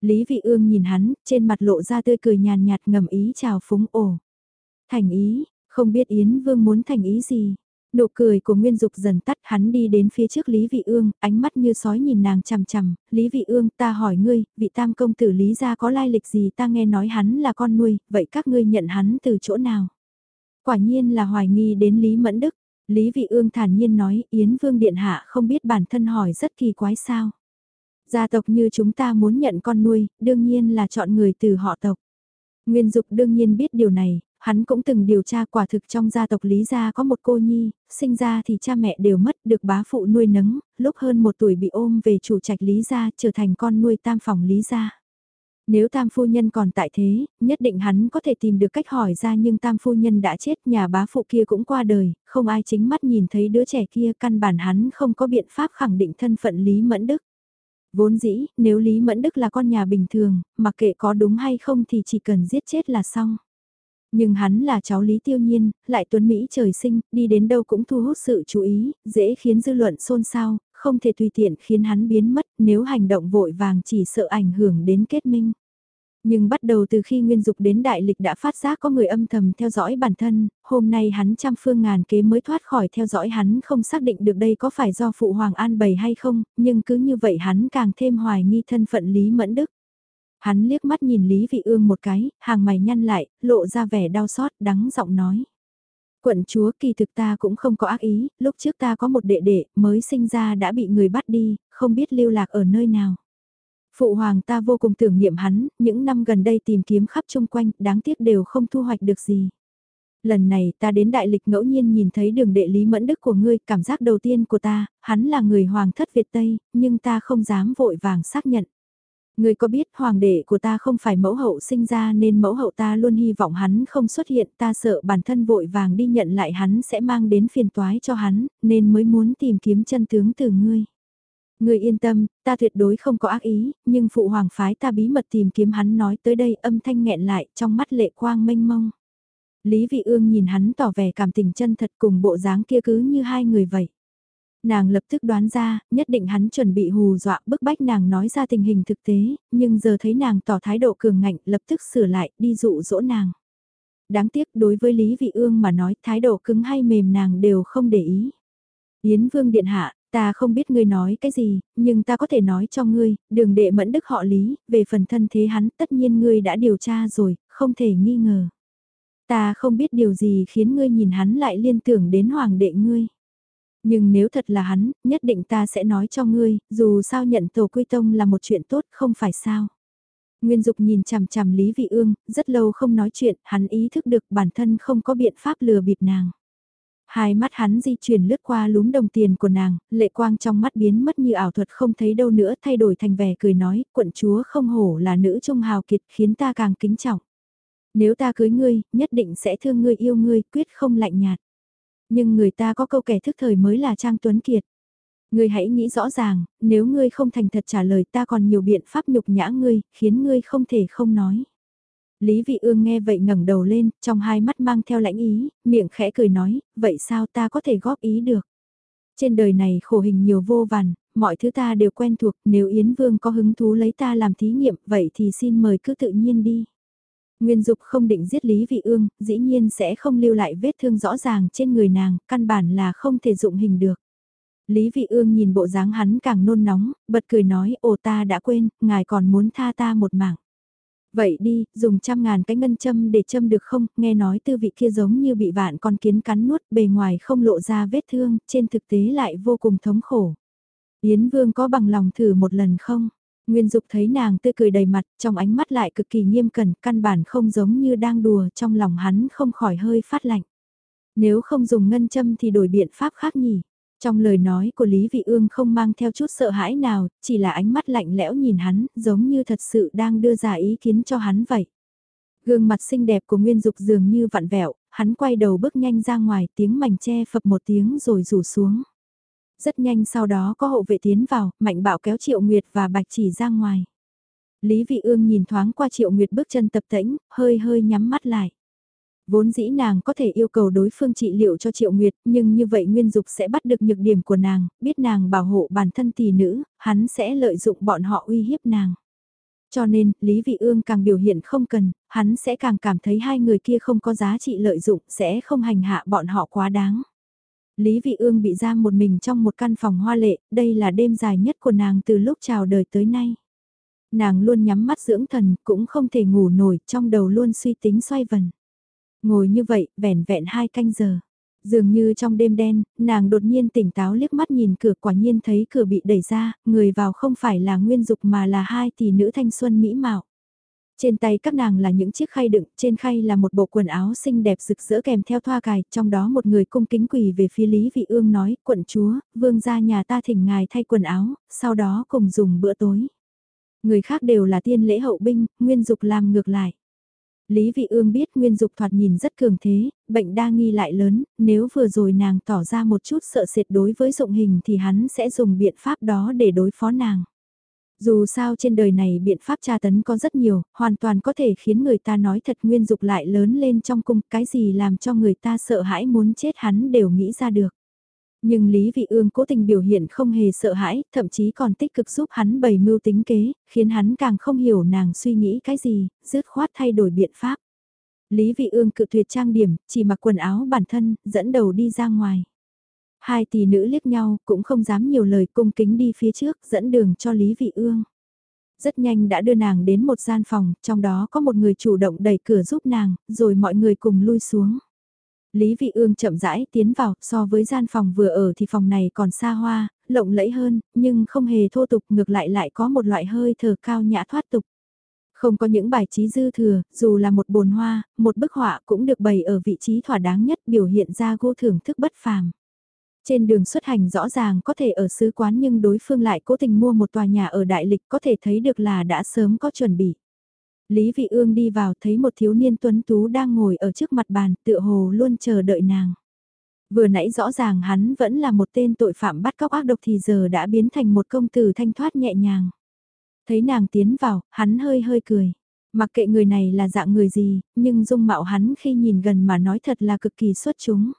Lý Vị Ương nhìn hắn, trên mặt lộ ra tươi cười nhàn nhạt ngầm ý chào phúng ổ. Thành ý, không biết Yến Vương muốn thành ý gì? Nụ cười của Nguyên Dục dần tắt hắn đi đến phía trước Lý Vị Ương, ánh mắt như sói nhìn nàng chằm chằm, Lý Vị Ương ta hỏi ngươi, vị tam công tử Lý gia có lai lịch gì ta nghe nói hắn là con nuôi, vậy các ngươi nhận hắn từ chỗ nào? Quả nhiên là hoài nghi đến Lý Mẫn Đức, Lý Vị Ương thản nhiên nói Yến Vương Điện Hạ không biết bản thân hỏi rất kỳ quái sao. Gia tộc như chúng ta muốn nhận con nuôi, đương nhiên là chọn người từ họ tộc. Nguyên Dục đương nhiên biết điều này, hắn cũng từng điều tra quả thực trong gia tộc Lý gia có một cô nhi, sinh ra thì cha mẹ đều mất được bá phụ nuôi nấng, lúc hơn một tuổi bị ôm về chủ trạch Lý gia trở thành con nuôi tam phòng Lý gia. Nếu tam phu nhân còn tại thế, nhất định hắn có thể tìm được cách hỏi ra nhưng tam phu nhân đã chết nhà bá phụ kia cũng qua đời, không ai chính mắt nhìn thấy đứa trẻ kia căn bản hắn không có biện pháp khẳng định thân phận Lý Mẫn Đức. Vốn dĩ, nếu Lý Mẫn Đức là con nhà bình thường, mặc kệ có đúng hay không thì chỉ cần giết chết là xong. Nhưng hắn là cháu Lý Tiêu Nhiên, lại tuấn Mỹ trời sinh, đi đến đâu cũng thu hút sự chú ý, dễ khiến dư luận xôn xao, không thể tùy tiện khiến hắn biến mất nếu hành động vội vàng chỉ sợ ảnh hưởng đến kết minh. Nhưng bắt đầu từ khi Nguyên Dục đến Đại Lịch đã phát giác có người âm thầm theo dõi bản thân, hôm nay hắn trăm phương ngàn kế mới thoát khỏi theo dõi hắn không xác định được đây có phải do Phụ Hoàng An bày hay không, nhưng cứ như vậy hắn càng thêm hoài nghi thân phận Lý Mẫn Đức. Hắn liếc mắt nhìn Lý Vị Ương một cái, hàng mày nhăn lại, lộ ra vẻ đau xót, đắng giọng nói. Quận chúa kỳ thực ta cũng không có ác ý, lúc trước ta có một đệ đệ, mới sinh ra đã bị người bắt đi, không biết lưu lạc ở nơi nào. Phụ hoàng ta vô cùng tưởng niệm hắn, những năm gần đây tìm kiếm khắp chung quanh, đáng tiếc đều không thu hoạch được gì. Lần này ta đến đại lịch ngẫu nhiên nhìn thấy đường đệ lý mẫn đức của ngươi, cảm giác đầu tiên của ta, hắn là người hoàng thất Việt Tây, nhưng ta không dám vội vàng xác nhận. Người có biết hoàng đệ của ta không phải mẫu hậu sinh ra nên mẫu hậu ta luôn hy vọng hắn không xuất hiện ta sợ bản thân vội vàng đi nhận lại hắn sẽ mang đến phiền toái cho hắn nên mới muốn tìm kiếm chân tướng từ ngươi. Ngươi yên tâm, ta tuyệt đối không có ác ý, nhưng phụ hoàng phái ta bí mật tìm kiếm hắn nói tới đây âm thanh nghẹn lại trong mắt lệ quang mênh mông. Lý Vị Ương nhìn hắn tỏ vẻ cảm tình chân thật cùng bộ dáng kia cứ như hai người vậy. Nàng lập tức đoán ra, nhất định hắn chuẩn bị hù dọa bức bách nàng nói ra tình hình thực tế, nhưng giờ thấy nàng tỏ thái độ cường ngạnh lập tức sửa lại đi dụ dỗ nàng. Đáng tiếc đối với Lý Vị Ương mà nói thái độ cứng hay mềm nàng đều không để ý. Yến Vương Điện Hạ, ta không biết ngươi nói cái gì, nhưng ta có thể nói cho ngươi, đường đệ mẫn đức họ Lý, về phần thân thế hắn tất nhiên ngươi đã điều tra rồi, không thể nghi ngờ. Ta không biết điều gì khiến ngươi nhìn hắn lại liên tưởng đến hoàng đệ ngươi. Nhưng nếu thật là hắn, nhất định ta sẽ nói cho ngươi, dù sao nhận tổ quy tông là một chuyện tốt không phải sao. Nguyên Dục nhìn chằm chằm Lý Vị Ương, rất lâu không nói chuyện, hắn ý thức được bản thân không có biện pháp lừa bịp nàng. Hai mắt hắn di chuyển lướt qua lúm đồng tiền của nàng, lệ quang trong mắt biến mất như ảo thuật không thấy đâu nữa thay đổi thành vẻ cười nói, quận chúa không hổ là nữ trung hào kiệt khiến ta càng kính trọng. Nếu ta cưới ngươi, nhất định sẽ thương ngươi yêu ngươi, quyết không lạnh nhạt. Nhưng người ta có câu kẻ thức thời mới là Trang Tuấn Kiệt. Ngươi hãy nghĩ rõ ràng, nếu ngươi không thành thật trả lời ta còn nhiều biện pháp nhục nhã ngươi, khiến ngươi không thể không nói. Lý Vị Ương nghe vậy ngẩng đầu lên, trong hai mắt mang theo lãnh ý, miệng khẽ cười nói, vậy sao ta có thể góp ý được? Trên đời này khổ hình nhiều vô vàn, mọi thứ ta đều quen thuộc, nếu Yến Vương có hứng thú lấy ta làm thí nghiệm, vậy thì xin mời cứ tự nhiên đi. Nguyên Dục không định giết Lý Vị Ương, dĩ nhiên sẽ không lưu lại vết thương rõ ràng trên người nàng, căn bản là không thể dụng hình được. Lý Vị Ương nhìn bộ dáng hắn càng nôn nóng, bật cười nói, ồ ta đã quên, ngài còn muốn tha ta một mạng. Vậy đi, dùng trăm ngàn cái ngân châm để châm được không, nghe nói tư vị kia giống như bị vạn con kiến cắn nuốt, bề ngoài không lộ ra vết thương, trên thực tế lại vô cùng thống khổ. Yến Vương có bằng lòng thử một lần không? Nguyên Dục thấy nàng tươi cười đầy mặt, trong ánh mắt lại cực kỳ nghiêm cẩn, căn bản không giống như đang đùa, trong lòng hắn không khỏi hơi phát lạnh. Nếu không dùng ngân châm thì đổi biện pháp khác nhỉ? Trong lời nói của Lý Vị Ương không mang theo chút sợ hãi nào, chỉ là ánh mắt lạnh lẽo nhìn hắn, giống như thật sự đang đưa ra ý kiến cho hắn vậy. Gương mặt xinh đẹp của Nguyên Dục dường như vặn vẹo, hắn quay đầu bước nhanh ra ngoài, tiếng mảnh che phập một tiếng rồi rủ xuống. Rất nhanh sau đó có hộ vệ tiến vào, mạnh bạo kéo Triệu Nguyệt và Bạch Chỉ ra ngoài. Lý Vị Ương nhìn thoáng qua Triệu Nguyệt bước chân tập tễnh, hơi hơi nhắm mắt lại. Vốn dĩ nàng có thể yêu cầu đối phương trị liệu cho Triệu Nguyệt, nhưng như vậy Nguyên Dục sẽ bắt được nhược điểm của nàng, biết nàng bảo hộ bản thân tỷ nữ, hắn sẽ lợi dụng bọn họ uy hiếp nàng. Cho nên, Lý Vị Ương càng biểu hiện không cần, hắn sẽ càng cảm thấy hai người kia không có giá trị lợi dụng, sẽ không hành hạ bọn họ quá đáng. Lý Vị Ương bị giam một mình trong một căn phòng hoa lệ, đây là đêm dài nhất của nàng từ lúc chào đời tới nay. Nàng luôn nhắm mắt dưỡng thần, cũng không thể ngủ nổi, trong đầu luôn suy tính xoay vần. Ngồi như vậy, vẻn vẹn hai canh giờ. Dường như trong đêm đen, nàng đột nhiên tỉnh táo liếc mắt nhìn cửa quả nhiên thấy cửa bị đẩy ra, người vào không phải là nguyên dục mà là hai tỷ nữ thanh xuân mỹ mạo. Trên tay các nàng là những chiếc khay đựng, trên khay là một bộ quần áo xinh đẹp rực rỡ kèm theo thoa cài, trong đó một người cung kính quỳ về phía Lý Vị Ương nói, quận chúa, vương gia nhà ta thỉnh ngài thay quần áo, sau đó cùng dùng bữa tối. Người khác đều là tiên lễ hậu binh, nguyên dục làm ngược lại. Lý Vị Ương biết Nguyên Dục thoạt nhìn rất cường thế, bệnh đa nghi lại lớn, nếu vừa rồi nàng tỏ ra một chút sợ sệt đối với dụng hình thì hắn sẽ dùng biện pháp đó để đối phó nàng. Dù sao trên đời này biện pháp tra tấn có rất nhiều, hoàn toàn có thể khiến người ta nói thật Nguyên Dục lại lớn lên trong cung, cái gì làm cho người ta sợ hãi muốn chết hắn đều nghĩ ra được. Nhưng Lý Vị Ương cố tình biểu hiện không hề sợ hãi, thậm chí còn tích cực giúp hắn bày mưu tính kế, khiến hắn càng không hiểu nàng suy nghĩ cái gì, dứt khoát thay đổi biện pháp. Lý Vị Ương cự tuyệt trang điểm, chỉ mặc quần áo bản thân, dẫn đầu đi ra ngoài. Hai tỷ nữ liếc nhau, cũng không dám nhiều lời cung kính đi phía trước, dẫn đường cho Lý Vị Ương. Rất nhanh đã đưa nàng đến một gian phòng, trong đó có một người chủ động đẩy cửa giúp nàng, rồi mọi người cùng lui xuống. Lý Vị Ương chậm rãi tiến vào, so với gian phòng vừa ở thì phòng này còn xa hoa, lộng lẫy hơn, nhưng không hề thô tục ngược lại lại có một loại hơi thở cao nhã thoát tục. Không có những bài trí dư thừa, dù là một bồn hoa, một bức họa cũng được bày ở vị trí thỏa đáng nhất biểu hiện ra gu thưởng thức bất phàm. Trên đường xuất hành rõ ràng có thể ở sứ quán nhưng đối phương lại cố tình mua một tòa nhà ở đại lịch có thể thấy được là đã sớm có chuẩn bị. Lý Vị Ương đi vào thấy một thiếu niên tuấn tú đang ngồi ở trước mặt bàn tựa hồ luôn chờ đợi nàng. Vừa nãy rõ ràng hắn vẫn là một tên tội phạm bắt cóc ác độc thì giờ đã biến thành một công tử thanh thoát nhẹ nhàng. Thấy nàng tiến vào, hắn hơi hơi cười. Mặc kệ người này là dạng người gì, nhưng dung mạo hắn khi nhìn gần mà nói thật là cực kỳ xuất chúng.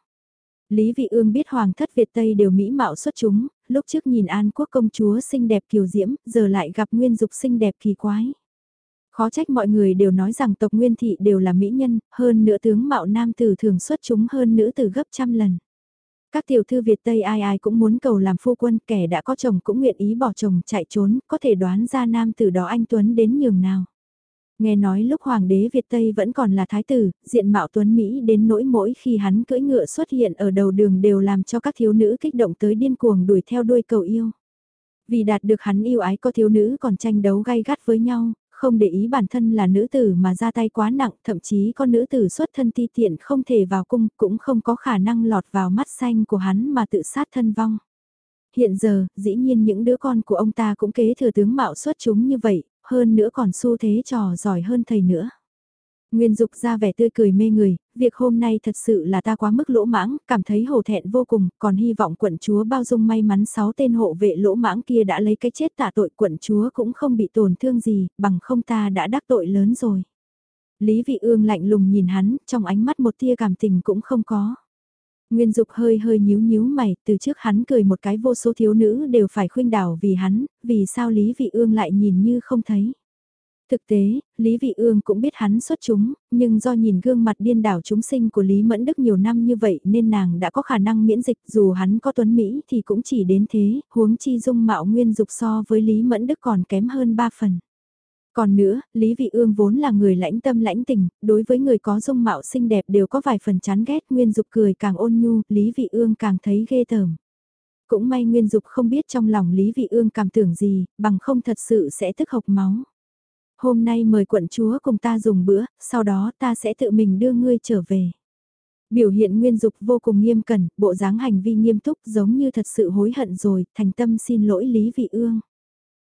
Lý Vị Ương biết hoàng thất Việt Tây đều mỹ mạo xuất chúng, lúc trước nhìn An Quốc công chúa xinh đẹp kiều diễm, giờ lại gặp Nguyên Dục xinh đẹp kỳ quái. Khó trách mọi người đều nói rằng tộc Nguyên Thị đều là mỹ nhân, hơn nữa tướng mạo nam tử thường xuất chúng hơn nữ tử gấp trăm lần. Các tiểu thư Việt Tây ai ai cũng muốn cầu làm phu quân, kẻ đã có chồng cũng nguyện ý bỏ chồng chạy trốn, có thể đoán ra nam tử đó anh Tuấn đến nhường nào. Nghe nói lúc hoàng đế Việt Tây vẫn còn là thái tử, diện mạo Tuấn Mỹ đến nỗi mỗi khi hắn cưỡi ngựa xuất hiện ở đầu đường đều làm cho các thiếu nữ kích động tới điên cuồng đuổi theo đuôi cầu yêu. Vì đạt được hắn yêu ái có thiếu nữ còn tranh đấu gay gắt với nhau, không để ý bản thân là nữ tử mà ra tay quá nặng, thậm chí có nữ tử xuất thân ti tiện không thể vào cung, cũng không có khả năng lọt vào mắt xanh của hắn mà tự sát thân vong. Hiện giờ, dĩ nhiên những đứa con của ông ta cũng kế thừa tướng mạo xuất chúng như vậy, hơn nữa còn xu thế trò giỏi hơn thầy nữa. Nguyên Dục ra vẻ tươi cười mê người, việc hôm nay thật sự là ta quá mức lỗ mãng, cảm thấy hổ thẹn vô cùng, còn hy vọng quận chúa bao dung may mắn sáu tên hộ vệ lỗ mãng kia đã lấy cái chết tạ tội quận chúa cũng không bị tổn thương gì, bằng không ta đã đắc tội lớn rồi. Lý Vị Ương lạnh lùng nhìn hắn, trong ánh mắt một tia cảm tình cũng không có. Nguyên Dục hơi hơi nhíu nhíu mày, từ trước hắn cười một cái vô số thiếu nữ đều phải khuynh đảo vì hắn, vì sao Lý Vị Ương lại nhìn như không thấy. Thực tế, Lý Vị Ương cũng biết hắn xuất chúng, nhưng do nhìn gương mặt điên đảo chúng sinh của Lý Mẫn Đức nhiều năm như vậy nên nàng đã có khả năng miễn dịch dù hắn có tuấn Mỹ thì cũng chỉ đến thế, huống chi dung mạo nguyên dục so với Lý Mẫn Đức còn kém hơn ba phần. Còn nữa, Lý Vị Ương vốn là người lãnh tâm lãnh tình, đối với người có dung mạo xinh đẹp đều có vài phần chán ghét Nguyên Dục cười càng ôn nhu, Lý Vị Ương càng thấy ghê tởm. Cũng may Nguyên Dục không biết trong lòng Lý Vị Ương cảm tưởng gì, bằng không thật sự sẽ tức hộc máu. Hôm nay mời quận chúa cùng ta dùng bữa, sau đó ta sẽ tự mình đưa ngươi trở về. Biểu hiện Nguyên Dục vô cùng nghiêm cẩn, bộ dáng hành vi nghiêm túc giống như thật sự hối hận rồi, thành tâm xin lỗi Lý Vị Ương.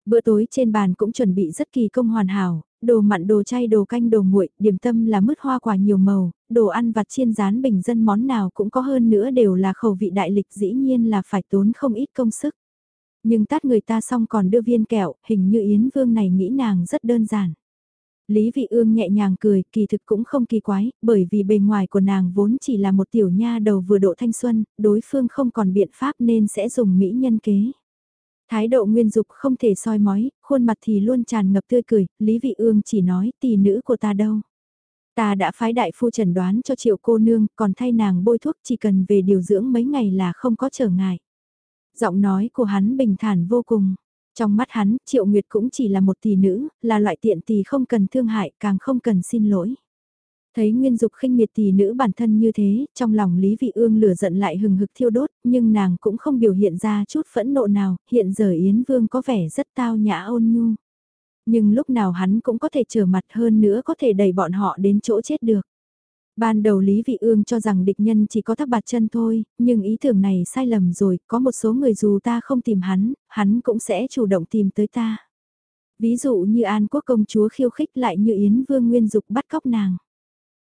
Bữa tối trên bàn cũng chuẩn bị rất kỳ công hoàn hảo, đồ mặn đồ chay đồ canh đồ nguội, điểm tâm là mứt hoa quả nhiều màu, đồ ăn vặt chiên rán bình dân món nào cũng có hơn nữa đều là khẩu vị đại lịch dĩ nhiên là phải tốn không ít công sức. Nhưng tát người ta xong còn đưa viên kẹo, hình như Yến Vương này nghĩ nàng rất đơn giản. Lý Vị Ương nhẹ nhàng cười, kỳ thực cũng không kỳ quái, bởi vì bề ngoài của nàng vốn chỉ là một tiểu nha đầu vừa độ thanh xuân, đối phương không còn biện pháp nên sẽ dùng mỹ nhân kế. Thái độ nguyên dục không thể soi mói, khuôn mặt thì luôn tràn ngập tươi cười, Lý Vị Ương chỉ nói tỷ nữ của ta đâu. Ta đã phái đại phu trần đoán cho triệu cô nương, còn thay nàng bôi thuốc chỉ cần về điều dưỡng mấy ngày là không có trở ngại. Giọng nói của hắn bình thản vô cùng. Trong mắt hắn, Triệu Nguyệt cũng chỉ là một tỷ nữ, là loại tiện tỷ không cần thương hại, càng không cần xin lỗi. Thấy Nguyên Dục khinh miệt tỷ nữ bản thân như thế, trong lòng Lý Vị Ương lửa giận lại hừng hực thiêu đốt, nhưng nàng cũng không biểu hiện ra chút phẫn nộ nào, hiện giờ Yến Vương có vẻ rất tao nhã ôn nhu. Nhưng lúc nào hắn cũng có thể trở mặt hơn nữa có thể đẩy bọn họ đến chỗ chết được. Ban đầu Lý Vị Ương cho rằng địch nhân chỉ có thắc bạt chân thôi, nhưng ý tưởng này sai lầm rồi, có một số người dù ta không tìm hắn, hắn cũng sẽ chủ động tìm tới ta. Ví dụ như An Quốc công chúa khiêu khích lại như Yến Vương Nguyên Dục bắt cóc nàng.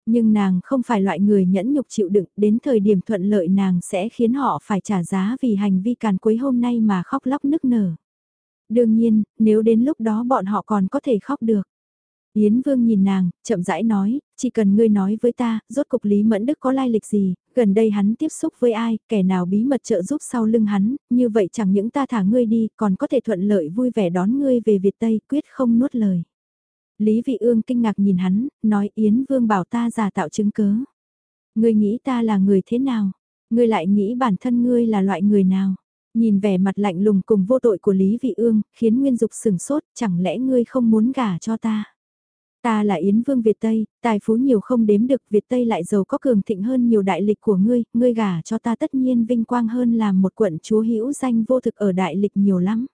Nhưng nàng không phải loại người nhẫn nhục chịu đựng, đến thời điểm thuận lợi nàng sẽ khiến họ phải trả giá vì hành vi càn quấy hôm nay mà khóc lóc nức nở. Đương nhiên, nếu đến lúc đó bọn họ còn có thể khóc được. Yến Vương nhìn nàng, chậm rãi nói, chỉ cần ngươi nói với ta, rốt cục Lý Mẫn Đức có lai lịch gì, gần đây hắn tiếp xúc với ai, kẻ nào bí mật trợ giúp sau lưng hắn, như vậy chẳng những ta thả ngươi đi, còn có thể thuận lợi vui vẻ đón ngươi về Việt Tây, quyết không nuốt lời. Lý Vị Ương kinh ngạc nhìn hắn, nói Yến Vương bảo ta giả tạo chứng cớ. Ngươi nghĩ ta là người thế nào? Ngươi lại nghĩ bản thân ngươi là loại người nào? Nhìn vẻ mặt lạnh lùng cùng vô tội của Lý Vị Ương, khiến Nguyên Dục sừng sốt, chẳng lẽ ngươi không muốn gả cho ta? Ta là Yến Vương Việt Tây, tài phú nhiều không đếm được Việt Tây lại giàu có cường thịnh hơn nhiều đại lịch của ngươi, ngươi gả cho ta tất nhiên vinh quang hơn làm một quận chúa hữu danh vô thực ở đại lịch nhiều lắm.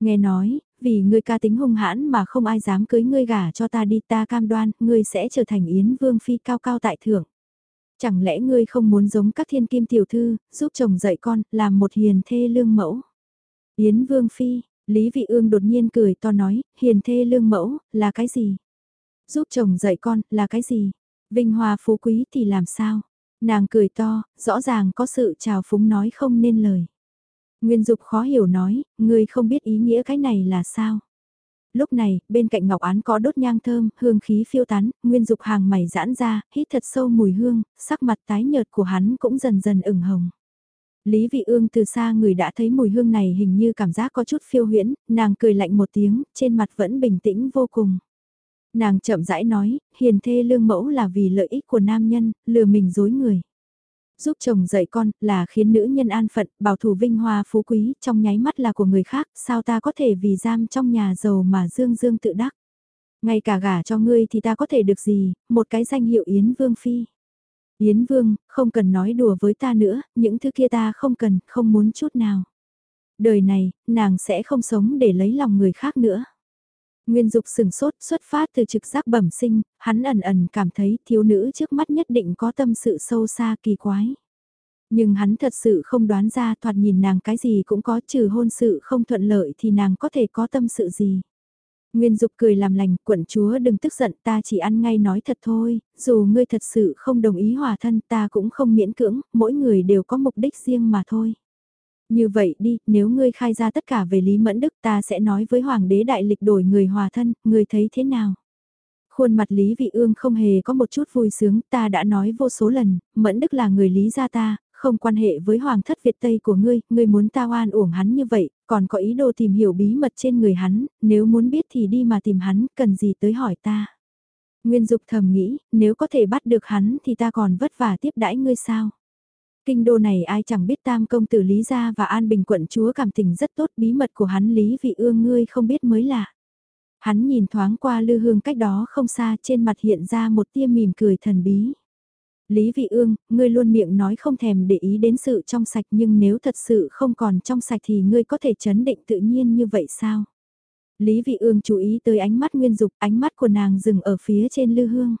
Nghe nói, vì ngươi ca tính hung hãn mà không ai dám cưới ngươi gả cho ta đi ta cam đoan, ngươi sẽ trở thành Yến Vương Phi cao cao tại thượng. Chẳng lẽ ngươi không muốn giống các thiên kim tiểu thư, giúp chồng dạy con, làm một hiền thê lương mẫu. Yến Vương Phi, Lý Vị Ương đột nhiên cười to nói, hiền thê lương mẫu, là cái gì? Giúp chồng dạy con, là cái gì? Vinh hoa phú quý thì làm sao? Nàng cười to, rõ ràng có sự trào phúng nói không nên lời. Nguyên Dục khó hiểu nói, ngươi không biết ý nghĩa cái này là sao? Lúc này, bên cạnh Ngọc Án có đốt nhang thơm, hương khí phiêu tán, Nguyên Dục hàng mày giãn ra, hít thật sâu mùi hương, sắc mặt tái nhợt của hắn cũng dần dần ửng hồng. Lý Vị Ương từ xa người đã thấy mùi hương này hình như cảm giác có chút phiêu huyễn, nàng cười lạnh một tiếng, trên mặt vẫn bình tĩnh vô cùng. Nàng chậm rãi nói, hiền thê lương mẫu là vì lợi ích của nam nhân, lừa mình dối người. Giúp chồng dạy con, là khiến nữ nhân an phận, bảo thủ vinh hoa phú quý, trong nháy mắt là của người khác, sao ta có thể vì giam trong nhà giàu mà dương dương tự đắc. Ngay cả gả cho ngươi thì ta có thể được gì, một cái danh hiệu Yến Vương Phi. Yến Vương, không cần nói đùa với ta nữa, những thứ kia ta không cần, không muốn chút nào. Đời này, nàng sẽ không sống để lấy lòng người khác nữa. Nguyên Dục sừng sốt xuất phát từ trực giác bẩm sinh, hắn ẩn ẩn cảm thấy thiếu nữ trước mắt nhất định có tâm sự sâu xa kỳ quái. Nhưng hắn thật sự không đoán ra thoạt nhìn nàng cái gì cũng có trừ hôn sự không thuận lợi thì nàng có thể có tâm sự gì. Nguyên Dục cười làm lành, quận chúa đừng tức giận ta chỉ ăn ngay nói thật thôi, dù ngươi thật sự không đồng ý hòa thân ta cũng không miễn cưỡng, mỗi người đều có mục đích riêng mà thôi. Như vậy đi, nếu ngươi khai ra tất cả về Lý Mẫn Đức ta sẽ nói với Hoàng đế đại lịch đổi người hòa thân, ngươi thấy thế nào? Khuôn mặt Lý Vị Ương không hề có một chút vui sướng, ta đã nói vô số lần, Mẫn Đức là người Lý gia ta, không quan hệ với Hoàng thất Việt Tây của ngươi, ngươi muốn ta oan uổng hắn như vậy, còn có ý đồ tìm hiểu bí mật trên người hắn, nếu muốn biết thì đi mà tìm hắn, cần gì tới hỏi ta. Nguyên Dục thầm nghĩ, nếu có thể bắt được hắn thì ta còn vất vả tiếp đãi ngươi sao? Kinh đô này ai chẳng biết tam công tử Lý Gia và An Bình quận chúa cảm tình rất tốt bí mật của hắn Lý Vị Ương ngươi không biết mới lạ. Hắn nhìn thoáng qua lư hương cách đó không xa trên mặt hiện ra một tia mỉm cười thần bí. Lý Vị Ương, ngươi luôn miệng nói không thèm để ý đến sự trong sạch nhưng nếu thật sự không còn trong sạch thì ngươi có thể chấn định tự nhiên như vậy sao? Lý Vị Ương chú ý tới ánh mắt nguyên dục, ánh mắt của nàng dừng ở phía trên lư hương.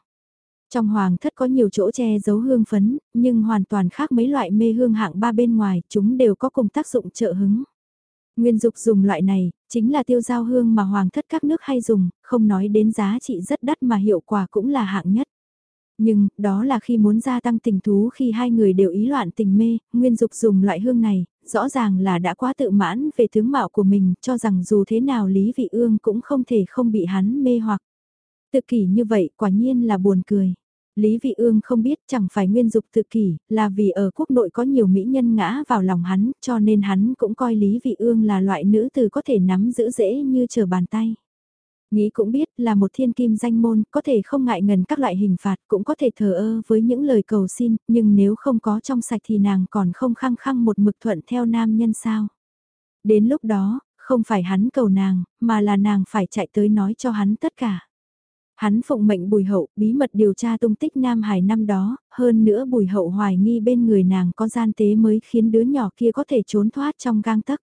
Trong hoàng thất có nhiều chỗ che giấu hương phấn, nhưng hoàn toàn khác mấy loại mê hương hạng ba bên ngoài, chúng đều có cùng tác dụng trợ hứng. Nguyên dục dùng loại này, chính là tiêu giao hương mà hoàng thất các nước hay dùng, không nói đến giá trị rất đắt mà hiệu quả cũng là hạng nhất. Nhưng, đó là khi muốn gia tăng tình thú khi hai người đều ý loạn tình mê, Nguyên Dục dùng loại hương này, rõ ràng là đã quá tự mãn về tướng mạo của mình, cho rằng dù thế nào Lý Vị Ương cũng không thể không bị hắn mê hoặc. Tự kỷ như vậy quả nhiên là buồn cười. Lý Vị Ương không biết chẳng phải nguyên dục tự kỷ, là vì ở quốc nội có nhiều mỹ nhân ngã vào lòng hắn, cho nên hắn cũng coi Lý Vị Ương là loại nữ từ có thể nắm giữ dễ như trở bàn tay. Nghĩ cũng biết là một thiên kim danh môn, có thể không ngại ngần các loại hình phạt, cũng có thể thờ ơ với những lời cầu xin, nhưng nếu không có trong sạch thì nàng còn không khăng khăng một mực thuận theo nam nhân sao. Đến lúc đó, không phải hắn cầu nàng, mà là nàng phải chạy tới nói cho hắn tất cả. Hắn phụng mệnh bùi hậu bí mật điều tra tung tích Nam Hải năm đó, hơn nữa bùi hậu hoài nghi bên người nàng có gian tế mới khiến đứa nhỏ kia có thể trốn thoát trong gang tấc.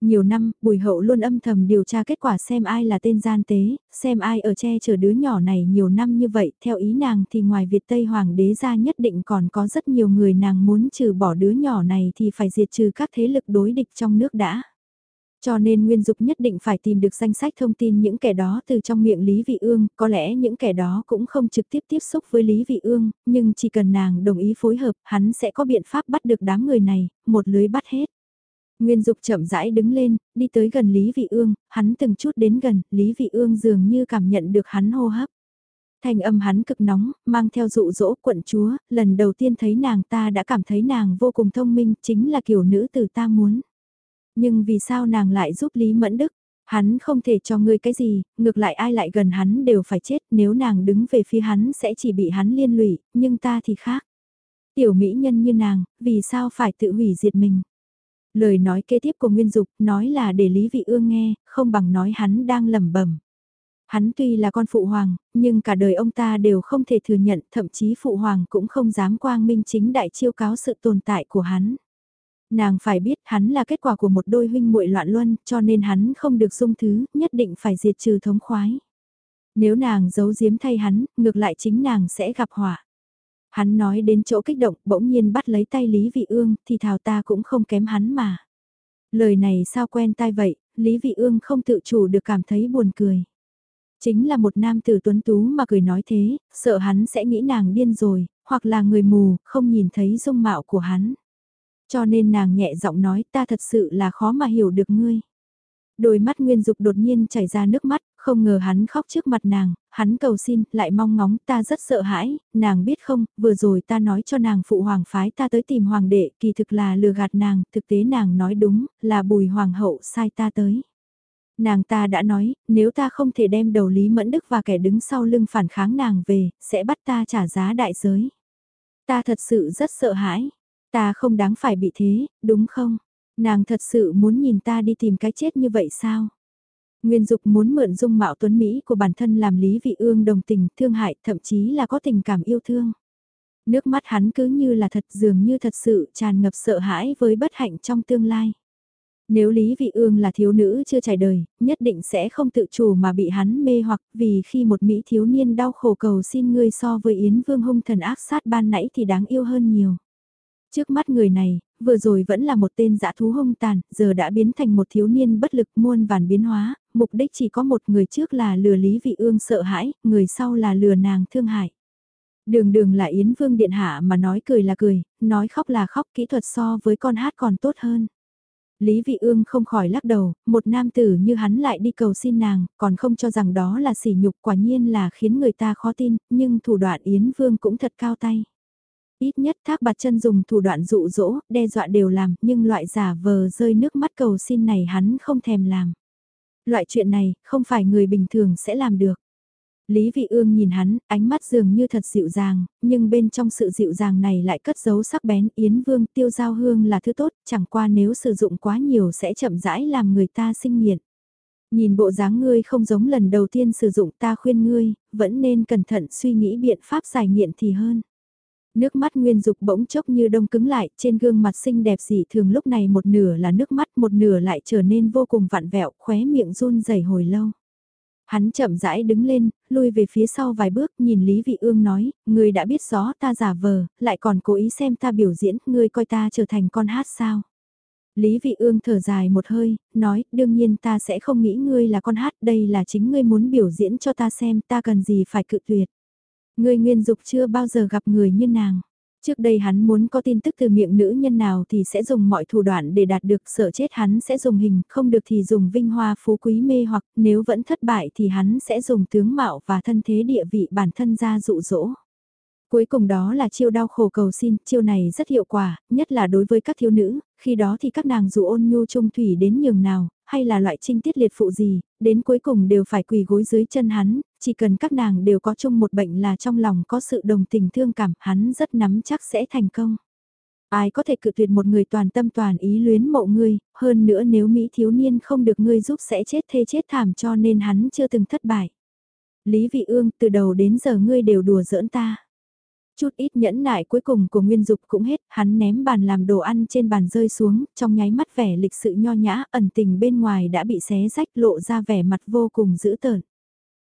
Nhiều năm, Bùi Hậu luôn âm thầm điều tra kết quả xem ai là tên gian tế, xem ai ở che chở đứa nhỏ này nhiều năm như vậy, theo ý nàng thì ngoài Việt Tây Hoàng đế ra nhất định còn có rất nhiều người nàng muốn trừ bỏ đứa nhỏ này thì phải diệt trừ các thế lực đối địch trong nước đã. Cho nên Nguyên Dục nhất định phải tìm được danh sách thông tin những kẻ đó từ trong miệng Lý Vị Ương, có lẽ những kẻ đó cũng không trực tiếp tiếp xúc với Lý Vị Ương, nhưng chỉ cần nàng đồng ý phối hợp, hắn sẽ có biện pháp bắt được đám người này, một lưới bắt hết. Nguyên Dục chậm rãi đứng lên, đi tới gần Lý Vị Ương, hắn từng chút đến gần, Lý Vị Ương dường như cảm nhận được hắn hô hấp. Thành âm hắn cực nóng, mang theo dụ dỗ quận chúa, lần đầu tiên thấy nàng ta đã cảm thấy nàng vô cùng thông minh, chính là kiểu nữ tử ta muốn. Nhưng vì sao nàng lại giúp Lý Mẫn Đức? Hắn không thể cho ngươi cái gì, ngược lại ai lại gần hắn đều phải chết, nếu nàng đứng về phía hắn sẽ chỉ bị hắn liên lụy, nhưng ta thì khác. Tiểu mỹ nhân như nàng, vì sao phải tự hủy diệt mình? Lời nói kế tiếp của Nguyên Dục nói là để Lý Vị Ương nghe, không bằng nói hắn đang lẩm bẩm. Hắn tuy là con phụ hoàng, nhưng cả đời ông ta đều không thể thừa nhận, thậm chí phụ hoàng cũng không dám quang minh chính đại chiêu cáo sự tồn tại của hắn. Nàng phải biết hắn là kết quả của một đôi huynh muội loạn luân, cho nên hắn không được dung thứ, nhất định phải diệt trừ thống khoái. Nếu nàng giấu giếm thay hắn, ngược lại chính nàng sẽ gặp họa. Hắn nói đến chỗ kích động, bỗng nhiên bắt lấy tay Lý Vị Ương, thì thảo ta cũng không kém hắn mà. Lời này sao quen tai vậy, Lý Vị Ương không tự chủ được cảm thấy buồn cười. Chính là một nam tử tuấn tú mà cười nói thế, sợ hắn sẽ nghĩ nàng điên rồi, hoặc là người mù, không nhìn thấy dung mạo của hắn. Cho nên nàng nhẹ giọng nói ta thật sự là khó mà hiểu được ngươi. Đôi mắt Nguyên Dục đột nhiên chảy ra nước mắt, không ngờ hắn khóc trước mặt nàng, hắn cầu xin, lại mong ngóng ta rất sợ hãi, nàng biết không, vừa rồi ta nói cho nàng phụ hoàng phái ta tới tìm hoàng đệ, kỳ thực là lừa gạt nàng, thực tế nàng nói đúng, là bùi hoàng hậu sai ta tới. Nàng ta đã nói, nếu ta không thể đem đầu Lý Mẫn Đức và kẻ đứng sau lưng phản kháng nàng về, sẽ bắt ta trả giá đại giới. Ta thật sự rất sợ hãi, ta không đáng phải bị thế, đúng không? Nàng thật sự muốn nhìn ta đi tìm cái chết như vậy sao? Nguyên Dục muốn mượn dung mạo tuấn Mỹ của bản thân làm Lý Vị Ương đồng tình, thương hại, thậm chí là có tình cảm yêu thương. Nước mắt hắn cứ như là thật dường như thật sự tràn ngập sợ hãi với bất hạnh trong tương lai. Nếu Lý Vị Ương là thiếu nữ chưa trải đời, nhất định sẽ không tự chủ mà bị hắn mê hoặc vì khi một Mỹ thiếu niên đau khổ cầu xin ngươi so với Yến Vương hung thần ác sát ban nãy thì đáng yêu hơn nhiều. Trước mắt người này, vừa rồi vẫn là một tên dã thú hung tàn, giờ đã biến thành một thiếu niên bất lực muôn vàn biến hóa, mục đích chỉ có một người trước là lừa Lý Vị Ương sợ hãi, người sau là lừa nàng thương hại. Đường đường là Yến Vương Điện Hạ mà nói cười là cười, nói khóc là khóc kỹ thuật so với con hát còn tốt hơn. Lý Vị Ương không khỏi lắc đầu, một nam tử như hắn lại đi cầu xin nàng, còn không cho rằng đó là sỉ nhục quả nhiên là khiến người ta khó tin, nhưng thủ đoạn Yến Vương cũng thật cao tay. Ít nhất thác bạt chân dùng thủ đoạn dụ dỗ, đe dọa đều làm, nhưng loại giả vờ rơi nước mắt cầu xin này hắn không thèm làm. Loại chuyện này, không phải người bình thường sẽ làm được. Lý Vị Ương nhìn hắn, ánh mắt dường như thật dịu dàng, nhưng bên trong sự dịu dàng này lại cất giấu sắc bén Yến Vương tiêu giao hương là thứ tốt, chẳng qua nếu sử dụng quá nhiều sẽ chậm rãi làm người ta sinh nghiện. Nhìn bộ dáng ngươi không giống lần đầu tiên sử dụng ta khuyên ngươi, vẫn nên cẩn thận suy nghĩ biện pháp giải nghiện thì hơn. Nước mắt Nguyên Dục bỗng chốc như đông cứng lại, trên gương mặt xinh đẹp dị thường lúc này một nửa là nước mắt, một nửa lại trở nên vô cùng vặn vẹo, khóe miệng run rẩy hồi lâu. Hắn chậm rãi đứng lên, lui về phía sau vài bước, nhìn Lý Vị Ương nói, ngươi đã biết rõ ta giả vờ, lại còn cố ý xem ta biểu diễn, ngươi coi ta trở thành con hát sao? Lý Vị Ương thở dài một hơi, nói, đương nhiên ta sẽ không nghĩ ngươi là con hát, đây là chính ngươi muốn biểu diễn cho ta xem, ta cần gì phải cự tuyệt. Ngươi nguyên dục chưa bao giờ gặp người như nàng. Trước đây hắn muốn có tin tức từ miệng nữ nhân nào thì sẽ dùng mọi thủ đoạn để đạt được sợ chết hắn sẽ dùng hình, không được thì dùng vinh hoa phú quý mê hoặc nếu vẫn thất bại thì hắn sẽ dùng tướng mạo và thân thế địa vị bản thân ra dụ dỗ. Cuối cùng đó là chiêu đau khổ cầu xin, chiêu này rất hiệu quả, nhất là đối với các thiếu nữ, khi đó thì các nàng dù ôn nhu trung thủy đến nhường nào, hay là loại trinh tiết liệt phụ gì, đến cuối cùng đều phải quỳ gối dưới chân hắn, chỉ cần các nàng đều có chung một bệnh là trong lòng có sự đồng tình thương cảm, hắn rất nắm chắc sẽ thành công. Ai có thể cự tuyệt một người toàn tâm toàn ý luyến mộ ngươi, hơn nữa nếu Mỹ thiếu niên không được ngươi giúp sẽ chết thê chết thảm cho nên hắn chưa từng thất bại. Lý Vị Ương, từ đầu đến giờ ngươi đều đùa giỡn ta. Chút ít nhẫn nại cuối cùng của Nguyên Dục cũng hết, hắn ném bàn làm đồ ăn trên bàn rơi xuống, trong nháy mắt vẻ lịch sự nho nhã, ẩn tình bên ngoài đã bị xé rách lộ ra vẻ mặt vô cùng dữ tợn.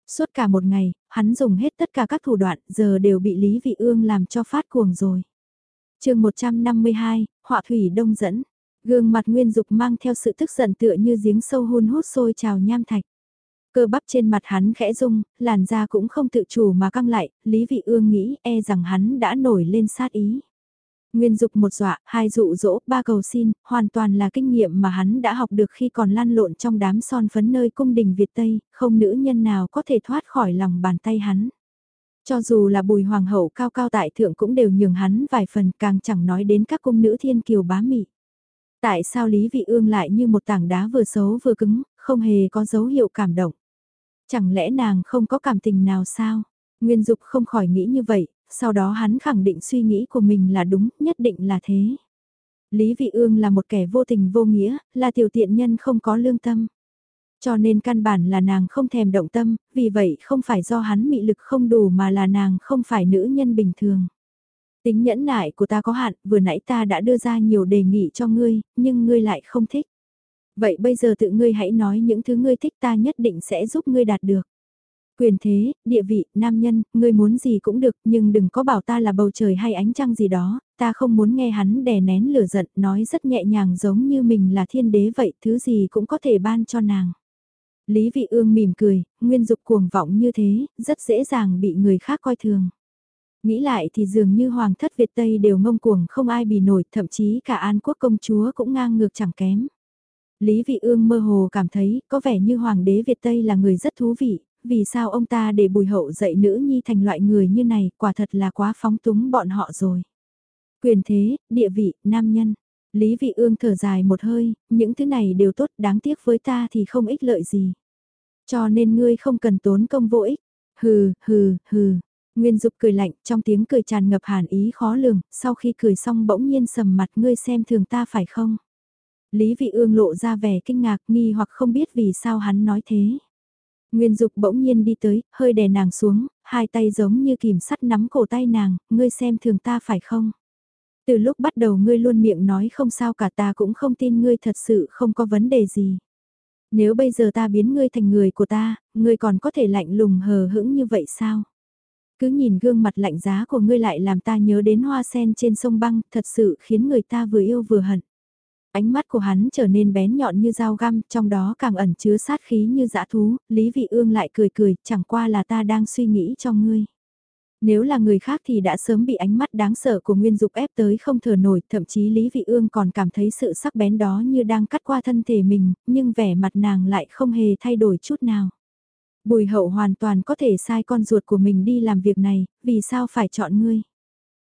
Suốt cả một ngày, hắn dùng hết tất cả các thủ đoạn, giờ đều bị Lý Vị Ương làm cho phát cuồng rồi. chương 152, họa thủy đông dẫn, gương mặt Nguyên Dục mang theo sự tức giận tựa như giếng sâu hun hút sôi trào nham thạch. Cơ bắp trên mặt hắn khẽ rung, làn da cũng không tự chủ mà căng lại, Lý Vị Ương nghĩ e rằng hắn đã nổi lên sát ý. Nguyên dục một dọa, hai dụ dỗ, ba cầu xin, hoàn toàn là kinh nghiệm mà hắn đã học được khi còn lan lộn trong đám son phấn nơi cung đình Việt Tây, không nữ nhân nào có thể thoát khỏi lòng bàn tay hắn. Cho dù là bùi hoàng hậu cao cao tại thượng cũng đều nhường hắn vài phần càng chẳng nói đến các cung nữ thiên kiều bá mị. Tại sao Lý Vị Ương lại như một tảng đá vừa xấu vừa cứng, không hề có dấu hiệu cảm động. Chẳng lẽ nàng không có cảm tình nào sao? Nguyên Dục không khỏi nghĩ như vậy, sau đó hắn khẳng định suy nghĩ của mình là đúng, nhất định là thế. Lý Vị Ương là một kẻ vô tình vô nghĩa, là tiểu tiện nhân không có lương tâm. Cho nên căn bản là nàng không thèm động tâm, vì vậy không phải do hắn mị lực không đủ mà là nàng không phải nữ nhân bình thường. Tính nhẫn nại của ta có hạn, vừa nãy ta đã đưa ra nhiều đề nghị cho ngươi, nhưng ngươi lại không thích. Vậy bây giờ tự ngươi hãy nói những thứ ngươi thích ta nhất định sẽ giúp ngươi đạt được. Quyền thế, địa vị, nam nhân, ngươi muốn gì cũng được nhưng đừng có bảo ta là bầu trời hay ánh trăng gì đó, ta không muốn nghe hắn đè nén lửa giận nói rất nhẹ nhàng giống như mình là thiên đế vậy thứ gì cũng có thể ban cho nàng. Lý vị ương mỉm cười, nguyên dục cuồng vọng như thế, rất dễ dàng bị người khác coi thường. Nghĩ lại thì dường như hoàng thất Việt Tây đều ngông cuồng không ai bì nổi, thậm chí cả an quốc công chúa cũng ngang ngược chẳng kém. Lý Vị Ương mơ hồ cảm thấy có vẻ như Hoàng đế Việt Tây là người rất thú vị, vì sao ông ta để bùi hậu dạy nữ nhi thành loại người như này, quả thật là quá phóng túng bọn họ rồi. Quyền thế, địa vị, nam nhân. Lý Vị Ương thở dài một hơi, những thứ này đều tốt, đáng tiếc với ta thì không ích lợi gì. Cho nên ngươi không cần tốn công vô ích. Hừ, hừ, hừ. Nguyên Dục cười lạnh, trong tiếng cười tràn ngập hàn ý khó lường, sau khi cười xong bỗng nhiên sầm mặt ngươi xem thường ta phải không? Lý Vị Ương lộ ra vẻ kinh ngạc nghi hoặc không biết vì sao hắn nói thế. Nguyên Dục bỗng nhiên đi tới, hơi đè nàng xuống, hai tay giống như kìm sắt nắm cổ tay nàng, ngươi xem thường ta phải không? Từ lúc bắt đầu ngươi luôn miệng nói không sao cả ta cũng không tin ngươi thật sự không có vấn đề gì. Nếu bây giờ ta biến ngươi thành người của ta, ngươi còn có thể lạnh lùng hờ hững như vậy sao? Cứ nhìn gương mặt lạnh giá của ngươi lại làm ta nhớ đến hoa sen trên sông băng, thật sự khiến người ta vừa yêu vừa hận. Ánh mắt của hắn trở nên bén nhọn như dao găm, trong đó càng ẩn chứa sát khí như dã thú, Lý Vị Ương lại cười cười, chẳng qua là ta đang suy nghĩ cho ngươi. Nếu là người khác thì đã sớm bị ánh mắt đáng sợ của Nguyên Dục ép tới không thở nổi, thậm chí Lý Vị Ương còn cảm thấy sự sắc bén đó như đang cắt qua thân thể mình, nhưng vẻ mặt nàng lại không hề thay đổi chút nào. Bùi hậu hoàn toàn có thể sai con ruột của mình đi làm việc này, vì sao phải chọn ngươi?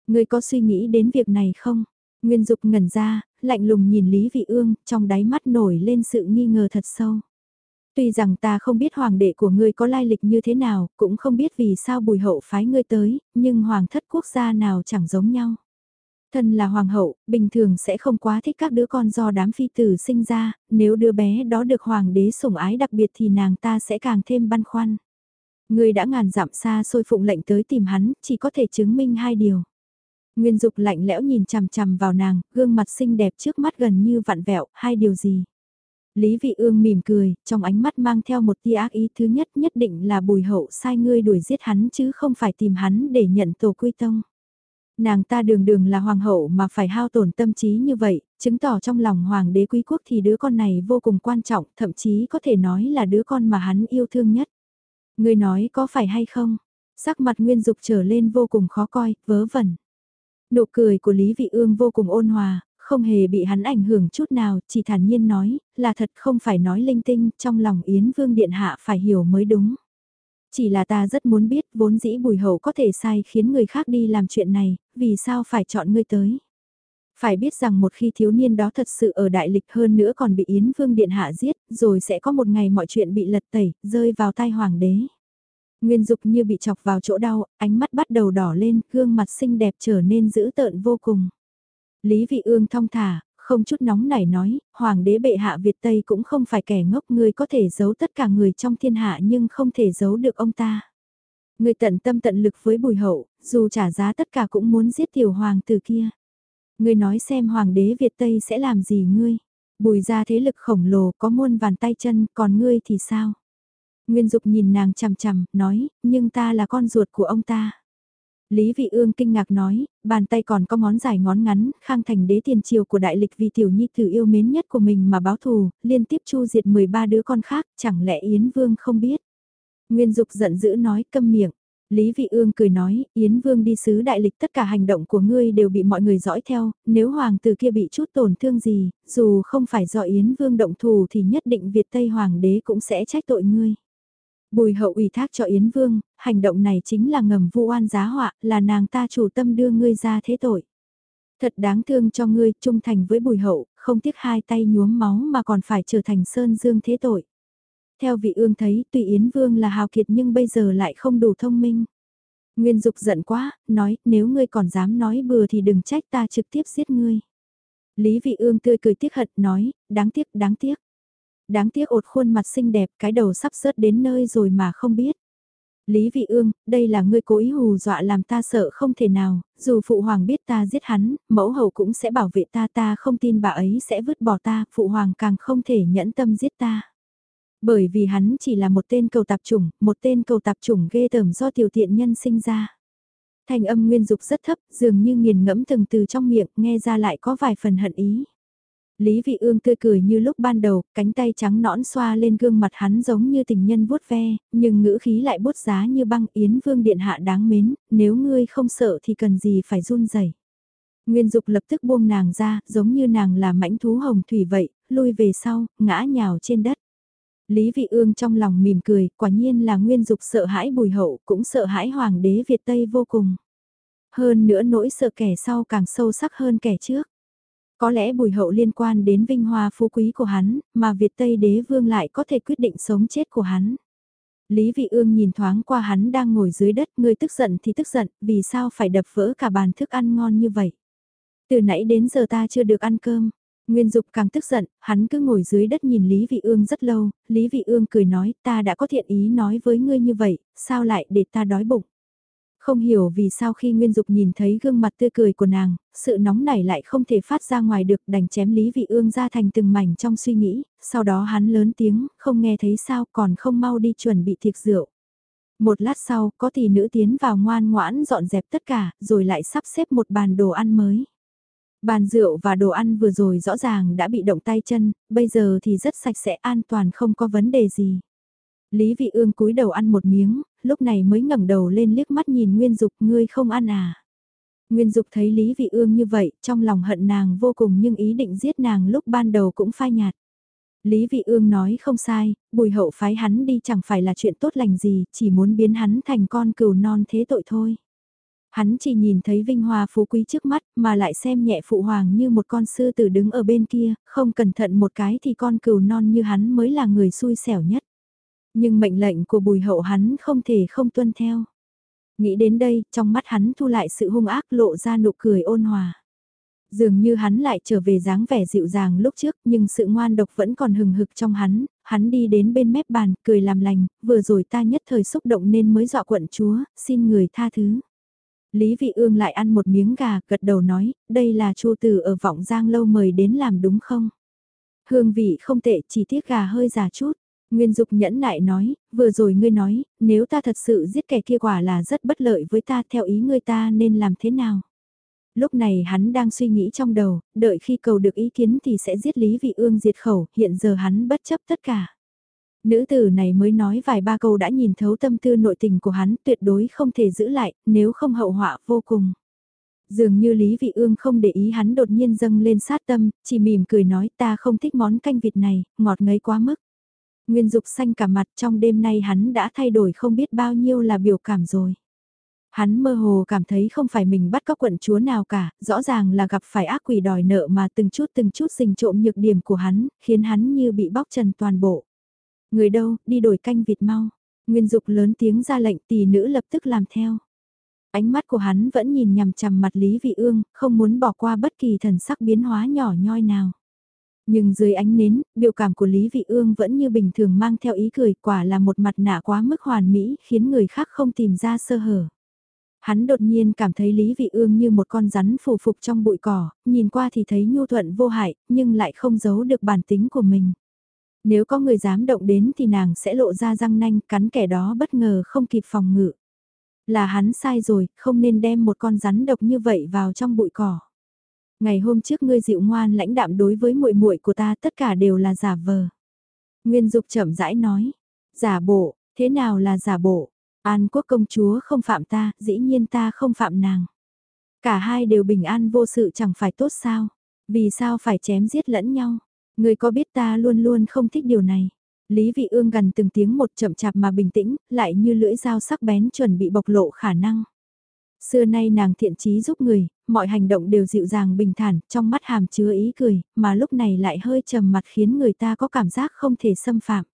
Ngươi có suy nghĩ đến việc này không? Nguyên Dục ngẩn ra, lạnh lùng nhìn Lý Vị Ương, trong đáy mắt nổi lên sự nghi ngờ thật sâu. Tuy rằng ta không biết hoàng đệ của ngươi có lai lịch như thế nào, cũng không biết vì sao bùi hậu phái ngươi tới, nhưng hoàng thất quốc gia nào chẳng giống nhau. Thân là hoàng hậu, bình thường sẽ không quá thích các đứa con do đám phi tử sinh ra, nếu đứa bé đó được hoàng đế sủng ái đặc biệt thì nàng ta sẽ càng thêm băn khoăn. Ngươi đã ngàn dặm xa xôi phụng lệnh tới tìm hắn, chỉ có thể chứng minh hai điều. Nguyên Dục lạnh lẽo nhìn chằm chằm vào nàng, gương mặt xinh đẹp trước mắt gần như vặn vẹo, hai điều gì? Lý Vị Ương mỉm cười, trong ánh mắt mang theo một tia ác ý thứ nhất nhất định là bùi hậu sai ngươi đuổi giết hắn chứ không phải tìm hắn để nhận tổ quy tông. Nàng ta đường đường là hoàng hậu mà phải hao tổn tâm trí như vậy, chứng tỏ trong lòng hoàng đế quý quốc thì đứa con này vô cùng quan trọng, thậm chí có thể nói là đứa con mà hắn yêu thương nhất. Ngươi nói có phải hay không? Sắc mặt Nguyên Dục trở lên vô cùng khó coi, vớ vẩn. Nụ cười của Lý Vị Ương vô cùng ôn hòa, không hề bị hắn ảnh hưởng chút nào, chỉ thản nhiên nói, là thật không phải nói linh tinh, trong lòng Yến Vương Điện Hạ phải hiểu mới đúng. Chỉ là ta rất muốn biết vốn dĩ bùi hậu có thể sai khiến người khác đi làm chuyện này, vì sao phải chọn ngươi tới. Phải biết rằng một khi thiếu niên đó thật sự ở đại lịch hơn nữa còn bị Yến Vương Điện Hạ giết, rồi sẽ có một ngày mọi chuyện bị lật tẩy, rơi vào tay hoàng đế. Nguyên Dục như bị chọc vào chỗ đau, ánh mắt bắt đầu đỏ lên, gương mặt xinh đẹp trở nên dữ tợn vô cùng. Lý Vị Ương thong thả, không chút nóng nảy nói, Hoàng đế bệ hạ Việt Tây cũng không phải kẻ ngốc người có thể giấu tất cả người trong thiên hạ nhưng không thể giấu được ông ta. Người tận tâm tận lực với bùi hậu, dù trả giá tất cả cũng muốn giết tiểu hoàng tử kia. Ngươi nói xem Hoàng đế Việt Tây sẽ làm gì ngươi? Bùi ra thế lực khổng lồ có muôn vàn tay chân, còn ngươi thì sao? Nguyên Dục nhìn nàng chằm chằm, nói, nhưng ta là con ruột của ông ta. Lý Vị Ương kinh ngạc nói, bàn tay còn có ngón dài ngón ngắn, khang thành đế tiền triều của đại lịch vì tiểu nhi tử yêu mến nhất của mình mà báo thù, liên tiếp chu diệt 13 đứa con khác, chẳng lẽ Yến Vương không biết. Nguyên Dục giận dữ nói câm miệng. Lý Vị Ương cười nói, Yến Vương đi sứ đại lịch tất cả hành động của ngươi đều bị mọi người dõi theo, nếu hoàng tử kia bị chút tổn thương gì, dù không phải do Yến Vương động thù thì nhất định Việt Tây Hoàng đế cũng sẽ trách tội ngươi. Bùi hậu ủy thác cho Yến Vương, hành động này chính là ngầm vu oan giá họa, là nàng ta chủ tâm đưa ngươi ra thế tội. Thật đáng thương cho ngươi, trung thành với bùi hậu, không tiếc hai tay nhuốm máu mà còn phải trở thành sơn dương thế tội. Theo vị ương thấy, tuy Yến Vương là hào kiệt nhưng bây giờ lại không đủ thông minh. Nguyên Dục giận quá, nói, nếu ngươi còn dám nói bừa thì đừng trách ta trực tiếp giết ngươi. Lý vị ương tươi cười tiếc hận, nói, đáng tiếc, đáng tiếc. Đáng tiếc ột khuôn mặt xinh đẹp cái đầu sắp rớt đến nơi rồi mà không biết. Lý Vị Ương, đây là ngươi cố ý hù dọa làm ta sợ không thể nào, dù Phụ Hoàng biết ta giết hắn, mẫu hậu cũng sẽ bảo vệ ta ta không tin bà ấy sẽ vứt bỏ ta, Phụ Hoàng càng không thể nhẫn tâm giết ta. Bởi vì hắn chỉ là một tên cầu tạp chủng, một tên cầu tạp chủng ghê tởm do tiểu tiện nhân sinh ra. Thành âm nguyên dục rất thấp, dường như nghiền ngẫm từng từ trong miệng, nghe ra lại có vài phần hận ý. Lý Vị Ương tươi cười như lúc ban đầu, cánh tay trắng nõn xoa lên gương mặt hắn giống như tình nhân vuốt ve, nhưng ngữ khí lại bút giá như băng Yến Vương Điện Hạ đáng mến, nếu ngươi không sợ thì cần gì phải run rẩy. Nguyên Dục lập tức buông nàng ra, giống như nàng là mãnh thú hồng thủy vậy, lui về sau, ngã nhào trên đất. Lý Vị Ương trong lòng mỉm cười, quả nhiên là Nguyên Dục sợ hãi bùi hậu, cũng sợ hãi Hoàng đế Việt Tây vô cùng. Hơn nữa nỗi sợ kẻ sau càng sâu sắc hơn kẻ trước. Có lẽ bùi hậu liên quan đến vinh hoa phú quý của hắn, mà Việt Tây đế vương lại có thể quyết định sống chết của hắn. Lý Vị Ương nhìn thoáng qua hắn đang ngồi dưới đất, người tức giận thì tức giận, vì sao phải đập vỡ cả bàn thức ăn ngon như vậy. Từ nãy đến giờ ta chưa được ăn cơm. Nguyên Dục càng tức giận, hắn cứ ngồi dưới đất nhìn Lý Vị Ương rất lâu, Lý Vị Ương cười nói ta đã có thiện ý nói với ngươi như vậy, sao lại để ta đói bụng. Không hiểu vì sao khi Nguyên Dục nhìn thấy gương mặt tươi cười của nàng, sự nóng nảy lại không thể phát ra ngoài được đành chém Lý Vị Ương ra thành từng mảnh trong suy nghĩ, sau đó hắn lớn tiếng, không nghe thấy sao còn không mau đi chuẩn bị tiệc rượu. Một lát sau, có tỷ nữ tiến vào ngoan ngoãn dọn dẹp tất cả, rồi lại sắp xếp một bàn đồ ăn mới. Bàn rượu và đồ ăn vừa rồi rõ ràng đã bị động tay chân, bây giờ thì rất sạch sẽ an toàn không có vấn đề gì. Lý Vị Ương cúi đầu ăn một miếng, lúc này mới ngẩng đầu lên liếc mắt nhìn Nguyên Dục, ngươi không ăn à? Nguyên Dục thấy Lý Vị Ương như vậy, trong lòng hận nàng vô cùng nhưng ý định giết nàng lúc ban đầu cũng phai nhạt. Lý Vị Ương nói không sai, bùi hậu phái hắn đi chẳng phải là chuyện tốt lành gì, chỉ muốn biến hắn thành con cừu non thế tội thôi. Hắn chỉ nhìn thấy vinh hoa phú quý trước mắt mà lại xem nhẹ phụ hoàng như một con sư tử đứng ở bên kia, không cẩn thận một cái thì con cừu non như hắn mới là người xui xẻo nhất. Nhưng mệnh lệnh của bùi hậu hắn không thể không tuân theo. Nghĩ đến đây, trong mắt hắn thu lại sự hung ác lộ ra nụ cười ôn hòa. Dường như hắn lại trở về dáng vẻ dịu dàng lúc trước nhưng sự ngoan độc vẫn còn hừng hực trong hắn, hắn đi đến bên mép bàn, cười làm lành, vừa rồi ta nhất thời xúc động nên mới dọa quận chúa, xin người tha thứ. Lý Vị Ương lại ăn một miếng gà, gật đầu nói, đây là chu tử ở vọng giang lâu mời đến làm đúng không? Hương vị không tệ, chỉ tiếc gà hơi già chút. Nguyên Dục nhẫn nại nói, vừa rồi ngươi nói, nếu ta thật sự giết kẻ kia quả là rất bất lợi với ta theo ý ngươi ta nên làm thế nào? Lúc này hắn đang suy nghĩ trong đầu, đợi khi cầu được ý kiến thì sẽ giết Lý Vị Ương diệt khẩu, hiện giờ hắn bất chấp tất cả. Nữ tử này mới nói vài ba câu đã nhìn thấu tâm tư nội tình của hắn tuyệt đối không thể giữ lại, nếu không hậu họa vô cùng. Dường như Lý Vị Ương không để ý hắn đột nhiên dâng lên sát tâm, chỉ mỉm cười nói ta không thích món canh vịt này, ngọt ngấy quá mức. Nguyên Dục xanh cả mặt trong đêm nay hắn đã thay đổi không biết bao nhiêu là biểu cảm rồi. Hắn mơ hồ cảm thấy không phải mình bắt cóc quận chúa nào cả, rõ ràng là gặp phải ác quỷ đòi nợ mà từng chút từng chút rình trộm nhược điểm của hắn, khiến hắn như bị bóc trần toàn bộ. Người đâu, đi đổi canh vịt mau. Nguyên Dục lớn tiếng ra lệnh tỷ nữ lập tức làm theo. Ánh mắt của hắn vẫn nhìn nhằm chằm mặt Lý Vị Ương, không muốn bỏ qua bất kỳ thần sắc biến hóa nhỏ nhoi nào. Nhưng dưới ánh nến, biểu cảm của Lý Vị Ương vẫn như bình thường mang theo ý cười quả là một mặt nạ quá mức hoàn mỹ khiến người khác không tìm ra sơ hở. Hắn đột nhiên cảm thấy Lý Vị Ương như một con rắn phù phục trong bụi cỏ, nhìn qua thì thấy nhu thuận vô hại, nhưng lại không giấu được bản tính của mình. Nếu có người dám động đến thì nàng sẽ lộ ra răng nanh cắn kẻ đó bất ngờ không kịp phòng ngự. Là hắn sai rồi, không nên đem một con rắn độc như vậy vào trong bụi cỏ. Ngày hôm trước ngươi dịu ngoan lãnh đạm đối với muội muội của ta tất cả đều là giả vờ. Nguyên Dục chậm rãi nói, giả bộ, thế nào là giả bộ? An quốc công chúa không phạm ta, dĩ nhiên ta không phạm nàng. Cả hai đều bình an vô sự chẳng phải tốt sao? Vì sao phải chém giết lẫn nhau? Người có biết ta luôn luôn không thích điều này. Lý Vị Ương gần từng tiếng một chậm chạp mà bình tĩnh, lại như lưỡi dao sắc bén chuẩn bị bộc lộ khả năng. Xưa nay nàng thiện trí giúp người, mọi hành động đều dịu dàng bình thản, trong mắt hàm chứa ý cười, mà lúc này lại hơi trầm mặt khiến người ta có cảm giác không thể xâm phạm.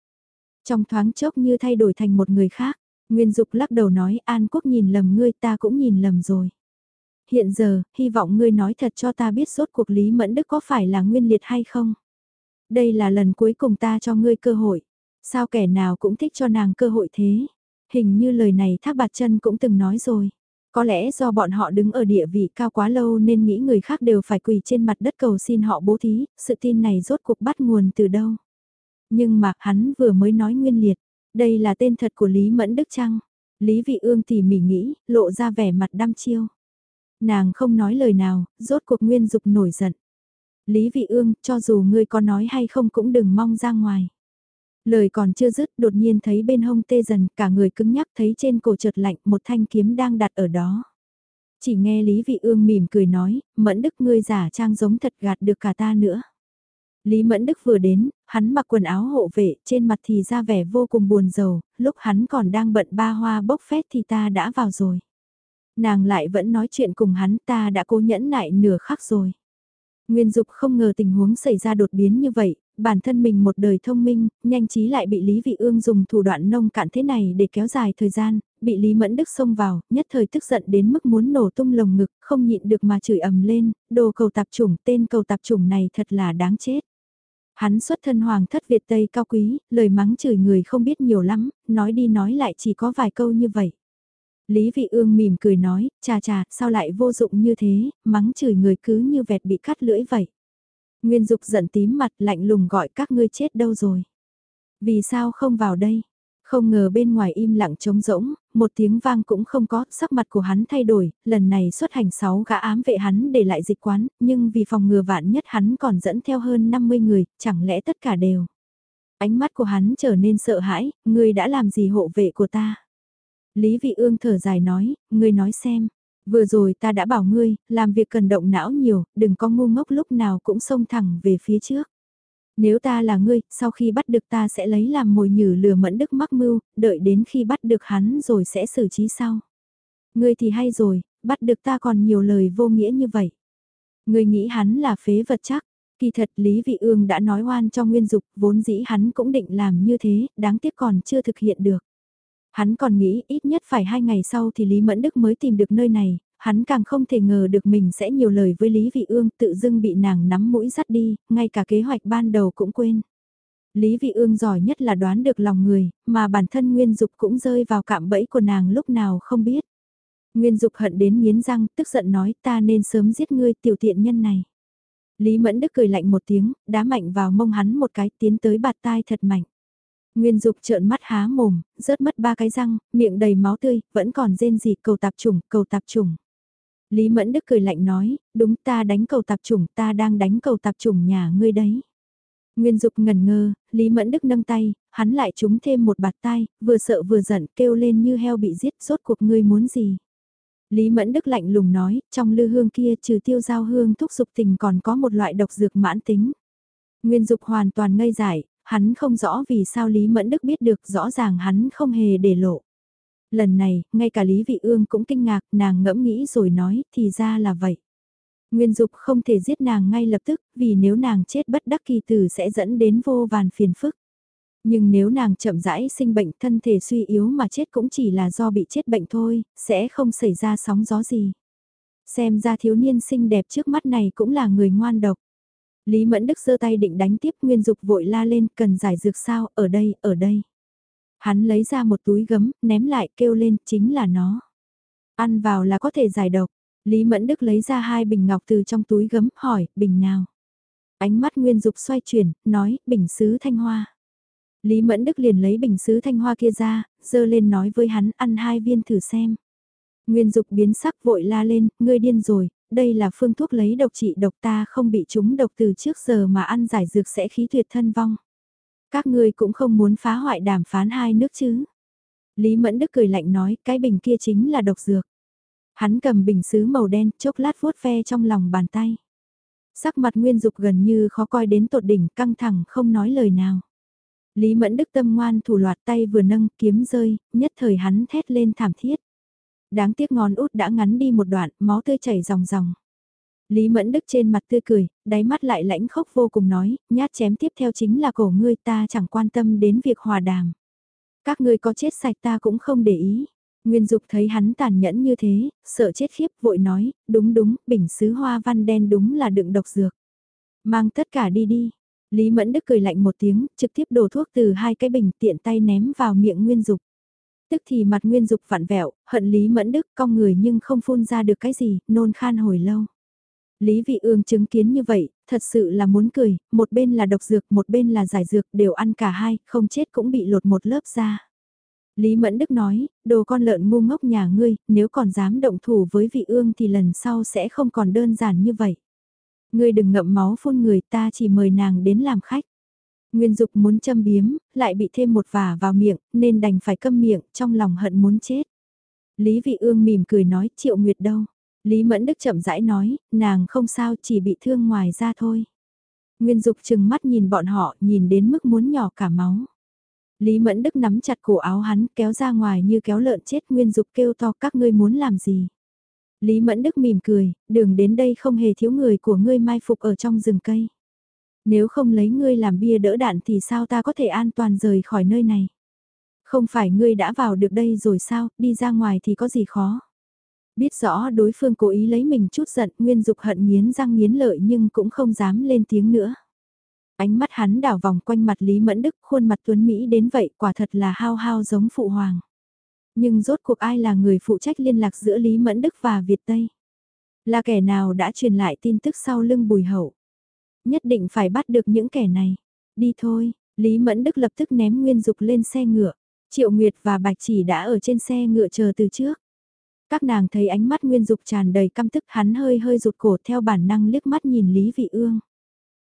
Trong thoáng chốc như thay đổi thành một người khác, Nguyên Dục lắc đầu nói An Quốc nhìn lầm ngươi ta cũng nhìn lầm rồi. Hiện giờ, hy vọng ngươi nói thật cho ta biết rốt cuộc Lý Mẫn Đức có phải là nguyên liệt hay không. Đây là lần cuối cùng ta cho ngươi cơ hội. Sao kẻ nào cũng thích cho nàng cơ hội thế? Hình như lời này Thác Bạt Chân cũng từng nói rồi. Có lẽ do bọn họ đứng ở địa vị cao quá lâu nên nghĩ người khác đều phải quỳ trên mặt đất cầu xin họ bố thí, sự tin này rốt cuộc bắt nguồn từ đâu. Nhưng mà hắn vừa mới nói nguyên liệt, đây là tên thật của Lý Mẫn Đức Trăng. Lý Vị Ương tỉ mỉ nghĩ, lộ ra vẻ mặt đăm chiêu. Nàng không nói lời nào, rốt cuộc nguyên dục nổi giận. Lý Vị Ương, cho dù ngươi có nói hay không cũng đừng mong ra ngoài. Lời còn chưa dứt, đột nhiên thấy bên hông tê dần, cả người cứng nhắc thấy trên cổ chợt lạnh, một thanh kiếm đang đặt ở đó. Chỉ nghe Lý Vị Ương mỉm cười nói, mẫn đức ngươi giả trang giống thật gạt được cả ta nữa. Lý Mẫn Đức vừa đến, hắn mặc quần áo hộ vệ, trên mặt thì ra vẻ vô cùng buồn rầu, lúc hắn còn đang bận ba hoa bốc phét thì ta đã vào rồi. Nàng lại vẫn nói chuyện cùng hắn ta đã cố nhẫn nại nửa khắc rồi. Nguyên Dục không ngờ tình huống xảy ra đột biến như vậy, bản thân mình một đời thông minh, nhanh trí lại bị Lý Vị Ương dùng thủ đoạn nông cạn thế này để kéo dài thời gian, bị Lý Mẫn Đức xông vào, nhất thời tức giận đến mức muốn nổ tung lồng ngực, không nhịn được mà chửi ầm lên, đồ cầu tạp chủng, tên cầu tạp chủng này thật là đáng chết. Hắn xuất thân hoàng thất Việt Tây cao quý, lời mắng chửi người không biết nhiều lắm, nói đi nói lại chỉ có vài câu như vậy. Lý Vị Ương mỉm cười nói, chà chà, sao lại vô dụng như thế, mắng chửi người cứ như vẹt bị cắt lưỡi vậy. Nguyên Dục giận tím mặt lạnh lùng gọi các ngươi chết đâu rồi. Vì sao không vào đây? Không ngờ bên ngoài im lặng trống rỗng, một tiếng vang cũng không có, sắc mặt của hắn thay đổi, lần này xuất hành 6 gã ám vệ hắn để lại dịch quán, nhưng vì phòng ngừa vạn nhất hắn còn dẫn theo hơn 50 người, chẳng lẽ tất cả đều. Ánh mắt của hắn trở nên sợ hãi, ngươi đã làm gì hộ vệ của ta? Lý Vị Ương thở dài nói, ngươi nói xem, vừa rồi ta đã bảo ngươi, làm việc cần động não nhiều, đừng có ngu ngốc lúc nào cũng xông thẳng về phía trước. Nếu ta là ngươi, sau khi bắt được ta sẽ lấy làm mồi nhử lừa mẫn đức mắc mưu, đợi đến khi bắt được hắn rồi sẽ xử trí sau. Ngươi thì hay rồi, bắt được ta còn nhiều lời vô nghĩa như vậy. Ngươi nghĩ hắn là phế vật chắc, kỳ thật Lý Vị Ương đã nói oan cho Nguyên Dục, vốn dĩ hắn cũng định làm như thế, đáng tiếc còn chưa thực hiện được. Hắn còn nghĩ ít nhất phải hai ngày sau thì Lý Mẫn Đức mới tìm được nơi này, hắn càng không thể ngờ được mình sẽ nhiều lời với Lý Vị Ương tự dưng bị nàng nắm mũi dắt đi, ngay cả kế hoạch ban đầu cũng quên. Lý Vị Ương giỏi nhất là đoán được lòng người, mà bản thân Nguyên Dục cũng rơi vào cạm bẫy của nàng lúc nào không biết. Nguyên Dục hận đến nghiến răng, tức giận nói ta nên sớm giết ngươi tiểu tiện nhân này. Lý Mẫn Đức cười lạnh một tiếng, đá mạnh vào mông hắn một cái tiến tới bạt tai thật mạnh. Nguyên Dục trợn mắt há mồm, rớt mất ba cái răng, miệng đầy máu tươi, vẫn còn rên gì cầu tạp trùng, cầu tạp trùng. Lý Mẫn Đức cười lạnh nói, đúng ta đánh cầu tạp trùng, ta đang đánh cầu tạp trùng nhà ngươi đấy. Nguyên Dục ngần ngơ, Lý Mẫn Đức nâng tay, hắn lại trúng thêm một bạt tai, vừa sợ vừa giận kêu lên như heo bị giết, rốt cuộc ngươi muốn gì. Lý Mẫn Đức lạnh lùng nói, trong lư hương kia trừ tiêu giao hương thúc dục tình còn có một loại độc dược mãn tính. Nguyên Dục hoàn toàn ngây dại, hắn không rõ vì sao Lý Mẫn Đức biết được rõ ràng hắn không hề để lộ. Lần này, ngay cả Lý Vị Ương cũng kinh ngạc, nàng ngẫm nghĩ rồi nói, thì ra là vậy. Nguyên Dục không thể giết nàng ngay lập tức, vì nếu nàng chết bất đắc kỳ tử sẽ dẫn đến vô vàn phiền phức. Nhưng nếu nàng chậm rãi sinh bệnh thân thể suy yếu mà chết cũng chỉ là do bị chết bệnh thôi, sẽ không xảy ra sóng gió gì. Xem ra thiếu niên xinh đẹp trước mắt này cũng là người ngoan độc. Lý Mẫn Đức giơ tay định đánh tiếp Nguyên Dục vội la lên cần giải dược sao, ở đây, ở đây. Hắn lấy ra một túi gấm, ném lại kêu lên chính là nó. Ăn vào là có thể giải độc. Lý Mẫn Đức lấy ra hai bình ngọc từ trong túi gấm, hỏi, bình nào? Ánh mắt Nguyên Dục xoay chuyển, nói, bình sứ thanh hoa. Lý Mẫn Đức liền lấy bình sứ thanh hoa kia ra, dơ lên nói với hắn ăn hai viên thử xem. Nguyên Dục biến sắc vội la lên, ngươi điên rồi, đây là phương thuốc lấy độc trị độc ta không bị chúng độc từ trước giờ mà ăn giải dược sẽ khí tuyệt thân vong. Các ngươi cũng không muốn phá hoại đàm phán hai nước chứ. Lý Mẫn Đức cười lạnh nói cái bình kia chính là độc dược. Hắn cầm bình sứ màu đen chốc lát vuốt ve trong lòng bàn tay. Sắc mặt Nguyên Dục gần như khó coi đến tột đỉnh căng thẳng không nói lời nào. Lý Mẫn Đức tâm ngoan thủ loạt tay vừa nâng kiếm rơi, nhất thời hắn thét lên thảm thiết. Đáng tiếc ngón út đã ngắn đi một đoạn, máu tươi chảy ròng ròng. Lý Mẫn Đức trên mặt tươi cười, đáy mắt lại lãnh khốc vô cùng nói, nhát chém tiếp theo chính là cổ ngươi ta chẳng quan tâm đến việc hòa đàm. Các ngươi có chết sạch ta cũng không để ý. Nguyên Dục thấy hắn tàn nhẫn như thế, sợ chết khiếp vội nói, đúng đúng, bình sứ hoa văn đen đúng là đựng độc dược. Mang tất cả đi đi. Lý Mẫn Đức cười lạnh một tiếng, trực tiếp đổ thuốc từ hai cái bình tiện tay ném vào miệng Nguyên Dục. Tức thì mặt Nguyên Dục vặn vẹo, hận Lý Mẫn Đức cong người nhưng không phun ra được cái gì, nôn khan hồi lâu. Lý Vị Ương chứng kiến như vậy, thật sự là muốn cười, một bên là độc dược, một bên là giải dược, đều ăn cả hai, không chết cũng bị lột một lớp da. Lý Mẫn Đức nói, đồ con lợn ngu ngốc nhà ngươi, nếu còn dám động thủ với Vị Ương thì lần sau sẽ không còn đơn giản như vậy. Ngươi đừng ngậm máu phun người ta chỉ mời nàng đến làm khách. Nguyên Dục muốn châm biếm, lại bị thêm một vả vào miệng, nên đành phải câm miệng, trong lòng hận muốn chết. Lý Vị Ương mỉm cười nói, Triệu Nguyệt đâu? Lý Mẫn Đức chậm rãi nói, nàng không sao, chỉ bị thương ngoài ra thôi. Nguyên Dục chừng mắt nhìn bọn họ, nhìn đến mức muốn nhỏ cả máu. Lý Mẫn Đức nắm chặt cổ áo hắn, kéo ra ngoài như kéo lợn chết, Nguyên Dục kêu to các ngươi muốn làm gì? Lý Mẫn Đức mỉm cười, đường đến đây không hề thiếu người của ngươi mai phục ở trong rừng cây. Nếu không lấy ngươi làm bia đỡ đạn thì sao ta có thể an toàn rời khỏi nơi này? Không phải ngươi đã vào được đây rồi sao, đi ra ngoài thì có gì khó? Biết rõ đối phương cố ý lấy mình chút giận, Nguyên Dục hận nghiến răng nghiến lợi nhưng cũng không dám lên tiếng nữa. Ánh mắt hắn đảo vòng quanh mặt Lý Mẫn Đức, khuôn mặt tuấn Mỹ đến vậy quả thật là hao hao giống phụ hoàng. Nhưng rốt cuộc ai là người phụ trách liên lạc giữa Lý Mẫn Đức và Việt Tây? Là kẻ nào đã truyền lại tin tức sau lưng bùi hậu? Nhất định phải bắt được những kẻ này. Đi thôi, Lý Mẫn Đức lập tức ném Nguyên Dục lên xe ngựa. Triệu Nguyệt và Bạch Chỉ đã ở trên xe ngựa chờ từ trước. Các nàng thấy ánh mắt Nguyên Dục tràn đầy căm tức hắn hơi hơi rụt cổ theo bản năng liếc mắt nhìn Lý Vị Ương.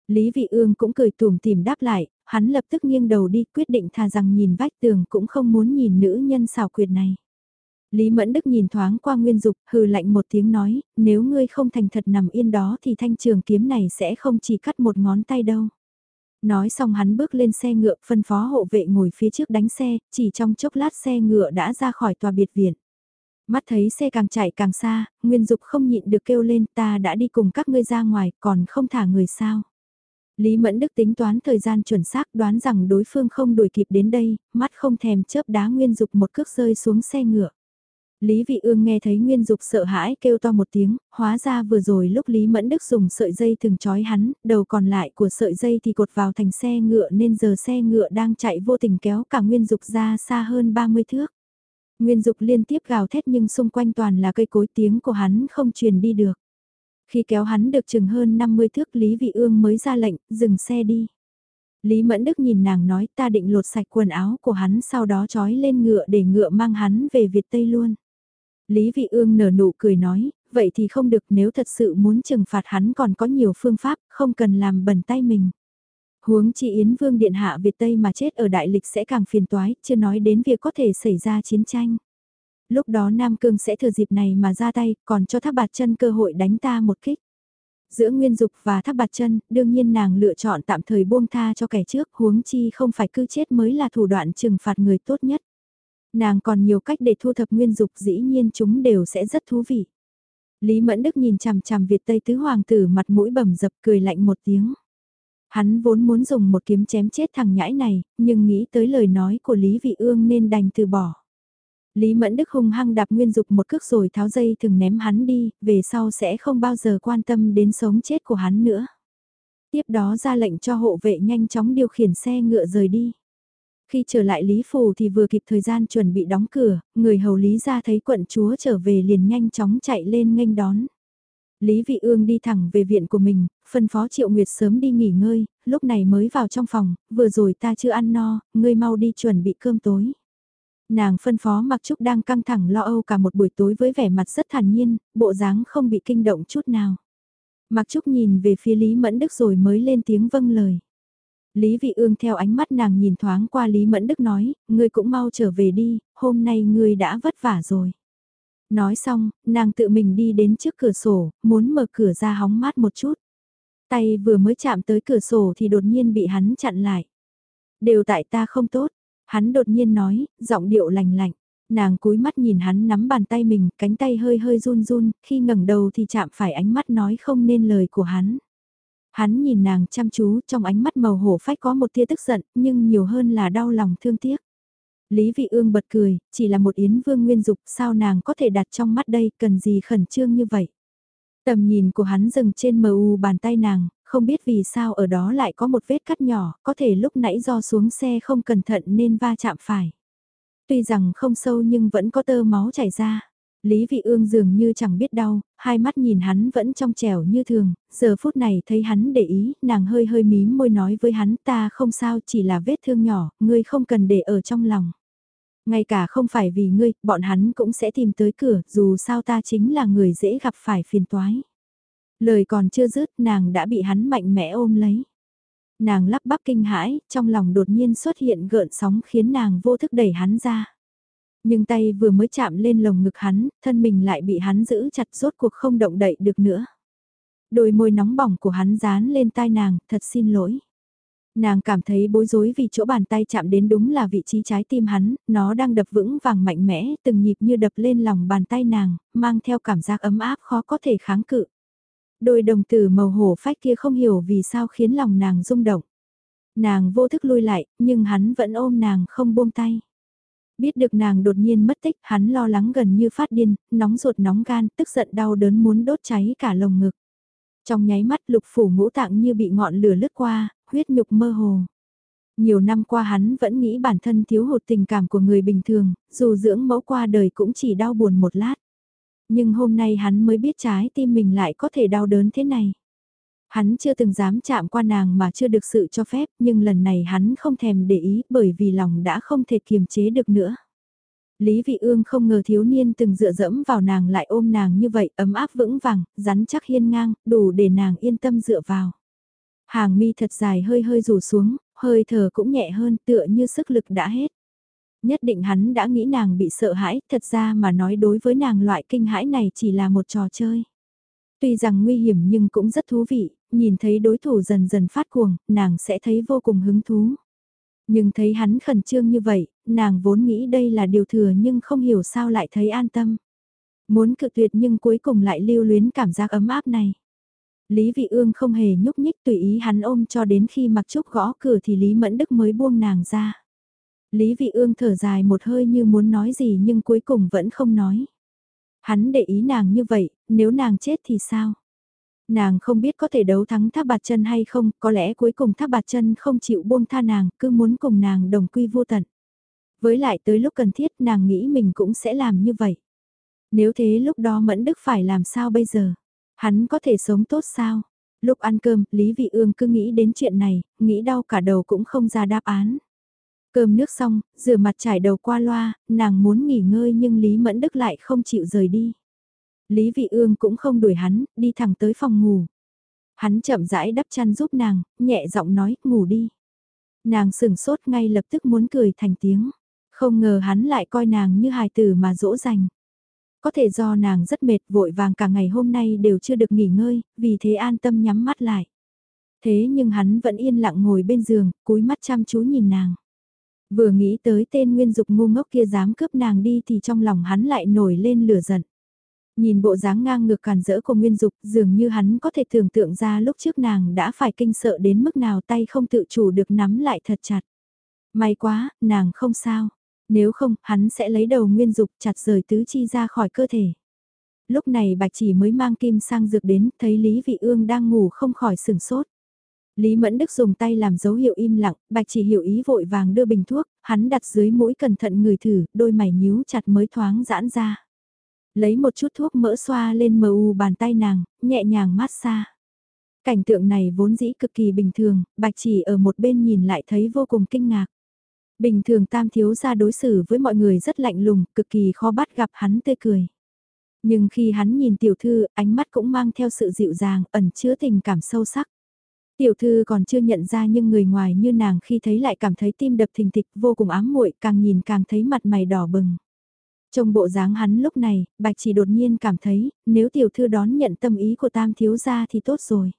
Lý Vị Ương cũng cười tùm tìm đáp lại, hắn lập tức nghiêng đầu đi quyết định thà rằng nhìn vách tường cũng không muốn nhìn nữ nhân xảo quyệt này. Lý Mẫn Đức nhìn thoáng qua Nguyên Dục, hừ lạnh một tiếng nói, nếu ngươi không thành thật nằm yên đó thì thanh trường kiếm này sẽ không chỉ cắt một ngón tay đâu. Nói xong hắn bước lên xe ngựa, phân phó hộ vệ ngồi phía trước đánh xe, chỉ trong chốc lát xe ngựa đã ra khỏi tòa biệt viện. Mắt thấy xe càng chạy càng xa, Nguyên Dục không nhịn được kêu lên ta đã đi cùng các ngươi ra ngoài, còn không thả người sao. Lý Mẫn Đức tính toán thời gian chuẩn xác đoán rằng đối phương không đuổi kịp đến đây, mắt không thèm chớp đá Nguyên Dục một cước rơi xuống xe ngựa. Lý Vị Ương nghe thấy Nguyên Dục sợ hãi kêu to một tiếng, hóa ra vừa rồi lúc Lý Mẫn Đức dùng sợi dây thường trói hắn, đầu còn lại của sợi dây thì cột vào thành xe ngựa nên giờ xe ngựa đang chạy vô tình kéo cả Nguyên Dục ra xa hơn 30 thước. Nguyên Dục liên tiếp gào thét nhưng xung quanh toàn là cây cối tiếng của hắn không truyền đi được. Khi kéo hắn được chừng hơn 50 thước Lý Vị Ương mới ra lệnh, dừng xe đi. Lý Mẫn Đức nhìn nàng nói ta định lột sạch quần áo của hắn sau đó trói lên ngựa để ngựa mang hắn về Việt Tây luôn. Lý Vị Ương nở nụ cười nói, vậy thì không được nếu thật sự muốn trừng phạt hắn còn có nhiều phương pháp, không cần làm bẩn tay mình. Huống chi Yến Vương Điện Hạ Việt Tây mà chết ở đại lịch sẽ càng phiền toái, chưa nói đến việc có thể xảy ra chiến tranh. Lúc đó Nam Cương sẽ thừa dịp này mà ra tay, còn cho thác bạt chân cơ hội đánh ta một kích. Giữa Nguyên Dục và Thác Bạt Chân, đương nhiên nàng lựa chọn tạm thời buông tha cho kẻ trước, huống chi không phải cứ chết mới là thủ đoạn trừng phạt người tốt nhất. Nàng còn nhiều cách để thu thập Nguyên Dục, dĩ nhiên chúng đều sẽ rất thú vị. Lý Mẫn Đức nhìn chằm chằm Việt Tây tứ hoàng tử mặt mũi bầm dập cười lạnh một tiếng. Hắn vốn muốn dùng một kiếm chém chết thằng nhãi này, nhưng nghĩ tới lời nói của Lý Vị Ương nên đành từ bỏ. Lý Mẫn Đức hung hăng đạp Nguyên Dục một cước rồi tháo dây thường ném hắn đi, về sau sẽ không bao giờ quan tâm đến sống chết của hắn nữa. Tiếp đó ra lệnh cho hộ vệ nhanh chóng điều khiển xe ngựa rời đi. Khi trở lại Lý Phủ thì vừa kịp thời gian chuẩn bị đóng cửa, người hầu Lý ra thấy quận chúa trở về liền nhanh chóng chạy lên nghênh đón. Lý Vị Ương đi thẳng về viện của mình, phân phó Triệu Nguyệt sớm đi nghỉ ngơi, lúc này mới vào trong phòng, vừa rồi ta chưa ăn no, ngươi mau đi chuẩn bị cơm tối. Nàng phân phó Mặc Trúc đang căng thẳng lo âu cả một buổi tối với vẻ mặt rất thản nhiên, bộ dáng không bị kinh động chút nào. Mặc Trúc nhìn về phía Lý Mẫn Đức rồi mới lên tiếng vâng lời. Lý Vị Ương theo ánh mắt nàng nhìn thoáng qua Lý Mẫn Đức nói, ngươi cũng mau trở về đi, hôm nay ngươi đã vất vả rồi. Nói xong, nàng tự mình đi đến trước cửa sổ, muốn mở cửa ra hóng mát một chút. Tay vừa mới chạm tới cửa sổ thì đột nhiên bị hắn chặn lại. Đều tại ta không tốt, hắn đột nhiên nói, giọng điệu lành lạnh. Nàng cúi mắt nhìn hắn nắm bàn tay mình, cánh tay hơi hơi run run, khi ngẩng đầu thì chạm phải ánh mắt nói không nên lời của hắn. Hắn nhìn nàng chăm chú, trong ánh mắt màu hổ phách có một tia tức giận, nhưng nhiều hơn là đau lòng thương tiếc. Lý Vị Ương bật cười, chỉ là một yến vương nguyên dục, sao nàng có thể đặt trong mắt đây, cần gì khẩn trương như vậy. Tầm nhìn của hắn dừng trên mờ u bàn tay nàng, không biết vì sao ở đó lại có một vết cắt nhỏ, có thể lúc nãy do xuống xe không cẩn thận nên va chạm phải. Tuy rằng không sâu nhưng vẫn có tơ máu chảy ra. Lý Vị Ương dường như chẳng biết đau, hai mắt nhìn hắn vẫn trong trẻo như thường, giờ phút này thấy hắn để ý, nàng hơi hơi mím môi nói với hắn ta không sao chỉ là vết thương nhỏ, ngươi không cần để ở trong lòng. Ngay cả không phải vì ngươi, bọn hắn cũng sẽ tìm tới cửa, dù sao ta chính là người dễ gặp phải phiền toái. Lời còn chưa dứt, nàng đã bị hắn mạnh mẽ ôm lấy. Nàng lắp bắp kinh hãi, trong lòng đột nhiên xuất hiện gợn sóng khiến nàng vô thức đẩy hắn ra. Nhưng tay vừa mới chạm lên lồng ngực hắn, thân mình lại bị hắn giữ chặt rốt cuộc không động đậy được nữa. Đôi môi nóng bỏng của hắn dán lên tai nàng, thật xin lỗi. Nàng cảm thấy bối rối vì chỗ bàn tay chạm đến đúng là vị trí trái tim hắn, nó đang đập vững vàng mạnh mẽ, từng nhịp như đập lên lòng bàn tay nàng, mang theo cảm giác ấm áp khó có thể kháng cự. Đôi đồng tử màu hổ phách kia không hiểu vì sao khiến lòng nàng rung động. Nàng vô thức lui lại, nhưng hắn vẫn ôm nàng không buông tay. Biết được nàng đột nhiên mất tích, hắn lo lắng gần như phát điên, nóng ruột nóng gan, tức giận đau đớn muốn đốt cháy cả lồng ngực. Trong nháy mắt lục phủ ngũ tạng như bị ngọn lửa lướt qua, huyết nhục mơ hồ. Nhiều năm qua hắn vẫn nghĩ bản thân thiếu hụt tình cảm của người bình thường, dù dưỡng mẫu qua đời cũng chỉ đau buồn một lát. Nhưng hôm nay hắn mới biết trái tim mình lại có thể đau đớn thế này. Hắn chưa từng dám chạm qua nàng mà chưa được sự cho phép, nhưng lần này hắn không thèm để ý bởi vì lòng đã không thể kiềm chế được nữa. Lý Vị Ương không ngờ thiếu niên từng dựa dẫm vào nàng lại ôm nàng như vậy, ấm áp vững vàng, rắn chắc hiên ngang, đủ để nàng yên tâm dựa vào. Hàng mi thật dài hơi hơi rủ xuống, hơi thở cũng nhẹ hơn tựa như sức lực đã hết. Nhất định hắn đã nghĩ nàng bị sợ hãi, thật ra mà nói đối với nàng loại kinh hãi này chỉ là một trò chơi. Tuy rằng nguy hiểm nhưng cũng rất thú vị, nhìn thấy đối thủ dần dần phát cuồng, nàng sẽ thấy vô cùng hứng thú. Nhưng thấy hắn khẩn trương như vậy, nàng vốn nghĩ đây là điều thừa nhưng không hiểu sao lại thấy an tâm. Muốn cự tuyệt nhưng cuối cùng lại lưu luyến cảm giác ấm áp này. Lý Vị Ương không hề nhúc nhích tùy ý hắn ôm cho đến khi mặc trúc gõ cửa thì Lý Mẫn Đức mới buông nàng ra. Lý Vị Ương thở dài một hơi như muốn nói gì nhưng cuối cùng vẫn không nói. Hắn để ý nàng như vậy, nếu nàng chết thì sao? Nàng không biết có thể đấu thắng tháp bạt chân hay không, có lẽ cuối cùng tháp bạt chân không chịu buông tha nàng, cứ muốn cùng nàng đồng quy vô tận. Với lại tới lúc cần thiết nàng nghĩ mình cũng sẽ làm như vậy. Nếu thế lúc đó Mẫn Đức phải làm sao bây giờ? Hắn có thể sống tốt sao? Lúc ăn cơm, Lý Vị Ương cứ nghĩ đến chuyện này, nghĩ đau cả đầu cũng không ra đáp án. Cơm nước xong, rửa mặt trải đầu qua loa, nàng muốn nghỉ ngơi nhưng Lý Mẫn Đức lại không chịu rời đi. Lý Vị Ương cũng không đuổi hắn, đi thẳng tới phòng ngủ. Hắn chậm rãi đắp chăn giúp nàng, nhẹ giọng nói, ngủ đi. Nàng sừng sốt ngay lập tức muốn cười thành tiếng. Không ngờ hắn lại coi nàng như hài tử mà dỗ dành. Có thể do nàng rất mệt vội vàng cả ngày hôm nay đều chưa được nghỉ ngơi, vì thế an tâm nhắm mắt lại. Thế nhưng hắn vẫn yên lặng ngồi bên giường, cúi mắt chăm chú nhìn nàng. Vừa nghĩ tới tên nguyên dục ngu ngốc kia dám cướp nàng đi thì trong lòng hắn lại nổi lên lửa giận. Nhìn bộ dáng ngang ngược càn rỡ của Nguyên Dục dường như hắn có thể tưởng tượng ra lúc trước nàng đã phải kinh sợ đến mức nào tay không tự chủ được nắm lại thật chặt. May quá, nàng không sao. Nếu không, hắn sẽ lấy đầu Nguyên Dục chặt rời tứ chi ra khỏi cơ thể. Lúc này bạch chỉ mới mang kim sang dược đến, thấy Lý Vị Ương đang ngủ không khỏi sừng sốt. Lý Mẫn Đức dùng tay làm dấu hiệu im lặng, bạch chỉ hiểu ý vội vàng đưa bình thuốc, hắn đặt dưới mũi cẩn thận người thử, đôi mày nhíu chặt mới thoáng giãn ra. Lấy một chút thuốc mỡ xoa lên mờ u bàn tay nàng, nhẹ nhàng mát xa. Cảnh tượng này vốn dĩ cực kỳ bình thường, bạch chỉ ở một bên nhìn lại thấy vô cùng kinh ngạc. Bình thường tam thiếu gia đối xử với mọi người rất lạnh lùng, cực kỳ khó bắt gặp hắn tươi cười. Nhưng khi hắn nhìn tiểu thư, ánh mắt cũng mang theo sự dịu dàng, ẩn chứa tình cảm sâu sắc. Tiểu thư còn chưa nhận ra nhưng người ngoài như nàng khi thấy lại cảm thấy tim đập thình thịch vô cùng ám muội càng nhìn càng thấy mặt mày đỏ bừng. Trong bộ dáng hắn lúc này, bạch chỉ đột nhiên cảm thấy, nếu tiểu thư đón nhận tâm ý của tam thiếu gia thì tốt rồi.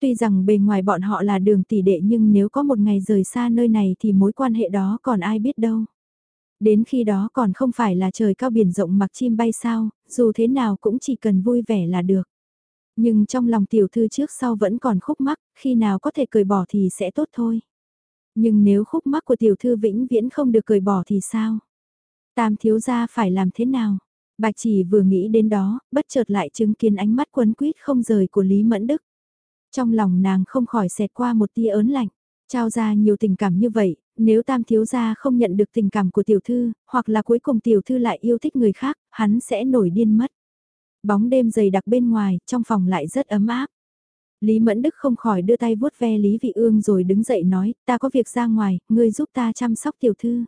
Tuy rằng bề ngoài bọn họ là đường tỷ đệ nhưng nếu có một ngày rời xa nơi này thì mối quan hệ đó còn ai biết đâu. Đến khi đó còn không phải là trời cao biển rộng mặc chim bay sao, dù thế nào cũng chỉ cần vui vẻ là được. Nhưng trong lòng tiểu thư trước sau vẫn còn khúc mắc, khi nào có thể cởi bỏ thì sẽ tốt thôi. Nhưng nếu khúc mắc của tiểu thư vĩnh viễn không được cởi bỏ thì sao? Tam thiếu gia phải làm thế nào? Bạch chỉ vừa nghĩ đến đó, bất chợt lại chứng kiến ánh mắt quấn quýt không rời của Lý Mẫn Đức. Trong lòng nàng không khỏi xẹt qua một tia ớn lạnh, trao ra nhiều tình cảm như vậy, nếu tam thiếu gia không nhận được tình cảm của tiểu thư, hoặc là cuối cùng tiểu thư lại yêu thích người khác, hắn sẽ nổi điên mất. Bóng đêm dày đặc bên ngoài, trong phòng lại rất ấm áp. Lý Mẫn Đức không khỏi đưa tay vuốt ve Lý Vị Ương rồi đứng dậy nói, ta có việc ra ngoài, ngươi giúp ta chăm sóc tiểu thư.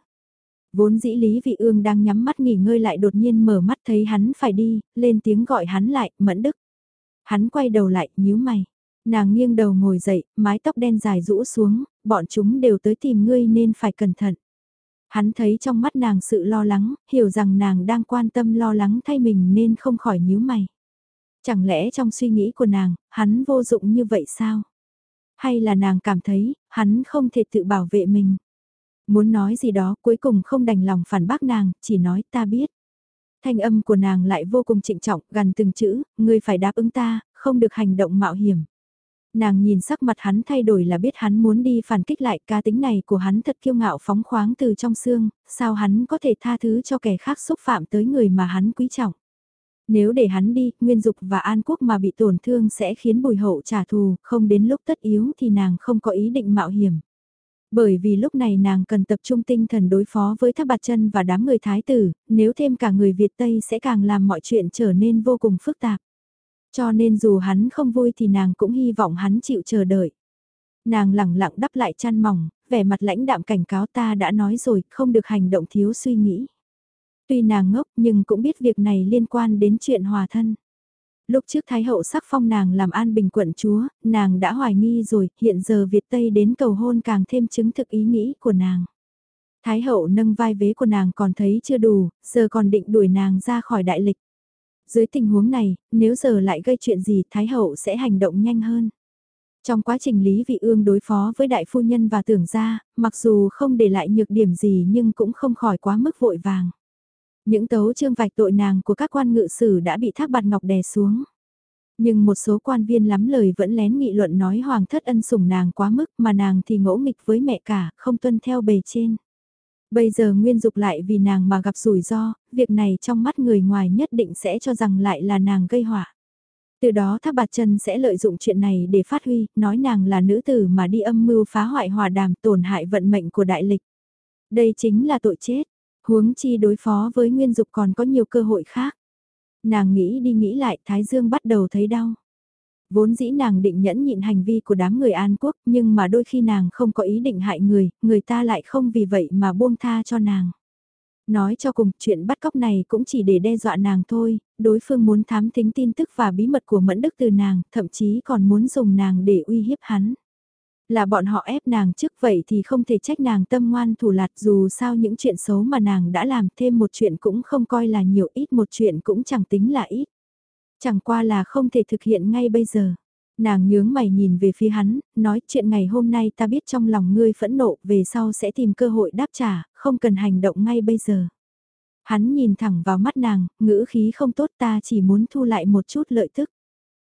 Vốn dĩ Lý Vị Ương đang nhắm mắt nghỉ ngơi lại đột nhiên mở mắt thấy hắn phải đi, lên tiếng gọi hắn lại, Mẫn Đức. Hắn quay đầu lại, nhíu mày. Nàng nghiêng đầu ngồi dậy, mái tóc đen dài rũ xuống, bọn chúng đều tới tìm ngươi nên phải cẩn thận. Hắn thấy trong mắt nàng sự lo lắng, hiểu rằng nàng đang quan tâm lo lắng thay mình nên không khỏi nhíu mày. Chẳng lẽ trong suy nghĩ của nàng, hắn vô dụng như vậy sao? Hay là nàng cảm thấy, hắn không thể tự bảo vệ mình? Muốn nói gì đó cuối cùng không đành lòng phản bác nàng, chỉ nói ta biết. Thanh âm của nàng lại vô cùng trịnh trọng, gần từng chữ, ngươi phải đáp ứng ta, không được hành động mạo hiểm. Nàng nhìn sắc mặt hắn thay đổi là biết hắn muốn đi phản kích lại cá tính này của hắn thật kiêu ngạo phóng khoáng từ trong xương, sao hắn có thể tha thứ cho kẻ khác xúc phạm tới người mà hắn quý trọng. Nếu để hắn đi, Nguyên Dục và An Quốc mà bị tổn thương sẽ khiến bùi hậu trả thù, không đến lúc tất yếu thì nàng không có ý định mạo hiểm. Bởi vì lúc này nàng cần tập trung tinh thần đối phó với thác bạt chân và đám người thái tử, nếu thêm cả người Việt Tây sẽ càng làm mọi chuyện trở nên vô cùng phức tạp. Cho nên dù hắn không vui thì nàng cũng hy vọng hắn chịu chờ đợi. Nàng lẳng lặng đắp lại chăn mỏng, vẻ mặt lãnh đạm cảnh cáo ta đã nói rồi, không được hành động thiếu suy nghĩ. Tuy nàng ngốc nhưng cũng biết việc này liên quan đến chuyện hòa thân. Lúc trước Thái hậu sắc phong nàng làm an bình quận chúa, nàng đã hoài nghi rồi, hiện giờ Việt Tây đến cầu hôn càng thêm chứng thực ý nghĩ của nàng. Thái hậu nâng vai vế của nàng còn thấy chưa đủ, giờ còn định đuổi nàng ra khỏi đại lịch. Dưới tình huống này, nếu giờ lại gây chuyện gì Thái hậu sẽ hành động nhanh hơn. Trong quá trình Lý Vị Ương đối phó với đại phu nhân và tưởng gia, mặc dù không để lại nhược điểm gì nhưng cũng không khỏi quá mức vội vàng. Những tấu chương vạch tội nàng của các quan ngự sử đã bị thác bạt ngọc đè xuống. Nhưng một số quan viên lắm lời vẫn lén nghị luận nói hoàng thất ân sủng nàng quá mức mà nàng thì ngỗ nghịch với mẹ cả, không tuân theo bề trên. Bây giờ nguyên dục lại vì nàng mà gặp rủi ro, việc này trong mắt người ngoài nhất định sẽ cho rằng lại là nàng gây họa. Từ đó Thác Bạt Chân sẽ lợi dụng chuyện này để phát huy, nói nàng là nữ tử mà đi âm mưu phá hoại hòa đàm tổn hại vận mệnh của đại lịch. Đây chính là tội chết. Huống chi đối phó với Nguyên Dục còn có nhiều cơ hội khác. Nàng nghĩ đi nghĩ lại Thái Dương bắt đầu thấy đau. Vốn dĩ nàng định nhẫn nhịn hành vi của đám người An Quốc nhưng mà đôi khi nàng không có ý định hại người, người ta lại không vì vậy mà buông tha cho nàng. Nói cho cùng, chuyện bắt cóc này cũng chỉ để đe dọa nàng thôi, đối phương muốn thám tính tin tức và bí mật của Mẫn Đức từ nàng, thậm chí còn muốn dùng nàng để uy hiếp hắn. Là bọn họ ép nàng trước vậy thì không thể trách nàng tâm ngoan thủ lạt dù sao những chuyện xấu mà nàng đã làm thêm một chuyện cũng không coi là nhiều ít một chuyện cũng chẳng tính là ít. Chẳng qua là không thể thực hiện ngay bây giờ. Nàng nhướng mày nhìn về phía hắn, nói chuyện ngày hôm nay ta biết trong lòng ngươi phẫn nộ về sau sẽ tìm cơ hội đáp trả, không cần hành động ngay bây giờ. Hắn nhìn thẳng vào mắt nàng, ngữ khí không tốt ta chỉ muốn thu lại một chút lợi tức.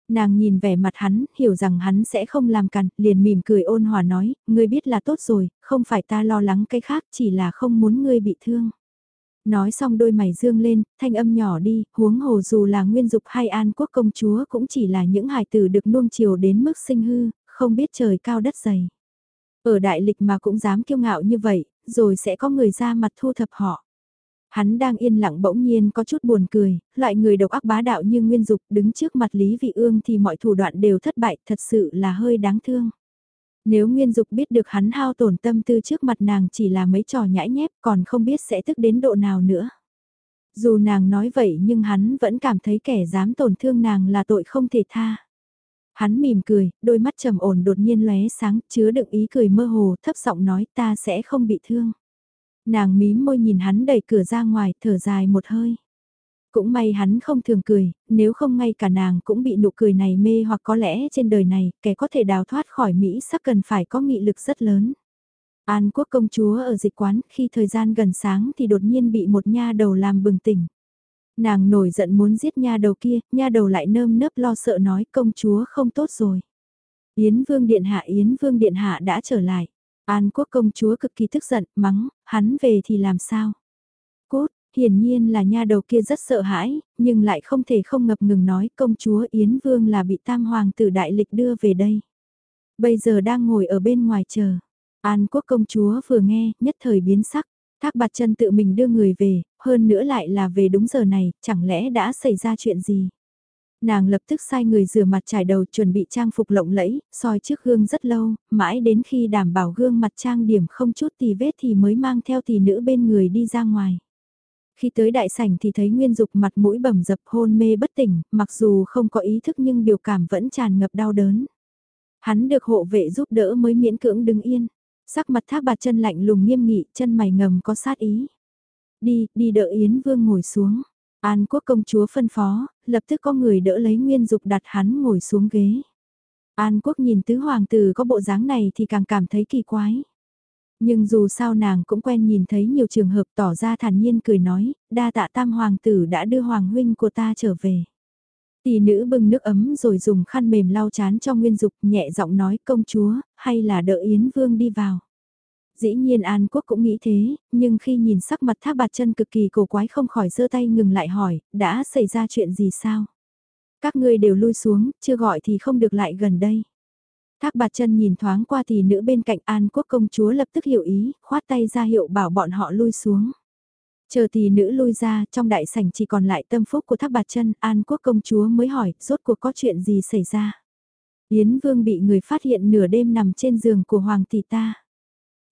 Nàng nhìn vẻ mặt hắn, hiểu rằng hắn sẽ không làm cằn, liền mỉm cười ôn hòa nói, ngươi biết là tốt rồi, không phải ta lo lắng cái khác, chỉ là không muốn ngươi bị thương. Nói xong đôi mày dương lên, thanh âm nhỏ đi, huống hồ dù là nguyên dục hay an quốc công chúa cũng chỉ là những hài tử được nuông chiều đến mức sinh hư, không biết trời cao đất dày. Ở đại lịch mà cũng dám kiêu ngạo như vậy, rồi sẽ có người ra mặt thu thập họ. Hắn đang yên lặng bỗng nhiên có chút buồn cười, loại người độc ác bá đạo như Nguyên Dục đứng trước mặt Lý Vị Ương thì mọi thủ đoạn đều thất bại, thật sự là hơi đáng thương. Nếu Nguyên Dục biết được hắn hao tổn tâm tư trước mặt nàng chỉ là mấy trò nhãi nhép còn không biết sẽ tức đến độ nào nữa. Dù nàng nói vậy nhưng hắn vẫn cảm thấy kẻ dám tổn thương nàng là tội không thể tha. Hắn mỉm cười, đôi mắt trầm ổn đột nhiên lóe sáng, chứa đựng ý cười mơ hồ, thấp giọng nói ta sẽ không bị thương. Nàng mím môi nhìn hắn đẩy cửa ra ngoài, thở dài một hơi. Cũng may hắn không thường cười, nếu không ngay cả nàng cũng bị nụ cười này mê hoặc có lẽ trên đời này, kẻ có thể đào thoát khỏi Mỹ sắc cần phải có nghị lực rất lớn. An quốc công chúa ở dịch quán, khi thời gian gần sáng thì đột nhiên bị một nha đầu làm bừng tỉnh. Nàng nổi giận muốn giết nha đầu kia, nha đầu lại nơm nớp lo sợ nói công chúa không tốt rồi. Yến vương điện hạ Yến vương điện hạ đã trở lại. An quốc công chúa cực kỳ tức giận, mắng, hắn về thì làm sao? Cốt, hiển nhiên là nha đầu kia rất sợ hãi, nhưng lại không thể không ngập ngừng nói công chúa Yến Vương là bị tam hoàng tử đại lịch đưa về đây. Bây giờ đang ngồi ở bên ngoài chờ. An quốc công chúa vừa nghe, nhất thời biến sắc. Thác bạt chân tự mình đưa người về, hơn nữa lại là về đúng giờ này, chẳng lẽ đã xảy ra chuyện gì? Nàng lập tức sai người rửa mặt trải đầu chuẩn bị trang phục lộng lẫy, soi trước gương rất lâu, mãi đến khi đảm bảo gương mặt trang điểm không chút tì vết thì mới mang theo tỷ nữ bên người đi ra ngoài. Khi tới đại sảnh thì thấy Nguyên Dục mặt mũi bầm dập hôn mê bất tỉnh, mặc dù không có ý thức nhưng biểu cảm vẫn tràn ngập đau đớn. Hắn được hộ vệ giúp đỡ mới miễn cưỡng đứng yên. Sắc mặt thác bạt chân lạnh lùng nghiêm nghị, chân mày ngầm có sát ý. Đi, đi đỡ Yến Vương ngồi xuống. An quốc công chúa phân phó, lập tức có người đỡ lấy nguyên dục đặt hắn ngồi xuống ghế. An quốc nhìn tứ hoàng tử có bộ dáng này thì càng cảm thấy kỳ quái. Nhưng dù sao nàng cũng quen nhìn thấy nhiều trường hợp tỏ ra thản nhiên cười nói, đa tạ tam hoàng tử đã đưa hoàng huynh của ta trở về. Tỷ nữ bưng nước ấm rồi dùng khăn mềm lau chán cho Nguyên Dục nhẹ giọng nói công chúa, hay là đợi Yến Vương đi vào. Dĩ nhiên An Quốc cũng nghĩ thế, nhưng khi nhìn sắc mặt thác bạt chân cực kỳ cổ quái không khỏi giơ tay ngừng lại hỏi, đã xảy ra chuyện gì sao? Các ngươi đều lui xuống, chưa gọi thì không được lại gần đây. Thác bạt chân nhìn thoáng qua thì nữ bên cạnh An Quốc công chúa lập tức hiểu ý, khoát tay ra hiệu bảo bọn họ lui xuống. Chờ thì nữ lui ra, trong đại sảnh chỉ còn lại tâm phúc của thác bạt chân, An Quốc công chúa mới hỏi, rốt cuộc có chuyện gì xảy ra. Yến Vương bị người phát hiện nửa đêm nằm trên giường của Hoàng tỷ ta.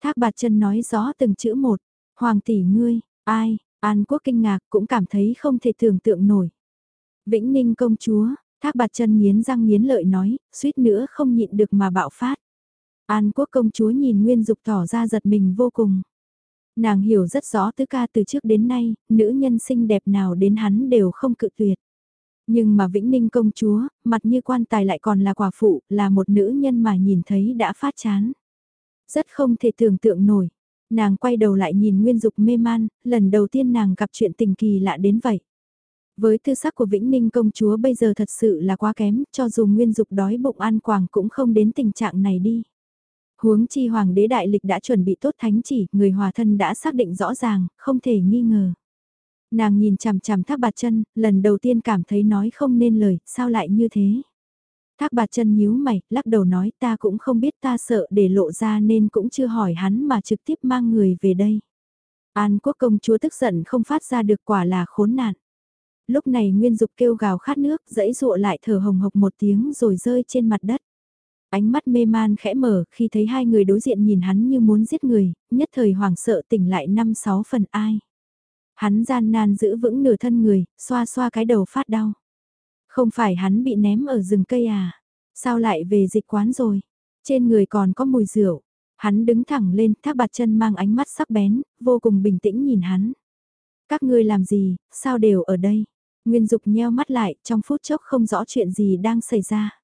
Thác bạt chân nói rõ từng chữ một, Hoàng tỷ ngươi, ai, An Quốc kinh ngạc cũng cảm thấy không thể tưởng tượng nổi. Vĩnh Ninh công chúa, Thác bạt chân nghiến răng nghiến lợi nói, suýt nữa không nhịn được mà bạo phát. An quốc công chúa nhìn Nguyên Dục tỏ ra giật mình vô cùng. Nàng hiểu rất rõ tứ ca từ trước đến nay, nữ nhân xinh đẹp nào đến hắn đều không cự tuyệt. Nhưng mà Vĩnh Ninh công chúa, mặt như quan tài lại còn là quả phụ, là một nữ nhân mà nhìn thấy đã phát chán. Rất không thể tưởng tượng nổi. Nàng quay đầu lại nhìn Nguyên Dục mê man, lần đầu tiên nàng gặp chuyện tình kỳ lạ đến vậy. Với tư sắc của Vĩnh Ninh công chúa bây giờ thật sự là quá kém, cho dù nguyên dục đói bụng ăn quàng cũng không đến tình trạng này đi. Huống chi hoàng đế đại lịch đã chuẩn bị tốt thánh chỉ, người hòa thân đã xác định rõ ràng, không thể nghi ngờ. Nàng nhìn chằm chằm thác bạt chân, lần đầu tiên cảm thấy nói không nên lời, sao lại như thế? Thác bạt chân nhíu mày, lắc đầu nói ta cũng không biết ta sợ để lộ ra nên cũng chưa hỏi hắn mà trực tiếp mang người về đây. An quốc công chúa tức giận không phát ra được quả là khốn nạn. Lúc này Nguyên Dục kêu gào khát nước, dẫy dụa lại thở hồng hộc một tiếng rồi rơi trên mặt đất. Ánh mắt mê man khẽ mở khi thấy hai người đối diện nhìn hắn như muốn giết người, nhất thời hoảng sợ tỉnh lại năm sáu phần ai. Hắn gian nan giữ vững nửa thân người, xoa xoa cái đầu phát đau. Không phải hắn bị ném ở rừng cây à? Sao lại về dịch quán rồi? Trên người còn có mùi rượu. Hắn đứng thẳng lên, thác bạt chân mang ánh mắt sắc bén, vô cùng bình tĩnh nhìn hắn. Các ngươi làm gì, sao đều ở đây? Nguyên Dục nheo mắt lại, trong phút chốc không rõ chuyện gì đang xảy ra.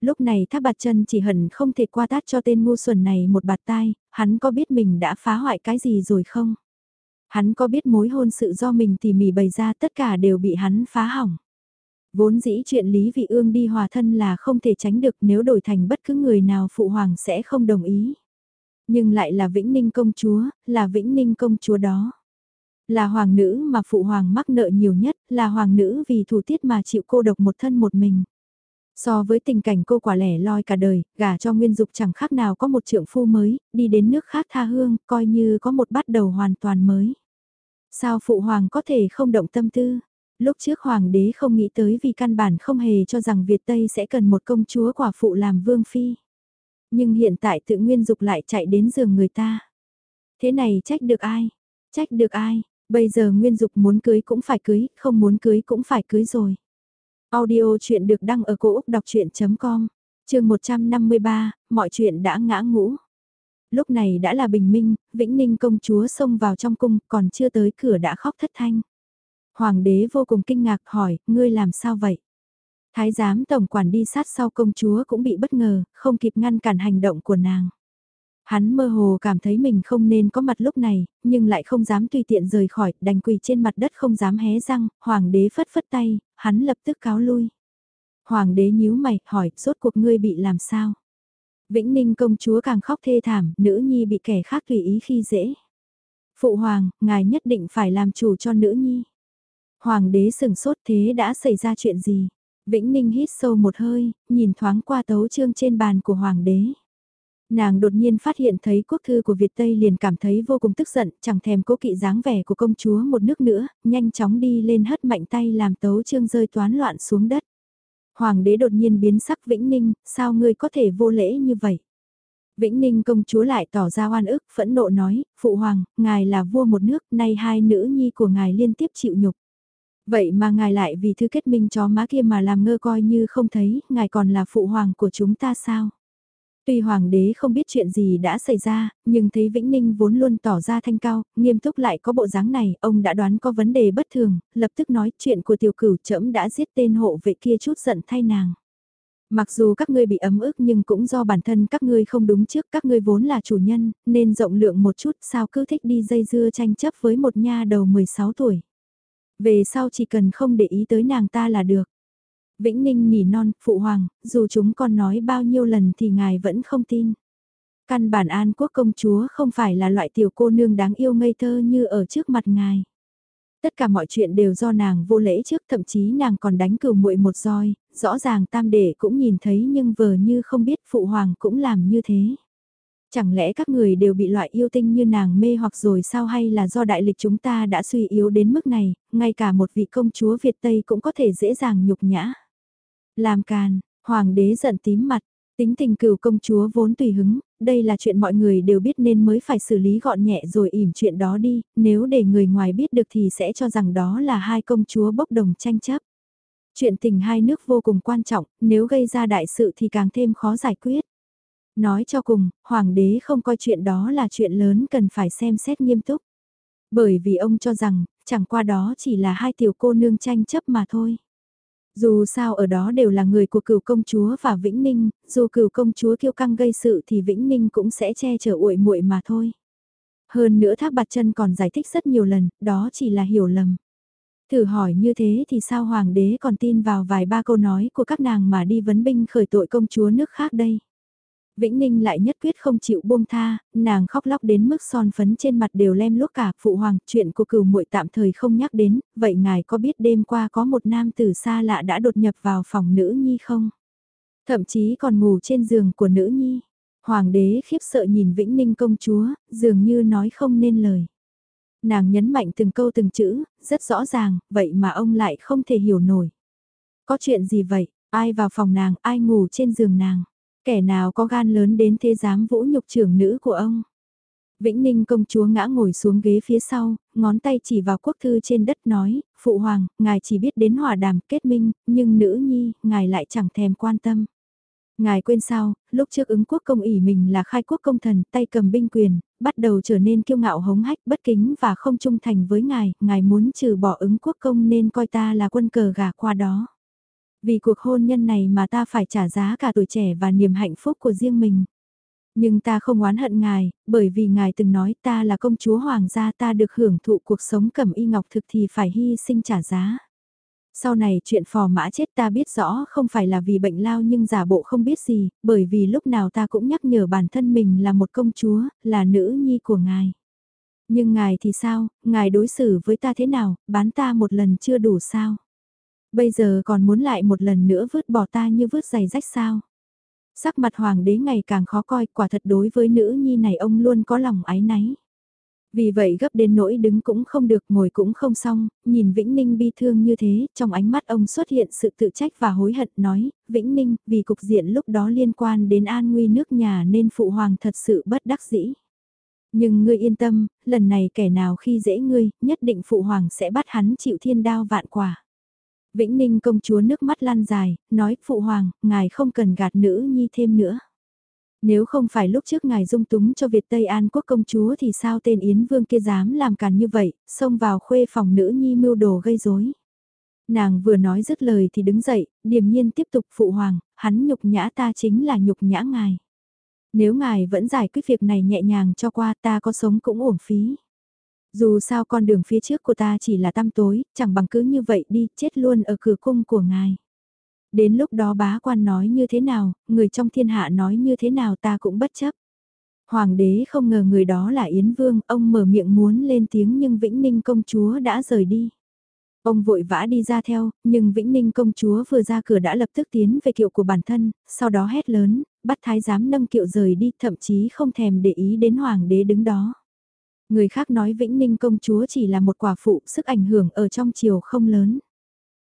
Lúc này thác bạt chân chỉ hận không thể qua tát cho tên ngu xuẩn này một bạt tai, hắn có biết mình đã phá hoại cái gì rồi không? Hắn có biết mối hôn sự do mình tỉ mỉ bày ra tất cả đều bị hắn phá hỏng. Vốn dĩ chuyện Lý Vị Ương đi hòa thân là không thể tránh được nếu đổi thành bất cứ người nào phụ hoàng sẽ không đồng ý. Nhưng lại là Vĩnh Ninh công chúa, là Vĩnh Ninh công chúa đó. Là hoàng nữ mà phụ hoàng mắc nợ nhiều nhất, là hoàng nữ vì thủ tiết mà chịu cô độc một thân một mình. So với tình cảnh cô quả lẻ loi cả đời, gả cho nguyên dục chẳng khác nào có một trượng phu mới, đi đến nước khác tha hương, coi như có một bắt đầu hoàn toàn mới. Sao phụ hoàng có thể không động tâm tư? Lúc trước hoàng đế không nghĩ tới vì căn bản không hề cho rằng Việt Tây sẽ cần một công chúa quả phụ làm vương phi. Nhưng hiện tại tự nguyên dục lại chạy đến giường người ta. Thế này trách được ai? Trách được ai? Bây giờ nguyên dục muốn cưới cũng phải cưới, không muốn cưới cũng phải cưới rồi. Audio chuyện được đăng ở cổ Úc đọc chuyện.com, trường 153, mọi chuyện đã ngã ngũ. Lúc này đã là bình minh, Vĩnh Ninh công chúa xông vào trong cung còn chưa tới cửa đã khóc thất thanh. Hoàng đế vô cùng kinh ngạc hỏi, ngươi làm sao vậy? Thái giám tổng quản đi sát sau công chúa cũng bị bất ngờ, không kịp ngăn cản hành động của nàng. Hắn mơ hồ cảm thấy mình không nên có mặt lúc này, nhưng lại không dám tùy tiện rời khỏi, đành quỳ trên mặt đất không dám hé răng, hoàng đế phất phất tay, hắn lập tức cáo lui. Hoàng đế nhíu mày, hỏi, rốt cuộc ngươi bị làm sao? Vĩnh Ninh công chúa càng khóc thê thảm, nữ nhi bị kẻ khác tùy ý khi dễ. Phụ hoàng, ngài nhất định phải làm chủ cho nữ nhi. Hoàng đế sừng sốt thế đã xảy ra chuyện gì? Vĩnh Ninh hít sâu một hơi, nhìn thoáng qua tấu chương trên bàn của hoàng đế. Nàng đột nhiên phát hiện thấy quốc thư của Việt Tây liền cảm thấy vô cùng tức giận, chẳng thèm cố kỵ dáng vẻ của công chúa một nước nữa, nhanh chóng đi lên hất mạnh tay làm tấu chương rơi toán loạn xuống đất. Hoàng đế đột nhiên biến sắc Vĩnh Ninh, sao ngươi có thể vô lễ như vậy? Vĩnh Ninh công chúa lại tỏ ra oan ức, phẫn nộ nói, Phụ Hoàng, ngài là vua một nước, nay hai nữ nhi của ngài liên tiếp chịu nhục. Vậy mà ngài lại vì thứ kết minh chó má kia mà làm ngơ coi như không thấy, ngài còn là Phụ Hoàng của chúng ta sao? Tuy hoàng đế không biết chuyện gì đã xảy ra, nhưng thấy Vĩnh Ninh vốn luôn tỏ ra thanh cao, nghiêm túc lại có bộ dáng này, ông đã đoán có vấn đề bất thường, lập tức nói chuyện của tiểu cửu trẫm đã giết tên hộ vệ kia chút giận thay nàng. Mặc dù các ngươi bị ấm ức nhưng cũng do bản thân các ngươi không đúng trước các ngươi vốn là chủ nhân, nên rộng lượng một chút sao cứ thích đi dây dưa tranh chấp với một nha đầu 16 tuổi. Về sau chỉ cần không để ý tới nàng ta là được. Vĩnh Ninh nỉ non, phụ hoàng, dù chúng con nói bao nhiêu lần thì ngài vẫn không tin. Căn bản an quốc công chúa không phải là loại tiểu cô nương đáng yêu ngây thơ như ở trước mặt ngài. Tất cả mọi chuyện đều do nàng vô lễ trước, thậm chí nàng còn đánh cừu muội một roi, rõ ràng tam đệ cũng nhìn thấy nhưng vờ như không biết phụ hoàng cũng làm như thế. Chẳng lẽ các người đều bị loại yêu tinh như nàng mê hoặc rồi sao hay là do đại lịch chúng ta đã suy yếu đến mức này, ngay cả một vị công chúa Việt Tây cũng có thể dễ dàng nhục nhã. Làm càn, hoàng đế giận tím mặt, tính tình cửu công chúa vốn tùy hứng, đây là chuyện mọi người đều biết nên mới phải xử lý gọn nhẹ rồi ỉm chuyện đó đi, nếu để người ngoài biết được thì sẽ cho rằng đó là hai công chúa bốc đồng tranh chấp. Chuyện tình hai nước vô cùng quan trọng, nếu gây ra đại sự thì càng thêm khó giải quyết. Nói cho cùng, hoàng đế không coi chuyện đó là chuyện lớn cần phải xem xét nghiêm túc. Bởi vì ông cho rằng, chẳng qua đó chỉ là hai tiểu cô nương tranh chấp mà thôi. Dù sao ở đó đều là người của cửu công chúa và Vĩnh Ninh, dù cửu công chúa kiêu căng gây sự thì Vĩnh Ninh cũng sẽ che chở uội muội mà thôi. Hơn nữa Thác Bạt Chân còn giải thích rất nhiều lần, đó chỉ là hiểu lầm. Thử hỏi như thế thì sao hoàng đế còn tin vào vài ba câu nói của các nàng mà đi vấn binh khởi tội công chúa nước khác đây? Vĩnh Ninh lại nhất quyết không chịu buông tha, nàng khóc lóc đến mức son phấn trên mặt đều lem luốc cả, phụ hoàng, chuyện của cửu muội tạm thời không nhắc đến, vậy ngài có biết đêm qua có một nam tử xa lạ đã đột nhập vào phòng nữ nhi không? Thậm chí còn ngủ trên giường của nữ nhi. Hoàng đế khiếp sợ nhìn Vĩnh Ninh công chúa, dường như nói không nên lời. Nàng nhấn mạnh từng câu từng chữ, rất rõ ràng, vậy mà ông lại không thể hiểu nổi. Có chuyện gì vậy, ai vào phòng nàng, ai ngủ trên giường nàng? Kẻ nào có gan lớn đến thế dám vũ nhục trưởng nữ của ông. Vĩnh Ninh công chúa ngã ngồi xuống ghế phía sau, ngón tay chỉ vào quốc thư trên đất nói, Phụ Hoàng, ngài chỉ biết đến hòa đàm kết minh, nhưng nữ nhi, ngài lại chẳng thèm quan tâm. Ngài quên sao, lúc trước ứng quốc công ỷ mình là khai quốc công thần, tay cầm binh quyền, bắt đầu trở nên kiêu ngạo hống hách, bất kính và không trung thành với ngài, ngài muốn trừ bỏ ứng quốc công nên coi ta là quân cờ gà qua đó. Vì cuộc hôn nhân này mà ta phải trả giá cả tuổi trẻ và niềm hạnh phúc của riêng mình. Nhưng ta không oán hận ngài, bởi vì ngài từng nói ta là công chúa hoàng gia ta được hưởng thụ cuộc sống cẩm y ngọc thực thì phải hy sinh trả giá. Sau này chuyện phò mã chết ta biết rõ không phải là vì bệnh lao nhưng giả bộ không biết gì, bởi vì lúc nào ta cũng nhắc nhở bản thân mình là một công chúa, là nữ nhi của ngài. Nhưng ngài thì sao, ngài đối xử với ta thế nào, bán ta một lần chưa đủ sao? Bây giờ còn muốn lại một lần nữa vứt bỏ ta như vứt giày rách sao? Sắc mặt hoàng đế ngày càng khó coi, quả thật đối với nữ nhi này ông luôn có lòng ái náy. Vì vậy gấp đến nỗi đứng cũng không được, ngồi cũng không xong, nhìn Vĩnh Ninh bi thương như thế, trong ánh mắt ông xuất hiện sự tự trách và hối hận nói, Vĩnh Ninh, vì cục diện lúc đó liên quan đến an nguy nước nhà nên phụ hoàng thật sự bất đắc dĩ. Nhưng ngươi yên tâm, lần này kẻ nào khi dễ ngươi, nhất định phụ hoàng sẽ bắt hắn chịu thiên đao vạn quả. Vĩnh Ninh công chúa nước mắt lan dài, nói, phụ hoàng, ngài không cần gạt nữ nhi thêm nữa. Nếu không phải lúc trước ngài dung túng cho Việt Tây An quốc công chúa thì sao tên Yến Vương kia dám làm càn như vậy, xông vào khuê phòng nữ nhi mưu đồ gây rối. Nàng vừa nói dứt lời thì đứng dậy, điềm nhiên tiếp tục phụ hoàng, hắn nhục nhã ta chính là nhục nhã ngài. Nếu ngài vẫn giải quyết việc này nhẹ nhàng cho qua ta có sống cũng uổng phí. Dù sao con đường phía trước của ta chỉ là tăm tối, chẳng bằng cứ như vậy đi, chết luôn ở cửa cung của ngài. Đến lúc đó bá quan nói như thế nào, người trong thiên hạ nói như thế nào ta cũng bất chấp. Hoàng đế không ngờ người đó là Yến Vương, ông mở miệng muốn lên tiếng nhưng Vĩnh Ninh công chúa đã rời đi. Ông vội vã đi ra theo, nhưng Vĩnh Ninh công chúa vừa ra cửa đã lập tức tiến về kiệu của bản thân, sau đó hét lớn, bắt thái giám nâng kiệu rời đi, thậm chí không thèm để ý đến hoàng đế đứng đó. Người khác nói Vĩnh Ninh công chúa chỉ là một quả phụ, sức ảnh hưởng ở trong chiều không lớn.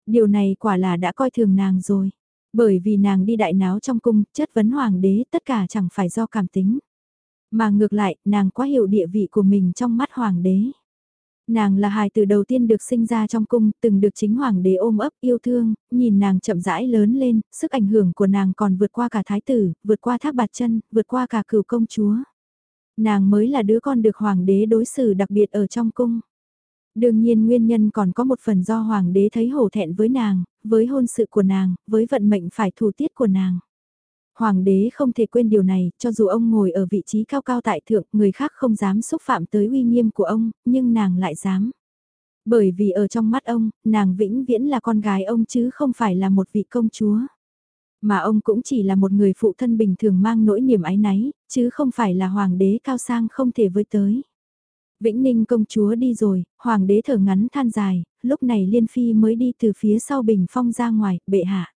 Điều này quả là đã coi thường nàng rồi. Bởi vì nàng đi đại náo trong cung, chất vấn hoàng đế, tất cả chẳng phải do cảm tính. Mà ngược lại, nàng quá hiểu địa vị của mình trong mắt hoàng đế. Nàng là hài từ đầu tiên được sinh ra trong cung, từng được chính hoàng đế ôm ấp yêu thương, nhìn nàng chậm rãi lớn lên, sức ảnh hưởng của nàng còn vượt qua cả thái tử, vượt qua thác bạt chân, vượt qua cả cửu công chúa. Nàng mới là đứa con được hoàng đế đối xử đặc biệt ở trong cung. Đương nhiên nguyên nhân còn có một phần do hoàng đế thấy hổ thẹn với nàng, với hôn sự của nàng, với vận mệnh phải thủ tiết của nàng. Hoàng đế không thể quên điều này, cho dù ông ngồi ở vị trí cao cao tại thượng, người khác không dám xúc phạm tới uy nghiêm của ông, nhưng nàng lại dám. Bởi vì ở trong mắt ông, nàng vĩnh viễn là con gái ông chứ không phải là một vị công chúa. Mà ông cũng chỉ là một người phụ thân bình thường mang nỗi niềm ái náy, chứ không phải là hoàng đế cao sang không thể với tới. Vĩnh Ninh công chúa đi rồi, hoàng đế thở ngắn than dài, lúc này Liên Phi mới đi từ phía sau bình phong ra ngoài, bệ hạ.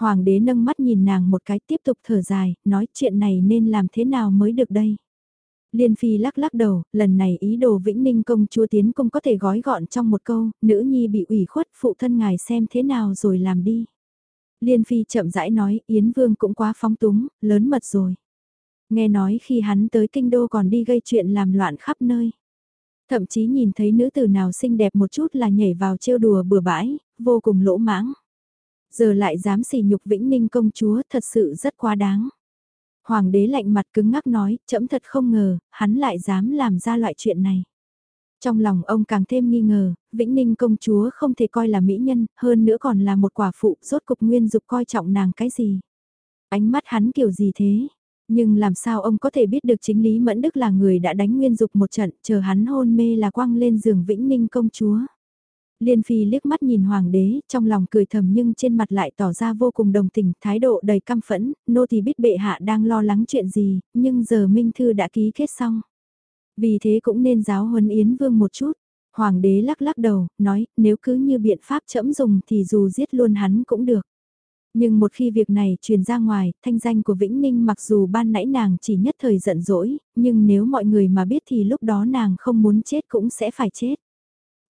Hoàng đế nâng mắt nhìn nàng một cái tiếp tục thở dài, nói chuyện này nên làm thế nào mới được đây. Liên Phi lắc lắc đầu, lần này ý đồ Vĩnh Ninh công chúa tiến công có thể gói gọn trong một câu, nữ nhi bị ủy khuất phụ thân ngài xem thế nào rồi làm đi. Liên Phi chậm rãi nói, Yến Vương cũng quá phóng túng, lớn mật rồi. Nghe nói khi hắn tới kinh đô còn đi gây chuyện làm loạn khắp nơi. Thậm chí nhìn thấy nữ tử nào xinh đẹp một chút là nhảy vào trêu đùa bừa bãi, vô cùng lỗ mãng. Giờ lại dám xỉ nhục Vĩnh Ninh công chúa thật sự rất quá đáng. Hoàng đế lạnh mặt cứng ngắc nói, chậm thật không ngờ, hắn lại dám làm ra loại chuyện này. Trong lòng ông càng thêm nghi ngờ, Vĩnh Ninh công chúa không thể coi là mỹ nhân, hơn nữa còn là một quả phụ, rốt cục nguyên dục coi trọng nàng cái gì. Ánh mắt hắn kiểu gì thế, nhưng làm sao ông có thể biết được chính Lý Mẫn Đức là người đã đánh nguyên dục một trận, chờ hắn hôn mê là quăng lên giường Vĩnh Ninh công chúa. Liên Phi liếc mắt nhìn Hoàng đế, trong lòng cười thầm nhưng trên mặt lại tỏ ra vô cùng đồng tình, thái độ đầy căm phẫn, nô thì biết bệ hạ đang lo lắng chuyện gì, nhưng giờ Minh Thư đã ký kết xong. Vì thế cũng nên giáo huấn Yến Vương một chút. Hoàng đế lắc lắc đầu, nói, nếu cứ như biện pháp chẫm dùng thì dù giết luôn hắn cũng được. Nhưng một khi việc này truyền ra ngoài, thanh danh của Vĩnh Ninh mặc dù ban nãy nàng chỉ nhất thời giận dỗi, nhưng nếu mọi người mà biết thì lúc đó nàng không muốn chết cũng sẽ phải chết.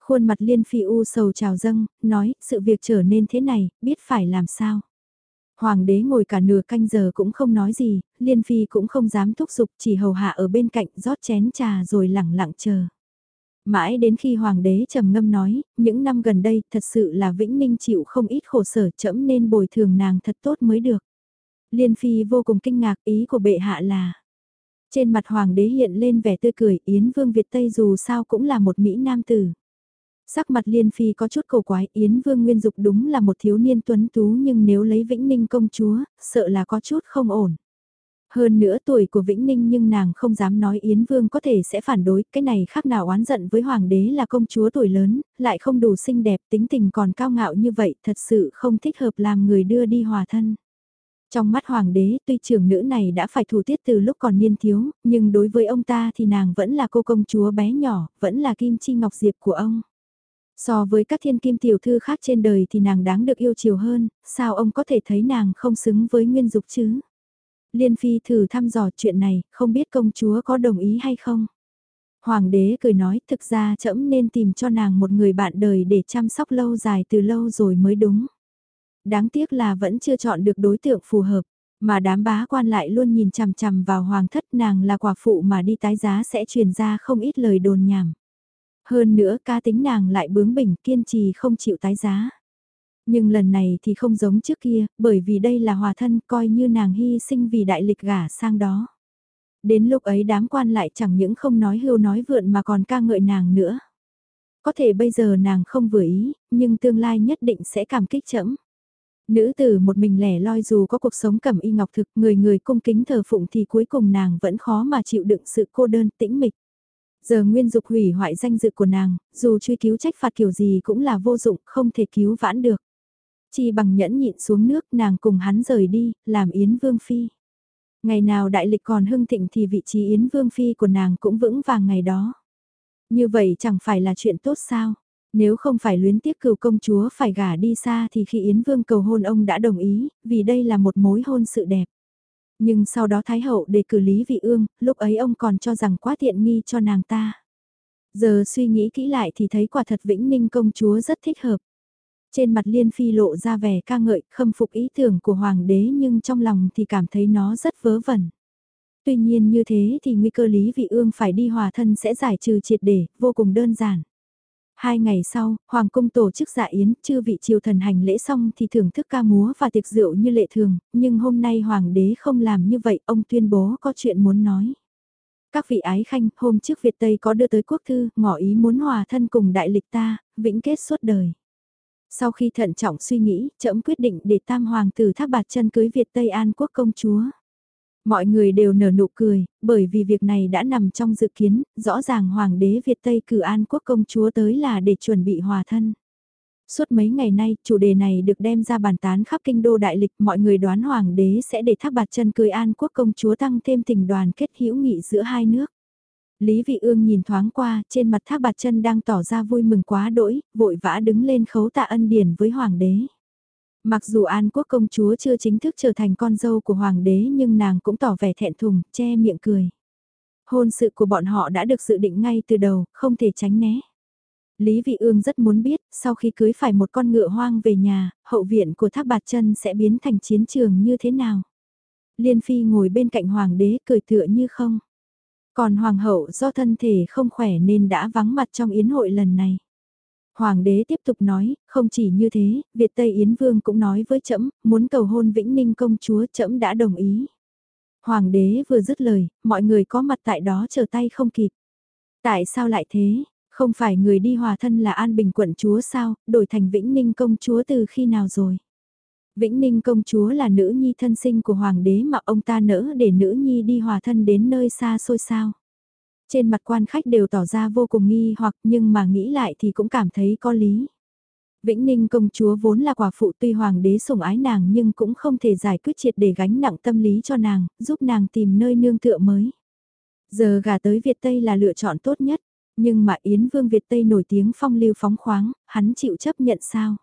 Khuôn mặt Liên Phi U sầu trào dâng, nói, sự việc trở nên thế này, biết phải làm sao. Hoàng đế ngồi cả nửa canh giờ cũng không nói gì, Liên Phi cũng không dám thúc giục, chỉ hầu hạ ở bên cạnh rót chén trà rồi lẳng lặng chờ. Mãi đến khi hoàng đế trầm ngâm nói, những năm gần đây thật sự là Vĩnh Ninh chịu không ít khổ sở chẫm nên bồi thường nàng thật tốt mới được. Liên Phi vô cùng kinh ngạc ý của bệ hạ là. Trên mặt hoàng đế hiện lên vẻ tươi cười, Yến Vương Việt Tây dù sao cũng là một Mỹ Nam tử. Sắc mặt Liên Phi có chút cầu quái, Yến Vương Nguyên Dục đúng là một thiếu niên tuấn tú nhưng nếu lấy Vĩnh Ninh công chúa, sợ là có chút không ổn. Hơn nữa tuổi của Vĩnh Ninh nhưng nàng không dám nói Yến Vương có thể sẽ phản đối, cái này khác nào oán giận với Hoàng đế là công chúa tuổi lớn, lại không đủ xinh đẹp, tính tình còn cao ngạo như vậy, thật sự không thích hợp làm người đưa đi hòa thân. Trong mắt hoàng đế, tuy trưởng nữ này đã phải thủ tiết từ lúc còn niên thiếu, nhưng đối với ông ta thì nàng vẫn là cô công chúa bé nhỏ, vẫn là kim chi ngọc diệp của ông. So với các thiên kim tiểu thư khác trên đời thì nàng đáng được yêu chiều hơn, sao ông có thể thấy nàng không xứng với nguyên dục chứ? Liên Phi thử thăm dò chuyện này, không biết công chúa có đồng ý hay không? Hoàng đế cười nói thực ra trẫm nên tìm cho nàng một người bạn đời để chăm sóc lâu dài từ lâu rồi mới đúng. Đáng tiếc là vẫn chưa chọn được đối tượng phù hợp, mà đám bá quan lại luôn nhìn chằm chằm vào hoàng thất nàng là quả phụ mà đi tái giá sẽ truyền ra không ít lời đồn nhảm. Hơn nữa ca tính nàng lại bướng bỉnh kiên trì không chịu tái giá. Nhưng lần này thì không giống trước kia, bởi vì đây là hòa thân coi như nàng hy sinh vì đại lịch gả sang đó. Đến lúc ấy đám quan lại chẳng những không nói hưu nói vượn mà còn ca ngợi nàng nữa. Có thể bây giờ nàng không vừa ý, nhưng tương lai nhất định sẽ cảm kích chậm. Nữ tử một mình lẻ loi dù có cuộc sống cẩm y ngọc thực, người người cung kính thờ phụng thì cuối cùng nàng vẫn khó mà chịu đựng sự cô đơn tĩnh mịch. Giờ nguyên dục hủy hoại danh dự của nàng, dù truy cứu trách phạt kiểu gì cũng là vô dụng, không thể cứu vãn được. Chỉ bằng nhẫn nhịn xuống nước nàng cùng hắn rời đi, làm Yến Vương Phi. Ngày nào đại lịch còn hưng thịnh thì vị trí Yến Vương Phi của nàng cũng vững vàng ngày đó. Như vậy chẳng phải là chuyện tốt sao? Nếu không phải luyến tiếc cựu công chúa phải gả đi xa thì khi Yến Vương cầu hôn ông đã đồng ý, vì đây là một mối hôn sự đẹp. Nhưng sau đó Thái Hậu đề cử Lý Vị Ương, lúc ấy ông còn cho rằng quá tiện nghi cho nàng ta. Giờ suy nghĩ kỹ lại thì thấy quả thật Vĩnh Ninh công chúa rất thích hợp. Trên mặt Liên Phi lộ ra vẻ ca ngợi, khâm phục ý tưởng của Hoàng đế nhưng trong lòng thì cảm thấy nó rất vớ vẩn. Tuy nhiên như thế thì nguy cơ Lý Vị Ương phải đi hòa thân sẽ giải trừ triệt để, vô cùng đơn giản. Hai ngày sau, Hoàng cung tổ chức dạ yến, chư vị triều thần hành lễ xong thì thưởng thức ca múa và tiệc rượu như lệ thường, nhưng hôm nay Hoàng đế không làm như vậy, ông tuyên bố có chuyện muốn nói. Các vị ái khanh, hôm trước Việt Tây có đưa tới quốc thư, ngỏ ý muốn hòa thân cùng đại lịch ta, vĩnh kết suốt đời. Sau khi thận trọng suy nghĩ, trẫm quyết định để tam hoàng tử thác bạt chân cưới Việt Tây An quốc công chúa. Mọi người đều nở nụ cười, bởi vì việc này đã nằm trong dự kiến, rõ ràng Hoàng đế Việt Tây cử An Quốc công chúa tới là để chuẩn bị hòa thân. Suốt mấy ngày nay, chủ đề này được đem ra bàn tán khắp kinh đô đại lịch, mọi người đoán Hoàng đế sẽ để thác bạt chân cười An Quốc công chúa tăng thêm tình đoàn kết hữu nghị giữa hai nước. Lý Vị Ương nhìn thoáng qua, trên mặt thác bạt chân đang tỏ ra vui mừng quá đỗi, vội vã đứng lên khấu tạ ân điển với Hoàng đế. Mặc dù An Quốc công chúa chưa chính thức trở thành con dâu của hoàng đế nhưng nàng cũng tỏ vẻ thẹn thùng, che miệng cười. Hôn sự của bọn họ đã được dự định ngay từ đầu, không thể tránh né. Lý Vị Ương rất muốn biết, sau khi cưới phải một con ngựa hoang về nhà, hậu viện của Thác Bạt Chân sẽ biến thành chiến trường như thế nào? Liên Phi ngồi bên cạnh hoàng đế cười tựa như không. Còn hoàng hậu do thân thể không khỏe nên đã vắng mặt trong yến hội lần này. Hoàng đế tiếp tục nói, không chỉ như thế, Việt Tây Yến Vương cũng nói với trẫm muốn cầu hôn Vĩnh Ninh công chúa trẫm đã đồng ý. Hoàng đế vừa dứt lời, mọi người có mặt tại đó chờ tay không kịp. Tại sao lại thế? Không phải người đi hòa thân là An Bình quận chúa sao, đổi thành Vĩnh Ninh công chúa từ khi nào rồi? Vĩnh Ninh công chúa là nữ nhi thân sinh của hoàng đế mà ông ta nỡ để nữ nhi đi hòa thân đến nơi xa xôi sao. Trên mặt quan khách đều tỏ ra vô cùng nghi hoặc nhưng mà nghĩ lại thì cũng cảm thấy có lý. Vĩnh Ninh công chúa vốn là quả phụ tuy hoàng đế sủng ái nàng nhưng cũng không thể giải quyết triệt để gánh nặng tâm lý cho nàng, giúp nàng tìm nơi nương tựa mới. Giờ gà tới Việt Tây là lựa chọn tốt nhất, nhưng mà Yến Vương Việt Tây nổi tiếng phong lưu phóng khoáng, hắn chịu chấp nhận sao?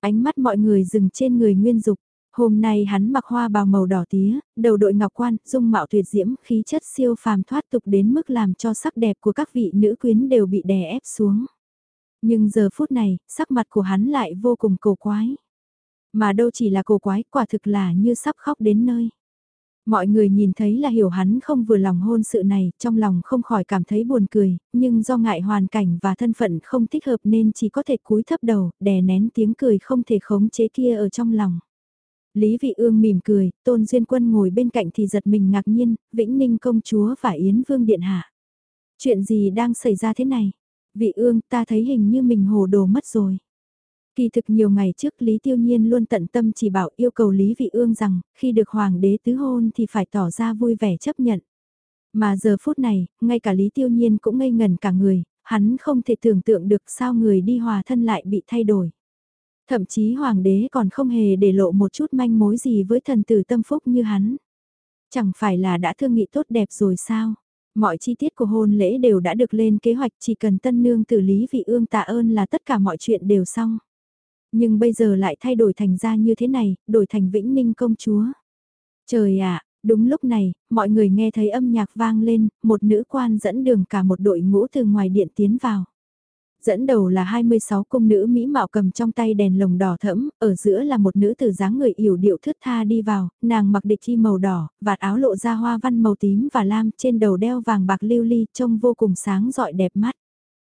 Ánh mắt mọi người dừng trên người Nguyên Dục, Hôm nay hắn mặc hoa bào màu đỏ tía, đầu đội ngọc quan, dung mạo tuyệt diễm, khí chất siêu phàm thoát tục đến mức làm cho sắc đẹp của các vị nữ quyến đều bị đè ép xuống. Nhưng giờ phút này, sắc mặt của hắn lại vô cùng cổ quái. Mà đâu chỉ là cổ quái, quả thực là như sắp khóc đến nơi. Mọi người nhìn thấy là hiểu hắn không vừa lòng hôn sự này, trong lòng không khỏi cảm thấy buồn cười, nhưng do ngại hoàn cảnh và thân phận không thích hợp nên chỉ có thể cúi thấp đầu, đè nén tiếng cười không thể khống chế kia ở trong lòng. Lý Vị Ương mỉm cười, Tôn Duyên Quân ngồi bên cạnh thì giật mình ngạc nhiên, Vĩnh Ninh công chúa và Yến Vương Điện Hạ. Chuyện gì đang xảy ra thế này? Vị Ương ta thấy hình như mình hồ đồ mất rồi. Kỳ thực nhiều ngày trước Lý Tiêu Nhiên luôn tận tâm chỉ bảo yêu cầu Lý Vị Ương rằng, khi được Hoàng đế tứ hôn thì phải tỏ ra vui vẻ chấp nhận. Mà giờ phút này, ngay cả Lý Tiêu Nhiên cũng ngây ngần cả người, hắn không thể tưởng tượng được sao người đi hòa thân lại bị thay đổi. Thậm chí Hoàng đế còn không hề để lộ một chút manh mối gì với thần tử tâm phúc như hắn. Chẳng phải là đã thương nghị tốt đẹp rồi sao? Mọi chi tiết của hôn lễ đều đã được lên kế hoạch chỉ cần tân nương tử Lý Vị Ương tạ ơn là tất cả mọi chuyện đều xong. Nhưng bây giờ lại thay đổi thành ra như thế này, đổi thành Vĩnh Ninh công chúa. Trời ạ, đúng lúc này, mọi người nghe thấy âm nhạc vang lên, một nữ quan dẫn đường cả một đội ngũ từ ngoài điện tiến vào. Dẫn đầu là 26 cung nữ Mỹ mạo cầm trong tay đèn lồng đỏ thẫm, ở giữa là một nữ tử dáng người yểu điệu thướt tha đi vào, nàng mặc địch chi màu đỏ, vạt áo lộ ra hoa văn màu tím và lam, trên đầu đeo vàng bạc lưu ly, trông vô cùng sáng rọi đẹp mắt.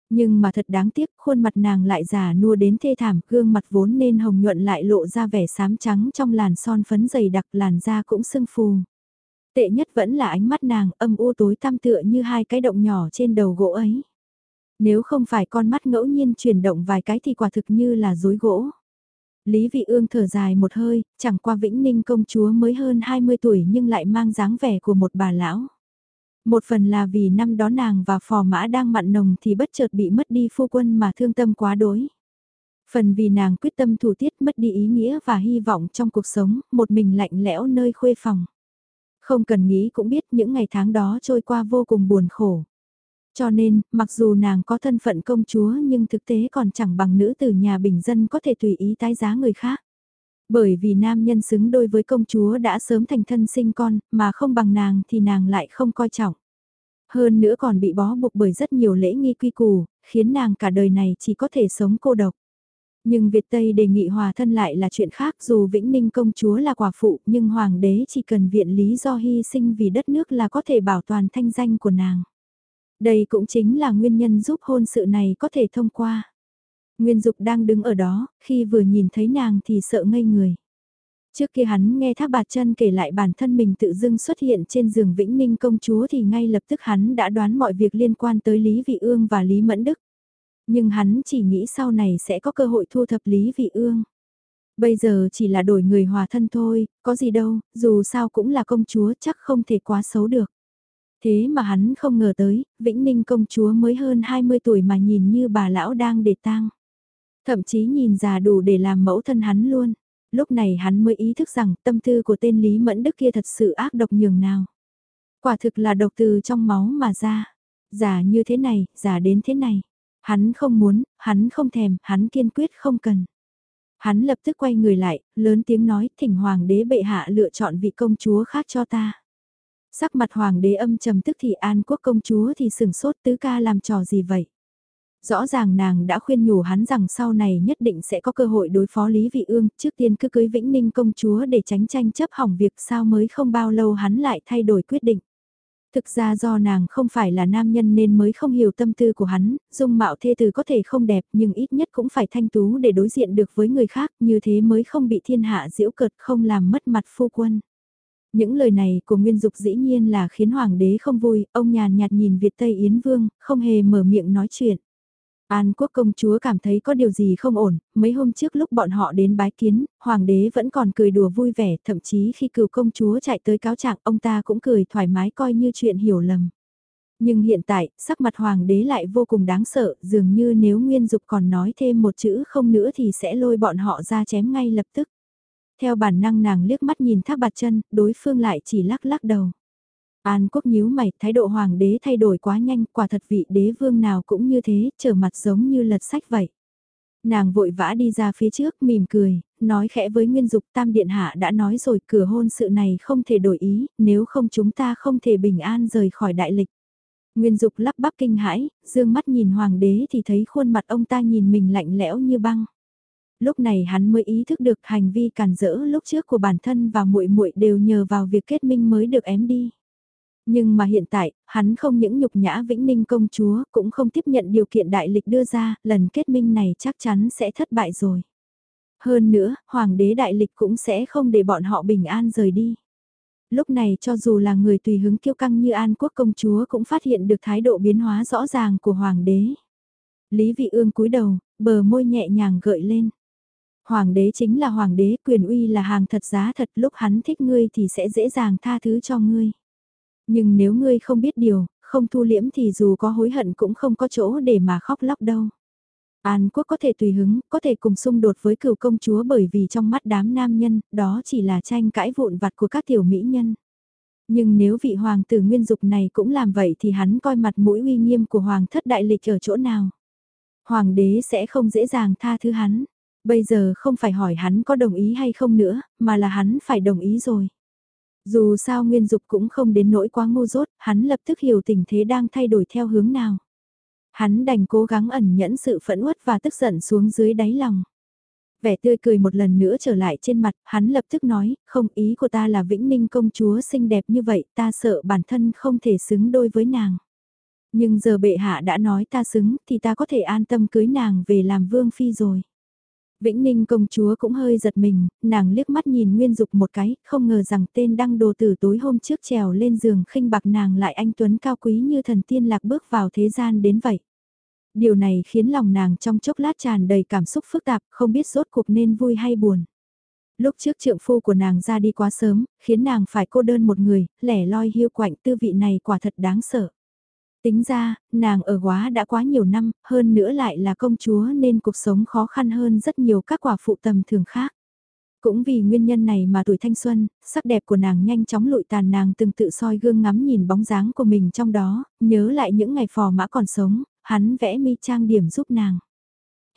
Nhưng mà thật đáng tiếc, khuôn mặt nàng lại già nua đến thê thảm, gương mặt vốn nên hồng nhuận lại lộ ra vẻ xám trắng trong làn son phấn dày đặc làn da cũng sưng phù. Tệ nhất vẫn là ánh mắt nàng âm u tối tăm tựa như hai cái động nhỏ trên đầu gỗ ấy. Nếu không phải con mắt ngẫu nhiên chuyển động vài cái thì quả thực như là dối gỗ. Lý Vị Ương thở dài một hơi, chẳng qua Vĩnh Ninh công chúa mới hơn 20 tuổi nhưng lại mang dáng vẻ của một bà lão. Một phần là vì năm đó nàng và phò mã đang mặn nồng thì bất chợt bị mất đi phu quân mà thương tâm quá đối. Phần vì nàng quyết tâm thủ tiết mất đi ý nghĩa và hy vọng trong cuộc sống, một mình lạnh lẽo nơi khuê phòng. Không cần nghĩ cũng biết những ngày tháng đó trôi qua vô cùng buồn khổ. Cho nên, mặc dù nàng có thân phận công chúa nhưng thực tế còn chẳng bằng nữ từ nhà bình dân có thể tùy ý tái giá người khác. Bởi vì nam nhân xứng đôi với công chúa đã sớm thành thân sinh con, mà không bằng nàng thì nàng lại không coi trọng. Hơn nữa còn bị bó buộc bởi rất nhiều lễ nghi quy củ, khiến nàng cả đời này chỉ có thể sống cô độc. Nhưng Việt Tây đề nghị hòa thân lại là chuyện khác dù Vĩnh Ninh công chúa là quả phụ nhưng hoàng đế chỉ cần viện lý do hy sinh vì đất nước là có thể bảo toàn thanh danh của nàng. Đây cũng chính là nguyên nhân giúp hôn sự này có thể thông qua. Nguyên Dục đang đứng ở đó, khi vừa nhìn thấy nàng thì sợ ngây người. Trước kia hắn nghe Thác Bạt Chân kể lại bản thân mình tự dưng xuất hiện trên giường Vĩnh Ninh công chúa thì ngay lập tức hắn đã đoán mọi việc liên quan tới Lý Vị Ương và Lý Mẫn Đức. Nhưng hắn chỉ nghĩ sau này sẽ có cơ hội thu thập Lý Vị Ương. Bây giờ chỉ là đổi người hòa thân thôi, có gì đâu, dù sao cũng là công chúa chắc không thể quá xấu được. Thế mà hắn không ngờ tới, Vĩnh Ninh công chúa mới hơn 20 tuổi mà nhìn như bà lão đang để tang. Thậm chí nhìn già đủ để làm mẫu thân hắn luôn. Lúc này hắn mới ý thức rằng tâm tư của tên Lý Mẫn Đức kia thật sự ác độc nhường nào. Quả thực là độc từ trong máu mà ra. Già như thế này, già đến thế này. Hắn không muốn, hắn không thèm, hắn kiên quyết không cần. Hắn lập tức quay người lại, lớn tiếng nói, thỉnh hoàng đế bệ hạ lựa chọn vị công chúa khác cho ta. Sắc mặt hoàng đế âm trầm tức thì an quốc công chúa thì sừng sốt tứ ca làm trò gì vậy. Rõ ràng nàng đã khuyên nhủ hắn rằng sau này nhất định sẽ có cơ hội đối phó Lý Vị Ương, trước tiên cứ cưới Vĩnh Ninh công chúa để tránh tranh chấp hỏng việc sao mới không bao lâu hắn lại thay đổi quyết định. Thực ra do nàng không phải là nam nhân nên mới không hiểu tâm tư của hắn, dung mạo thê từ có thể không đẹp nhưng ít nhất cũng phải thanh tú để đối diện được với người khác, như thế mới không bị thiên hạ diễu cợt không làm mất mặt phu quân. Những lời này của Nguyên Dục dĩ nhiên là khiến Hoàng đế không vui, ông nhàn nhạt nhìn Việt Tây Yến Vương, không hề mở miệng nói chuyện. An quốc công chúa cảm thấy có điều gì không ổn, mấy hôm trước lúc bọn họ đến bái kiến, hoàng đế vẫn còn cười đùa vui vẻ, thậm chí khi cựu công chúa chạy tới cáo trạng ông ta cũng cười thoải mái coi như chuyện hiểu lầm. Nhưng hiện tại, sắc mặt hoàng đế lại vô cùng đáng sợ, dường như nếu Nguyên Dục còn nói thêm một chữ không nữa thì sẽ lôi bọn họ ra chém ngay lập tức. Theo bản năng nàng liếc mắt nhìn thác bạt chân, đối phương lại chỉ lắc lắc đầu. An quốc nhíu mày, thái độ hoàng đế thay đổi quá nhanh, quả thật vị đế vương nào cũng như thế, trở mặt giống như lật sách vậy. Nàng vội vã đi ra phía trước, mỉm cười, nói khẽ với Nguyên Dục Tam Điện Hạ đã nói rồi cửa hôn sự này không thể đổi ý, nếu không chúng ta không thể bình an rời khỏi đại lịch. Nguyên Dục lắp bắp kinh hãi, dương mắt nhìn hoàng đế thì thấy khuôn mặt ông ta nhìn mình lạnh lẽo như băng. Lúc này hắn mới ý thức được hành vi càn rỡ lúc trước của bản thân và muội muội đều nhờ vào việc kết minh mới được ém đi. Nhưng mà hiện tại, hắn không những nhục nhã Vĩnh Ninh công chúa, cũng không tiếp nhận điều kiện đại lịch đưa ra, lần kết minh này chắc chắn sẽ thất bại rồi. Hơn nữa, hoàng đế đại lịch cũng sẽ không để bọn họ bình an rời đi. Lúc này cho dù là người tùy hứng kiêu căng như An Quốc công chúa cũng phát hiện được thái độ biến hóa rõ ràng của hoàng đế. Lý vị ương cúi đầu, bờ môi nhẹ nhàng gợi lên. Hoàng đế chính là hoàng đế, quyền uy là hàng thật giá thật, lúc hắn thích ngươi thì sẽ dễ dàng tha thứ cho ngươi. Nhưng nếu ngươi không biết điều, không thu liễm thì dù có hối hận cũng không có chỗ để mà khóc lóc đâu. An quốc có thể tùy hứng, có thể cùng xung đột với cựu công chúa bởi vì trong mắt đám nam nhân, đó chỉ là tranh cãi vụn vặt của các tiểu mỹ nhân. Nhưng nếu vị hoàng tử nguyên dục này cũng làm vậy thì hắn coi mặt mũi uy nghiêm của hoàng thất đại lịch ở chỗ nào. Hoàng đế sẽ không dễ dàng tha thứ hắn. Bây giờ không phải hỏi hắn có đồng ý hay không nữa, mà là hắn phải đồng ý rồi. Dù sao Nguyên Dục cũng không đến nỗi quá ngu dốt, hắn lập tức hiểu tình thế đang thay đổi theo hướng nào. Hắn đành cố gắng ẩn nhẫn sự phẫn uất và tức giận xuống dưới đáy lòng. Vẻ tươi cười một lần nữa trở lại trên mặt, hắn lập tức nói, không ý của ta là Vĩnh Ninh công chúa xinh đẹp như vậy, ta sợ bản thân không thể xứng đôi với nàng. Nhưng giờ bệ hạ đã nói ta xứng, thì ta có thể an tâm cưới nàng về làm vương phi rồi. Vĩnh Ninh công chúa cũng hơi giật mình, nàng liếc mắt nhìn Nguyên Dục một cái, không ngờ rằng tên đăng đồ tử tối hôm trước trèo lên giường khinh bạc nàng lại anh Tuấn cao quý như thần tiên lạc bước vào thế gian đến vậy. Điều này khiến lòng nàng trong chốc lát tràn đầy cảm xúc phức tạp, không biết rốt cuộc nên vui hay buồn. Lúc trước trượng phu của nàng ra đi quá sớm, khiến nàng phải cô đơn một người, lẻ loi hiu quạnh tư vị này quả thật đáng sợ. Tính ra, nàng ở quá đã quá nhiều năm, hơn nữa lại là công chúa nên cuộc sống khó khăn hơn rất nhiều các quả phụ tầm thường khác. Cũng vì nguyên nhân này mà tuổi thanh xuân, sắc đẹp của nàng nhanh chóng lụi tàn nàng từng tự soi gương ngắm nhìn bóng dáng của mình trong đó, nhớ lại những ngày phò mã còn sống, hắn vẽ mi trang điểm giúp nàng.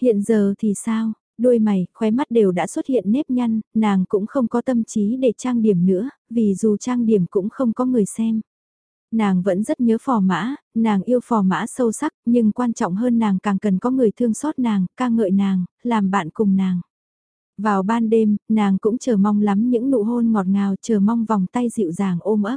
Hiện giờ thì sao, đôi mày, khóe mắt đều đã xuất hiện nếp nhăn, nàng cũng không có tâm trí để trang điểm nữa, vì dù trang điểm cũng không có người xem nàng vẫn rất nhớ phò mã, nàng yêu phò mã sâu sắc, nhưng quan trọng hơn nàng càng cần có người thương xót nàng, ca ngợi nàng, làm bạn cùng nàng. Vào ban đêm, nàng cũng chờ mong lắm những nụ hôn ngọt ngào, chờ mong vòng tay dịu dàng ôm ấp.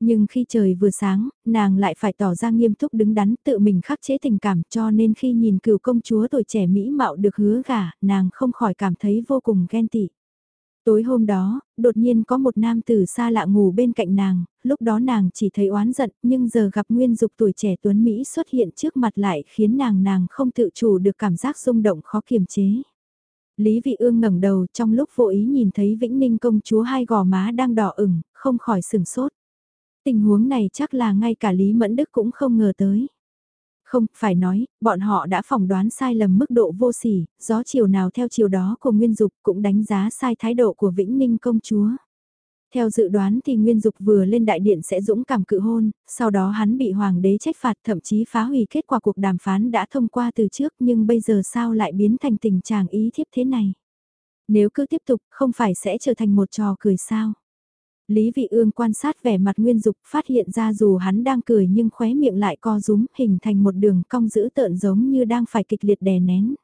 Nhưng khi trời vừa sáng, nàng lại phải tỏ ra nghiêm túc đứng đắn tự mình khắc chế tình cảm cho nên khi nhìn cựu công chúa tuổi trẻ mỹ mạo được hứa gả, nàng không khỏi cảm thấy vô cùng ghen tị. Tối hôm đó, đột nhiên có một nam tử xa lạ ngủ bên cạnh nàng, lúc đó nàng chỉ thấy oán giận nhưng giờ gặp nguyên dục tuổi trẻ tuấn Mỹ xuất hiện trước mặt lại khiến nàng nàng không tự chủ được cảm giác rung động khó kiềm chế. Lý Vị Ương ngẩng đầu trong lúc vô ý nhìn thấy Vĩnh Ninh công chúa hai gò má đang đỏ ửng, không khỏi sừng sốt. Tình huống này chắc là ngay cả Lý Mẫn Đức cũng không ngờ tới. Không, phải nói, bọn họ đã phỏng đoán sai lầm mức độ vô sỉ, gió chiều nào theo chiều đó của Nguyên Dục cũng đánh giá sai thái độ của Vĩnh Ninh công chúa. Theo dự đoán thì Nguyên Dục vừa lên đại điện sẽ dũng cảm cự hôn, sau đó hắn bị hoàng đế trách phạt thậm chí phá hủy kết quả cuộc đàm phán đã thông qua từ trước nhưng bây giờ sao lại biến thành tình trạng ý thiếp thế này. Nếu cứ tiếp tục không phải sẽ trở thành một trò cười sao. Lý Vị Ương quan sát vẻ mặt Nguyên Dục phát hiện ra dù hắn đang cười nhưng khóe miệng lại co rúm hình thành một đường cong dữ tợn giống như đang phải kịch liệt đè nén.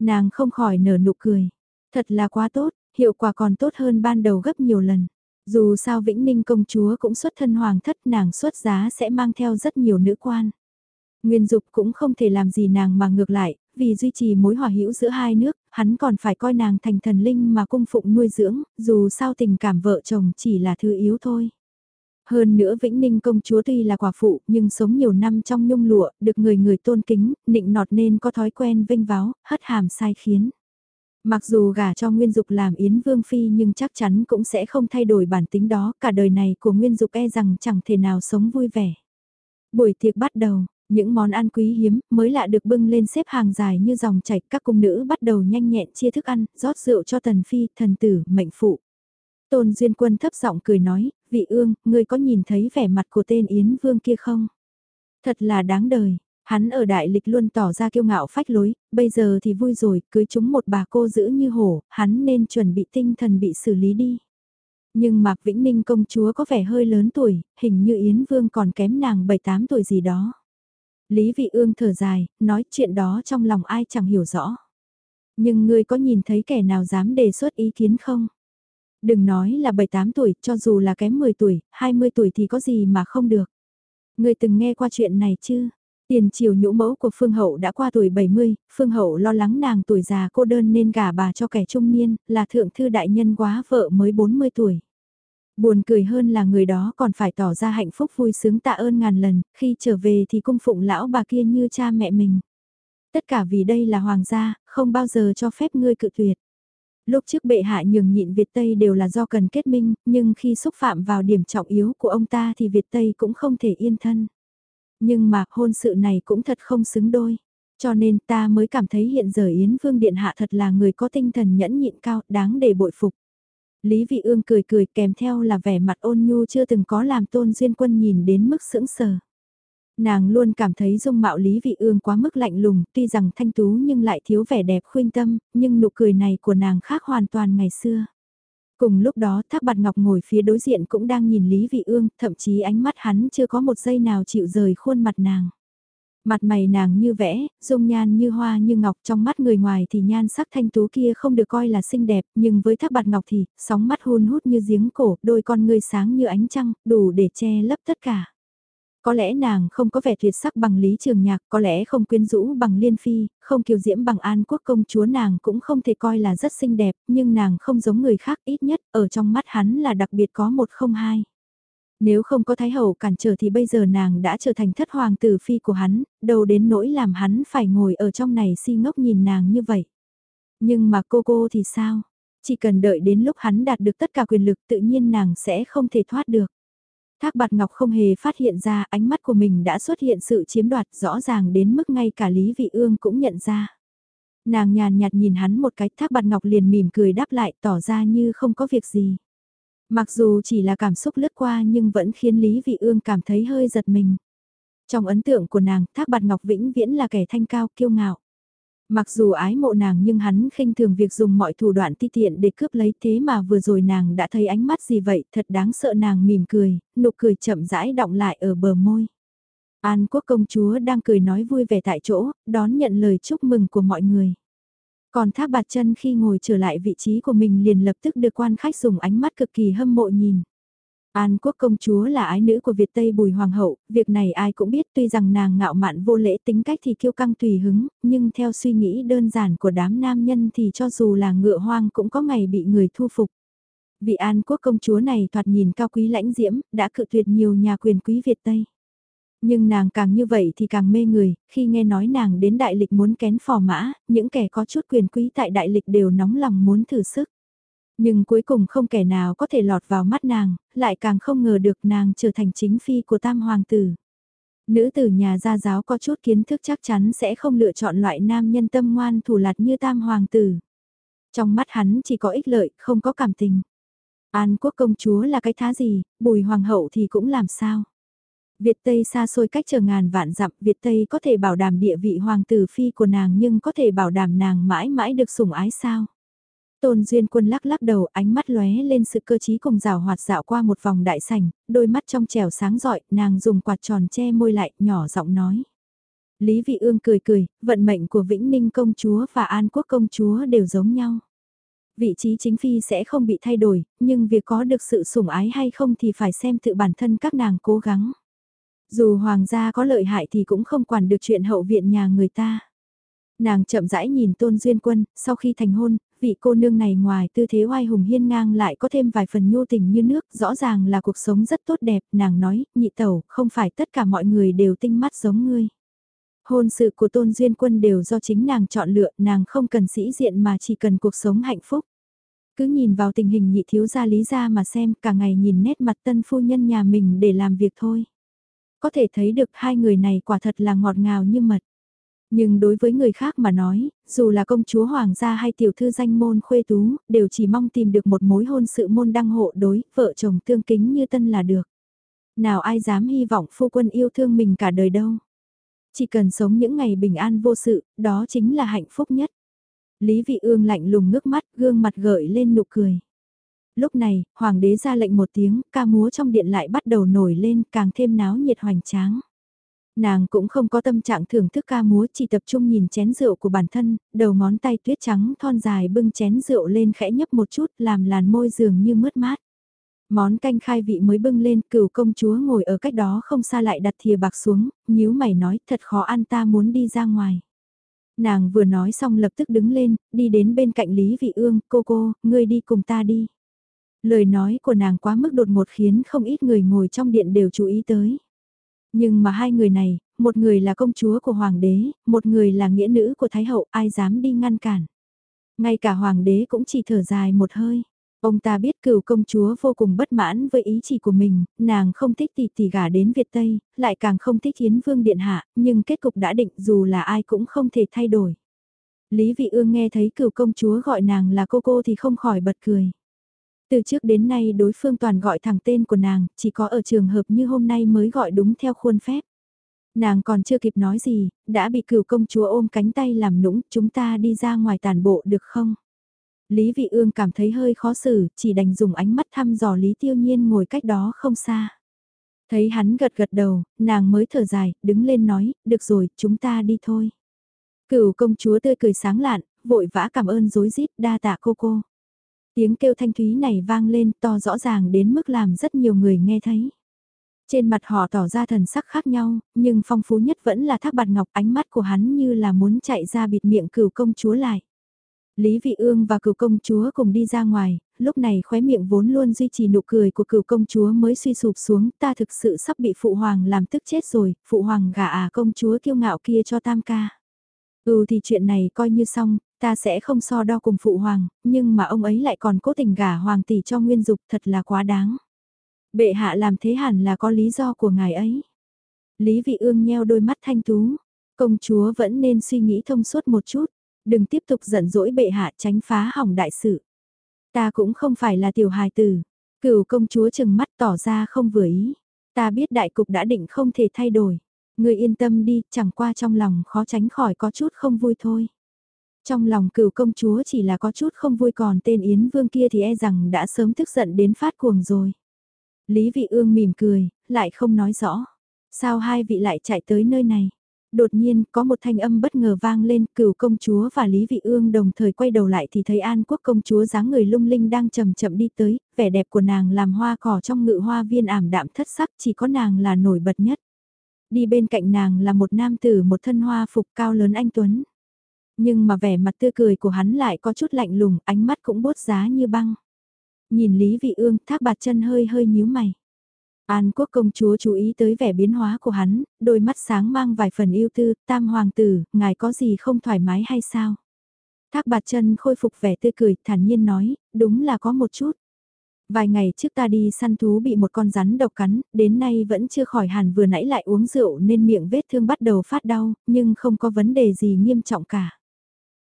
Nàng không khỏi nở nụ cười. Thật là quá tốt, hiệu quả còn tốt hơn ban đầu gấp nhiều lần. Dù sao Vĩnh Ninh công chúa cũng xuất thân hoàng thất nàng xuất giá sẽ mang theo rất nhiều nữ quan. Nguyên Dục cũng không thể làm gì nàng mà ngược lại, vì duy trì mối hòa hữu giữa hai nước, hắn còn phải coi nàng thành thần linh mà cung phụng nuôi dưỡng, dù sao tình cảm vợ chồng chỉ là thứ yếu thôi. Hơn nữa Vĩnh Ninh công chúa tuy là quả phụ nhưng sống nhiều năm trong nhung lụa, được người người tôn kính, nịnh nọt nên có thói quen vinh váo, hất hàm sai khiến. Mặc dù gả cho Nguyên Dục làm Yến Vương Phi nhưng chắc chắn cũng sẽ không thay đổi bản tính đó, cả đời này của Nguyên Dục e rằng chẳng thể nào sống vui vẻ. Buổi tiệc bắt đầu, những món ăn quý hiếm, mới lạ được bưng lên xếp hàng dài như dòng chảy, các cung nữ bắt đầu nhanh nhẹn chia thức ăn, rót rượu cho tần phi, thần tử, mệnh phụ. Tôn Duyên Quân thấp giọng cười nói, vị ương, ngươi có nhìn thấy vẻ mặt của tên Yến Vương kia không? Thật là đáng đời, hắn ở đại lịch luôn tỏ ra kiêu ngạo phách lối, bây giờ thì vui rồi, cưới chúng một bà cô giữ như hổ, hắn nên chuẩn bị tinh thần bị xử lý đi. Nhưng Mạc Vĩnh Ninh công chúa có vẻ hơi lớn tuổi, hình như Yến Vương còn kém nàng 7-8 tuổi gì đó. Lý Vị Ương thở dài, nói chuyện đó trong lòng ai chẳng hiểu rõ. Nhưng ngươi có nhìn thấy kẻ nào dám đề xuất ý kiến không? Đừng nói là 7-8 tuổi, cho dù là kém 10 tuổi, 20 tuổi thì có gì mà không được. Ngươi từng nghe qua chuyện này chứ? Tiền triều nhũ mẫu của Phương Hậu đã qua tuổi 70, Phương Hậu lo lắng nàng tuổi già cô đơn nên gả bà cho kẻ trung niên, là thượng thư đại nhân quá vợ mới 40 tuổi. Buồn cười hơn là người đó còn phải tỏ ra hạnh phúc vui sướng tạ ơn ngàn lần, khi trở về thì cung phụng lão bà kia như cha mẹ mình. Tất cả vì đây là hoàng gia, không bao giờ cho phép ngươi cự tuyệt. Lúc trước bệ hạ nhường nhịn Việt Tây đều là do cần kết minh, nhưng khi xúc phạm vào điểm trọng yếu của ông ta thì Việt Tây cũng không thể yên thân. Nhưng mà hôn sự này cũng thật không xứng đôi. Cho nên ta mới cảm thấy hiện giờ Yến Vương Điện Hạ thật là người có tinh thần nhẫn nhịn cao, đáng để bội phục. Lý Vị Ương cười cười kèm theo là vẻ mặt ôn nhu chưa từng có làm tôn duyên quân nhìn đến mức sững sờ. Nàng luôn cảm thấy dung mạo Lý Vị Ương quá mức lạnh lùng, tuy rằng thanh tú nhưng lại thiếu vẻ đẹp khuyên tâm, nhưng nụ cười này của nàng khác hoàn toàn ngày xưa. Cùng lúc đó Thác Bạt Ngọc ngồi phía đối diện cũng đang nhìn Lý Vị Ương, thậm chí ánh mắt hắn chưa có một giây nào chịu rời khuôn mặt nàng. Mặt mày nàng như vẽ, dung nhan như hoa như ngọc trong mắt người ngoài thì nhan sắc thanh tú kia không được coi là xinh đẹp, nhưng với thác bạt ngọc thì, sóng mắt hôn hút như giếng cổ, đôi con ngươi sáng như ánh trăng, đủ để che lấp tất cả. Có lẽ nàng không có vẻ tuyệt sắc bằng Lý Trường Nhạc, có lẽ không quyến rũ bằng Liên Phi, không kiều diễm bằng An Quốc công chúa nàng cũng không thể coi là rất xinh đẹp, nhưng nàng không giống người khác ít nhất, ở trong mắt hắn là đặc biệt có một không hai. Nếu không có Thái Hậu cản trở thì bây giờ nàng đã trở thành thất hoàng tử phi của hắn, đâu đến nỗi làm hắn phải ngồi ở trong này si ngốc nhìn nàng như vậy. Nhưng mà cô cô thì sao? Chỉ cần đợi đến lúc hắn đạt được tất cả quyền lực tự nhiên nàng sẽ không thể thoát được. Thác bạt ngọc không hề phát hiện ra ánh mắt của mình đã xuất hiện sự chiếm đoạt rõ ràng đến mức ngay cả Lý Vị Ương cũng nhận ra. Nàng nhàn nhạt nhìn hắn một cái thác bạt ngọc liền mỉm cười đáp lại tỏ ra như không có việc gì. Mặc dù chỉ là cảm xúc lướt qua nhưng vẫn khiến Lý Vị Ương cảm thấy hơi giật mình. Trong ấn tượng của nàng, Thác Bạt Ngọc vĩnh viễn là kẻ thanh cao, kiêu ngạo. Mặc dù ái mộ nàng nhưng hắn khinh thường việc dùng mọi thủ đoạn ti tiện để cướp lấy thế mà vừa rồi nàng đã thấy ánh mắt gì vậy, thật đáng sợ nàng mỉm cười, nụ cười chậm rãi động lại ở bờ môi. An quốc công chúa đang cười nói vui vẻ tại chỗ, đón nhận lời chúc mừng của mọi người. Còn thác bạt chân khi ngồi trở lại vị trí của mình liền lập tức được quan khách dùng ánh mắt cực kỳ hâm mộ nhìn. An quốc công chúa là ái nữ của Việt Tây Bùi Hoàng hậu, việc này ai cũng biết tuy rằng nàng ngạo mạn vô lễ tính cách thì kiêu căng tùy hứng, nhưng theo suy nghĩ đơn giản của đám nam nhân thì cho dù là ngựa hoang cũng có ngày bị người thu phục. Vị An quốc công chúa này thoạt nhìn cao quý lãnh diễm, đã cự tuyệt nhiều nhà quyền quý Việt Tây. Nhưng nàng càng như vậy thì càng mê người, khi nghe nói nàng đến đại lịch muốn kén phò mã, những kẻ có chút quyền quý tại đại lịch đều nóng lòng muốn thử sức. Nhưng cuối cùng không kẻ nào có thể lọt vào mắt nàng, lại càng không ngờ được nàng trở thành chính phi của tam hoàng tử. Nữ tử nhà gia giáo có chút kiến thức chắc chắn sẽ không lựa chọn loại nam nhân tâm ngoan thủ lạt như tam hoàng tử. Trong mắt hắn chỉ có ích lợi, không có cảm tình. An quốc công chúa là cái thá gì, bùi hoàng hậu thì cũng làm sao. Việt Tây xa xôi cách chờ ngàn vạn dặm, Việt Tây có thể bảo đảm địa vị hoàng tử phi của nàng nhưng có thể bảo đảm nàng mãi mãi được sủng ái sao. Tôn Duyên Quân lắc lắc đầu, ánh mắt lóe lên sự cơ trí cùng rào hoạt dạo qua một vòng đại sảnh, đôi mắt trong trèo sáng rọi, nàng dùng quạt tròn che môi lại, nhỏ giọng nói. Lý Vị Ương cười cười, vận mệnh của Vĩnh Ninh công chúa và An Quốc công chúa đều giống nhau. Vị trí chính phi sẽ không bị thay đổi, nhưng việc có được sự sủng ái hay không thì phải xem tự bản thân các nàng cố gắng. Dù hoàng gia có lợi hại thì cũng không quản được chuyện hậu viện nhà người ta. Nàng chậm rãi nhìn Tôn Duyên Quân, sau khi thành hôn, vị cô nương này ngoài tư thế oai hùng hiên ngang lại có thêm vài phần nhu tình như nước, rõ ràng là cuộc sống rất tốt đẹp, nàng nói, nhị tẩu, không phải tất cả mọi người đều tinh mắt giống ngươi. Hôn sự của Tôn Duyên Quân đều do chính nàng chọn lựa, nàng không cần sĩ diện mà chỉ cần cuộc sống hạnh phúc. Cứ nhìn vào tình hình nhị thiếu gia lý gia mà xem, cả ngày nhìn nét mặt tân phu nhân nhà mình để làm việc thôi. Có thể thấy được hai người này quả thật là ngọt ngào như mật. Nhưng đối với người khác mà nói, dù là công chúa hoàng gia hay tiểu thư danh môn khuê tú, đều chỉ mong tìm được một mối hôn sự môn đăng hộ đối, vợ chồng tương kính như tân là được. Nào ai dám hy vọng phu quân yêu thương mình cả đời đâu. Chỉ cần sống những ngày bình an vô sự, đó chính là hạnh phúc nhất. Lý vị ương lạnh lùng ngước mắt, gương mặt gợi lên nụ cười. Lúc này, hoàng đế ra lệnh một tiếng, ca múa trong điện lại bắt đầu nổi lên, càng thêm náo nhiệt hoành tráng. Nàng cũng không có tâm trạng thưởng thức ca múa chỉ tập trung nhìn chén rượu của bản thân, đầu ngón tay tuyết trắng thon dài bưng chén rượu lên khẽ nhấp một chút làm làn môi dường như mướt mát. Món canh khai vị mới bưng lên, cửu công chúa ngồi ở cách đó không xa lại đặt thìa bạc xuống, nhíu mày nói thật khó ăn ta muốn đi ra ngoài. Nàng vừa nói xong lập tức đứng lên, đi đến bên cạnh Lý Vị Ương, cô cô, ngươi đi cùng ta đi. Lời nói của nàng quá mức đột ngột khiến không ít người ngồi trong điện đều chú ý tới. Nhưng mà hai người này, một người là công chúa của hoàng đế, một người là nghĩa nữ của thái hậu, ai dám đi ngăn cản. Ngay cả hoàng đế cũng chỉ thở dài một hơi. Ông ta biết cửu công chúa vô cùng bất mãn với ý chỉ của mình, nàng không thích tỷ tỷ gả đến Việt Tây, lại càng không thích Hiến Vương Điện Hạ, nhưng kết cục đã định dù là ai cũng không thể thay đổi. Lý Vị Ương nghe thấy cửu công chúa gọi nàng là cô cô thì không khỏi bật cười. Từ trước đến nay đối phương toàn gọi thẳng tên của nàng, chỉ có ở trường hợp như hôm nay mới gọi đúng theo khuôn phép. Nàng còn chưa kịp nói gì, đã bị cửu công chúa ôm cánh tay làm nũng, chúng ta đi ra ngoài tàn bộ được không? Lý Vị Ương cảm thấy hơi khó xử, chỉ đành dùng ánh mắt thăm dò Lý Tiêu Nhiên ngồi cách đó không xa. Thấy hắn gật gật đầu, nàng mới thở dài, đứng lên nói, được rồi, chúng ta đi thôi. Cửu công chúa tươi cười sáng lạn, vội vã cảm ơn rối rít đa tạ cô cô. Tiếng kêu thanh thúy này vang lên to rõ ràng đến mức làm rất nhiều người nghe thấy. Trên mặt họ tỏ ra thần sắc khác nhau, nhưng phong phú nhất vẫn là thác bạt ngọc ánh mắt của hắn như là muốn chạy ra bịt miệng cửu công chúa lại. Lý Vị Ương và cửu công chúa cùng đi ra ngoài, lúc này khóe miệng vốn luôn duy trì nụ cười của cửu công chúa mới suy sụp xuống, ta thực sự sắp bị phụ hoàng làm tức chết rồi, phụ hoàng gả à công chúa kiêu ngạo kia cho tam ca. Ừ thì chuyện này coi như xong, ta sẽ không so đo cùng phụ hoàng, nhưng mà ông ấy lại còn cố tình gả hoàng tỷ cho nguyên dục thật là quá đáng. Bệ hạ làm thế hẳn là có lý do của ngài ấy. Lý vị ương nheo đôi mắt thanh tú, công chúa vẫn nên suy nghĩ thông suốt một chút, đừng tiếp tục giận dỗi bệ hạ tránh phá hỏng đại sự. Ta cũng không phải là tiểu hài tử, cửu công chúa chừng mắt tỏ ra không vừa ý. Ta biết đại cục đã định không thể thay đổi. Người yên tâm đi, chẳng qua trong lòng khó tránh khỏi có chút không vui thôi. Trong lòng cựu công chúa chỉ là có chút không vui còn tên Yến Vương kia thì e rằng đã sớm tức giận đến phát cuồng rồi. Lý Vị Ương mỉm cười, lại không nói rõ. Sao hai vị lại chạy tới nơi này? Đột nhiên, có một thanh âm bất ngờ vang lên, cửu công chúa và Lý Vị Ương đồng thời quay đầu lại thì thấy An Quốc công chúa dáng người lung linh đang chậm chậm đi tới, vẻ đẹp của nàng làm hoa cỏ trong ngự hoa viên ảm đạm thất sắc chỉ có nàng là nổi bật nhất. Đi bên cạnh nàng là một nam tử một thân hoa phục cao lớn anh Tuấn. Nhưng mà vẻ mặt tươi cười của hắn lại có chút lạnh lùng, ánh mắt cũng bốt giá như băng. Nhìn Lý Vị Ương thác bạt chân hơi hơi nhíu mày. An quốc công chúa chú ý tới vẻ biến hóa của hắn, đôi mắt sáng mang vài phần yêu tư, tam hoàng tử, ngài có gì không thoải mái hay sao? Thác bạt chân khôi phục vẻ tươi cười, thản nhiên nói, đúng là có một chút. Vài ngày trước ta đi săn thú bị một con rắn độc cắn, đến nay vẫn chưa khỏi hẳn vừa nãy lại uống rượu nên miệng vết thương bắt đầu phát đau, nhưng không có vấn đề gì nghiêm trọng cả.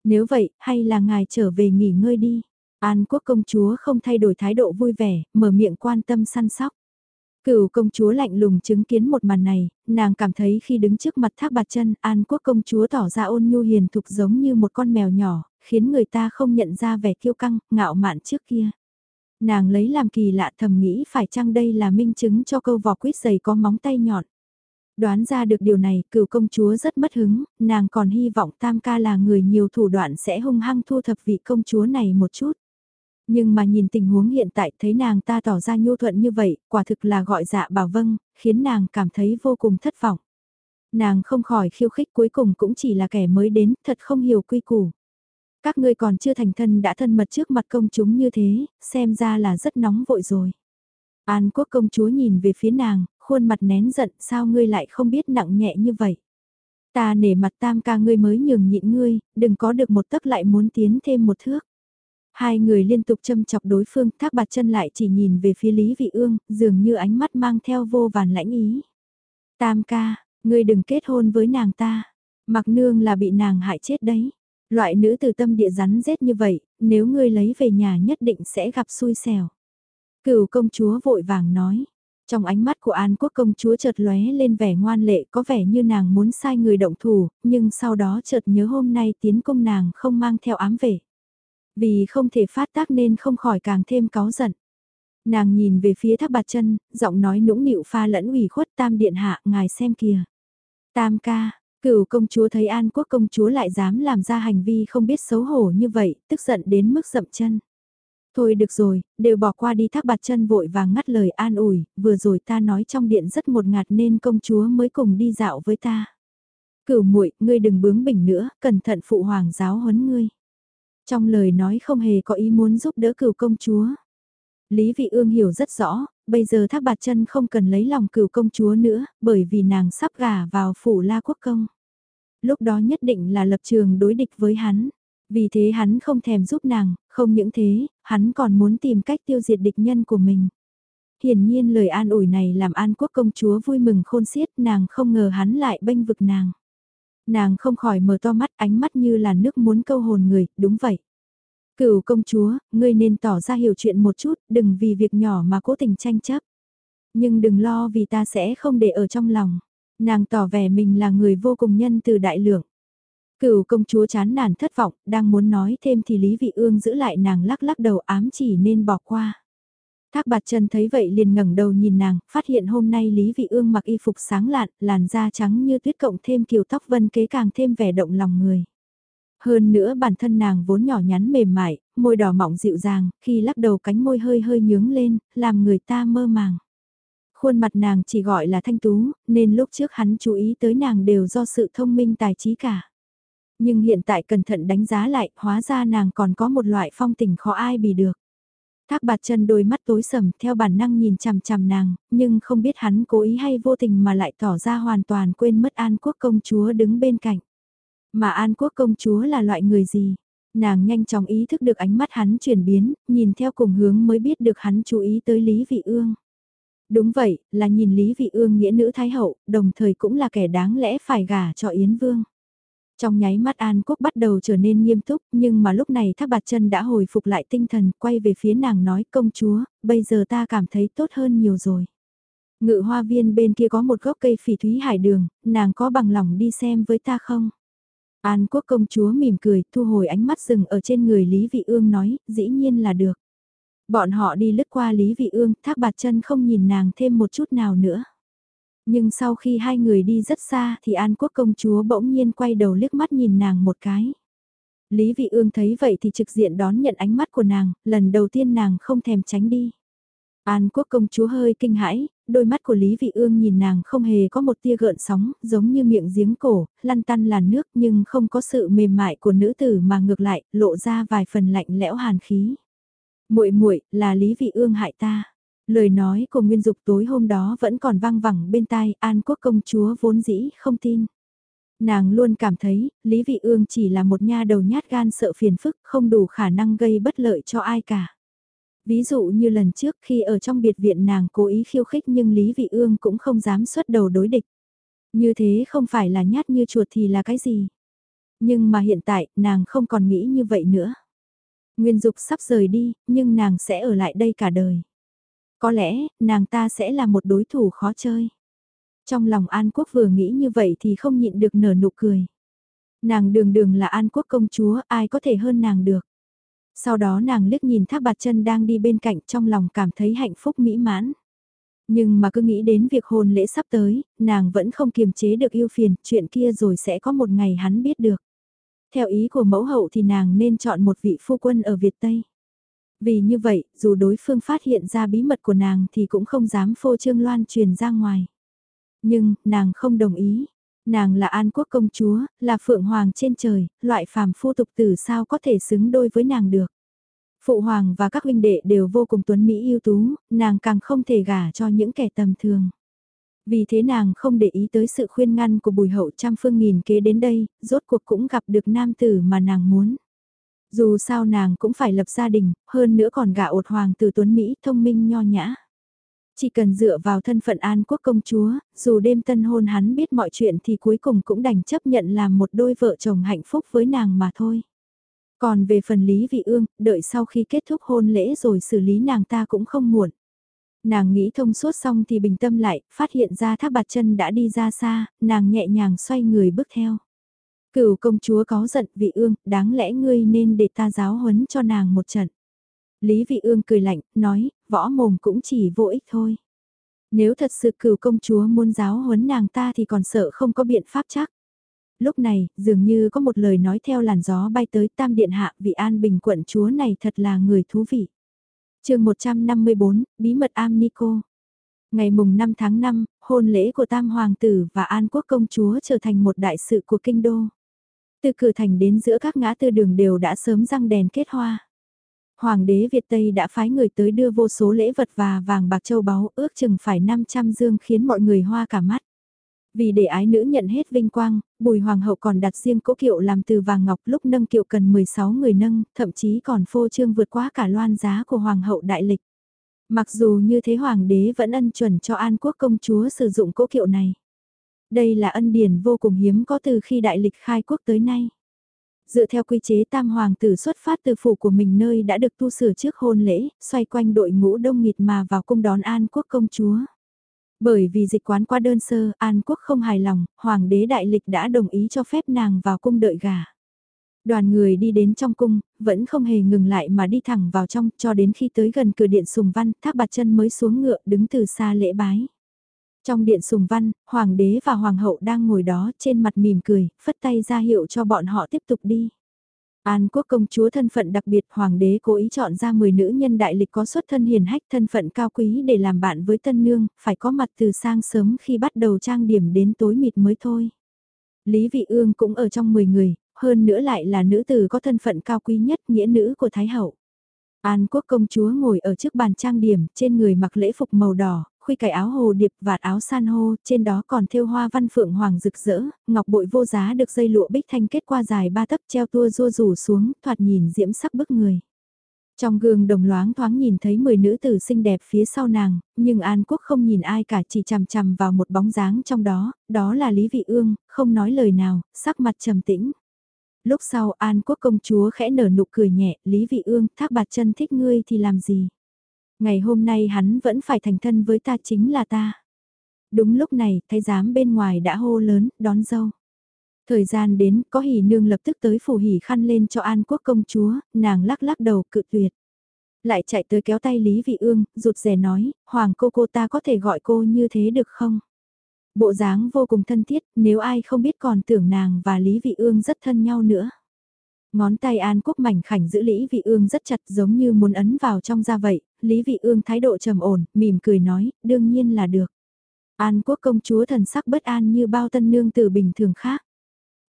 Nếu vậy, hay là ngài trở về nghỉ ngơi đi. An quốc công chúa không thay đổi thái độ vui vẻ, mở miệng quan tâm săn sóc. Cửu công chúa lạnh lùng chứng kiến một màn này, nàng cảm thấy khi đứng trước mặt thác bạt chân, An quốc công chúa tỏ ra ôn nhu hiền thục giống như một con mèo nhỏ, khiến người ta không nhận ra vẻ kiêu căng, ngạo mạn trước kia. Nàng lấy làm kỳ lạ thầm nghĩ phải chăng đây là minh chứng cho câu vỏ quýt dày có móng tay nhọn. Đoán ra được điều này, cựu công chúa rất mất hứng, nàng còn hy vọng tam ca là người nhiều thủ đoạn sẽ hung hăng thu thập vị công chúa này một chút. Nhưng mà nhìn tình huống hiện tại thấy nàng ta tỏ ra nhu thuận như vậy, quả thực là gọi dạ bảo vâng, khiến nàng cảm thấy vô cùng thất vọng. Nàng không khỏi khiêu khích cuối cùng cũng chỉ là kẻ mới đến, thật không hiểu quy củ. Các ngươi còn chưa thành thân đã thân mật trước mặt công chúng như thế, xem ra là rất nóng vội rồi. An quốc công chúa nhìn về phía nàng, khuôn mặt nén giận, sao ngươi lại không biết nặng nhẹ như vậy. Ta nể mặt tam ca ngươi mới nhường nhịn ngươi, đừng có được một tấc lại muốn tiến thêm một thước. Hai người liên tục châm chọc đối phương, thác bạt chân lại chỉ nhìn về phía Lý Vị Ương, dường như ánh mắt mang theo vô vàn lãnh ý. Tam ca, ngươi đừng kết hôn với nàng ta. Mặc nương là bị nàng hại chết đấy. Loại nữ từ tâm địa rắn rết như vậy, nếu ngươi lấy về nhà nhất định sẽ gặp xui xẻo. Cửu công chúa vội vàng nói. Trong ánh mắt của An Quốc công chúa chợt lóe lên vẻ ngoan lệ có vẻ như nàng muốn sai người động thủ, nhưng sau đó chợt nhớ hôm nay tiến công nàng không mang theo ám vệ. Vì không thể phát tác nên không khỏi càng thêm cáu giận. Nàng nhìn về phía tháp bạt chân, giọng nói nũng nịu pha lẫn ủy khuất tam điện hạ, ngài xem kìa. Tam ca, cửu công chúa thấy an quốc công chúa lại dám làm ra hành vi không biết xấu hổ như vậy, tức giận đến mức dậm chân. Thôi được rồi, đều bỏ qua đi thác bạt chân vội vàng ngắt lời an ủi, vừa rồi ta nói trong điện rất một ngạt nên công chúa mới cùng đi dạo với ta. Cửu muội, ngươi đừng bướng bỉnh nữa, cẩn thận phụ hoàng giáo huấn ngươi. Trong lời nói không hề có ý muốn giúp đỡ cửu công chúa. Lý Vị Ương hiểu rất rõ, bây giờ Thác Bạt Chân không cần lấy lòng cửu công chúa nữa, bởi vì nàng sắp gả vào phủ La Quốc công. Lúc đó nhất định là lập trường đối địch với hắn. Vì thế hắn không thèm giúp nàng, không những thế, hắn còn muốn tìm cách tiêu diệt địch nhân của mình. Hiển nhiên lời an ủi này làm an quốc công chúa vui mừng khôn xiết, nàng không ngờ hắn lại bênh vực nàng. Nàng không khỏi mở to mắt ánh mắt như là nước muốn câu hồn người, đúng vậy. cựu công chúa, ngươi nên tỏ ra hiểu chuyện một chút, đừng vì việc nhỏ mà cố tình tranh chấp. Nhưng đừng lo vì ta sẽ không để ở trong lòng. Nàng tỏ vẻ mình là người vô cùng nhân từ đại lượng cựu công chúa chán nản thất vọng, đang muốn nói thêm thì Lý Vị Ương giữ lại nàng lắc lắc đầu ám chỉ nên bỏ qua. Thác bạt chân thấy vậy liền ngẩng đầu nhìn nàng, phát hiện hôm nay Lý Vị Ương mặc y phục sáng lạn, làn da trắng như tuyết cộng thêm kiều tóc vân kế càng thêm vẻ động lòng người. Hơn nữa bản thân nàng vốn nhỏ nhắn mềm mại, môi đỏ mọng dịu dàng, khi lắc đầu cánh môi hơi hơi nhướng lên, làm người ta mơ màng. Khuôn mặt nàng chỉ gọi là thanh tú, nên lúc trước hắn chú ý tới nàng đều do sự thông minh tài trí cả. Nhưng hiện tại cẩn thận đánh giá lại, hóa ra nàng còn có một loại phong tình khó ai bì được. Thác bạt chân đôi mắt tối sầm theo bản năng nhìn chằm chằm nàng, nhưng không biết hắn cố ý hay vô tình mà lại tỏ ra hoàn toàn quên mất An Quốc công chúa đứng bên cạnh. Mà An Quốc công chúa là loại người gì? Nàng nhanh chóng ý thức được ánh mắt hắn chuyển biến, nhìn theo cùng hướng mới biết được hắn chú ý tới Lý Vị Ương. Đúng vậy, là nhìn Lý Vị Ương nghĩa nữ Thái Hậu, đồng thời cũng là kẻ đáng lẽ phải gả cho Yến Vương. Trong nháy mắt An Quốc bắt đầu trở nên nghiêm túc, nhưng mà lúc này Thác Bạt Chân đã hồi phục lại tinh thần, quay về phía nàng nói công chúa, bây giờ ta cảm thấy tốt hơn nhiều rồi. Ngự hoa viên bên kia có một gốc cây phỉ thúy hải đường, nàng có bằng lòng đi xem với ta không? An Quốc công chúa mỉm cười, thu hồi ánh mắt dừng ở trên người Lý Vị Ương nói, dĩ nhiên là được. Bọn họ đi lướt qua Lý Vị Ương, Thác Bạt Chân không nhìn nàng thêm một chút nào nữa. Nhưng sau khi hai người đi rất xa thì An Quốc công chúa bỗng nhiên quay đầu liếc mắt nhìn nàng một cái. Lý Vị Ương thấy vậy thì trực diện đón nhận ánh mắt của nàng, lần đầu tiên nàng không thèm tránh đi. An Quốc công chúa hơi kinh hãi, đôi mắt của Lý Vị Ương nhìn nàng không hề có một tia gợn sóng, giống như miệng giếng cổ, lăn tăn làn nước nhưng không có sự mềm mại của nữ tử mà ngược lại, lộ ra vài phần lạnh lẽo hàn khí. Muội muội, là Lý Vị Ương hại ta. Lời nói của Nguyên Dục tối hôm đó vẫn còn vang vẳng bên tai, An Quốc công chúa vốn dĩ không tin. Nàng luôn cảm thấy, Lý Vị Ương chỉ là một nha đầu nhát gan sợ phiền phức, không đủ khả năng gây bất lợi cho ai cả. Ví dụ như lần trước khi ở trong biệt viện nàng cố ý khiêu khích nhưng Lý Vị Ương cũng không dám xuất đầu đối địch. Như thế không phải là nhát như chuột thì là cái gì. Nhưng mà hiện tại, nàng không còn nghĩ như vậy nữa. Nguyên Dục sắp rời đi, nhưng nàng sẽ ở lại đây cả đời. Có lẽ, nàng ta sẽ là một đối thủ khó chơi. Trong lòng An Quốc vừa nghĩ như vậy thì không nhịn được nở nụ cười. Nàng đường đường là An Quốc công chúa, ai có thể hơn nàng được. Sau đó nàng liếc nhìn thác bạt chân đang đi bên cạnh trong lòng cảm thấy hạnh phúc mỹ mãn. Nhưng mà cứ nghĩ đến việc hôn lễ sắp tới, nàng vẫn không kiềm chế được yêu phiền, chuyện kia rồi sẽ có một ngày hắn biết được. Theo ý của mẫu hậu thì nàng nên chọn một vị phu quân ở Việt Tây. Vì như vậy, dù đối phương phát hiện ra bí mật của nàng thì cũng không dám phô trương loan truyền ra ngoài. Nhưng, nàng không đồng ý. Nàng là An Quốc công chúa, là Phượng Hoàng trên trời, loại phàm phu tục tử sao có thể xứng đôi với nàng được. Phụ Hoàng và các huynh đệ đều vô cùng tuấn Mỹ ưu tú, nàng càng không thể gả cho những kẻ tầm thường. Vì thế nàng không để ý tới sự khuyên ngăn của bùi hậu trăm phương nghìn kế đến đây, rốt cuộc cũng gặp được nam tử mà nàng muốn. Dù sao nàng cũng phải lập gia đình, hơn nữa còn gả ột hoàng tử tuấn Mỹ thông minh nho nhã. Chỉ cần dựa vào thân phận an quốc công chúa, dù đêm tân hôn hắn biết mọi chuyện thì cuối cùng cũng đành chấp nhận làm một đôi vợ chồng hạnh phúc với nàng mà thôi. Còn về phần Lý Vị Ương, đợi sau khi kết thúc hôn lễ rồi xử lý nàng ta cũng không muộn. Nàng nghĩ thông suốt xong thì bình tâm lại, phát hiện ra thác bạt chân đã đi ra xa, nàng nhẹ nhàng xoay người bước theo. Cửu công chúa có giận vị ương, đáng lẽ ngươi nên để ta giáo huấn cho nàng một trận. Lý vị ương cười lạnh, nói, võ mồm cũng chỉ vô ích thôi. Nếu thật sự cửu công chúa muốn giáo huấn nàng ta thì còn sợ không có biện pháp chắc. Lúc này, dường như có một lời nói theo làn gió bay tới tam điện hạ vị an bình quận chúa này thật là người thú vị. chương 154, Bí mật Am Nico. Ngày mùng 5 tháng 5, hôn lễ của Tam Hoàng tử và An Quốc công chúa trở thành một đại sự của kinh đô. Từ cửa thành đến giữa các ngã tư đường đều đã sớm răng đèn kết hoa. Hoàng đế Việt Tây đã phái người tới đưa vô số lễ vật và vàng bạc châu báu ước chừng phải 500 dương khiến mọi người hoa cả mắt. Vì để ái nữ nhận hết vinh quang, bùi hoàng hậu còn đặt riêng cỗ kiệu làm từ vàng ngọc lúc nâng kiệu cần 16 người nâng, thậm chí còn phô trương vượt quá cả loan giá của hoàng hậu đại lịch. Mặc dù như thế hoàng đế vẫn ân chuẩn cho an quốc công chúa sử dụng cỗ kiệu này. Đây là ân điển vô cùng hiếm có từ khi đại lịch khai quốc tới nay. Dựa theo quy chế tam hoàng tử xuất phát từ phủ của mình nơi đã được tu sửa trước hôn lễ, xoay quanh đội ngũ đông nghịt mà vào cung đón an quốc công chúa. Bởi vì dịch quán qua đơn sơ, An Quốc không hài lòng, Hoàng đế Đại Lịch đã đồng ý cho phép nàng vào cung đợi gà. Đoàn người đi đến trong cung, vẫn không hề ngừng lại mà đi thẳng vào trong cho đến khi tới gần cửa điện sùng văn, thác bạt chân mới xuống ngựa đứng từ xa lễ bái. Trong điện sùng văn, hoàng đế và hoàng hậu đang ngồi đó trên mặt mỉm cười, phất tay ra hiệu cho bọn họ tiếp tục đi. An quốc công chúa thân phận đặc biệt hoàng đế cố ý chọn ra 10 nữ nhân đại lịch có xuất thân hiền hách thân phận cao quý để làm bạn với tân nương, phải có mặt từ sang sớm khi bắt đầu trang điểm đến tối mịt mới thôi. Lý Vị Ương cũng ở trong 10 người, hơn nữa lại là nữ tử có thân phận cao quý nhất nghĩa nữ của Thái Hậu. An quốc công chúa ngồi ở trước bàn trang điểm, trên người mặc lễ phục màu đỏ, khuy cải áo hồ điệp vạt áo san hô, trên đó còn thêu hoa văn phượng hoàng rực rỡ, ngọc bội vô giá được dây lụa bích thanh kết qua dài ba tấc treo tua rua rủ xuống, thoạt nhìn diễm sắc bức người. Trong gương đồng loáng thoáng nhìn thấy 10 nữ tử xinh đẹp phía sau nàng, nhưng An Quốc không nhìn ai cả chỉ chằm chằm vào một bóng dáng trong đó, đó là Lý Vị Ương, không nói lời nào, sắc mặt trầm tĩnh. Lúc sau An Quốc công chúa khẽ nở nụ cười nhẹ, Lý Vị Ương, thác bạt chân thích ngươi thì làm gì? Ngày hôm nay hắn vẫn phải thành thân với ta chính là ta. Đúng lúc này, thái giám bên ngoài đã hô lớn, đón dâu. Thời gian đến, có hỉ nương lập tức tới phủ hỉ khăn lên cho an quốc công chúa, nàng lắc lắc đầu cự tuyệt. Lại chạy tới kéo tay Lý Vị Ương, rụt rè nói, Hoàng cô cô ta có thể gọi cô như thế được không? Bộ dáng vô cùng thân thiết, nếu ai không biết còn tưởng nàng và Lý Vị Ương rất thân nhau nữa. Ngón tay An Quốc mảnh khảnh giữ Lý Vị Ương rất chặt giống như muốn ấn vào trong da vậy, Lý Vị Ương thái độ trầm ổn, mỉm cười nói, đương nhiên là được. An Quốc công chúa thần sắc bất an như bao tân nương tử bình thường khác.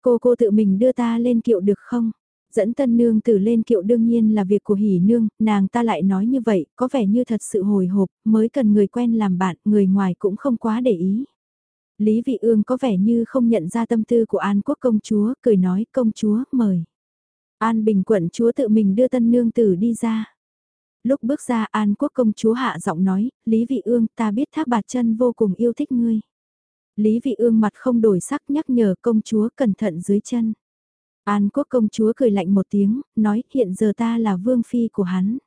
Cô cô tự mình đưa ta lên kiệu được không? Dẫn tân nương tử lên kiệu đương nhiên là việc của hỉ nương, nàng ta lại nói như vậy, có vẻ như thật sự hồi hộp, mới cần người quen làm bạn, người ngoài cũng không quá để ý. Lý Vị Ương có vẻ như không nhận ra tâm tư của An Quốc công chúa, cười nói công chúa, mời. An Bình quận chúa tự mình đưa tân nương tử đi ra. Lúc bước ra An Quốc công chúa hạ giọng nói, Lý Vị Ương ta biết thác bạt chân vô cùng yêu thích ngươi. Lý Vị Ương mặt không đổi sắc nhắc nhở công chúa cẩn thận dưới chân. An Quốc công chúa cười lạnh một tiếng, nói hiện giờ ta là vương phi của hắn.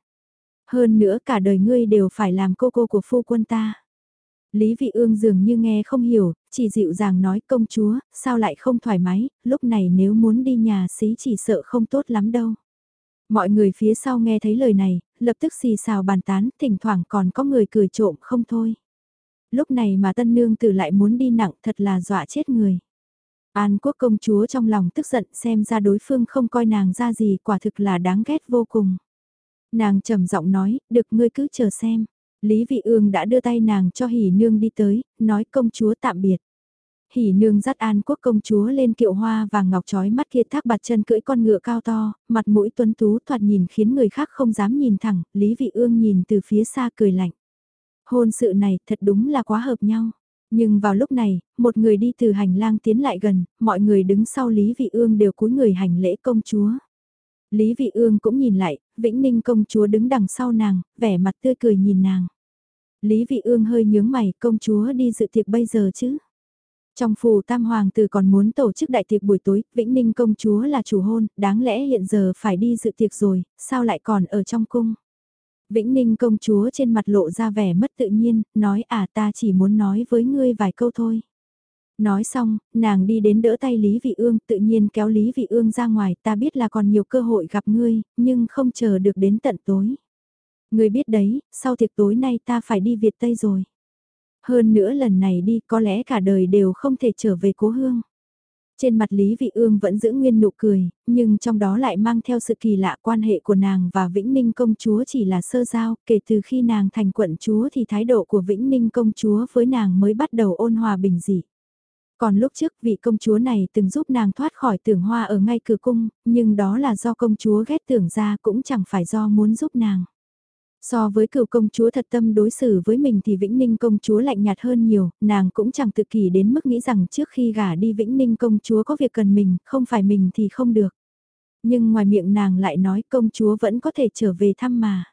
Hơn nữa cả đời ngươi đều phải làm cô cô của phu quân ta. Lý Vị Ương dường như nghe không hiểu, chỉ dịu dàng nói công chúa, sao lại không thoải mái, lúc này nếu muốn đi nhà xí chỉ sợ không tốt lắm đâu. Mọi người phía sau nghe thấy lời này, lập tức xì xào bàn tán, thỉnh thoảng còn có người cười trộm không thôi. Lúc này mà tân nương tử lại muốn đi nặng thật là dọa chết người. An quốc công chúa trong lòng tức giận xem ra đối phương không coi nàng ra gì quả thực là đáng ghét vô cùng. Nàng trầm giọng nói, được ngươi cứ chờ xem. Lý Vị Ương đã đưa tay nàng cho hỉ nương đi tới, nói công chúa tạm biệt. Hỉ nương dắt an quốc công chúa lên kiệu hoa và ngọc trói mắt kia thác bạt chân cưỡi con ngựa cao to, mặt mũi tuấn tú thoạt nhìn khiến người khác không dám nhìn thẳng, Lý Vị Ương nhìn từ phía xa cười lạnh. Hôn sự này thật đúng là quá hợp nhau. Nhưng vào lúc này, một người đi từ hành lang tiến lại gần, mọi người đứng sau Lý Vị Ương đều cúi người hành lễ công chúa. Lý Vị Ương cũng nhìn lại, Vĩnh Ninh công chúa đứng đằng sau nàng, vẻ mặt tươi cười nhìn nàng. Lý Vị Ương hơi nhướng mày, công chúa đi dự tiệc bây giờ chứ? Trong phủ tam hoàng tử còn muốn tổ chức đại tiệc buổi tối, Vĩnh Ninh công chúa là chủ hôn, đáng lẽ hiện giờ phải đi dự tiệc rồi, sao lại còn ở trong cung? Vĩnh Ninh công chúa trên mặt lộ ra vẻ mất tự nhiên, nói à ta chỉ muốn nói với ngươi vài câu thôi. Nói xong, nàng đi đến đỡ tay Lý Vị Ương, tự nhiên kéo Lý Vị Ương ra ngoài, ta biết là còn nhiều cơ hội gặp ngươi, nhưng không chờ được đến tận tối người biết đấy, sau tiệc tối nay ta phải đi Việt Tây rồi. Hơn nữa lần này đi có lẽ cả đời đều không thể trở về cố hương. Trên mặt Lý Vị Ương vẫn giữ nguyên nụ cười, nhưng trong đó lại mang theo sự kỳ lạ quan hệ của nàng và Vĩnh Ninh công chúa chỉ là sơ giao, kể từ khi nàng thành quận chúa thì thái độ của Vĩnh Ninh công chúa với nàng mới bắt đầu ôn hòa bình dị. Còn lúc trước vị công chúa này từng giúp nàng thoát khỏi tưởng hoa ở ngay cửa cung, nhưng đó là do công chúa ghét tưởng ra cũng chẳng phải do muốn giúp nàng. So với cựu công chúa thật tâm đối xử với mình thì Vĩnh Ninh công chúa lạnh nhạt hơn nhiều, nàng cũng chẳng tự kỷ đến mức nghĩ rằng trước khi gả đi Vĩnh Ninh công chúa có việc cần mình, không phải mình thì không được. Nhưng ngoài miệng nàng lại nói công chúa vẫn có thể trở về thăm mà.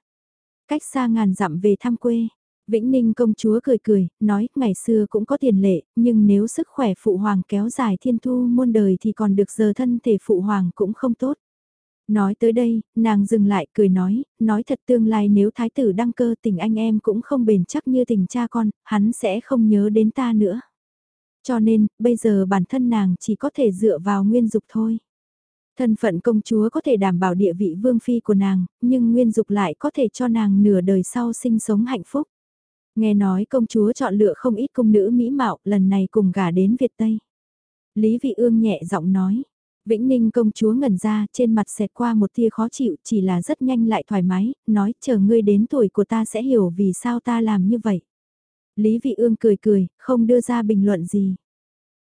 Cách xa ngàn dặm về thăm quê, Vĩnh Ninh công chúa cười cười, nói ngày xưa cũng có tiền lệ, nhưng nếu sức khỏe phụ hoàng kéo dài thiên thu muôn đời thì còn được giờ thân thể phụ hoàng cũng không tốt. Nói tới đây, nàng dừng lại cười nói, nói thật tương lai nếu thái tử đăng cơ tình anh em cũng không bền chắc như tình cha con, hắn sẽ không nhớ đến ta nữa. Cho nên, bây giờ bản thân nàng chỉ có thể dựa vào nguyên dục thôi. Thân phận công chúa có thể đảm bảo địa vị vương phi của nàng, nhưng nguyên dục lại có thể cho nàng nửa đời sau sinh sống hạnh phúc. Nghe nói công chúa chọn lựa không ít công nữ mỹ mạo, lần này cùng gả đến Việt Tây. Lý Vị Ương nhẹ giọng nói, Vĩnh Ninh công chúa ngẩn ra, trên mặt xẹt qua một tia khó chịu, chỉ là rất nhanh lại thoải mái, nói chờ ngươi đến tuổi của ta sẽ hiểu vì sao ta làm như vậy. Lý Vị Ương cười cười, không đưa ra bình luận gì.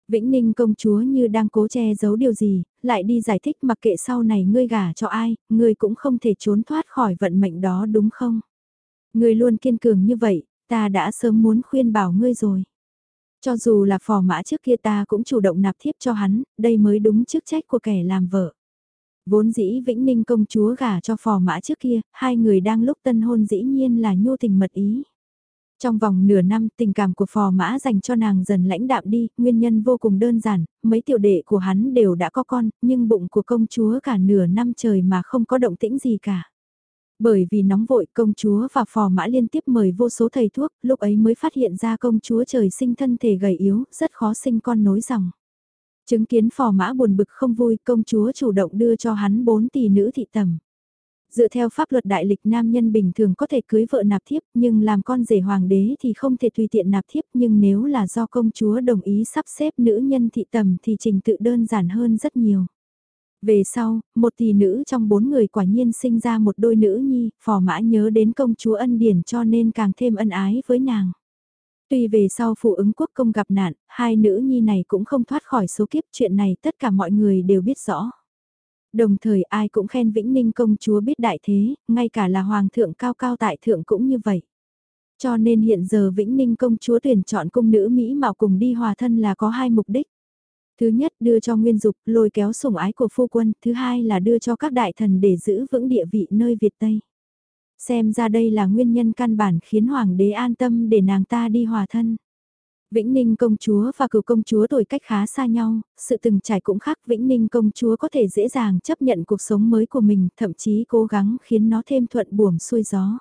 Vĩnh Ninh công chúa như đang cố che giấu điều gì, lại đi giải thích mặc kệ sau này ngươi gả cho ai, ngươi cũng không thể trốn thoát khỏi vận mệnh đó đúng không? Ngươi luôn kiên cường như vậy, ta đã sớm muốn khuyên bảo ngươi rồi. Cho dù là phò mã trước kia ta cũng chủ động nạp thiếp cho hắn, đây mới đúng chức trách của kẻ làm vợ. Vốn dĩ Vĩnh Ninh công chúa gả cho phò mã trước kia, hai người đang lúc tân hôn dĩ nhiên là nhô tình mật ý. Trong vòng nửa năm tình cảm của phò mã dành cho nàng dần lãnh đạm đi, nguyên nhân vô cùng đơn giản, mấy tiểu đệ của hắn đều đã có con, nhưng bụng của công chúa cả nửa năm trời mà không có động tĩnh gì cả. Bởi vì nóng vội công chúa và phò mã liên tiếp mời vô số thầy thuốc, lúc ấy mới phát hiện ra công chúa trời sinh thân thể gầy yếu, rất khó sinh con nối dòng. Chứng kiến phò mã buồn bực không vui, công chúa chủ động đưa cho hắn bốn tỷ nữ thị tầm. Dựa theo pháp luật đại lịch nam nhân bình thường có thể cưới vợ nạp thiếp nhưng làm con rể hoàng đế thì không thể tùy tiện nạp thiếp nhưng nếu là do công chúa đồng ý sắp xếp nữ nhân thị tầm thì trình tự đơn giản hơn rất nhiều. Về sau, một tỷ nữ trong bốn người quả nhiên sinh ra một đôi nữ nhi, phò mã nhớ đến công chúa ân điển cho nên càng thêm ân ái với nàng. Tuy về sau phụ ứng quốc công gặp nạn, hai nữ nhi này cũng không thoát khỏi số kiếp chuyện này tất cả mọi người đều biết rõ. Đồng thời ai cũng khen Vĩnh Ninh công chúa biết đại thế, ngay cả là hoàng thượng cao cao tại thượng cũng như vậy. Cho nên hiện giờ Vĩnh Ninh công chúa tuyển chọn cung nữ Mỹ mạo cùng đi hòa thân là có hai mục đích. Thứ nhất đưa cho nguyên dục lôi kéo sủng ái của phu quân, thứ hai là đưa cho các đại thần để giữ vững địa vị nơi Việt Tây. Xem ra đây là nguyên nhân căn bản khiến hoàng đế an tâm để nàng ta đi hòa thân. Vĩnh Ninh công chúa và cựu công chúa tuổi cách khá xa nhau, sự từng trải cũng khác Vĩnh Ninh công chúa có thể dễ dàng chấp nhận cuộc sống mới của mình, thậm chí cố gắng khiến nó thêm thuận buồm xuôi gió.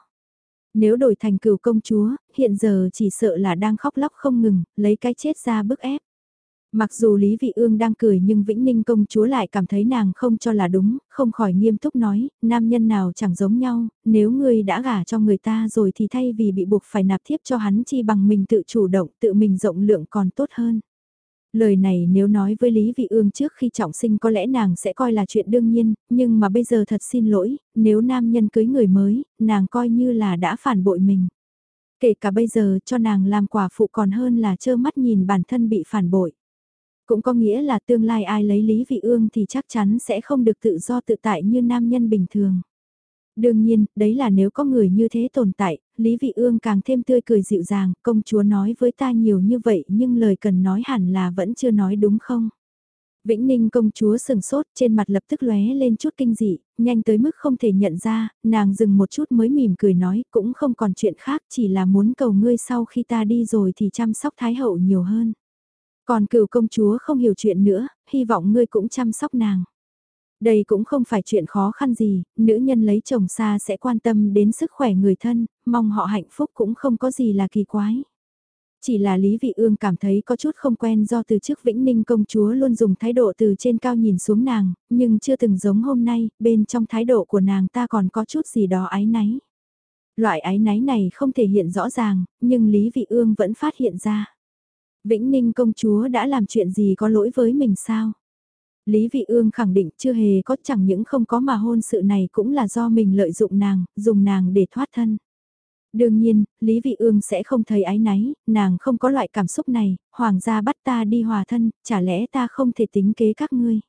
Nếu đổi thành cựu công chúa, hiện giờ chỉ sợ là đang khóc lóc không ngừng, lấy cái chết ra bức ép. Mặc dù Lý Vị Ương đang cười nhưng Vĩnh Ninh công chúa lại cảm thấy nàng không cho là đúng, không khỏi nghiêm túc nói, nam nhân nào chẳng giống nhau, nếu ngươi đã gả cho người ta rồi thì thay vì bị buộc phải nạp thiếp cho hắn chi bằng mình tự chủ động, tự mình rộng lượng còn tốt hơn. Lời này nếu nói với Lý Vị Ương trước khi trọng sinh có lẽ nàng sẽ coi là chuyện đương nhiên, nhưng mà bây giờ thật xin lỗi, nếu nam nhân cưới người mới, nàng coi như là đã phản bội mình. Kể cả bây giờ cho nàng làm quả phụ còn hơn là trơ mắt nhìn bản thân bị phản bội. Cũng có nghĩa là tương lai ai lấy Lý Vị Ương thì chắc chắn sẽ không được tự do tự tại như nam nhân bình thường. Đương nhiên, đấy là nếu có người như thế tồn tại, Lý Vị Ương càng thêm tươi cười dịu dàng, công chúa nói với ta nhiều như vậy nhưng lời cần nói hẳn là vẫn chưa nói đúng không? Vĩnh Ninh công chúa sừng sốt trên mặt lập tức lóe lên chút kinh dị, nhanh tới mức không thể nhận ra, nàng dừng một chút mới mỉm cười nói cũng không còn chuyện khác chỉ là muốn cầu ngươi sau khi ta đi rồi thì chăm sóc thái hậu nhiều hơn. Còn cựu công chúa không hiểu chuyện nữa, hy vọng ngươi cũng chăm sóc nàng. Đây cũng không phải chuyện khó khăn gì, nữ nhân lấy chồng xa sẽ quan tâm đến sức khỏe người thân, mong họ hạnh phúc cũng không có gì là kỳ quái. Chỉ là Lý Vị Ương cảm thấy có chút không quen do từ trước Vĩnh Ninh công chúa luôn dùng thái độ từ trên cao nhìn xuống nàng, nhưng chưa từng giống hôm nay, bên trong thái độ của nàng ta còn có chút gì đó ái náy. Loại ái náy này không thể hiện rõ ràng, nhưng Lý Vị Ương vẫn phát hiện ra. Vĩnh Ninh công chúa đã làm chuyện gì có lỗi với mình sao? Lý Vị Ương khẳng định chưa hề có chẳng những không có mà hôn sự này cũng là do mình lợi dụng nàng, dùng nàng để thoát thân. Đương nhiên, Lý Vị Ương sẽ không thấy ái náy, nàng không có loại cảm xúc này, hoàng gia bắt ta đi hòa thân, chả lẽ ta không thể tính kế các ngươi.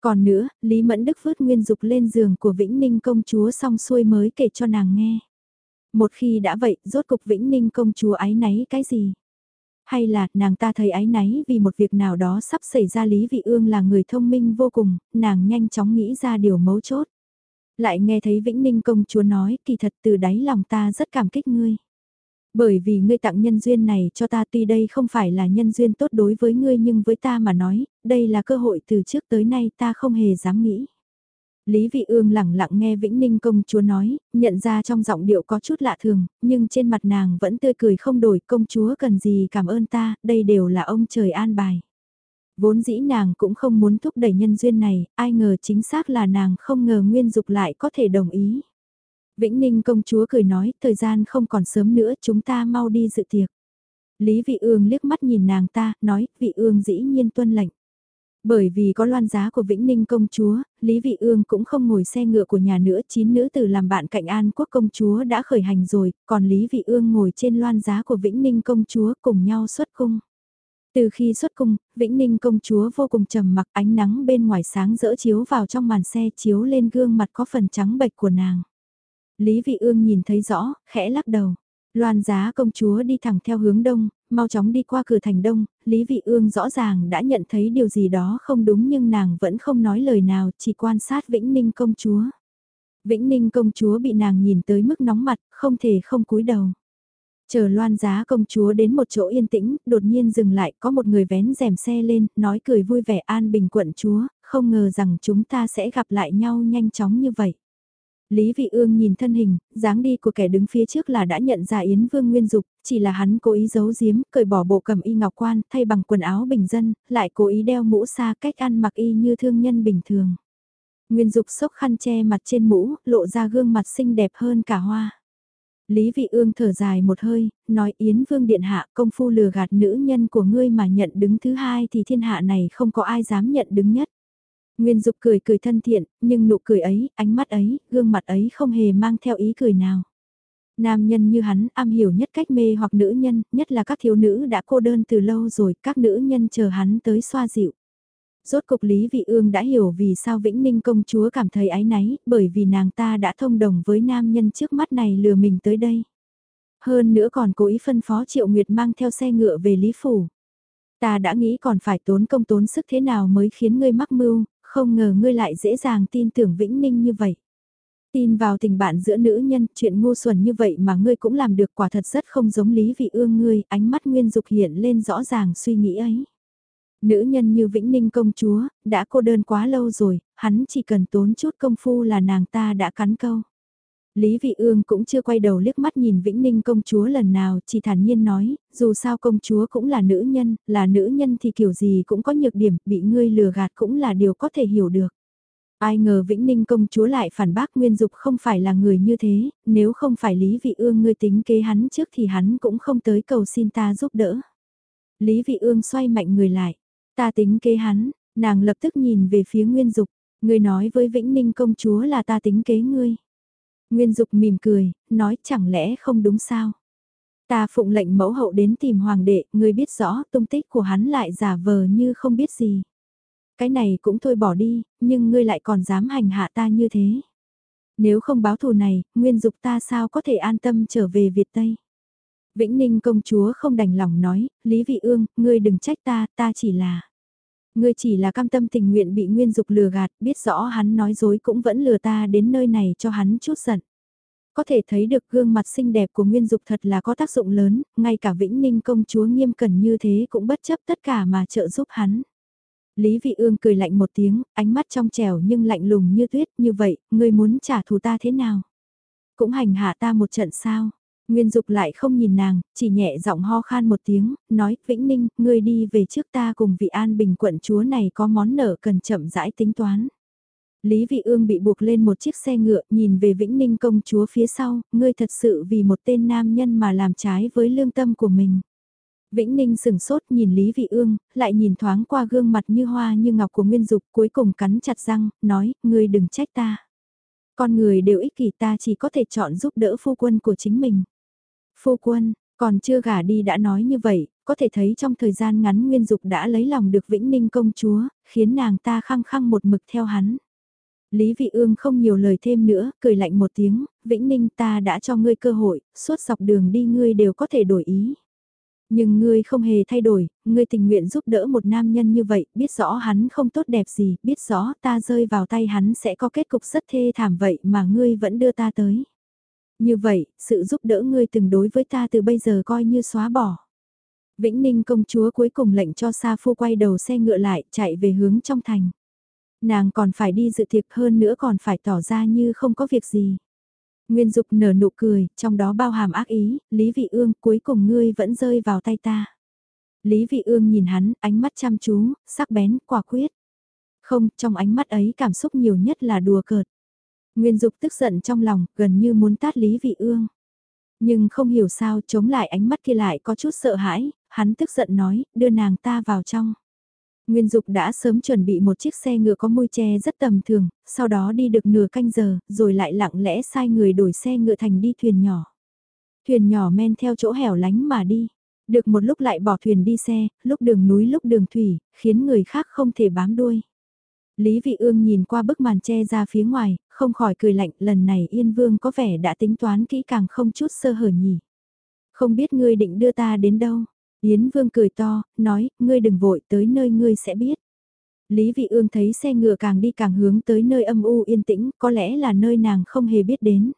Còn nữa, Lý Mẫn Đức vứt nguyên dục lên giường của Vĩnh Ninh công chúa xong xuôi mới kể cho nàng nghe. Một khi đã vậy, rốt cục Vĩnh Ninh công chúa ái náy cái gì? Hay là, nàng ta thấy ái náy vì một việc nào đó sắp xảy ra Lý Vị Ương là người thông minh vô cùng, nàng nhanh chóng nghĩ ra điều mấu chốt. Lại nghe thấy Vĩnh Ninh công chúa nói, kỳ thật từ đáy lòng ta rất cảm kích ngươi. Bởi vì ngươi tặng nhân duyên này cho ta tuy đây không phải là nhân duyên tốt đối với ngươi nhưng với ta mà nói, đây là cơ hội từ trước tới nay ta không hề dám nghĩ. Lý Vị Ương lặng lặng nghe Vĩnh Ninh công chúa nói, nhận ra trong giọng điệu có chút lạ thường, nhưng trên mặt nàng vẫn tươi cười không đổi công chúa cần gì cảm ơn ta, đây đều là ông trời an bài. Vốn dĩ nàng cũng không muốn thúc đẩy nhân duyên này, ai ngờ chính xác là nàng không ngờ Nguyên Dục lại có thể đồng ý. Vĩnh Ninh công chúa cười nói, thời gian không còn sớm nữa chúng ta mau đi dự tiệc. Lý Vị Ương liếc mắt nhìn nàng ta, nói, Vị Ương dĩ nhiên tuân lệnh. Bởi vì có loan giá của Vĩnh Ninh công chúa, Lý Vị Ương cũng không ngồi xe ngựa của nhà nữa, chín nữ tử làm bạn cạnh An Quốc công chúa đã khởi hành rồi, còn Lý Vị Ương ngồi trên loan giá của Vĩnh Ninh công chúa cùng nhau xuất cung. Từ khi xuất cung, Vĩnh Ninh công chúa vô cùng trầm mặc ánh nắng bên ngoài sáng rỡ chiếu vào trong màn xe chiếu lên gương mặt có phần trắng bệch của nàng. Lý Vị Ương nhìn thấy rõ, khẽ lắc đầu. Loan giá công chúa đi thẳng theo hướng đông, mau chóng đi qua cửa thành đông, Lý Vị Ương rõ ràng đã nhận thấy điều gì đó không đúng nhưng nàng vẫn không nói lời nào, chỉ quan sát Vĩnh Ninh công chúa. Vĩnh Ninh công chúa bị nàng nhìn tới mức nóng mặt, không thể không cúi đầu. Chờ loan giá công chúa đến một chỗ yên tĩnh, đột nhiên dừng lại, có một người vén rèm xe lên, nói cười vui vẻ an bình quận chúa, không ngờ rằng chúng ta sẽ gặp lại nhau nhanh chóng như vậy. Lý Vị Ương nhìn thân hình, dáng đi của kẻ đứng phía trước là đã nhận ra Yến Vương Nguyên Dục, chỉ là hắn cố ý giấu giếm, cởi bỏ bộ cẩm y ngọc quan, thay bằng quần áo bình dân, lại cố ý đeo mũ xa cách ăn mặc y như thương nhân bình thường. Nguyên Dục xốc khăn che mặt trên mũ, lộ ra gương mặt xinh đẹp hơn cả hoa. Lý Vị Ương thở dài một hơi, nói Yến Vương Điện Hạ công phu lừa gạt nữ nhân của ngươi mà nhận đứng thứ hai thì thiên hạ này không có ai dám nhận đứng nhất. Nguyên Dục cười cười thân thiện, nhưng nụ cười ấy, ánh mắt ấy, gương mặt ấy không hề mang theo ý cười nào. Nam nhân như hắn am hiểu nhất cách mê hoặc nữ nhân, nhất là các thiếu nữ đã cô đơn từ lâu rồi, các nữ nhân chờ hắn tới xoa dịu. Rốt cục Lý Vị Ương đã hiểu vì sao Vĩnh Ninh công chúa cảm thấy ái náy, bởi vì nàng ta đã thông đồng với nam nhân trước mắt này lừa mình tới đây. Hơn nữa còn cố ý phân phó Triệu Nguyệt mang theo xe ngựa về Lý Phủ. Ta đã nghĩ còn phải tốn công tốn sức thế nào mới khiến ngươi mắc mưu, không ngờ ngươi lại dễ dàng tin tưởng Vĩnh Ninh như vậy. Tin vào tình bạn giữa nữ nhân, chuyện ngu xuẩn như vậy mà ngươi cũng làm được quả thật rất không giống Lý Vị Ương ngươi, ánh mắt Nguyên Dục hiện lên rõ ràng suy nghĩ ấy. Nữ nhân như Vĩnh Ninh công chúa, đã cô đơn quá lâu rồi, hắn chỉ cần tốn chút công phu là nàng ta đã cắn câu. Lý Vị Ương cũng chưa quay đầu liếc mắt nhìn Vĩnh Ninh công chúa lần nào, chỉ thản nhiên nói, dù sao công chúa cũng là nữ nhân, là nữ nhân thì kiểu gì cũng có nhược điểm, bị ngươi lừa gạt cũng là điều có thể hiểu được. Ai ngờ Vĩnh Ninh công chúa lại phản bác Nguyên Dục không phải là người như thế, nếu không phải Lý Vị Ương ngươi tính kế hắn trước thì hắn cũng không tới cầu xin ta giúp đỡ. Lý Vị Ương xoay mạnh người lại, ta tính kế hắn, nàng lập tức nhìn về phía Nguyên Dục, ngươi nói với Vĩnh Ninh công chúa là ta tính kế ngươi. Nguyên Dục mỉm cười, nói chẳng lẽ không đúng sao? Ta phụng lệnh mẫu hậu đến tìm hoàng đệ, ngươi biết rõ tung tích của hắn lại giả vờ như không biết gì. Cái này cũng thôi bỏ đi, nhưng ngươi lại còn dám hành hạ ta như thế. Nếu không báo thù này, nguyên dục ta sao có thể an tâm trở về Việt Tây. Vĩnh Ninh công chúa không đành lòng nói, Lý Vị Ương, ngươi đừng trách ta, ta chỉ là... Ngươi chỉ là cam tâm tình nguyện bị Nguyên Dục lừa gạt, biết rõ hắn nói dối cũng vẫn lừa ta đến nơi này cho hắn chút giận. Có thể thấy được gương mặt xinh đẹp của Nguyên Dục thật là có tác dụng lớn, ngay cả Vĩnh Ninh công chúa nghiêm cẩn như thế cũng bất chấp tất cả mà trợ giúp hắn. Lý Vị Ương cười lạnh một tiếng, ánh mắt trong trẻo nhưng lạnh lùng như tuyết, như vậy, ngươi muốn trả thù ta thế nào? Cũng hành hạ ta một trận sao? Nguyên Dục lại không nhìn nàng, chỉ nhẹ giọng ho khan một tiếng, nói, Vĩnh Ninh, ngươi đi về trước ta cùng vị an bình quận chúa này có món nợ cần chậm rãi tính toán. Lý Vị Ương bị buộc lên một chiếc xe ngựa, nhìn về Vĩnh Ninh công chúa phía sau, ngươi thật sự vì một tên nam nhân mà làm trái với lương tâm của mình. Vĩnh Ninh sừng sốt nhìn Lý Vị Ương, lại nhìn thoáng qua gương mặt như hoa như ngọc của Nguyên Dục cuối cùng cắn chặt răng, nói, ngươi đừng trách ta. Con người đều ích kỷ ta chỉ có thể chọn giúp đỡ phu quân của chính mình. Phu quân, còn chưa gả đi đã nói như vậy, có thể thấy trong thời gian ngắn Nguyên Dục đã lấy lòng được Vĩnh Ninh công chúa, khiến nàng ta khăng khăng một mực theo hắn. Lý Vị Ương không nhiều lời thêm nữa, cười lạnh một tiếng, Vĩnh Ninh ta đã cho ngươi cơ hội, suốt dọc đường đi ngươi đều có thể đổi ý. Nhưng ngươi không hề thay đổi, ngươi tình nguyện giúp đỡ một nam nhân như vậy, biết rõ hắn không tốt đẹp gì, biết rõ ta rơi vào tay hắn sẽ có kết cục rất thê thảm vậy mà ngươi vẫn đưa ta tới. Như vậy, sự giúp đỡ ngươi từng đối với ta từ bây giờ coi như xóa bỏ. Vĩnh Ninh công chúa cuối cùng lệnh cho Sa Phu quay đầu xe ngựa lại, chạy về hướng trong thành. Nàng còn phải đi dự tiệc hơn nữa còn phải tỏ ra như không có việc gì. Nguyên Dục nở nụ cười, trong đó bao hàm ác ý, Lý Vị Ương cuối cùng ngươi vẫn rơi vào tay ta. Lý Vị Ương nhìn hắn, ánh mắt chăm chú, sắc bén, quả quyết. Không, trong ánh mắt ấy cảm xúc nhiều nhất là đùa cợt. Nguyên Dục tức giận trong lòng, gần như muốn tát Lý Vị Ương. Nhưng không hiểu sao chống lại ánh mắt kia lại có chút sợ hãi, hắn tức giận nói, đưa nàng ta vào trong. Nguyên Dục đã sớm chuẩn bị một chiếc xe ngựa có môi che rất tầm thường, sau đó đi được nửa canh giờ, rồi lại lặng lẽ sai người đổi xe ngựa thành đi thuyền nhỏ. Thuyền nhỏ men theo chỗ hẻo lánh mà đi. Được một lúc lại bỏ thuyền đi xe, lúc đường núi lúc đường thủy, khiến người khác không thể bám đuôi. Lý Vị Ương nhìn qua bức màn che ra phía ngoài, không khỏi cười lạnh lần này Yên Vương có vẻ đã tính toán kỹ càng không chút sơ hở nhỉ. Không biết ngươi định đưa ta đến đâu, Yến Vương cười to, nói, ngươi đừng vội tới nơi ngươi sẽ biết. Lý Vị Ương thấy xe ngựa càng đi càng hướng tới nơi âm u yên tĩnh, có lẽ là nơi nàng không hề biết đến.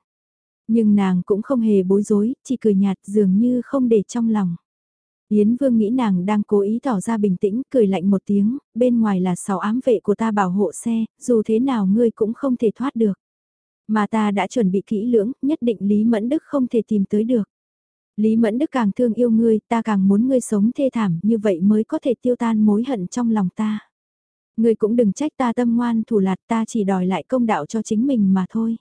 Nhưng nàng cũng không hề bối rối, chỉ cười nhạt dường như không để trong lòng. Yến Vương nghĩ nàng đang cố ý tỏ ra bình tĩnh, cười lạnh một tiếng, bên ngoài là sáu ám vệ của ta bảo hộ xe, dù thế nào ngươi cũng không thể thoát được. Mà ta đã chuẩn bị kỹ lưỡng, nhất định Lý Mẫn Đức không thể tìm tới được. Lý Mẫn Đức càng thương yêu ngươi, ta càng muốn ngươi sống thê thảm, như vậy mới có thể tiêu tan mối hận trong lòng ta. Ngươi cũng đừng trách ta tâm ngoan thủ lạt ta chỉ đòi lại công đạo cho chính mình mà thôi.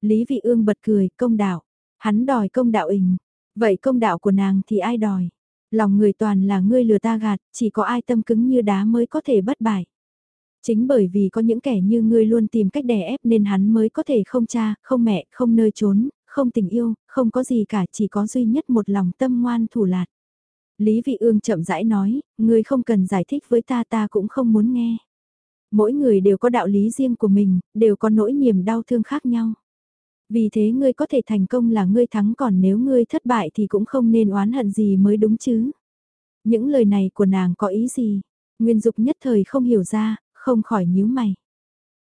Lý Vị Ương bật cười, công đạo. Hắn đòi công đạo ình. Vậy công đạo của nàng thì ai đòi? Lòng người toàn là ngươi lừa ta gạt, chỉ có ai tâm cứng như đá mới có thể bất bại. Chính bởi vì có những kẻ như ngươi luôn tìm cách đè ép nên hắn mới có thể không cha, không mẹ, không nơi trốn, không tình yêu, không có gì cả chỉ có duy nhất một lòng tâm ngoan thủ lạt. Lý Vị Ương chậm rãi nói, ngươi không cần giải thích với ta ta cũng không muốn nghe. Mỗi người đều có đạo lý riêng của mình, đều có nỗi niềm đau thương khác nhau. Vì thế ngươi có thể thành công là ngươi thắng còn nếu ngươi thất bại thì cũng không nên oán hận gì mới đúng chứ. Những lời này của nàng có ý gì? Nguyên Dục nhất thời không hiểu ra, không khỏi nhíu mày.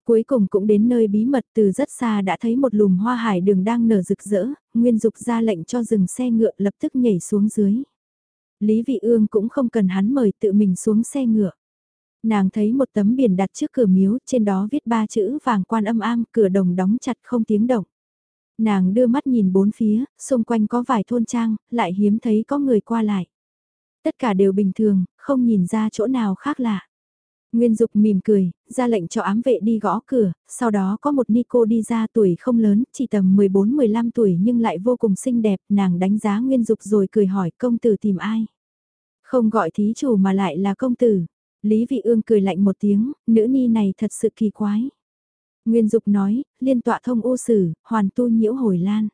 Cuối cùng cũng đến nơi bí mật từ rất xa đã thấy một lùm hoa hải đường đang nở rực rỡ, Nguyên Dục ra lệnh cho dừng xe ngựa lập tức nhảy xuống dưới. Lý Vị Ương cũng không cần hắn mời tự mình xuống xe ngựa. Nàng thấy một tấm biển đặt trước cửa miếu, trên đó viết ba chữ vàng quan âm am, cửa đồng đóng chặt không tiếng động. Nàng đưa mắt nhìn bốn phía, xung quanh có vài thôn trang, lại hiếm thấy có người qua lại. Tất cả đều bình thường, không nhìn ra chỗ nào khác lạ. Nguyên Dục mỉm cười, ra lệnh cho ám vệ đi gõ cửa, sau đó có một Nico đi ra tuổi không lớn, chỉ tầm 14-15 tuổi nhưng lại vô cùng xinh đẹp, nàng đánh giá Nguyên Dục rồi cười hỏi công tử tìm ai. Không gọi thí chủ mà lại là công tử. Lý Vị Ương cười lạnh một tiếng, nữ ni này thật sự kỳ quái. Nguyên Dục nói, liên tọa thông ô sử, hoàn tu nhiễu hồi lan.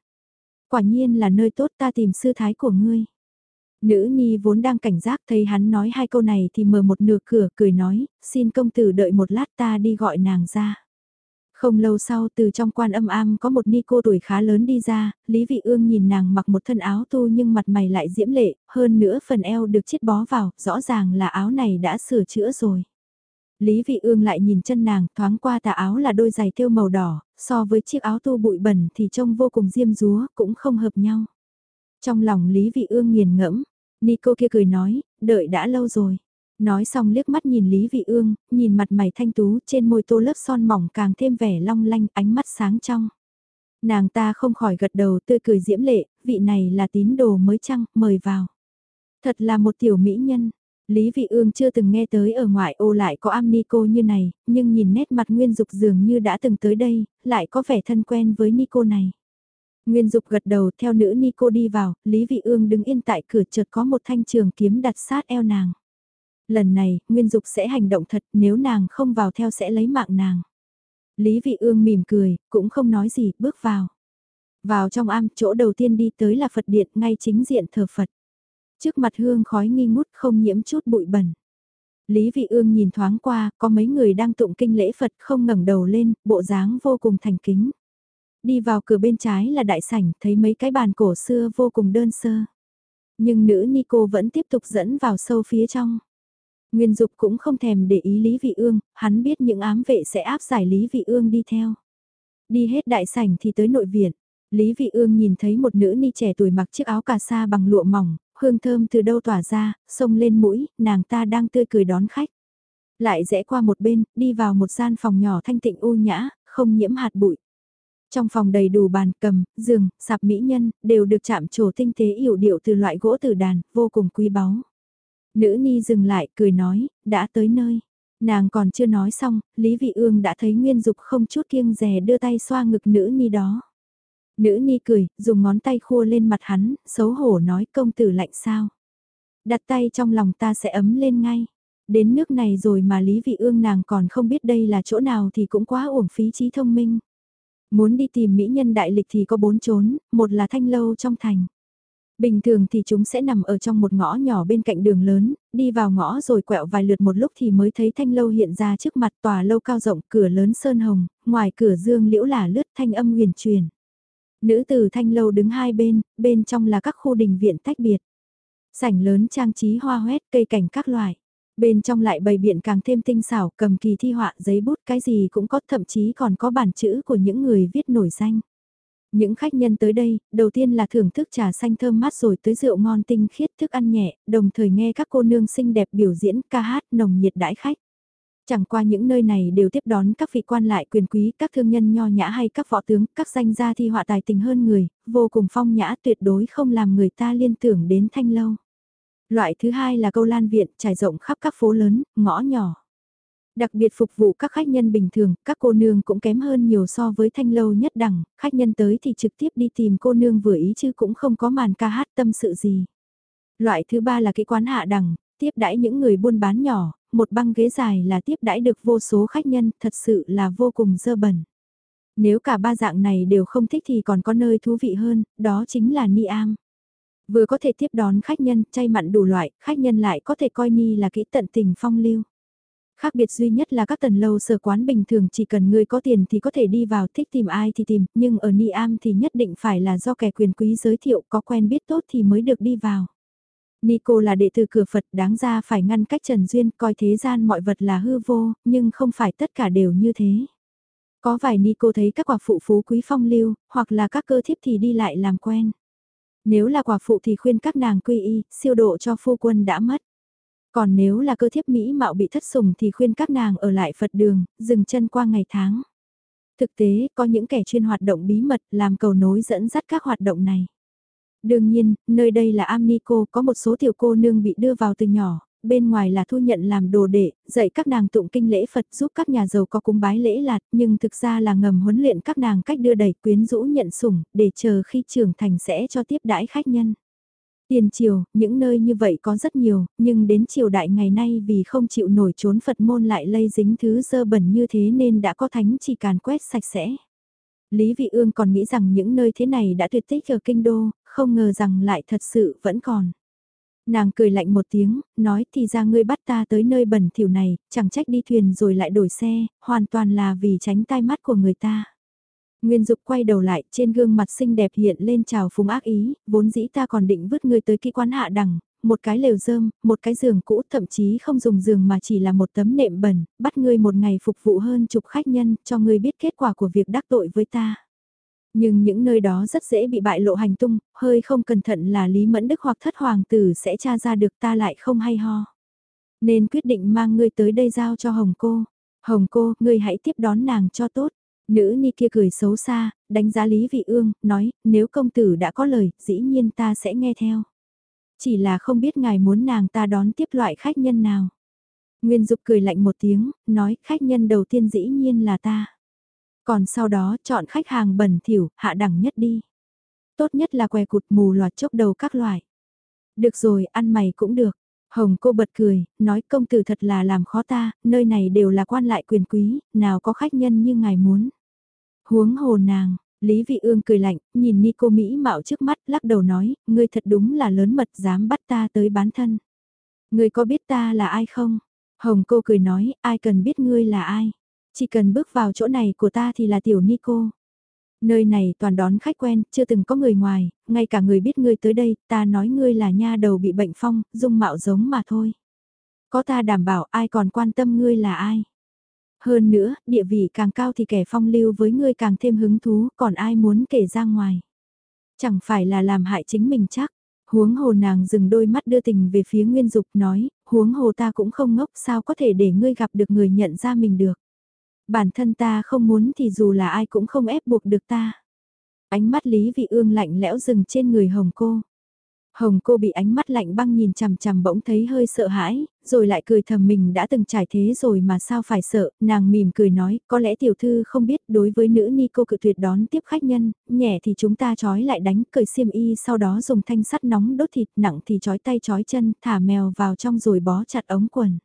Quả nhiên là nơi tốt ta tìm sư thái của ngươi. Nữ nhi vốn đang cảnh giác thấy hắn nói hai câu này thì mở một nửa cửa cười nói, xin công tử đợi một lát ta đi gọi nàng ra. Không lâu sau từ trong quan âm am có một ni cô tuổi khá lớn đi ra, Lý Vị Ương nhìn nàng mặc một thân áo tu nhưng mặt mày lại diễm lệ, hơn nữa phần eo được chiết bó vào, rõ ràng là áo này đã sửa chữa rồi. Lý Vị Ương lại nhìn chân nàng, thoáng qua tà áo là đôi giày thêu màu đỏ, so với chiếc áo tu bụi bẩn thì trông vô cùng diêm dúa, cũng không hợp nhau. Trong lòng Lý Vị Ương nghiền ngẫm, Nico kia cười nói, đợi đã lâu rồi. Nói xong liếc mắt nhìn Lý Vị Ương, nhìn mặt mày thanh tú trên môi tô lớp son mỏng càng thêm vẻ long lanh ánh mắt sáng trong. Nàng ta không khỏi gật đầu tươi cười diễm lệ, vị này là tín đồ mới chăng, mời vào. Thật là một tiểu mỹ nhân. Lý Vị Ương chưa từng nghe tới ở ngoại ô lại có am Nico như này, nhưng nhìn nét mặt nguyên dục dường như đã từng tới đây, lại có vẻ thân quen với Nico này. Nguyên Dục gật đầu theo nữ ni cô đi vào, Lý Vị Ương đứng yên tại cửa chợt có một thanh trường kiếm đặt sát eo nàng. Lần này, Nguyên Dục sẽ hành động thật nếu nàng không vào theo sẽ lấy mạng nàng. Lý Vị Ương mỉm cười, cũng không nói gì, bước vào. Vào trong am, chỗ đầu tiên đi tới là Phật điện, ngay chính diện thờ Phật. Trước mặt hương khói nghi ngút không nhiễm chút bụi bẩn. Lý Vị Ương nhìn thoáng qua, có mấy người đang tụng kinh lễ Phật không ngẩng đầu lên, bộ dáng vô cùng thành kính. Đi vào cửa bên trái là đại sảnh, thấy mấy cái bàn cổ xưa vô cùng đơn sơ. Nhưng nữ Nico vẫn tiếp tục dẫn vào sâu phía trong. Nguyên Dục cũng không thèm để ý Lý Vị Ương, hắn biết những ám vệ sẽ áp giải Lý Vị Ương đi theo. Đi hết đại sảnh thì tới nội viện. Lý Vị Ương nhìn thấy một nữ ni trẻ tuổi mặc chiếc áo cà sa bằng lụa mỏng, hương thơm từ đâu tỏa ra, xông lên mũi, nàng ta đang tươi cười đón khách. Lại rẽ qua một bên, đi vào một gian phòng nhỏ thanh tịnh u nhã, không nhiễm hạt bụi. Trong phòng đầy đủ bàn, cầm, giường, sạp mỹ nhân, đều được chạm trổ tinh tế yểu điệu từ loại gỗ tử đàn, vô cùng quý báu. Nữ ni dừng lại, cười nói, đã tới nơi. Nàng còn chưa nói xong, Lý Vị Ương đã thấy Nguyên Dục không chút kiêng dè đưa tay xoa ngực nữ ni đó. Nữ nhi cười, dùng ngón tay khua lên mặt hắn, xấu hổ nói công tử lạnh sao. Đặt tay trong lòng ta sẽ ấm lên ngay. Đến nước này rồi mà Lý Vị Ương nàng còn không biết đây là chỗ nào thì cũng quá uổng phí trí thông minh. Muốn đi tìm mỹ nhân đại lịch thì có bốn chốn, một là thanh lâu trong thành. Bình thường thì chúng sẽ nằm ở trong một ngõ nhỏ bên cạnh đường lớn, đi vào ngõ rồi quẹo vài lượt một lúc thì mới thấy thanh lâu hiện ra trước mặt tòa lâu cao rộng cửa lớn sơn hồng, ngoài cửa dương liễu là lướt thanh âm huyền truyền. Nữ tử thanh lâu đứng hai bên, bên trong là các khu đình viện tách biệt. Sảnh lớn trang trí hoa hoét cây cảnh các loại. Bên trong lại bày biện càng thêm tinh xảo, cầm kỳ thi họa, giấy bút cái gì cũng có, thậm chí còn có bản chữ của những người viết nổi danh. Những khách nhân tới đây, đầu tiên là thưởng thức trà xanh thơm mát rồi tới rượu ngon tinh khiết thức ăn nhẹ, đồng thời nghe các cô nương xinh đẹp biểu diễn ca hát nồng nhiệt đãi khách. Chẳng qua những nơi này đều tiếp đón các vị quan lại quyền quý, các thương nhân nho nhã hay các võ tướng, các danh gia thi họa tài tình hơn người, vô cùng phong nhã tuyệt đối không làm người ta liên tưởng đến thanh lâu. Loại thứ hai là câu lan viện trải rộng khắp các phố lớn, ngõ nhỏ. Đặc biệt phục vụ các khách nhân bình thường, các cô nương cũng kém hơn nhiều so với thanh lâu nhất đẳng, khách nhân tới thì trực tiếp đi tìm cô nương vừa ý chứ cũng không có màn ca hát tâm sự gì. Loại thứ ba là cái quán hạ đẳng, tiếp đãi những người buôn bán nhỏ, một băng ghế dài là tiếp đãi được vô số khách nhân, thật sự là vô cùng dơ bẩn. Nếu cả ba dạng này đều không thích thì còn có nơi thú vị hơn, đó chính là Ni Am. Vừa có thể tiếp đón khách nhân, chay mặn đủ loại, khách nhân lại có thể coi Ni là kỹ tận tình phong lưu. Khác biệt duy nhất là các tần lâu sở quán bình thường chỉ cần người có tiền thì có thể đi vào thích tìm ai thì tìm, nhưng ở Ni Am thì nhất định phải là do kẻ quyền quý giới thiệu có quen biết tốt thì mới được đi vào. Nico là đệ tử cửa Phật đáng ra phải ngăn cách Trần Duyên coi thế gian mọi vật là hư vô, nhưng không phải tất cả đều như thế. Có vài Nico thấy các quả phụ phú quý phong lưu, hoặc là các cơ thiếp thì đi lại làm quen. Nếu là quả phụ thì khuyên các nàng quy y, siêu độ cho phu quân đã mất. Còn nếu là cơ thiếp Mỹ mạo bị thất sủng thì khuyên các nàng ở lại Phật đường, dừng chân qua ngày tháng. Thực tế, có những kẻ chuyên hoạt động bí mật làm cầu nối dẫn dắt các hoạt động này. Đương nhiên, nơi đây là Amnico có một số tiểu cô nương bị đưa vào từ nhỏ, bên ngoài là thu nhận làm đồ đệ, dạy các nàng tụng kinh lễ Phật giúp các nhà giàu có cúng bái lễ lạt, nhưng thực ra là ngầm huấn luyện các nàng cách đưa đẩy quyến rũ nhận sủng, để chờ khi trưởng thành sẽ cho tiếp đãi khách nhân. Tiền triều, những nơi như vậy có rất nhiều, nhưng đến triều đại ngày nay vì không chịu nổi trốn Phật môn lại lây dính thứ dơ bẩn như thế nên đã có thánh chỉ càn quét sạch sẽ. Lý Vị Ương còn nghĩ rằng những nơi thế này đã tuyệt tích ở kinh đô, không ngờ rằng lại thật sự vẫn còn. Nàng cười lạnh một tiếng, nói thì ra ngươi bắt ta tới nơi bẩn thỉu này, chẳng trách đi thuyền rồi lại đổi xe, hoàn toàn là vì tránh tai mắt của người ta. Nguyên Dục quay đầu lại, trên gương mặt xinh đẹp hiện lên trào phúng ác ý, vốn dĩ ta còn định vứt ngươi tới kỹ quán hạ đẳng, một cái lều rơm, một cái giường cũ, thậm chí không dùng giường mà chỉ là một tấm nệm bẩn, bắt ngươi một ngày phục vụ hơn chục khách nhân, cho ngươi biết kết quả của việc đắc tội với ta. Nhưng những nơi đó rất dễ bị bại lộ hành tung, hơi không cẩn thận là Lý Mẫn Đức hoặc thất hoàng tử sẽ tra ra được ta lại không hay ho. Nên quyết định mang ngươi tới đây giao cho Hồng cô. Hồng cô, ngươi hãy tiếp đón nàng cho tốt. Nữ ni kia cười xấu xa, đánh giá Lý Vị Ương, nói, nếu công tử đã có lời, dĩ nhiên ta sẽ nghe theo. Chỉ là không biết ngài muốn nàng ta đón tiếp loại khách nhân nào. Nguyên Dục cười lạnh một tiếng, nói, khách nhân đầu tiên dĩ nhiên là ta. Còn sau đó chọn khách hàng bẩn thỉu, hạ đẳng nhất đi. Tốt nhất là què cụt mù loạt chốc đầu các loại. Được rồi, ăn mày cũng được. Hồng cô bật cười, nói công tử thật là làm khó ta, nơi này đều là quan lại quyền quý, nào có khách nhân như ngài muốn. Huống hồ nàng, Lý Vị Ương cười lạnh, nhìn ni cô Mỹ mạo trước mắt, lắc đầu nói, ngươi thật đúng là lớn mật dám bắt ta tới bán thân. Ngươi có biết ta là ai không? Hồng cô cười nói, ai cần biết ngươi là ai? Chỉ cần bước vào chỗ này của ta thì là tiểu Nico. Nơi này toàn đón khách quen, chưa từng có người ngoài, ngay cả người biết ngươi tới đây, ta nói ngươi là nha đầu bị bệnh phong, dung mạo giống mà thôi. Có ta đảm bảo ai còn quan tâm ngươi là ai. Hơn nữa, địa vị càng cao thì kẻ phong lưu với ngươi càng thêm hứng thú, còn ai muốn kể ra ngoài. Chẳng phải là làm hại chính mình chắc. Huống hồ nàng dừng đôi mắt đưa tình về phía Nguyên Dục nói, huống hồ ta cũng không ngốc sao có thể để ngươi gặp được người nhận ra mình được. Bản thân ta không muốn thì dù là ai cũng không ép buộc được ta. Ánh mắt Lý Vị Ương lạnh lẽo dừng trên người Hồng cô. Hồng cô bị ánh mắt lạnh băng nhìn chằm chằm bỗng thấy hơi sợ hãi, rồi lại cười thầm mình đã từng trải thế rồi mà sao phải sợ, nàng mỉm cười nói, có lẽ tiểu thư không biết đối với nữ ni cô cự tuyệt đón tiếp khách nhân, nhẹ thì chúng ta trói lại đánh cởi xiêm y sau đó dùng thanh sắt nóng đốt thịt nặng thì trói tay trói chân, thả mèo vào trong rồi bó chặt ống quần.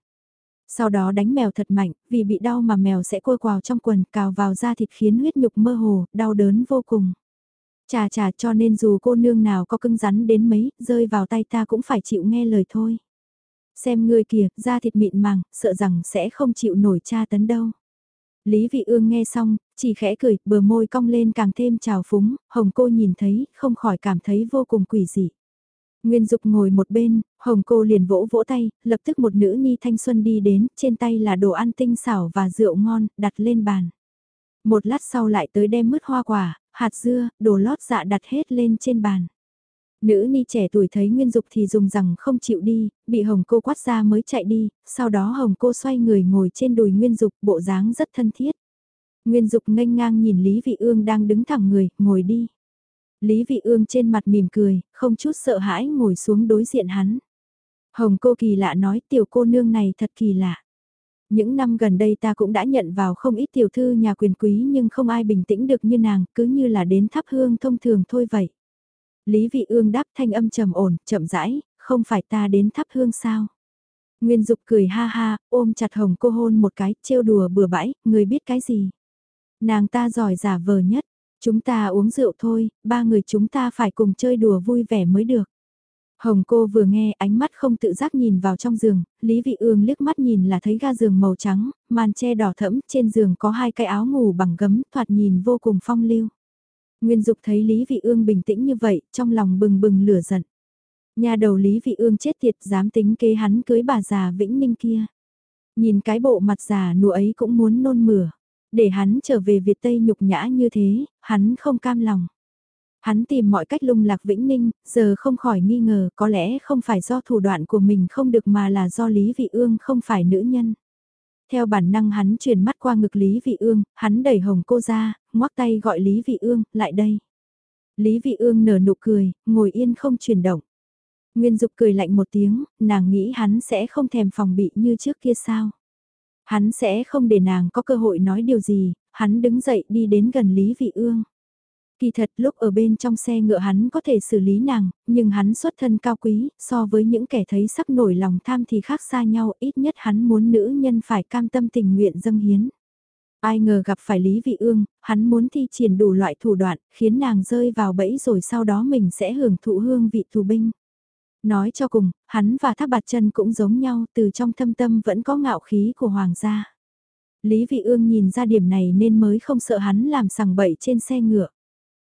Sau đó đánh mèo thật mạnh, vì bị đau mà mèo sẽ côi quào trong quần cào vào da thịt khiến huyết nhục mơ hồ, đau đớn vô cùng. Chà chà cho nên dù cô nương nào có cưng rắn đến mấy, rơi vào tay ta cũng phải chịu nghe lời thôi. Xem người kìa, da thịt mịn màng, sợ rằng sẽ không chịu nổi cha tấn đâu. Lý Vị Ương nghe xong, chỉ khẽ cười, bờ môi cong lên càng thêm trào phúng, hồng cô nhìn thấy, không khỏi cảm thấy vô cùng quỷ dị. Nguyên Dục ngồi một bên, Hồng cô liền vỗ vỗ tay, lập tức một nữ nhi thanh xuân đi đến, trên tay là đồ ăn tinh xảo và rượu ngon, đặt lên bàn. Một lát sau lại tới đem mứt hoa quả, hạt dưa, đồ lót dạ đặt hết lên trên bàn. Nữ ni trẻ tuổi thấy Nguyên Dục thì dùng rằng không chịu đi, bị Hồng cô quát ra mới chạy đi, sau đó Hồng cô xoay người ngồi trên đùi Nguyên Dục bộ dáng rất thân thiết. Nguyên Dục nghênh ngang nhìn Lý Vị Ương đang đứng thẳng người, ngồi đi. Lý Vị Ương trên mặt mỉm cười, không chút sợ hãi ngồi xuống đối diện hắn. Hồng cô kỳ lạ nói tiểu cô nương này thật kỳ lạ. Những năm gần đây ta cũng đã nhận vào không ít tiểu thư nhà quyền quý nhưng không ai bình tĩnh được như nàng, cứ như là đến thắp hương thông thường thôi vậy. Lý Vị Ương đáp thanh âm trầm ổn, chậm rãi, không phải ta đến thắp hương sao. Nguyên Dục cười ha ha, ôm chặt hồng cô hôn một cái, trêu đùa bừa bãi, người biết cái gì. Nàng ta giỏi giả vờ nhất, chúng ta uống rượu thôi, ba người chúng ta phải cùng chơi đùa vui vẻ mới được. Hồng cô vừa nghe ánh mắt không tự giác nhìn vào trong giường, Lý Vị Ương liếc mắt nhìn là thấy ga giường màu trắng, màn che đỏ thẫm, trên giường có hai cái áo ngủ bằng gấm, thoạt nhìn vô cùng phong lưu. Nguyên Dục thấy Lý Vị Ương bình tĩnh như vậy, trong lòng bừng bừng lửa giận. Nhà đầu Lý Vị Ương chết tiệt dám tính kế hắn cưới bà già Vĩnh Ninh kia. Nhìn cái bộ mặt già nụ ấy cũng muốn nôn mửa. Để hắn trở về Việt Tây nhục nhã như thế, hắn không cam lòng. Hắn tìm mọi cách lung lạc Vĩnh Ninh, giờ không khỏi nghi ngờ có lẽ không phải do thủ đoạn của mình không được mà là do Lý Vị Ương không phải nữ nhân. Theo bản năng hắn chuyển mắt qua ngực Lý Vị Ương, hắn đẩy hồng cô ra, ngoắc tay gọi Lý Vị Ương, lại đây. Lý Vị Ương nở nụ cười, ngồi yên không chuyển động. Nguyên Dục cười lạnh một tiếng, nàng nghĩ hắn sẽ không thèm phòng bị như trước kia sao. Hắn sẽ không để nàng có cơ hội nói điều gì, hắn đứng dậy đi đến gần Lý Vị Ương. Kỳ thật lúc ở bên trong xe ngựa hắn có thể xử lý nàng, nhưng hắn xuất thân cao quý, so với những kẻ thấy sắc nổi lòng tham thì khác xa nhau, ít nhất hắn muốn nữ nhân phải cam tâm tình nguyện dâng hiến. Ai ngờ gặp phải Lý Vị Ương, hắn muốn thi triển đủ loại thủ đoạn, khiến nàng rơi vào bẫy rồi sau đó mình sẽ hưởng thụ hương vị tù binh. Nói cho cùng, hắn và Thác Bạt Chân cũng giống nhau, từ trong thâm tâm vẫn có ngạo khí của hoàng gia. Lý Vị Ương nhìn ra điểm này nên mới không sợ hắn làm sằng bậy trên xe ngựa.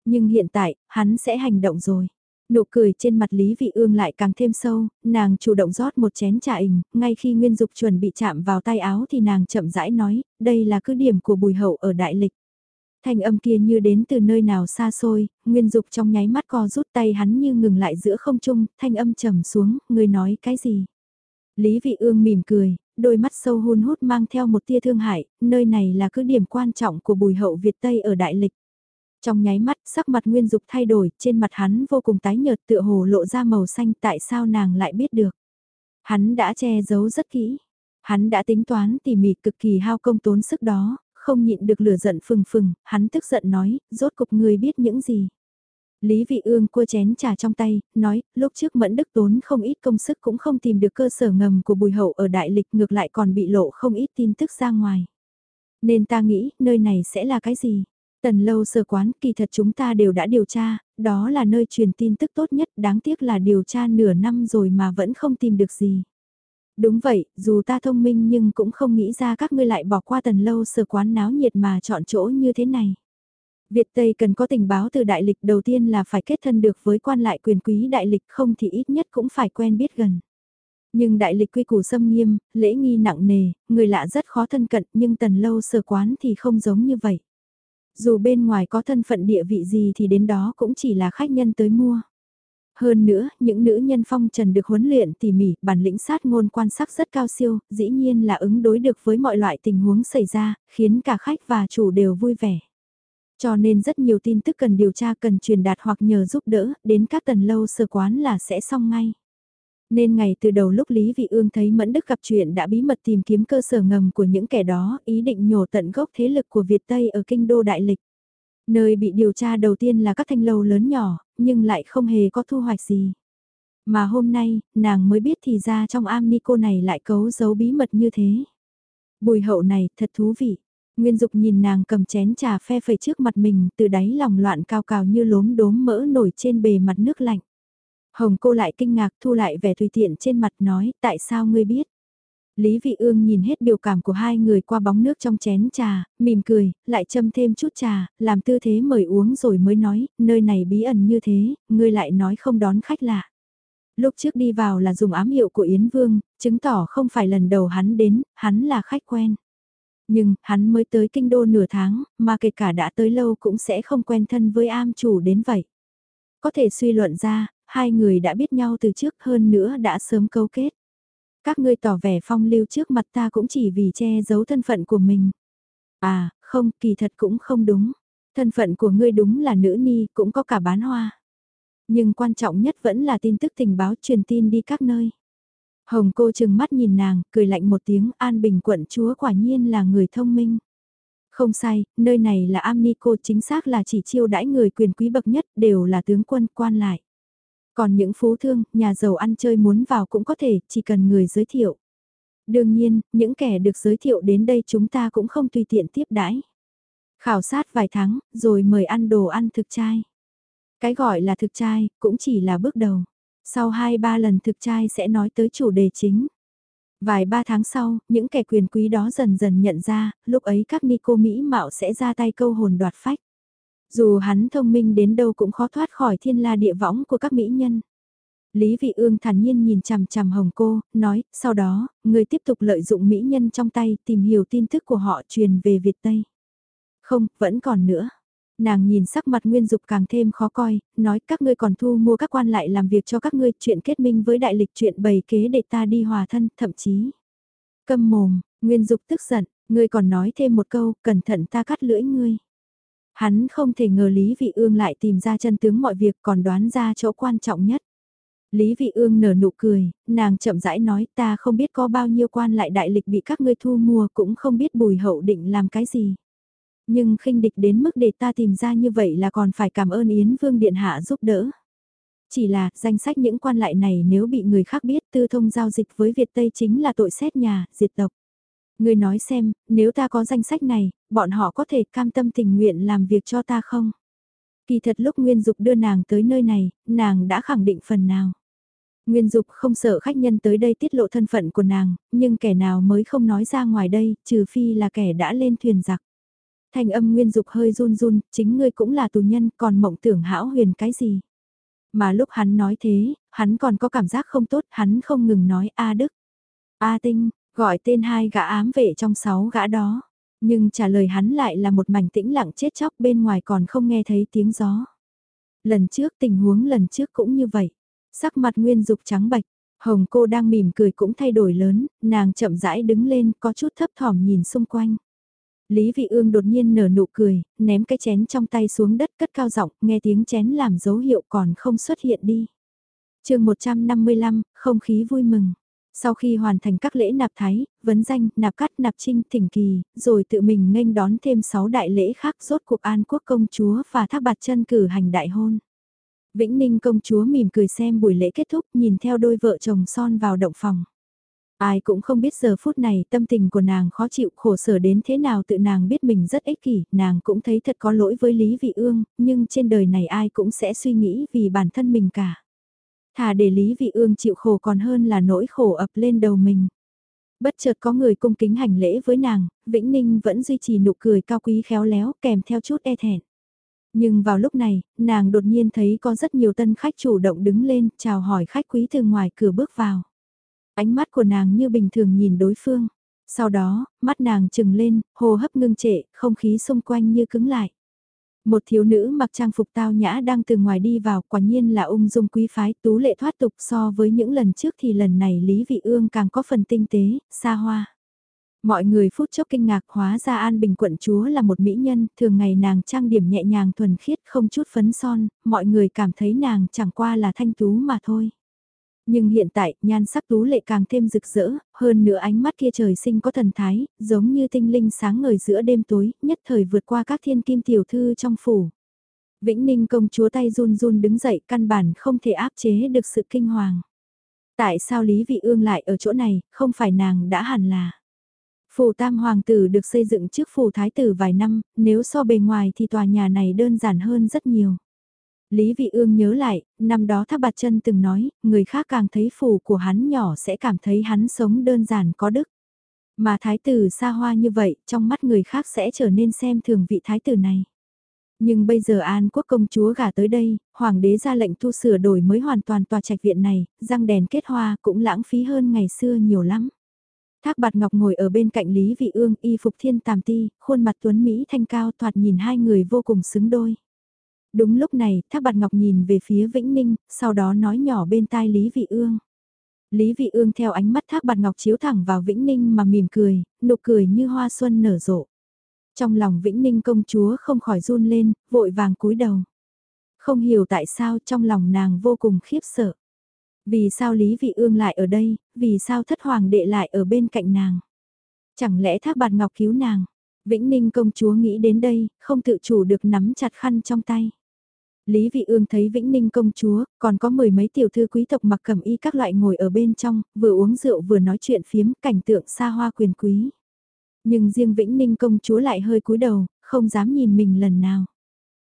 Nhưng hiện tại, hắn sẽ hành động rồi. Nụ cười trên mặt Lý Vị Ương lại càng thêm sâu, nàng chủ động rót một chén trà ình, ngay khi Nguyên Dục chuẩn bị chạm vào tay áo thì nàng chậm rãi nói, đây là cứ điểm của Bùi Hậu ở Đại Lịch. Thanh âm kia như đến từ nơi nào xa xôi, Nguyên Dục trong nháy mắt co rút tay hắn như ngừng lại giữa không trung, thanh âm trầm xuống, người nói cái gì? Lý Vị Ương mỉm cười, đôi mắt sâu hun hút mang theo một tia thương hại, nơi này là cứ điểm quan trọng của Bùi Hậu Việt Tây ở Đại Lịch. Trong nháy mắt, sắc mặt Nguyên Dục thay đổi, trên mặt hắn vô cùng tái nhợt tựa hồ lộ ra màu xanh tại sao nàng lại biết được. Hắn đã che giấu rất kỹ. Hắn đã tính toán tỉ mỉ cực kỳ hao công tốn sức đó, không nhịn được lửa giận phừng phừng, hắn tức giận nói, rốt cục ngươi biết những gì. Lý Vị Ương cua chén trà trong tay, nói, lúc trước Mẫn Đức tốn không ít công sức cũng không tìm được cơ sở ngầm của Bùi Hậu ở Đại Lịch ngược lại còn bị lộ không ít tin tức ra ngoài. Nên ta nghĩ, nơi này sẽ là cái gì? Tần lâu sơ quán, kỳ thật chúng ta đều đã điều tra, đó là nơi truyền tin tức tốt nhất, đáng tiếc là điều tra nửa năm rồi mà vẫn không tìm được gì. Đúng vậy, dù ta thông minh nhưng cũng không nghĩ ra các ngươi lại bỏ qua tần lâu sở quán náo nhiệt mà chọn chỗ như thế này. Việt Tây cần có tình báo từ đại lịch đầu tiên là phải kết thân được với quan lại quyền quý đại lịch không thì ít nhất cũng phải quen biết gần. Nhưng đại lịch quy củ xâm nghiêm, lễ nghi nặng nề, người lạ rất khó thân cận nhưng tần lâu sở quán thì không giống như vậy. Dù bên ngoài có thân phận địa vị gì thì đến đó cũng chỉ là khách nhân tới mua. Hơn nữa, những nữ nhân phong trần được huấn luyện tỉ mỉ, bản lĩnh sát ngôn quan sắc rất cao siêu, dĩ nhiên là ứng đối được với mọi loại tình huống xảy ra, khiến cả khách và chủ đều vui vẻ. Cho nên rất nhiều tin tức cần điều tra cần truyền đạt hoặc nhờ giúp đỡ, đến các tần lâu sơ quán là sẽ xong ngay. Nên ngày từ đầu lúc Lý Vị Ương thấy Mẫn Đức gặp chuyện đã bí mật tìm kiếm cơ sở ngầm của những kẻ đó, ý định nhổ tận gốc thế lực của Việt Tây ở kinh đô Đại Lịch. Nơi bị điều tra đầu tiên là các thanh lâu lớn nhỏ, nhưng lại không hề có thu hoạch gì. Mà hôm nay, nàng mới biết thì ra trong am ni cô này lại cấu giấu bí mật như thế. Bùi hậu này, thật thú vị. Nguyên Dục nhìn nàng cầm chén trà phe phẩy trước mặt mình, từ đáy lòng loạn cao cao như lốm đốm mỡ nổi trên bề mặt nước lạnh. Hồng cô lại kinh ngạc thu lại vẻ tùy tiện trên mặt nói, tại sao ngươi biết? Lý Vị Ương nhìn hết biểu cảm của hai người qua bóng nước trong chén trà, mỉm cười, lại châm thêm chút trà, làm tư thế mời uống rồi mới nói, nơi này bí ẩn như thế, ngươi lại nói không đón khách lạ. Lúc trước đi vào là dùng ám hiệu của Yến Vương, chứng tỏ không phải lần đầu hắn đến, hắn là khách quen. Nhưng, hắn mới tới kinh đô nửa tháng, mà kể cả đã tới lâu cũng sẽ không quen thân với am chủ đến vậy. Có thể suy luận ra, hai người đã biết nhau từ trước hơn nữa đã sớm câu kết. Các ngươi tỏ vẻ phong lưu trước mặt ta cũng chỉ vì che giấu thân phận của mình. À, không, kỳ thật cũng không đúng. Thân phận của ngươi đúng là nữ ni, cũng có cả bán hoa. Nhưng quan trọng nhất vẫn là tin tức tình báo truyền tin đi các nơi. Hồng cô chừng mắt nhìn nàng, cười lạnh một tiếng, An Bình quận chúa quả nhiên là người thông minh. Không sai, nơi này là Amnico chính xác là chỉ chiêu đãi người quyền quý bậc nhất, đều là tướng quân quan lại. Còn những phú thương, nhà giàu ăn chơi muốn vào cũng có thể, chỉ cần người giới thiệu. Đương nhiên, những kẻ được giới thiệu đến đây chúng ta cũng không tùy tiện tiếp đãi. Khảo sát vài tháng, rồi mời ăn đồ ăn thực chai. Cái gọi là thực chai cũng chỉ là bước đầu. Sau 2-3 lần thực chai sẽ nói tới chủ đề chính. Vài ba tháng sau, những kẻ quyền quý đó dần dần nhận ra, lúc ấy các ni cô Mỹ mạo sẽ ra tay câu hồn đoạt phách. Dù hắn thông minh đến đâu cũng khó thoát khỏi thiên la địa võng của các mỹ nhân. Lý Vị Ương thản nhiên nhìn chằm chằm hồng cô, nói, sau đó, người tiếp tục lợi dụng mỹ nhân trong tay tìm hiểu tin tức của họ truyền về Việt Tây. Không, vẫn còn nữa. Nàng nhìn sắc mặt Nguyên Dục càng thêm khó coi, nói các ngươi còn thu mua các quan lại làm việc cho các ngươi chuyện kết minh với đại lịch chuyện bày kế để ta đi hòa thân, thậm chí. Câm mồm, Nguyên Dục tức giận, ngươi còn nói thêm một câu, cẩn thận ta cắt lưỡi ngươi. Hắn không thể ngờ Lý Vị Ương lại tìm ra chân tướng mọi việc còn đoán ra chỗ quan trọng nhất. Lý Vị Ương nở nụ cười, nàng chậm rãi nói ta không biết có bao nhiêu quan lại đại lịch bị các ngươi thu mua cũng không biết bùi hậu định làm cái gì. Nhưng khinh địch đến mức để ta tìm ra như vậy là còn phải cảm ơn Yến Vương Điện Hạ giúp đỡ. Chỉ là, danh sách những quan lại này nếu bị người khác biết tư thông giao dịch với Việt Tây chính là tội xét nhà, diệt tộc. ngươi nói xem, nếu ta có danh sách này, bọn họ có thể cam tâm tình nguyện làm việc cho ta không? Kỳ thật lúc Nguyên Dục đưa nàng tới nơi này, nàng đã khẳng định phần nào. Nguyên Dục không sợ khách nhân tới đây tiết lộ thân phận của nàng, nhưng kẻ nào mới không nói ra ngoài đây, trừ phi là kẻ đã lên thuyền giặc. Thanh âm Nguyên Dục hơi run run, chính ngươi cũng là tù nhân, còn mộng tưởng hão huyền cái gì? Mà lúc hắn nói thế, hắn còn có cảm giác không tốt, hắn không ngừng nói A Đức. A Tinh, gọi tên hai gã ám vệ trong sáu gã đó. Nhưng trả lời hắn lại là một mảnh tĩnh lặng chết chóc bên ngoài còn không nghe thấy tiếng gió. Lần trước tình huống lần trước cũng như vậy. Sắc mặt nguyên dục trắng bạch, hồng cô đang mỉm cười cũng thay đổi lớn, nàng chậm rãi đứng lên có chút thấp thỏm nhìn xung quanh. Lý Vị Ương đột nhiên nở nụ cười, ném cái chén trong tay xuống đất cất cao giọng, nghe tiếng chén làm dấu hiệu còn không xuất hiện đi. chương 155, không khí vui mừng. Sau khi hoàn thành các lễ nạp thái, vấn danh, nạp cắt, nạp trinh, thỉnh kỳ, rồi tự mình nghênh đón thêm 6 đại lễ khác rốt cuộc an quốc công chúa và thác bạt chân cử hành đại hôn. Vĩnh Ninh công chúa mỉm cười xem buổi lễ kết thúc nhìn theo đôi vợ chồng son vào động phòng. Ai cũng không biết giờ phút này tâm tình của nàng khó chịu khổ sở đến thế nào tự nàng biết mình rất ích kỷ, nàng cũng thấy thật có lỗi với Lý Vị Ương, nhưng trên đời này ai cũng sẽ suy nghĩ vì bản thân mình cả. Thà để Lý Vị Ương chịu khổ còn hơn là nỗi khổ ập lên đầu mình. Bất chợt có người cung kính hành lễ với nàng, Vĩnh Ninh vẫn duy trì nụ cười cao quý khéo léo kèm theo chút e thẹn. Nhưng vào lúc này, nàng đột nhiên thấy có rất nhiều tân khách chủ động đứng lên chào hỏi khách quý từ ngoài cửa bước vào. Ánh mắt của nàng như bình thường nhìn đối phương. Sau đó, mắt nàng trừng lên, hô hấp ngưng trệ, không khí xung quanh như cứng lại. Một thiếu nữ mặc trang phục tao nhã đang từ ngoài đi vào, quả nhiên là ung dung quý phái tú lệ thoát tục so với những lần trước thì lần này Lý Vị Ương càng có phần tinh tế, xa hoa. Mọi người phút chốc kinh ngạc hóa ra An Bình quận chúa là một mỹ nhân, thường ngày nàng trang điểm nhẹ nhàng thuần khiết không chút phấn son, mọi người cảm thấy nàng chẳng qua là thanh tú mà thôi. Nhưng hiện tại, nhan sắc tú lệ càng thêm rực rỡ, hơn nữa ánh mắt kia trời sinh có thần thái, giống như tinh linh sáng ngời giữa đêm tối, nhất thời vượt qua các thiên kim tiểu thư trong phủ. Vĩnh Ninh công chúa tay run run đứng dậy căn bản không thể áp chế được sự kinh hoàng. Tại sao Lý Vị Ương lại ở chỗ này, không phải nàng đã hẳn là. Phủ Tam Hoàng tử được xây dựng trước phủ Thái tử vài năm, nếu so bề ngoài thì tòa nhà này đơn giản hơn rất nhiều. Lý Vị Ương nhớ lại, năm đó Thác Bạt Chân từng nói, người khác càng thấy phù của hắn nhỏ sẽ cảm thấy hắn sống đơn giản có đức. Mà thái tử xa hoa như vậy, trong mắt người khác sẽ trở nên xem thường vị thái tử này. Nhưng bây giờ An quốc công chúa gả tới đây, hoàng đế ra lệnh thu sửa đổi mới hoàn toàn tòa trạch viện này, răng đèn kết hoa cũng lãng phí hơn ngày xưa nhiều lắm. Thác bạt ngọc ngồi ở bên cạnh Lý Vị Ương y phục thiên tàm ti, khuôn mặt tuấn Mỹ thanh cao thoạt nhìn hai người vô cùng xứng đôi. Đúng lúc này, Thác Bạt Ngọc nhìn về phía Vĩnh Ninh, sau đó nói nhỏ bên tai Lý Vị Ương. Lý Vị Ương theo ánh mắt Thác Bạt Ngọc chiếu thẳng vào Vĩnh Ninh mà mỉm cười, nụ cười như hoa xuân nở rộ. Trong lòng Vĩnh Ninh công chúa không khỏi run lên, vội vàng cúi đầu. Không hiểu tại sao trong lòng nàng vô cùng khiếp sợ. Vì sao Lý Vị Ương lại ở đây, vì sao thất hoàng đệ lại ở bên cạnh nàng. Chẳng lẽ Thác Bạt Ngọc cứu nàng. Vĩnh Ninh công chúa nghĩ đến đây, không tự chủ được nắm chặt khăn trong tay. Lý Vị Ương thấy Vĩnh Ninh công chúa, còn có mười mấy tiểu thư quý tộc mặc cẩm y các loại ngồi ở bên trong, vừa uống rượu vừa nói chuyện phiếm cảnh tượng xa hoa quyền quý. Nhưng riêng Vĩnh Ninh công chúa lại hơi cúi đầu, không dám nhìn mình lần nào.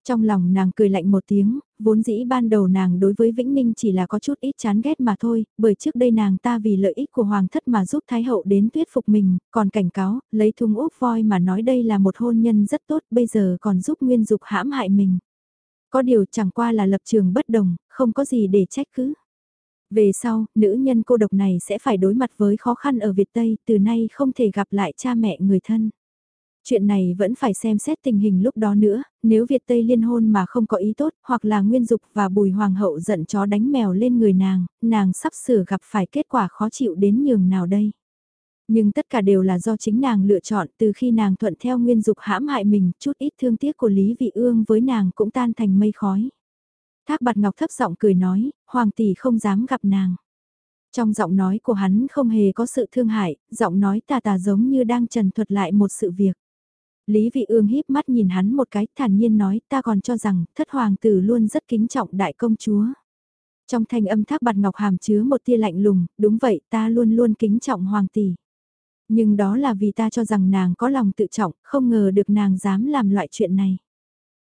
Trong lòng nàng cười lạnh một tiếng, vốn dĩ ban đầu nàng đối với Vĩnh Ninh chỉ là có chút ít chán ghét mà thôi, bởi trước đây nàng ta vì lợi ích của Hoàng thất mà giúp Thái hậu đến thuyết phục mình, còn cảnh cáo, lấy thung úp voi mà nói đây là một hôn nhân rất tốt, bây giờ còn giúp Nguyên Dục hãm hại mình. Có điều chẳng qua là lập trường bất đồng, không có gì để trách cứ. Về sau, nữ nhân cô độc này sẽ phải đối mặt với khó khăn ở Việt Tây, từ nay không thể gặp lại cha mẹ người thân. Chuyện này vẫn phải xem xét tình hình lúc đó nữa, nếu Việt Tây liên hôn mà không có ý tốt, hoặc là Nguyên Dục và Bùi Hoàng hậu giận chó đánh mèo lên người nàng, nàng sắp sửa gặp phải kết quả khó chịu đến nhường nào đây. Nhưng tất cả đều là do chính nàng lựa chọn từ khi nàng thuận theo nguyên dục hãm hại mình, chút ít thương tiếc của Lý Vị Ương với nàng cũng tan thành mây khói. Thác bạt ngọc thấp giọng cười nói, hoàng tỷ không dám gặp nàng. Trong giọng nói của hắn không hề có sự thương hại, giọng nói tà tà giống như đang trần thuật lại một sự việc. Lý Vị Ương híp mắt nhìn hắn một cái thản nhiên nói ta còn cho rằng thất hoàng tử luôn rất kính trọng đại công chúa. Trong thanh âm thác bạt ngọc hàm chứa một tia lạnh lùng, đúng vậy ta luôn luôn kính trọng hoàng tỷ. Nhưng đó là vì ta cho rằng nàng có lòng tự trọng, không ngờ được nàng dám làm loại chuyện này.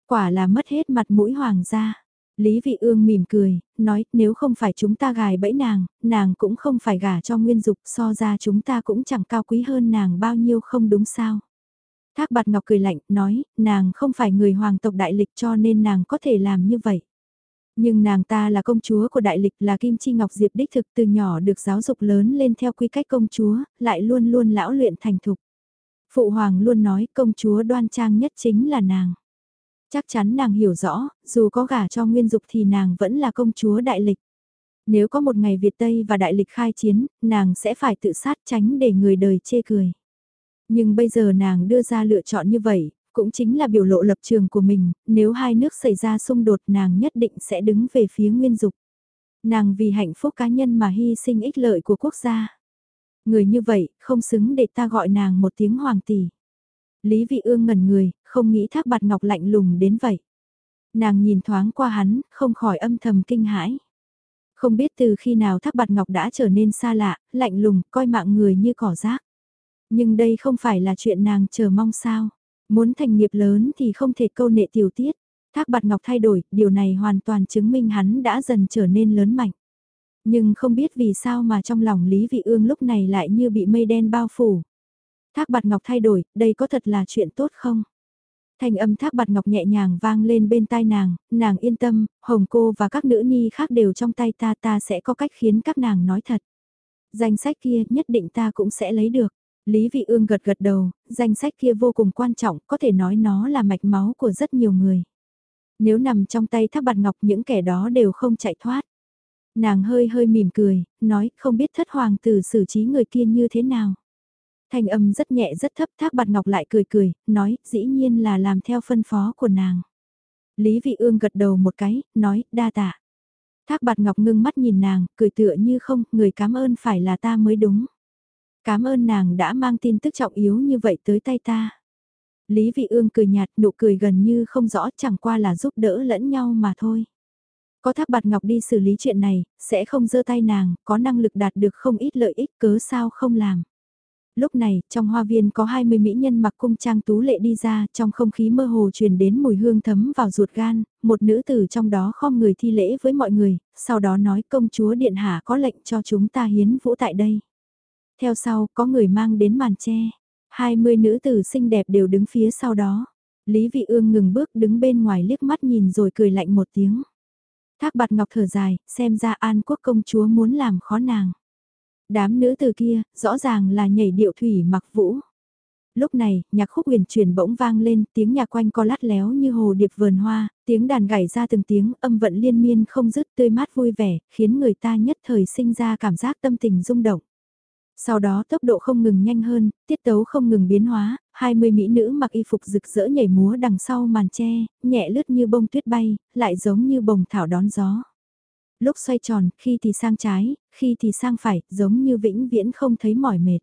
Quả là mất hết mặt mũi hoàng gia. Lý Vị Ương mỉm cười, nói nếu không phải chúng ta gài bẫy nàng, nàng cũng không phải gả cho nguyên dục so ra chúng ta cũng chẳng cao quý hơn nàng bao nhiêu không đúng sao. Thác bạt ngọc cười lạnh, nói, nàng không phải người hoàng tộc đại lịch cho nên nàng có thể làm như vậy. Nhưng nàng ta là công chúa của đại lịch là Kim Chi Ngọc Diệp đích thực từ nhỏ được giáo dục lớn lên theo quy cách công chúa, lại luôn luôn lão luyện thành thục. Phụ hoàng luôn nói công chúa đoan trang nhất chính là nàng. Chắc chắn nàng hiểu rõ, dù có gả cho nguyên dục thì nàng vẫn là công chúa đại lịch. Nếu có một ngày Việt Tây và đại lịch khai chiến, nàng sẽ phải tự sát tránh để người đời chê cười. Nhưng bây giờ nàng đưa ra lựa chọn như vậy, cũng chính là biểu lộ lập trường của mình, nếu hai nước xảy ra xung đột nàng nhất định sẽ đứng về phía nguyên dục. Nàng vì hạnh phúc cá nhân mà hy sinh ích lợi của quốc gia. Người như vậy, không xứng để ta gọi nàng một tiếng hoàng tỷ. Lý vị ương ngẩn người, không nghĩ thác bạt ngọc lạnh lùng đến vậy. Nàng nhìn thoáng qua hắn, không khỏi âm thầm kinh hãi. Không biết từ khi nào Thác Bạt Ngọc đã trở nên xa lạ, lạnh lùng, coi mạng người như cỏ rác. Nhưng đây không phải là chuyện nàng chờ mong sao. Muốn thành nghiệp lớn thì không thể câu nệ tiểu tiết. Thác Bạt Ngọc thay đổi, điều này hoàn toàn chứng minh hắn đã dần trở nên lớn mạnh. Nhưng không biết vì sao mà trong lòng Lý Vị Ương lúc này lại như bị mây đen bao phủ. Thác Bạt Ngọc thay đổi, đây có thật là chuyện tốt không? Thanh âm thác bạt ngọc nhẹ nhàng vang lên bên tai nàng, nàng yên tâm, hồng cô và các nữ ni khác đều trong tay ta ta sẽ có cách khiến các nàng nói thật. Danh sách kia nhất định ta cũng sẽ lấy được. Lý Vị Ương gật gật đầu, danh sách kia vô cùng quan trọng, có thể nói nó là mạch máu của rất nhiều người. Nếu nằm trong tay thác bạt ngọc những kẻ đó đều không chạy thoát. Nàng hơi hơi mỉm cười, nói không biết thất hoàng tử xử trí người kia như thế nào. Thanh âm rất nhẹ rất thấp thác bạt ngọc lại cười cười, nói dĩ nhiên là làm theo phân phó của nàng. Lý vị ương gật đầu một cái, nói đa tạ. Thác bạt ngọc ngưng mắt nhìn nàng, cười tựa như không, người cảm ơn phải là ta mới đúng. Cảm ơn nàng đã mang tin tức trọng yếu như vậy tới tay ta. Lý vị ương cười nhạt, nụ cười gần như không rõ chẳng qua là giúp đỡ lẫn nhau mà thôi. Có thác bạt ngọc đi xử lý chuyện này, sẽ không dơ tay nàng, có năng lực đạt được không ít lợi ích cớ sao không làm. Lúc này, trong hoa viên có 20 mỹ nhân mặc cung trang tú lệ đi ra, trong không khí mơ hồ truyền đến mùi hương thấm vào ruột gan, một nữ tử trong đó khom người thi lễ với mọi người, sau đó nói công chúa Điện Hạ có lệnh cho chúng ta hiến vũ tại đây. Theo sau, có người mang đến màn tre. 20 nữ tử xinh đẹp đều đứng phía sau đó. Lý Vị Ương ngừng bước đứng bên ngoài liếc mắt nhìn rồi cười lạnh một tiếng. Thác bạt ngọc thở dài, xem ra an quốc công chúa muốn làm khó nàng. Đám nữ từ kia, rõ ràng là nhảy điệu thủy mặc vũ. Lúc này, nhạc khúc huyền truyền bỗng vang lên, tiếng nhạc quanh co lát léo như hồ điệp vườn hoa, tiếng đàn gảy ra từng tiếng, âm vận liên miên không dứt tươi mát vui vẻ, khiến người ta nhất thời sinh ra cảm giác tâm tình rung động. Sau đó tốc độ không ngừng nhanh hơn, tiết tấu không ngừng biến hóa, 20 mỹ nữ mặc y phục rực rỡ nhảy múa đằng sau màn tre, nhẹ lướt như bông tuyết bay, lại giống như bồng thảo đón gió lúc xoay tròn, khi thì sang trái, khi thì sang phải, giống như vĩnh viễn không thấy mỏi mệt.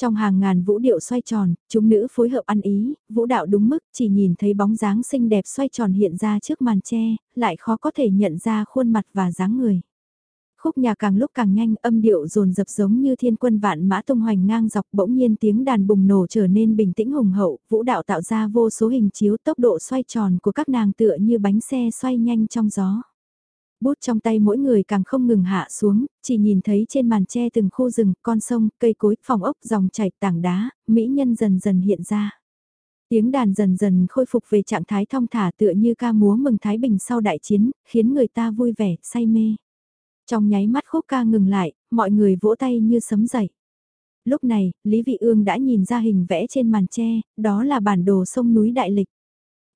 Trong hàng ngàn vũ điệu xoay tròn, chúng nữ phối hợp ăn ý, vũ đạo đúng mức, chỉ nhìn thấy bóng dáng xinh đẹp xoay tròn hiện ra trước màn tre, lại khó có thể nhận ra khuôn mặt và dáng người. Khúc nhà càng lúc càng nhanh, âm điệu dồn dập giống như thiên quân vạn mã tung hoành ngang dọc bỗng nhiên tiếng đàn bùng nổ trở nên bình tĩnh hùng hậu, vũ đạo tạo ra vô số hình chiếu tốc độ xoay tròn của các nàng tựa như bánh xe xoay nhanh trong gió. Bút trong tay mỗi người càng không ngừng hạ xuống, chỉ nhìn thấy trên màn tre từng khu rừng, con sông, cây cối, phòng ốc, dòng chảy, tảng đá, mỹ nhân dần dần hiện ra. Tiếng đàn dần dần khôi phục về trạng thái thong thả tựa như ca múa mừng Thái Bình sau đại chiến, khiến người ta vui vẻ, say mê. Trong nháy mắt khúc ca ngừng lại, mọi người vỗ tay như sấm dậy. Lúc này, Lý Vị Ương đã nhìn ra hình vẽ trên màn tre, đó là bản đồ sông núi Đại Lịch.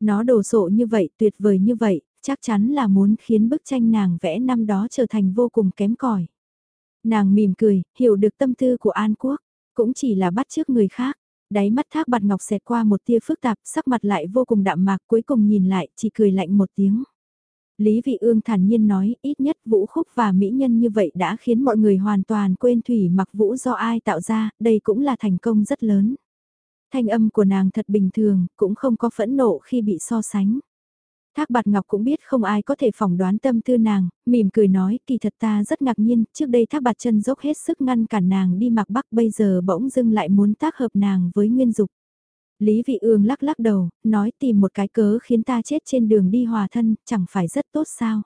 Nó đồ sộ như vậy, tuyệt vời như vậy, chắc chắn là muốn khiến bức tranh nàng vẽ năm đó trở thành vô cùng kém cỏi. Nàng mỉm cười, hiểu được tâm tư của An Quốc, cũng chỉ là bắt chước người khác. Đáy mắt thác bạt ngọc xẹt qua một tia phức tạp, sắc mặt lại vô cùng đạm mạc cuối cùng nhìn lại, chỉ cười lạnh một tiếng. Lý Vị Ương thản nhiên nói, ít nhất vũ khúc và mỹ nhân như vậy đã khiến mọi người hoàn toàn quên thủy mặc vũ do ai tạo ra, đây cũng là thành công rất lớn. Thanh âm của nàng thật bình thường, cũng không có phẫn nộ khi bị so sánh. Thác Bạt Ngọc cũng biết không ai có thể phỏng đoán tâm tư nàng, mỉm cười nói kỳ thật ta rất ngạc nhiên, trước đây Thác Bạt chân dốc hết sức ngăn cản nàng đi mặc bắc bây giờ bỗng dưng lại muốn tác hợp nàng với Nguyên Dục. Lý Vị Ương lắc lắc đầu, nói tìm một cái cớ khiến ta chết trên đường đi hòa thân, chẳng phải rất tốt sao.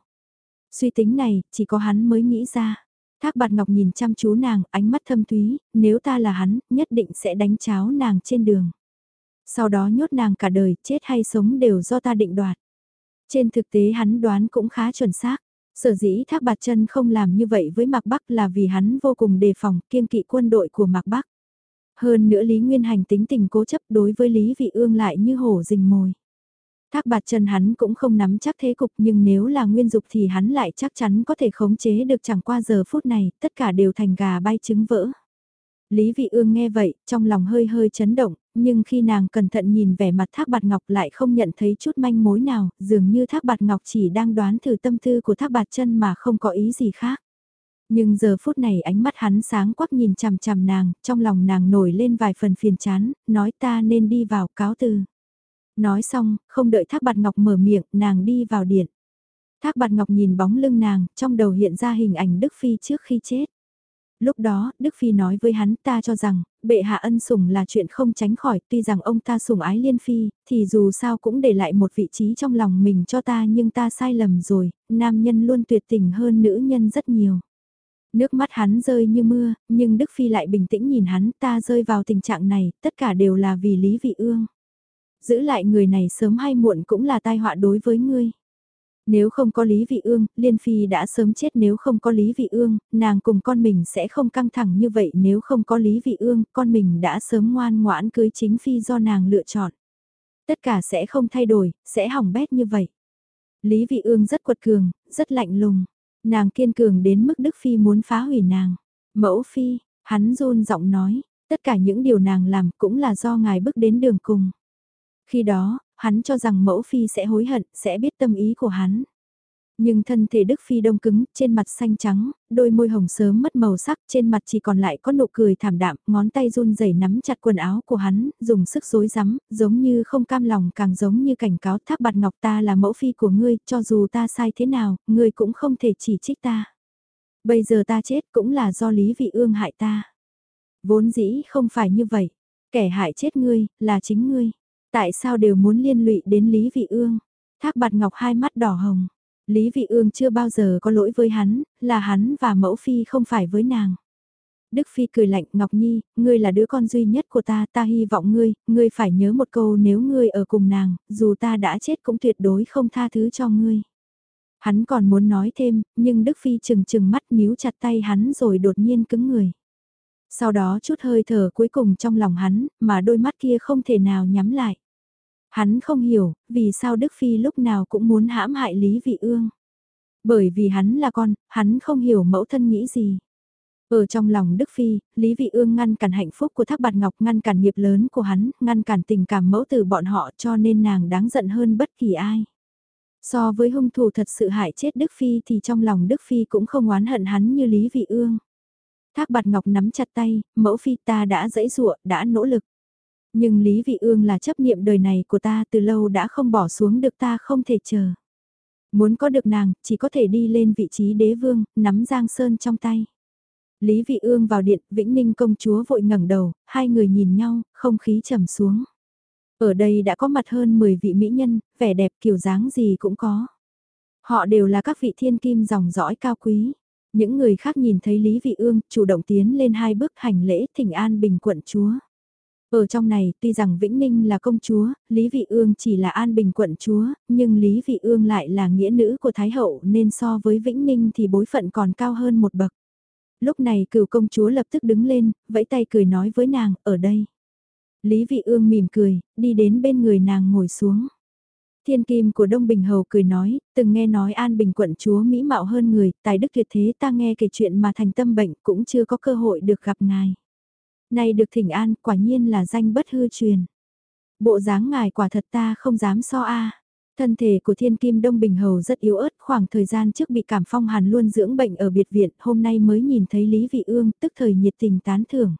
Suy tính này, chỉ có hắn mới nghĩ ra. Thác Bạt Ngọc nhìn chăm chú nàng, ánh mắt thâm thúy, nếu ta là hắn, nhất định sẽ đánh cháo nàng trên đường. Sau đó nhốt nàng cả đời, chết hay sống đều do ta định đoạt. Trên thực tế hắn đoán cũng khá chuẩn xác. Sở dĩ Thác Bạt Chân không làm như vậy với Mạc Bắc là vì hắn vô cùng đề phòng kiên kỵ quân đội của Mạc Bắc. Hơn nữa Lý Nguyên Hành tính tình cố chấp đối với Lý Vị Ương lại như hổ rình mồi. Thác bạt chân hắn cũng không nắm chắc thế cục nhưng nếu là nguyên dục thì hắn lại chắc chắn có thể khống chế được chẳng qua giờ phút này, tất cả đều thành gà bay trứng vỡ. Lý Vị Ương nghe vậy, trong lòng hơi hơi chấn động, nhưng khi nàng cẩn thận nhìn vẻ mặt Thác Bạt Ngọc lại không nhận thấy chút manh mối nào, dường như Thác Bạt Ngọc chỉ đang đoán thử tâm tư của Thác Bạt Chân mà không có ý gì khác. Nhưng giờ phút này ánh mắt hắn sáng quắc nhìn chằm chằm nàng, trong lòng nàng nổi lên vài phần phiền chán, nói ta nên đi vào cáo từ. Nói xong, không đợi Thác Bạt Ngọc mở miệng, nàng đi vào điện. Thác Bạt Ngọc nhìn bóng lưng nàng, trong đầu hiện ra hình ảnh Đức Phi trước khi chết. Lúc đó, Đức Phi nói với hắn ta cho rằng, bệ hạ ân sủng là chuyện không tránh khỏi, tuy rằng ông ta sủng ái liên phi, thì dù sao cũng để lại một vị trí trong lòng mình cho ta nhưng ta sai lầm rồi, nam nhân luôn tuyệt tình hơn nữ nhân rất nhiều. Nước mắt hắn rơi như mưa, nhưng Đức Phi lại bình tĩnh nhìn hắn ta rơi vào tình trạng này, tất cả đều là vì Lý Vị Ương. Giữ lại người này sớm hay muộn cũng là tai họa đối với ngươi. Nếu không có Lý Vị Ương, Liên Phi đã sớm chết nếu không có Lý Vị Ương, nàng cùng con mình sẽ không căng thẳng như vậy nếu không có Lý Vị Ương, con mình đã sớm ngoan ngoãn cưới chính Phi do nàng lựa chọn. Tất cả sẽ không thay đổi, sẽ hỏng bét như vậy. Lý Vị Ương rất quật cường, rất lạnh lùng. Nàng kiên cường đến mức Đức Phi muốn phá hủy nàng. Mẫu Phi, hắn run giọng nói, tất cả những điều nàng làm cũng là do ngài bước đến đường cùng. Khi đó, hắn cho rằng mẫu phi sẽ hối hận, sẽ biết tâm ý của hắn. Nhưng thân thể Đức Phi đông cứng, trên mặt xanh trắng, đôi môi hồng sớm mất màu sắc, trên mặt chỉ còn lại có nụ cười thảm đạm, ngón tay run rẩy nắm chặt quần áo của hắn, dùng sức rối rắm giống như không cam lòng càng giống như cảnh cáo thác bạt ngọc ta là mẫu phi của ngươi, cho dù ta sai thế nào, ngươi cũng không thể chỉ trích ta. Bây giờ ta chết cũng là do Lý Vị Ương hại ta. Vốn dĩ không phải như vậy, kẻ hại chết ngươi, là chính ngươi. Tại sao đều muốn liên lụy đến Lý Vị Ương? Thác bạt ngọc hai mắt đỏ hồng. Lý Vị Ương chưa bao giờ có lỗi với hắn, là hắn và mẫu phi không phải với nàng. Đức Phi cười lạnh Ngọc Nhi, ngươi là đứa con duy nhất của ta, ta hy vọng ngươi, ngươi phải nhớ một câu nếu ngươi ở cùng nàng, dù ta đã chết cũng tuyệt đối không tha thứ cho ngươi. Hắn còn muốn nói thêm, nhưng Đức Phi chừng chừng mắt níu chặt tay hắn rồi đột nhiên cứng người. Sau đó chút hơi thở cuối cùng trong lòng hắn, mà đôi mắt kia không thể nào nhắm lại. Hắn không hiểu, vì sao Đức Phi lúc nào cũng muốn hãm hại Lý Vị Ương. Bởi vì hắn là con, hắn không hiểu mẫu thân nghĩ gì. Ở trong lòng Đức Phi, Lý Vị Ương ngăn cản hạnh phúc của Thác Bạt Ngọc, ngăn cản nghiệp lớn của hắn, ngăn cản tình cảm mẫu từ bọn họ cho nên nàng đáng giận hơn bất kỳ ai. So với hung thủ thật sự hại chết Đức Phi thì trong lòng Đức Phi cũng không oán hận hắn như Lý Vị Ương. Thác Bạt Ngọc nắm chặt tay, mẫu Phi ta đã dẫy dụa, đã nỗ lực. Nhưng Lý Vị Ương là chấp niệm đời này của ta từ lâu đã không bỏ xuống được ta không thể chờ. Muốn có được nàng, chỉ có thể đi lên vị trí đế vương, nắm Giang Sơn trong tay. Lý Vị Ương vào điện, Vĩnh Ninh công chúa vội ngẩng đầu, hai người nhìn nhau, không khí trầm xuống. Ở đây đã có mặt hơn 10 vị mỹ nhân, vẻ đẹp kiểu dáng gì cũng có. Họ đều là các vị thiên kim dòng dõi cao quý. Những người khác nhìn thấy Lý Vị Ương, chủ động tiến lên hai bước hành lễ thỉnh an bình quận chúa. Ở trong này, tuy rằng Vĩnh Ninh là công chúa, Lý Vị Ương chỉ là an bình quận chúa, nhưng Lý Vị Ương lại là nghĩa nữ của Thái Hậu nên so với Vĩnh Ninh thì bối phận còn cao hơn một bậc. Lúc này cửu công chúa lập tức đứng lên, vẫy tay cười nói với nàng, ở đây. Lý Vị Ương mỉm cười, đi đến bên người nàng ngồi xuống. Thiên kim của Đông Bình Hầu cười nói, từng nghe nói An Bình quận chúa Mỹ mạo hơn người, tài đức tuyệt thế ta nghe kể chuyện mà thành tâm bệnh cũng chưa có cơ hội được gặp ngài nay được thỉnh an, quả nhiên là danh bất hư truyền. Bộ dáng ngài quả thật ta không dám so a. Thân thể của thiên kim Đông Bình Hầu rất yếu ớt, khoảng thời gian trước bị cảm phong hàn luôn dưỡng bệnh ở biệt viện, hôm nay mới nhìn thấy Lý Vị Ương, tức thời nhiệt tình tán thưởng.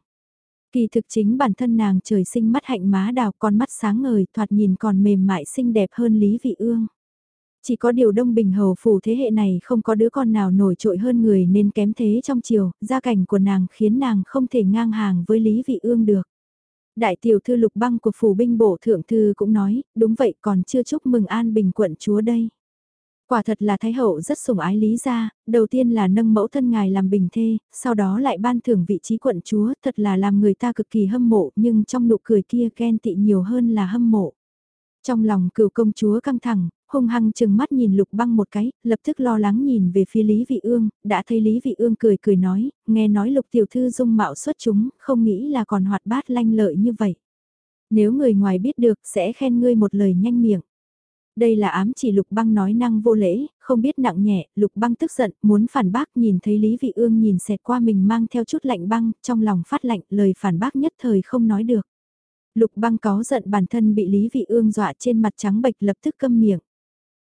Kỳ thực chính bản thân nàng trời sinh mắt hạnh má đào con mắt sáng ngời thoạt nhìn còn mềm mại xinh đẹp hơn Lý Vị Ương. Chỉ có điều Đông Bình Hầu phủ thế hệ này không có đứa con nào nổi trội hơn người nên kém thế trong chiều, gia cảnh của nàng khiến nàng không thể ngang hàng với Lý Vị Ương được. Đại tiểu thư lục băng của phủ binh bổ thượng thư cũng nói, đúng vậy còn chưa chúc mừng an bình quận chúa đây. Quả thật là Thái Hậu rất sủng ái Lý gia, đầu tiên là nâng mẫu thân ngài làm bình thê, sau đó lại ban thưởng vị trí quận chúa, thật là làm người ta cực kỳ hâm mộ, nhưng trong nụ cười kia ghen tị nhiều hơn là hâm mộ. Trong lòng cựu công chúa căng thẳng, hung hăng chừng mắt nhìn lục băng một cái, lập tức lo lắng nhìn về phía Lý Vị Ương, đã thấy Lý Vị Ương cười cười nói, nghe nói lục tiểu thư dung mạo xuất chúng, không nghĩ là còn hoạt bát lanh lợi như vậy. Nếu người ngoài biết được sẽ khen ngươi một lời nhanh miệng. Đây là ám chỉ lục băng nói năng vô lễ, không biết nặng nhẹ, lục băng tức giận, muốn phản bác nhìn thấy Lý Vị Ương nhìn xẹt qua mình mang theo chút lạnh băng, trong lòng phát lạnh, lời phản bác nhất thời không nói được. Lục băng có giận bản thân bị Lý Vị Ương dọa trên mặt trắng bệch lập tức câm miệng.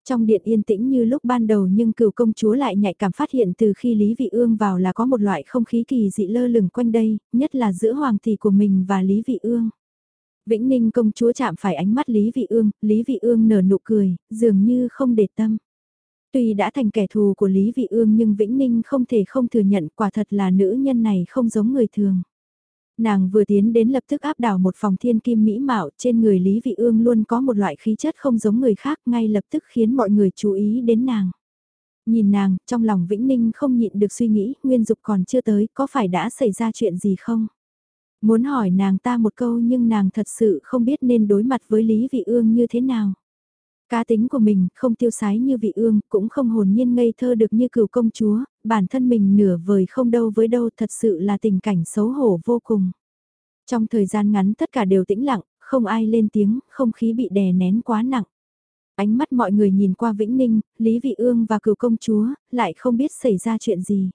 Trong điện yên tĩnh như lúc ban đầu nhưng cựu công chúa lại nhạy cảm phát hiện từ khi Lý Vị Ương vào là có một loại không khí kỳ dị lơ lửng quanh đây, nhất là giữa hoàng tỷ của mình và Lý Vị Ương. Vĩnh Ninh công chúa chạm phải ánh mắt Lý Vị Ương, Lý Vị Ương nở nụ cười, dường như không để tâm. Tuy đã thành kẻ thù của Lý Vị Ương nhưng Vĩnh Ninh không thể không thừa nhận quả thật là nữ nhân này không giống người thường. Nàng vừa tiến đến lập tức áp đảo một phòng thiên kim mỹ mạo trên người Lý Vị Ương luôn có một loại khí chất không giống người khác ngay lập tức khiến mọi người chú ý đến nàng. Nhìn nàng, trong lòng Vĩnh Ninh không nhịn được suy nghĩ, Nguyên Dục còn chưa tới, có phải đã xảy ra chuyện gì không? Muốn hỏi nàng ta một câu nhưng nàng thật sự không biết nên đối mặt với Lý Vị Ương như thế nào. Cá tính của mình không tiêu sái như vị ương, cũng không hồn nhiên ngây thơ được như cửu công chúa, bản thân mình nửa vời không đâu với đâu thật sự là tình cảnh xấu hổ vô cùng. Trong thời gian ngắn tất cả đều tĩnh lặng, không ai lên tiếng, không khí bị đè nén quá nặng. Ánh mắt mọi người nhìn qua Vĩnh Ninh, Lý Vị Ương và cửu công chúa, lại không biết xảy ra chuyện gì.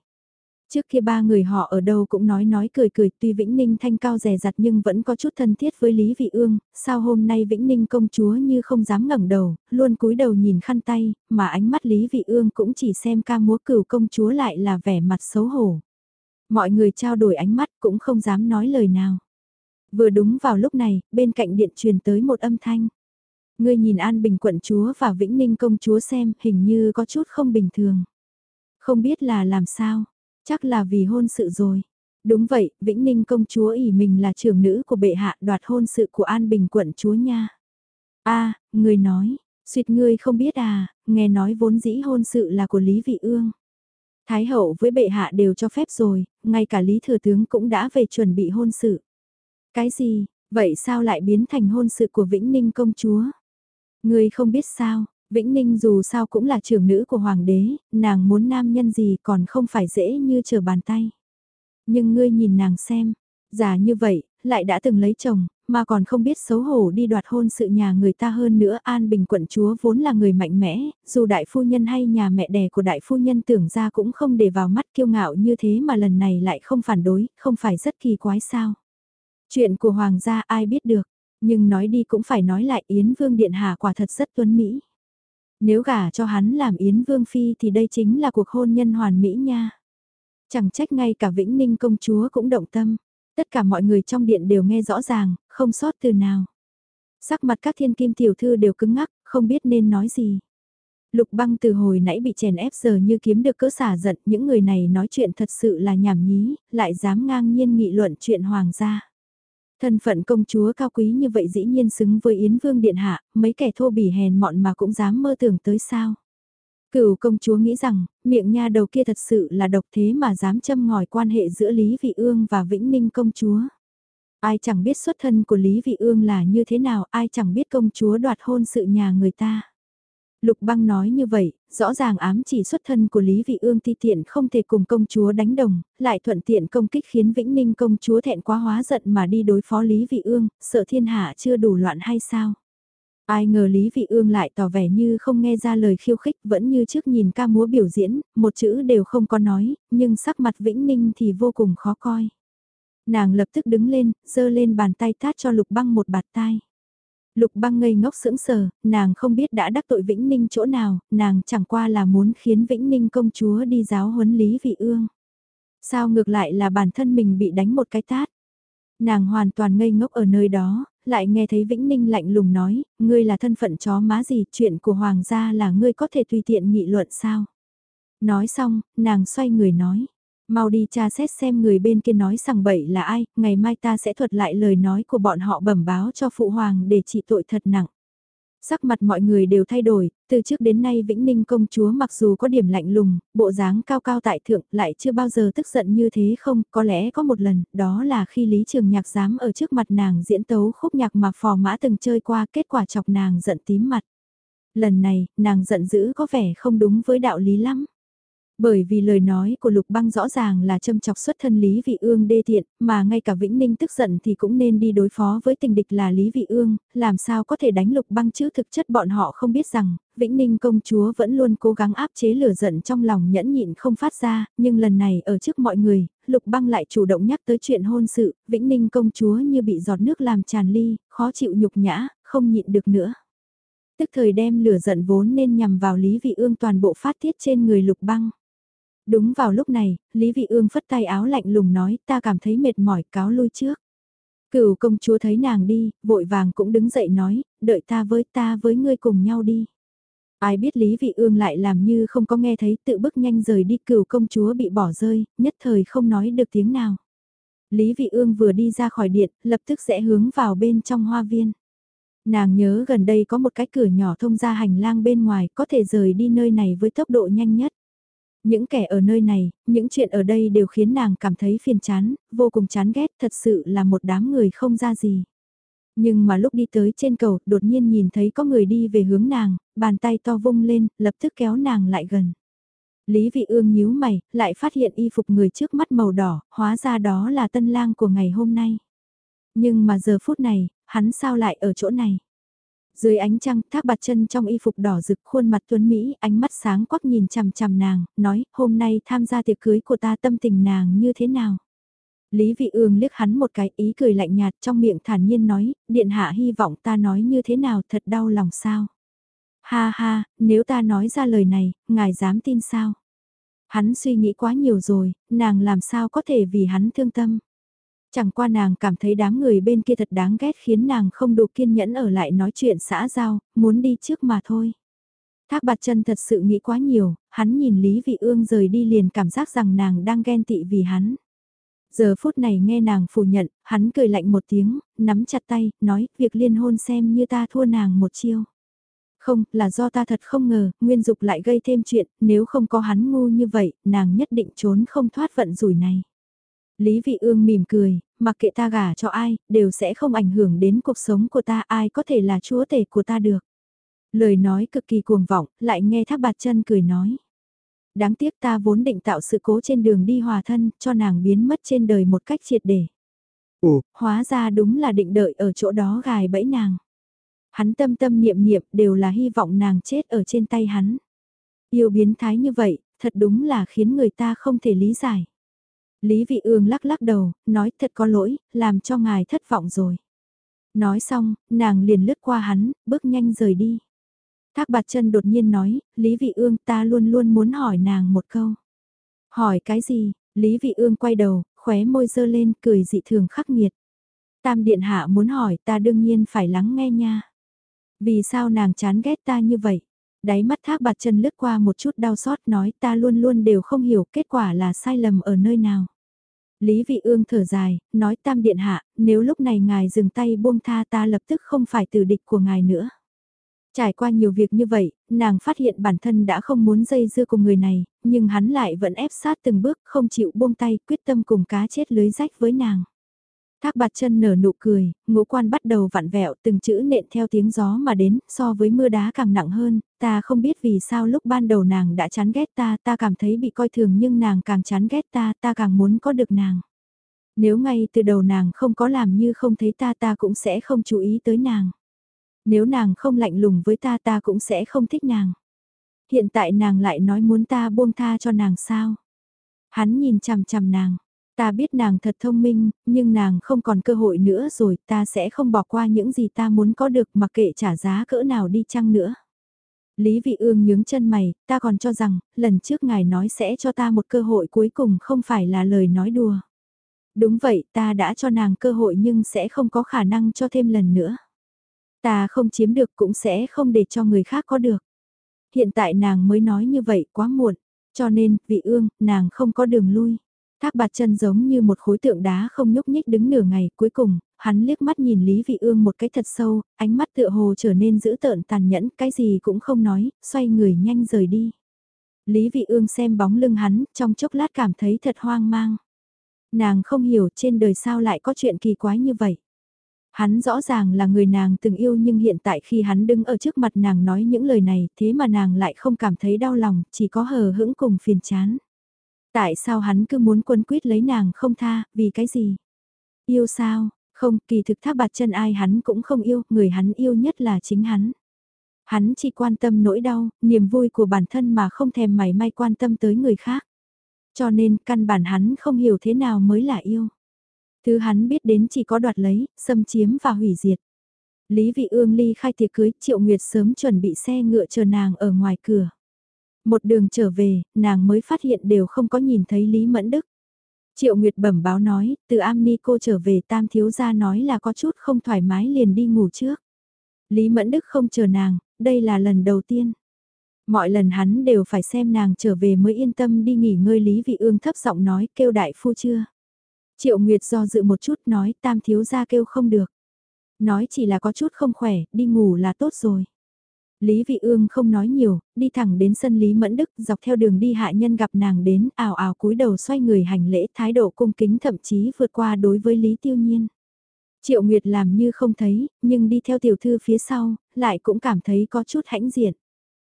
Trước kia ba người họ ở đâu cũng nói nói cười cười tuy Vĩnh Ninh thanh cao rẻ rặt nhưng vẫn có chút thân thiết với Lý Vị Ương, sao hôm nay Vĩnh Ninh công chúa như không dám ngẩng đầu, luôn cúi đầu nhìn khăn tay, mà ánh mắt Lý Vị Ương cũng chỉ xem ca múa cửu công chúa lại là vẻ mặt xấu hổ. Mọi người trao đổi ánh mắt cũng không dám nói lời nào. Vừa đúng vào lúc này, bên cạnh điện truyền tới một âm thanh. Ngươi nhìn An Bình quận chúa và Vĩnh Ninh công chúa xem hình như có chút không bình thường. Không biết là làm sao, Chắc là vì hôn sự rồi. Đúng vậy, Vĩnh Ninh công chúa ỷ mình là trưởng nữ của bệ hạ đoạt hôn sự của An Bình quận chúa nha. a người nói, suyệt ngươi không biết à, nghe nói vốn dĩ hôn sự là của Lý Vị Ương. Thái hậu với bệ hạ đều cho phép rồi, ngay cả Lý Thừa Tướng cũng đã về chuẩn bị hôn sự. Cái gì, vậy sao lại biến thành hôn sự của Vĩnh Ninh công chúa? Ngươi không biết sao, Vĩnh Ninh dù sao cũng là trưởng nữ của hoàng đế, nàng muốn nam nhân gì còn không phải dễ như chờ bàn tay. Nhưng ngươi nhìn nàng xem, già như vậy, lại đã từng lấy chồng, mà còn không biết xấu hổ đi đoạt hôn sự nhà người ta hơn nữa. An Bình quận chúa vốn là người mạnh mẽ, dù đại phu nhân hay nhà mẹ đẻ của đại phu nhân tưởng ra cũng không để vào mắt kiêu ngạo như thế mà lần này lại không phản đối, không phải rất kỳ quái sao. Chuyện của hoàng gia ai biết được, nhưng nói đi cũng phải nói lại Yến Vương Điện Hạ quả thật rất tuấn Mỹ. Nếu gả cho hắn làm Yến Vương Phi thì đây chính là cuộc hôn nhân hoàn mỹ nha. Chẳng trách ngay cả Vĩnh Ninh công chúa cũng động tâm. Tất cả mọi người trong điện đều nghe rõ ràng, không sót từ nào. Sắc mặt các thiên kim tiểu thư đều cứng ngắc, không biết nên nói gì. Lục băng từ hồi nãy bị chèn ép giờ như kiếm được cỡ xả giận, những người này nói chuyện thật sự là nhảm nhí, lại dám ngang nhiên nghị luận chuyện hoàng gia. Thân phận công chúa cao quý như vậy dĩ nhiên xứng với Yến Vương Điện Hạ, mấy kẻ thô bỉ hèn mọn mà cũng dám mơ tưởng tới sao. Cửu công chúa nghĩ rằng, miệng nha đầu kia thật sự là độc thế mà dám châm ngòi quan hệ giữa Lý Vị Ương và Vĩnh Ninh công chúa. Ai chẳng biết xuất thân của Lý Vị Ương là như thế nào, ai chẳng biết công chúa đoạt hôn sự nhà người ta. Lục băng nói như vậy, rõ ràng ám chỉ xuất thân của Lý Vị Ương ti tiện không thể cùng công chúa đánh đồng, lại thuận tiện công kích khiến Vĩnh Ninh công chúa thẹn quá hóa giận mà đi đối phó Lý Vị Ương, sợ thiên hạ chưa đủ loạn hay sao? Ai ngờ Lý Vị Ương lại tỏ vẻ như không nghe ra lời khiêu khích vẫn như trước nhìn ca múa biểu diễn, một chữ đều không có nói, nhưng sắc mặt Vĩnh Ninh thì vô cùng khó coi. Nàng lập tức đứng lên, giơ lên bàn tay tát cho Lục băng một bạt tai. Lục băng ngây ngốc sững sờ, nàng không biết đã đắc tội Vĩnh Ninh chỗ nào, nàng chẳng qua là muốn khiến Vĩnh Ninh công chúa đi giáo huấn Lý Vị Ương. Sao ngược lại là bản thân mình bị đánh một cái tát. Nàng hoàn toàn ngây ngốc ở nơi đó, lại nghe thấy Vĩnh Ninh lạnh lùng nói, ngươi là thân phận chó má gì, chuyện của hoàng gia là ngươi có thể tùy tiện nghị luận sao. Nói xong, nàng xoay người nói, Mau đi tra xét xem người bên kia nói sằng bậy là ai, ngày mai ta sẽ thuật lại lời nói của bọn họ bẩm báo cho phụ hoàng để trị tội thật nặng. Sắc mặt mọi người đều thay đổi, từ trước đến nay Vĩnh Ninh công chúa mặc dù có điểm lạnh lùng, bộ dáng cao cao tại thượng lại chưa bao giờ tức giận như thế không, có lẽ có một lần, đó là khi Lý Trường Nhạc dám ở trước mặt nàng diễn tấu khúc nhạc mà phò mã từng chơi qua kết quả chọc nàng giận tím mặt. Lần này, nàng giận dữ có vẻ không đúng với đạo lý lắm. Bởi vì lời nói của Lục Băng rõ ràng là châm chọc xuất thân Lý Vị Ương đê tiện, mà ngay cả Vĩnh Ninh tức giận thì cũng nên đi đối phó với tình địch là Lý Vị Ương, làm sao có thể đánh Lục Băng chứ thực chất bọn họ không biết rằng, Vĩnh Ninh công chúa vẫn luôn cố gắng áp chế lửa giận trong lòng nhẫn nhịn không phát ra, nhưng lần này ở trước mọi người, Lục Băng lại chủ động nhắc tới chuyện hôn sự, Vĩnh Ninh công chúa như bị giọt nước làm tràn ly, khó chịu nhục nhã, không nhịn được nữa. Tức thời đem lửa giận vốn nên nhằm vào Lý Vị Ương toàn bộ phát tiết trên người Lục Băng. Đúng vào lúc này, Lý Vị Ương phất tay áo lạnh lùng nói ta cảm thấy mệt mỏi cáo lui trước. Cửu công chúa thấy nàng đi, vội vàng cũng đứng dậy nói, đợi ta với ta với ngươi cùng nhau đi. Ai biết Lý Vị Ương lại làm như không có nghe thấy tự bước nhanh rời đi cửu công chúa bị bỏ rơi, nhất thời không nói được tiếng nào. Lý Vị Ương vừa đi ra khỏi điện, lập tức sẽ hướng vào bên trong hoa viên. Nàng nhớ gần đây có một cái cửa nhỏ thông ra hành lang bên ngoài có thể rời đi nơi này với tốc độ nhanh nhất. Những kẻ ở nơi này, những chuyện ở đây đều khiến nàng cảm thấy phiền chán, vô cùng chán ghét thật sự là một đám người không ra gì. Nhưng mà lúc đi tới trên cầu, đột nhiên nhìn thấy có người đi về hướng nàng, bàn tay to vung lên, lập tức kéo nàng lại gần. Lý vị ương nhíu mày, lại phát hiện y phục người trước mắt màu đỏ, hóa ra đó là tân lang của ngày hôm nay. Nhưng mà giờ phút này, hắn sao lại ở chỗ này? Dưới ánh trăng, thác bạt chân trong y phục đỏ rực khuôn mặt tuấn Mỹ, ánh mắt sáng quắc nhìn chằm chằm nàng, nói, hôm nay tham gia tiệc cưới của ta tâm tình nàng như thế nào? Lý Vị Ương liếc hắn một cái ý cười lạnh nhạt trong miệng thản nhiên nói, điện hạ hy vọng ta nói như thế nào thật đau lòng sao? Ha ha, nếu ta nói ra lời này, ngài dám tin sao? Hắn suy nghĩ quá nhiều rồi, nàng làm sao có thể vì hắn thương tâm? Chẳng qua nàng cảm thấy đám người bên kia thật đáng ghét khiến nàng không đủ kiên nhẫn ở lại nói chuyện xã giao, muốn đi trước mà thôi. Thác bạt chân thật sự nghĩ quá nhiều, hắn nhìn Lý Vị Ương rời đi liền cảm giác rằng nàng đang ghen tị vì hắn. Giờ phút này nghe nàng phủ nhận, hắn cười lạnh một tiếng, nắm chặt tay, nói, việc liên hôn xem như ta thua nàng một chiêu. Không, là do ta thật không ngờ, Nguyên Dục lại gây thêm chuyện, nếu không có hắn ngu như vậy, nàng nhất định trốn không thoát vận rủi này. Lý Vị Ương mỉm cười, mặc kệ ta gả cho ai, đều sẽ không ảnh hưởng đến cuộc sống của ta ai có thể là chúa tể của ta được. Lời nói cực kỳ cuồng vọng, lại nghe thác bạt chân cười nói. Đáng tiếc ta vốn định tạo sự cố trên đường đi hòa thân, cho nàng biến mất trên đời một cách triệt để. Ồ, hóa ra đúng là định đợi ở chỗ đó gài bẫy nàng. Hắn tâm tâm niệm niệm đều là hy vọng nàng chết ở trên tay hắn. Yêu biến thái như vậy, thật đúng là khiến người ta không thể lý giải. Lý Vị Ương lắc lắc đầu, nói thật có lỗi, làm cho ngài thất vọng rồi. Nói xong, nàng liền lướt qua hắn, bước nhanh rời đi. Thác bạt chân đột nhiên nói, Lý Vị Ương ta luôn luôn muốn hỏi nàng một câu. Hỏi cái gì? Lý Vị Ương quay đầu, khóe môi dơ lên, cười dị thường khắc nghiệt. Tam Điện Hạ muốn hỏi ta đương nhiên phải lắng nghe nha. Vì sao nàng chán ghét ta như vậy? Đáy mắt thác bạt chân lướt qua một chút đau xót nói ta luôn luôn đều không hiểu kết quả là sai lầm ở nơi nào. Lý Vị Ương thở dài, nói tam điện hạ, nếu lúc này ngài dừng tay buông tha ta lập tức không phải từ địch của ngài nữa. Trải qua nhiều việc như vậy, nàng phát hiện bản thân đã không muốn dây dưa cùng người này, nhưng hắn lại vẫn ép sát từng bước không chịu buông tay quyết tâm cùng cá chết lưới rách với nàng. Thác bạt chân nở nụ cười, ngũ quan bắt đầu vặn vẹo từng chữ nện theo tiếng gió mà đến, so với mưa đá càng nặng hơn, ta không biết vì sao lúc ban đầu nàng đã chán ghét ta, ta cảm thấy bị coi thường nhưng nàng càng chán ghét ta, ta càng muốn có được nàng. Nếu ngay từ đầu nàng không có làm như không thấy ta ta cũng sẽ không chú ý tới nàng. Nếu nàng không lạnh lùng với ta ta cũng sẽ không thích nàng. Hiện tại nàng lại nói muốn ta buông tha cho nàng sao. Hắn nhìn chằm chằm nàng, Ta biết nàng thật thông minh, nhưng nàng không còn cơ hội nữa rồi, ta sẽ không bỏ qua những gì ta muốn có được mặc kệ trả giá cỡ nào đi chăng nữa. Lý Vị Ương nhướng chân mày, ta còn cho rằng, lần trước ngài nói sẽ cho ta một cơ hội cuối cùng không phải là lời nói đùa. Đúng vậy, ta đã cho nàng cơ hội nhưng sẽ không có khả năng cho thêm lần nữa. Ta không chiếm được cũng sẽ không để cho người khác có được. Hiện tại nàng mới nói như vậy quá muộn, cho nên, vị ương, nàng không có đường lui. Thác bạt chân giống như một khối tượng đá không nhúc nhích đứng nửa ngày, cuối cùng, hắn liếc mắt nhìn Lý Vị Ương một cái thật sâu, ánh mắt tựa hồ trở nên dữ tợn tàn nhẫn, cái gì cũng không nói, xoay người nhanh rời đi. Lý Vị Ương xem bóng lưng hắn, trong chốc lát cảm thấy thật hoang mang. Nàng không hiểu trên đời sao lại có chuyện kỳ quái như vậy. Hắn rõ ràng là người nàng từng yêu nhưng hiện tại khi hắn đứng ở trước mặt nàng nói những lời này thế mà nàng lại không cảm thấy đau lòng, chỉ có hờ hững cùng phiền chán. Tại sao hắn cứ muốn quân quyết lấy nàng không tha, vì cái gì? Yêu sao? Không, kỳ thực thác bạt chân ai hắn cũng không yêu, người hắn yêu nhất là chính hắn. Hắn chỉ quan tâm nỗi đau, niềm vui của bản thân mà không thèm mảy may quan tâm tới người khác. Cho nên căn bản hắn không hiểu thế nào mới là yêu. Thứ hắn biết đến chỉ có đoạt lấy, xâm chiếm và hủy diệt. Lý Vị Ương ly khai tiệc cưới, Triệu Nguyệt sớm chuẩn bị xe ngựa chờ nàng ở ngoài cửa. Một đường trở về, nàng mới phát hiện đều không có nhìn thấy Lý Mẫn Đức. Triệu Nguyệt bẩm báo nói, từ am ni cô trở về tam thiếu gia nói là có chút không thoải mái liền đi ngủ trước. Lý Mẫn Đức không chờ nàng, đây là lần đầu tiên. Mọi lần hắn đều phải xem nàng trở về mới yên tâm đi nghỉ ngơi Lý Vị Ương thấp giọng nói kêu đại phu chưa. Triệu Nguyệt do dự một chút nói tam thiếu gia kêu không được. Nói chỉ là có chút không khỏe, đi ngủ là tốt rồi. Lý Vị Ương không nói nhiều, đi thẳng đến sân Lý Mẫn Đức, dọc theo đường đi hạ nhân gặp nàng đến, ảo ảo cúi đầu xoay người hành lễ, thái độ cung kính thậm chí vượt qua đối với Lý Tiêu Nhiên. Triệu Nguyệt làm như không thấy, nhưng đi theo tiểu thư phía sau, lại cũng cảm thấy có chút hãnh diện.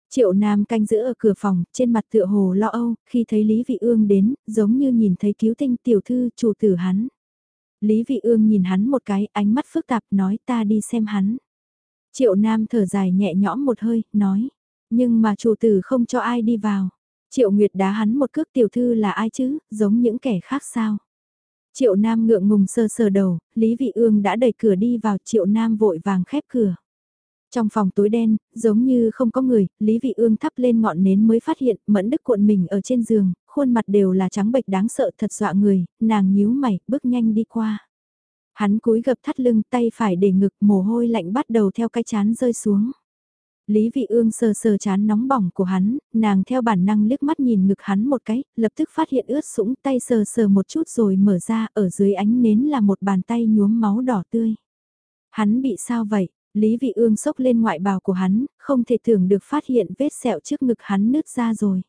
Triệu Nam canh giữ ở cửa phòng, trên mặt tựa hồ lo âu, khi thấy Lý Vị Ương đến, giống như nhìn thấy cứu tinh tiểu thư chủ tử hắn. Lý Vị Ương nhìn hắn một cái, ánh mắt phức tạp nói ta đi xem hắn. Triệu Nam thở dài nhẹ nhõm một hơi, nói, nhưng mà chủ tử không cho ai đi vào. Triệu Nguyệt đá hắn một cước tiểu thư là ai chứ, giống những kẻ khác sao. Triệu Nam ngượng ngùng sơ sờ đầu, Lý Vị Ương đã đẩy cửa đi vào, Triệu Nam vội vàng khép cửa. Trong phòng tối đen, giống như không có người, Lý Vị Ương thắp lên ngọn nến mới phát hiện Mẫn Đức cuộn mình ở trên giường, khuôn mặt đều là trắng bệch đáng sợ thật dọa người, nàng nhíu mày, bước nhanh đi qua. Hắn cúi gập thắt lưng tay phải để ngực mồ hôi lạnh bắt đầu theo cái chán rơi xuống. Lý Vị Ương sờ sờ chán nóng bỏng của hắn, nàng theo bản năng liếc mắt nhìn ngực hắn một cái, lập tức phát hiện ướt sũng tay sờ sờ một chút rồi mở ra, ở dưới ánh nến là một bàn tay nhuốm máu đỏ tươi. Hắn bị sao vậy? Lý Vị Ương sốc lên ngoại bào của hắn, không thể tưởng được phát hiện vết sẹo trước ngực hắn nứt ra rồi.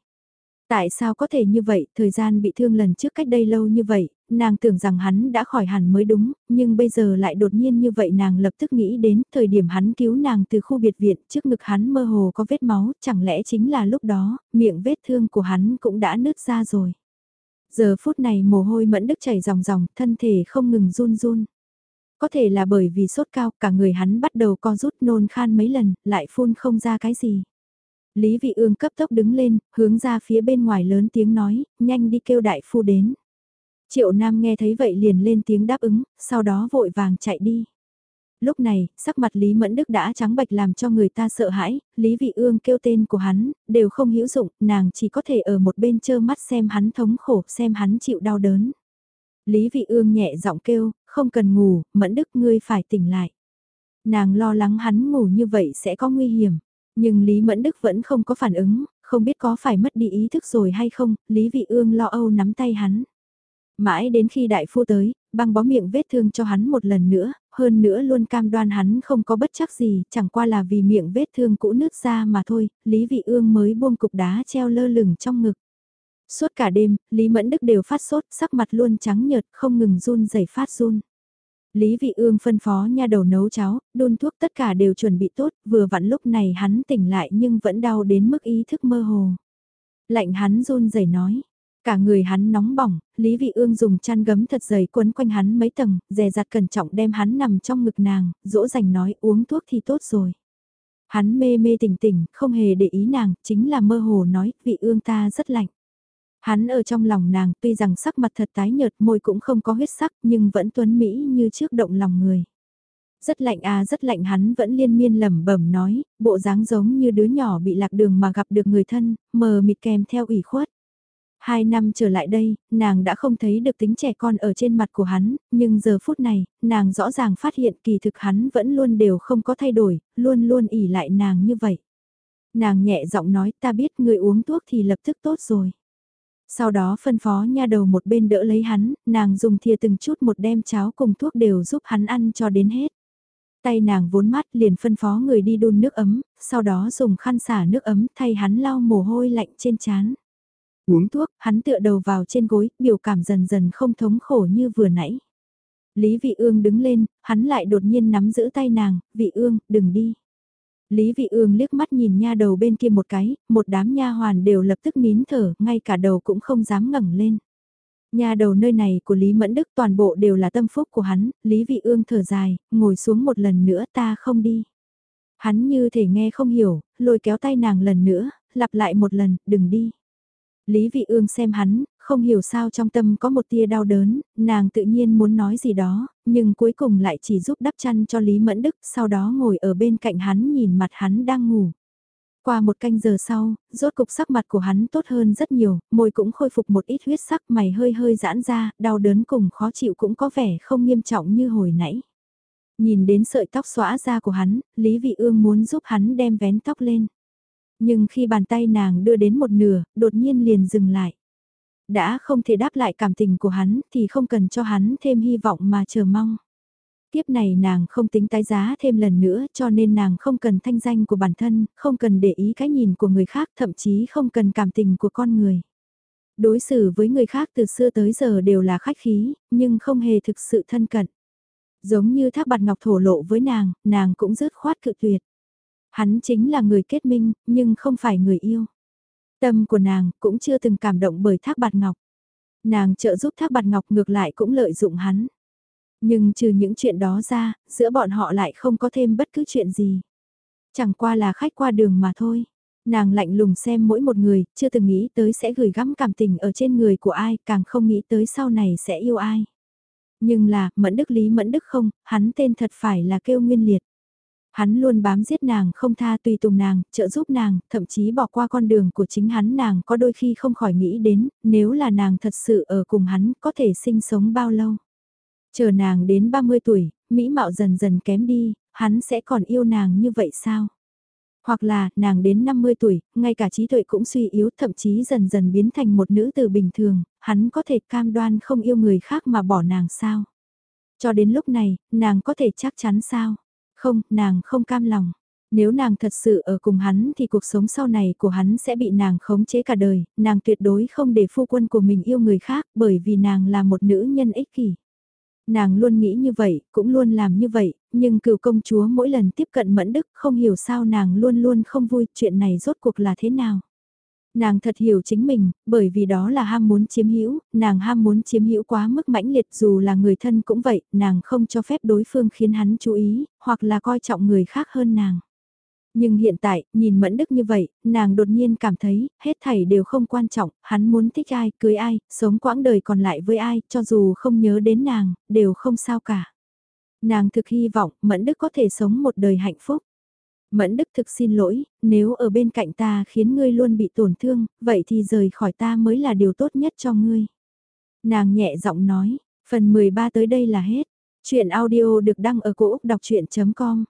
Tại sao có thể như vậy, thời gian bị thương lần trước cách đây lâu như vậy, nàng tưởng rằng hắn đã khỏi hẳn mới đúng, nhưng bây giờ lại đột nhiên như vậy nàng lập tức nghĩ đến thời điểm hắn cứu nàng từ khu biệt viện trước ngực hắn mơ hồ có vết máu, chẳng lẽ chính là lúc đó, miệng vết thương của hắn cũng đã nứt ra rồi. Giờ phút này mồ hôi mẫn đức chảy ròng ròng, thân thể không ngừng run run. Có thể là bởi vì sốt cao, cả người hắn bắt đầu co rút nôn khan mấy lần, lại phun không ra cái gì. Lý Vị Ương cấp tốc đứng lên, hướng ra phía bên ngoài lớn tiếng nói, nhanh đi kêu đại phu đến. Triệu Nam nghe thấy vậy liền lên tiếng đáp ứng, sau đó vội vàng chạy đi. Lúc này, sắc mặt Lý Mẫn Đức đã trắng bạch làm cho người ta sợ hãi, Lý Vị Ương kêu tên của hắn, đều không hữu dụng, nàng chỉ có thể ở một bên chơ mắt xem hắn thống khổ, xem hắn chịu đau đớn. Lý Vị Ương nhẹ giọng kêu, không cần ngủ, Mẫn Đức ngươi phải tỉnh lại. Nàng lo lắng hắn ngủ như vậy sẽ có nguy hiểm. Nhưng Lý Mẫn Đức vẫn không có phản ứng, không biết có phải mất đi ý thức rồi hay không, Lý Vị Ương lo âu nắm tay hắn. Mãi đến khi đại phu tới, băng bó miệng vết thương cho hắn một lần nữa, hơn nữa luôn cam đoan hắn không có bất chắc gì, chẳng qua là vì miệng vết thương cũ nứt ra mà thôi, Lý Vị Ương mới buông cục đá treo lơ lửng trong ngực. Suốt cả đêm, Lý Mẫn Đức đều phát sốt, sắc mặt luôn trắng nhợt, không ngừng run rẩy phát run. Lý Vị Ương phân phó nha đầu nấu cháo, đun thuốc tất cả đều chuẩn bị tốt, vừa vặn lúc này hắn tỉnh lại nhưng vẫn đau đến mức ý thức mơ hồ. Lạnh hắn run rẩy nói, cả người hắn nóng bỏng, Lý Vị Ương dùng chăn gấm thật dày quấn quanh hắn mấy tầng, dè dặt cẩn trọng đem hắn nằm trong ngực nàng, dỗ dành nói uống thuốc thì tốt rồi. Hắn mê mê tỉnh tỉnh, không hề để ý nàng, chính là mơ hồ nói, vị ương ta rất lạnh. Hắn ở trong lòng nàng tuy rằng sắc mặt thật tái nhợt môi cũng không có huyết sắc nhưng vẫn tuấn mỹ như trước động lòng người. Rất lạnh à rất lạnh hắn vẫn liên miên lẩm bẩm nói, bộ dáng giống như đứa nhỏ bị lạc đường mà gặp được người thân, mờ mịt kèm theo ủy khuất. Hai năm trở lại đây, nàng đã không thấy được tính trẻ con ở trên mặt của hắn, nhưng giờ phút này, nàng rõ ràng phát hiện kỳ thực hắn vẫn luôn đều không có thay đổi, luôn luôn ỉ lại nàng như vậy. Nàng nhẹ giọng nói ta biết người uống thuốc thì lập tức tốt rồi. Sau đó phân phó nha đầu một bên đỡ lấy hắn, nàng dùng thìa từng chút một đem cháo cùng thuốc đều giúp hắn ăn cho đến hết. Tay nàng vốn mắt liền phân phó người đi đun nước ấm, sau đó dùng khăn xả nước ấm thay hắn lau mồ hôi lạnh trên chán. Uống thuốc, hắn tựa đầu vào trên gối, biểu cảm dần dần không thống khổ như vừa nãy. Lý Vị Ương đứng lên, hắn lại đột nhiên nắm giữ tay nàng, Vị Ương, đừng đi. Lý Vị Ương liếc mắt nhìn nha đầu bên kia một cái, một đám nha hoàn đều lập tức nín thở, ngay cả đầu cũng không dám ngẩng lên. Nhà đầu nơi này của Lý Mẫn Đức toàn bộ đều là tâm phúc của hắn, Lý Vị Ương thở dài, ngồi xuống một lần nữa ta không đi. Hắn như thể nghe không hiểu, lôi kéo tay nàng lần nữa, lặp lại một lần, đừng đi. Lý Vị Ương xem hắn, không hiểu sao trong tâm có một tia đau đớn, nàng tự nhiên muốn nói gì đó, nhưng cuối cùng lại chỉ giúp đắp chăn cho Lý Mẫn Đức, sau đó ngồi ở bên cạnh hắn nhìn mặt hắn đang ngủ. Qua một canh giờ sau, rốt cục sắc mặt của hắn tốt hơn rất nhiều, môi cũng khôi phục một ít huyết sắc mày hơi hơi giãn ra, đau đớn cùng khó chịu cũng có vẻ không nghiêm trọng như hồi nãy. Nhìn đến sợi tóc xõa ra của hắn, Lý Vị Ương muốn giúp hắn đem vén tóc lên. Nhưng khi bàn tay nàng đưa đến một nửa, đột nhiên liền dừng lại. Đã không thể đáp lại cảm tình của hắn thì không cần cho hắn thêm hy vọng mà chờ mong. Tiếp này nàng không tính tái giá thêm lần nữa cho nên nàng không cần thanh danh của bản thân, không cần để ý cái nhìn của người khác, thậm chí không cần cảm tình của con người. Đối xử với người khác từ xưa tới giờ đều là khách khí, nhưng không hề thực sự thân cận. Giống như thác bạt ngọc thổ lộ với nàng, nàng cũng rớt khoát cự tuyệt. Hắn chính là người kết minh, nhưng không phải người yêu. Tâm của nàng cũng chưa từng cảm động bởi thác bạt ngọc. Nàng trợ giúp thác bạt ngọc ngược lại cũng lợi dụng hắn. Nhưng trừ những chuyện đó ra, giữa bọn họ lại không có thêm bất cứ chuyện gì. Chẳng qua là khách qua đường mà thôi. Nàng lạnh lùng xem mỗi một người, chưa từng nghĩ tới sẽ gửi gắm cảm tình ở trên người của ai, càng không nghĩ tới sau này sẽ yêu ai. Nhưng là, Mẫn Đức Lý Mẫn Đức không, hắn tên thật phải là kêu nguyên liệt. Hắn luôn bám giết nàng không tha tùy tùng nàng, trợ giúp nàng, thậm chí bỏ qua con đường của chính hắn nàng có đôi khi không khỏi nghĩ đến, nếu là nàng thật sự ở cùng hắn có thể sinh sống bao lâu. Chờ nàng đến 30 tuổi, mỹ mạo dần dần kém đi, hắn sẽ còn yêu nàng như vậy sao? Hoặc là, nàng đến 50 tuổi, ngay cả trí tuệ cũng suy yếu, thậm chí dần dần biến thành một nữ tử bình thường, hắn có thể cam đoan không yêu người khác mà bỏ nàng sao? Cho đến lúc này, nàng có thể chắc chắn sao? Không, nàng không cam lòng. Nếu nàng thật sự ở cùng hắn thì cuộc sống sau này của hắn sẽ bị nàng khống chế cả đời, nàng tuyệt đối không để phu quân của mình yêu người khác bởi vì nàng là một nữ nhân ích kỷ. Nàng luôn nghĩ như vậy, cũng luôn làm như vậy, nhưng cựu công chúa mỗi lần tiếp cận mẫn đức không hiểu sao nàng luôn luôn không vui chuyện này rốt cuộc là thế nào. Nàng thật hiểu chính mình, bởi vì đó là ham muốn chiếm hữu, nàng ham muốn chiếm hữu quá mức mãnh liệt dù là người thân cũng vậy, nàng không cho phép đối phương khiến hắn chú ý, hoặc là coi trọng người khác hơn nàng. Nhưng hiện tại, nhìn Mẫn Đức như vậy, nàng đột nhiên cảm thấy, hết thảy đều không quan trọng, hắn muốn thích ai, cưới ai, sống quãng đời còn lại với ai, cho dù không nhớ đến nàng, đều không sao cả. Nàng thực hy vọng Mẫn Đức có thể sống một đời hạnh phúc. Mẫn Đức thực xin lỗi, nếu ở bên cạnh ta khiến ngươi luôn bị tổn thương, vậy thì rời khỏi ta mới là điều tốt nhất cho ngươi. Nàng nhẹ giọng nói, phần 13 tới đây là hết. Chuyện audio được đăng ở cổ Úc đọc chuyện.com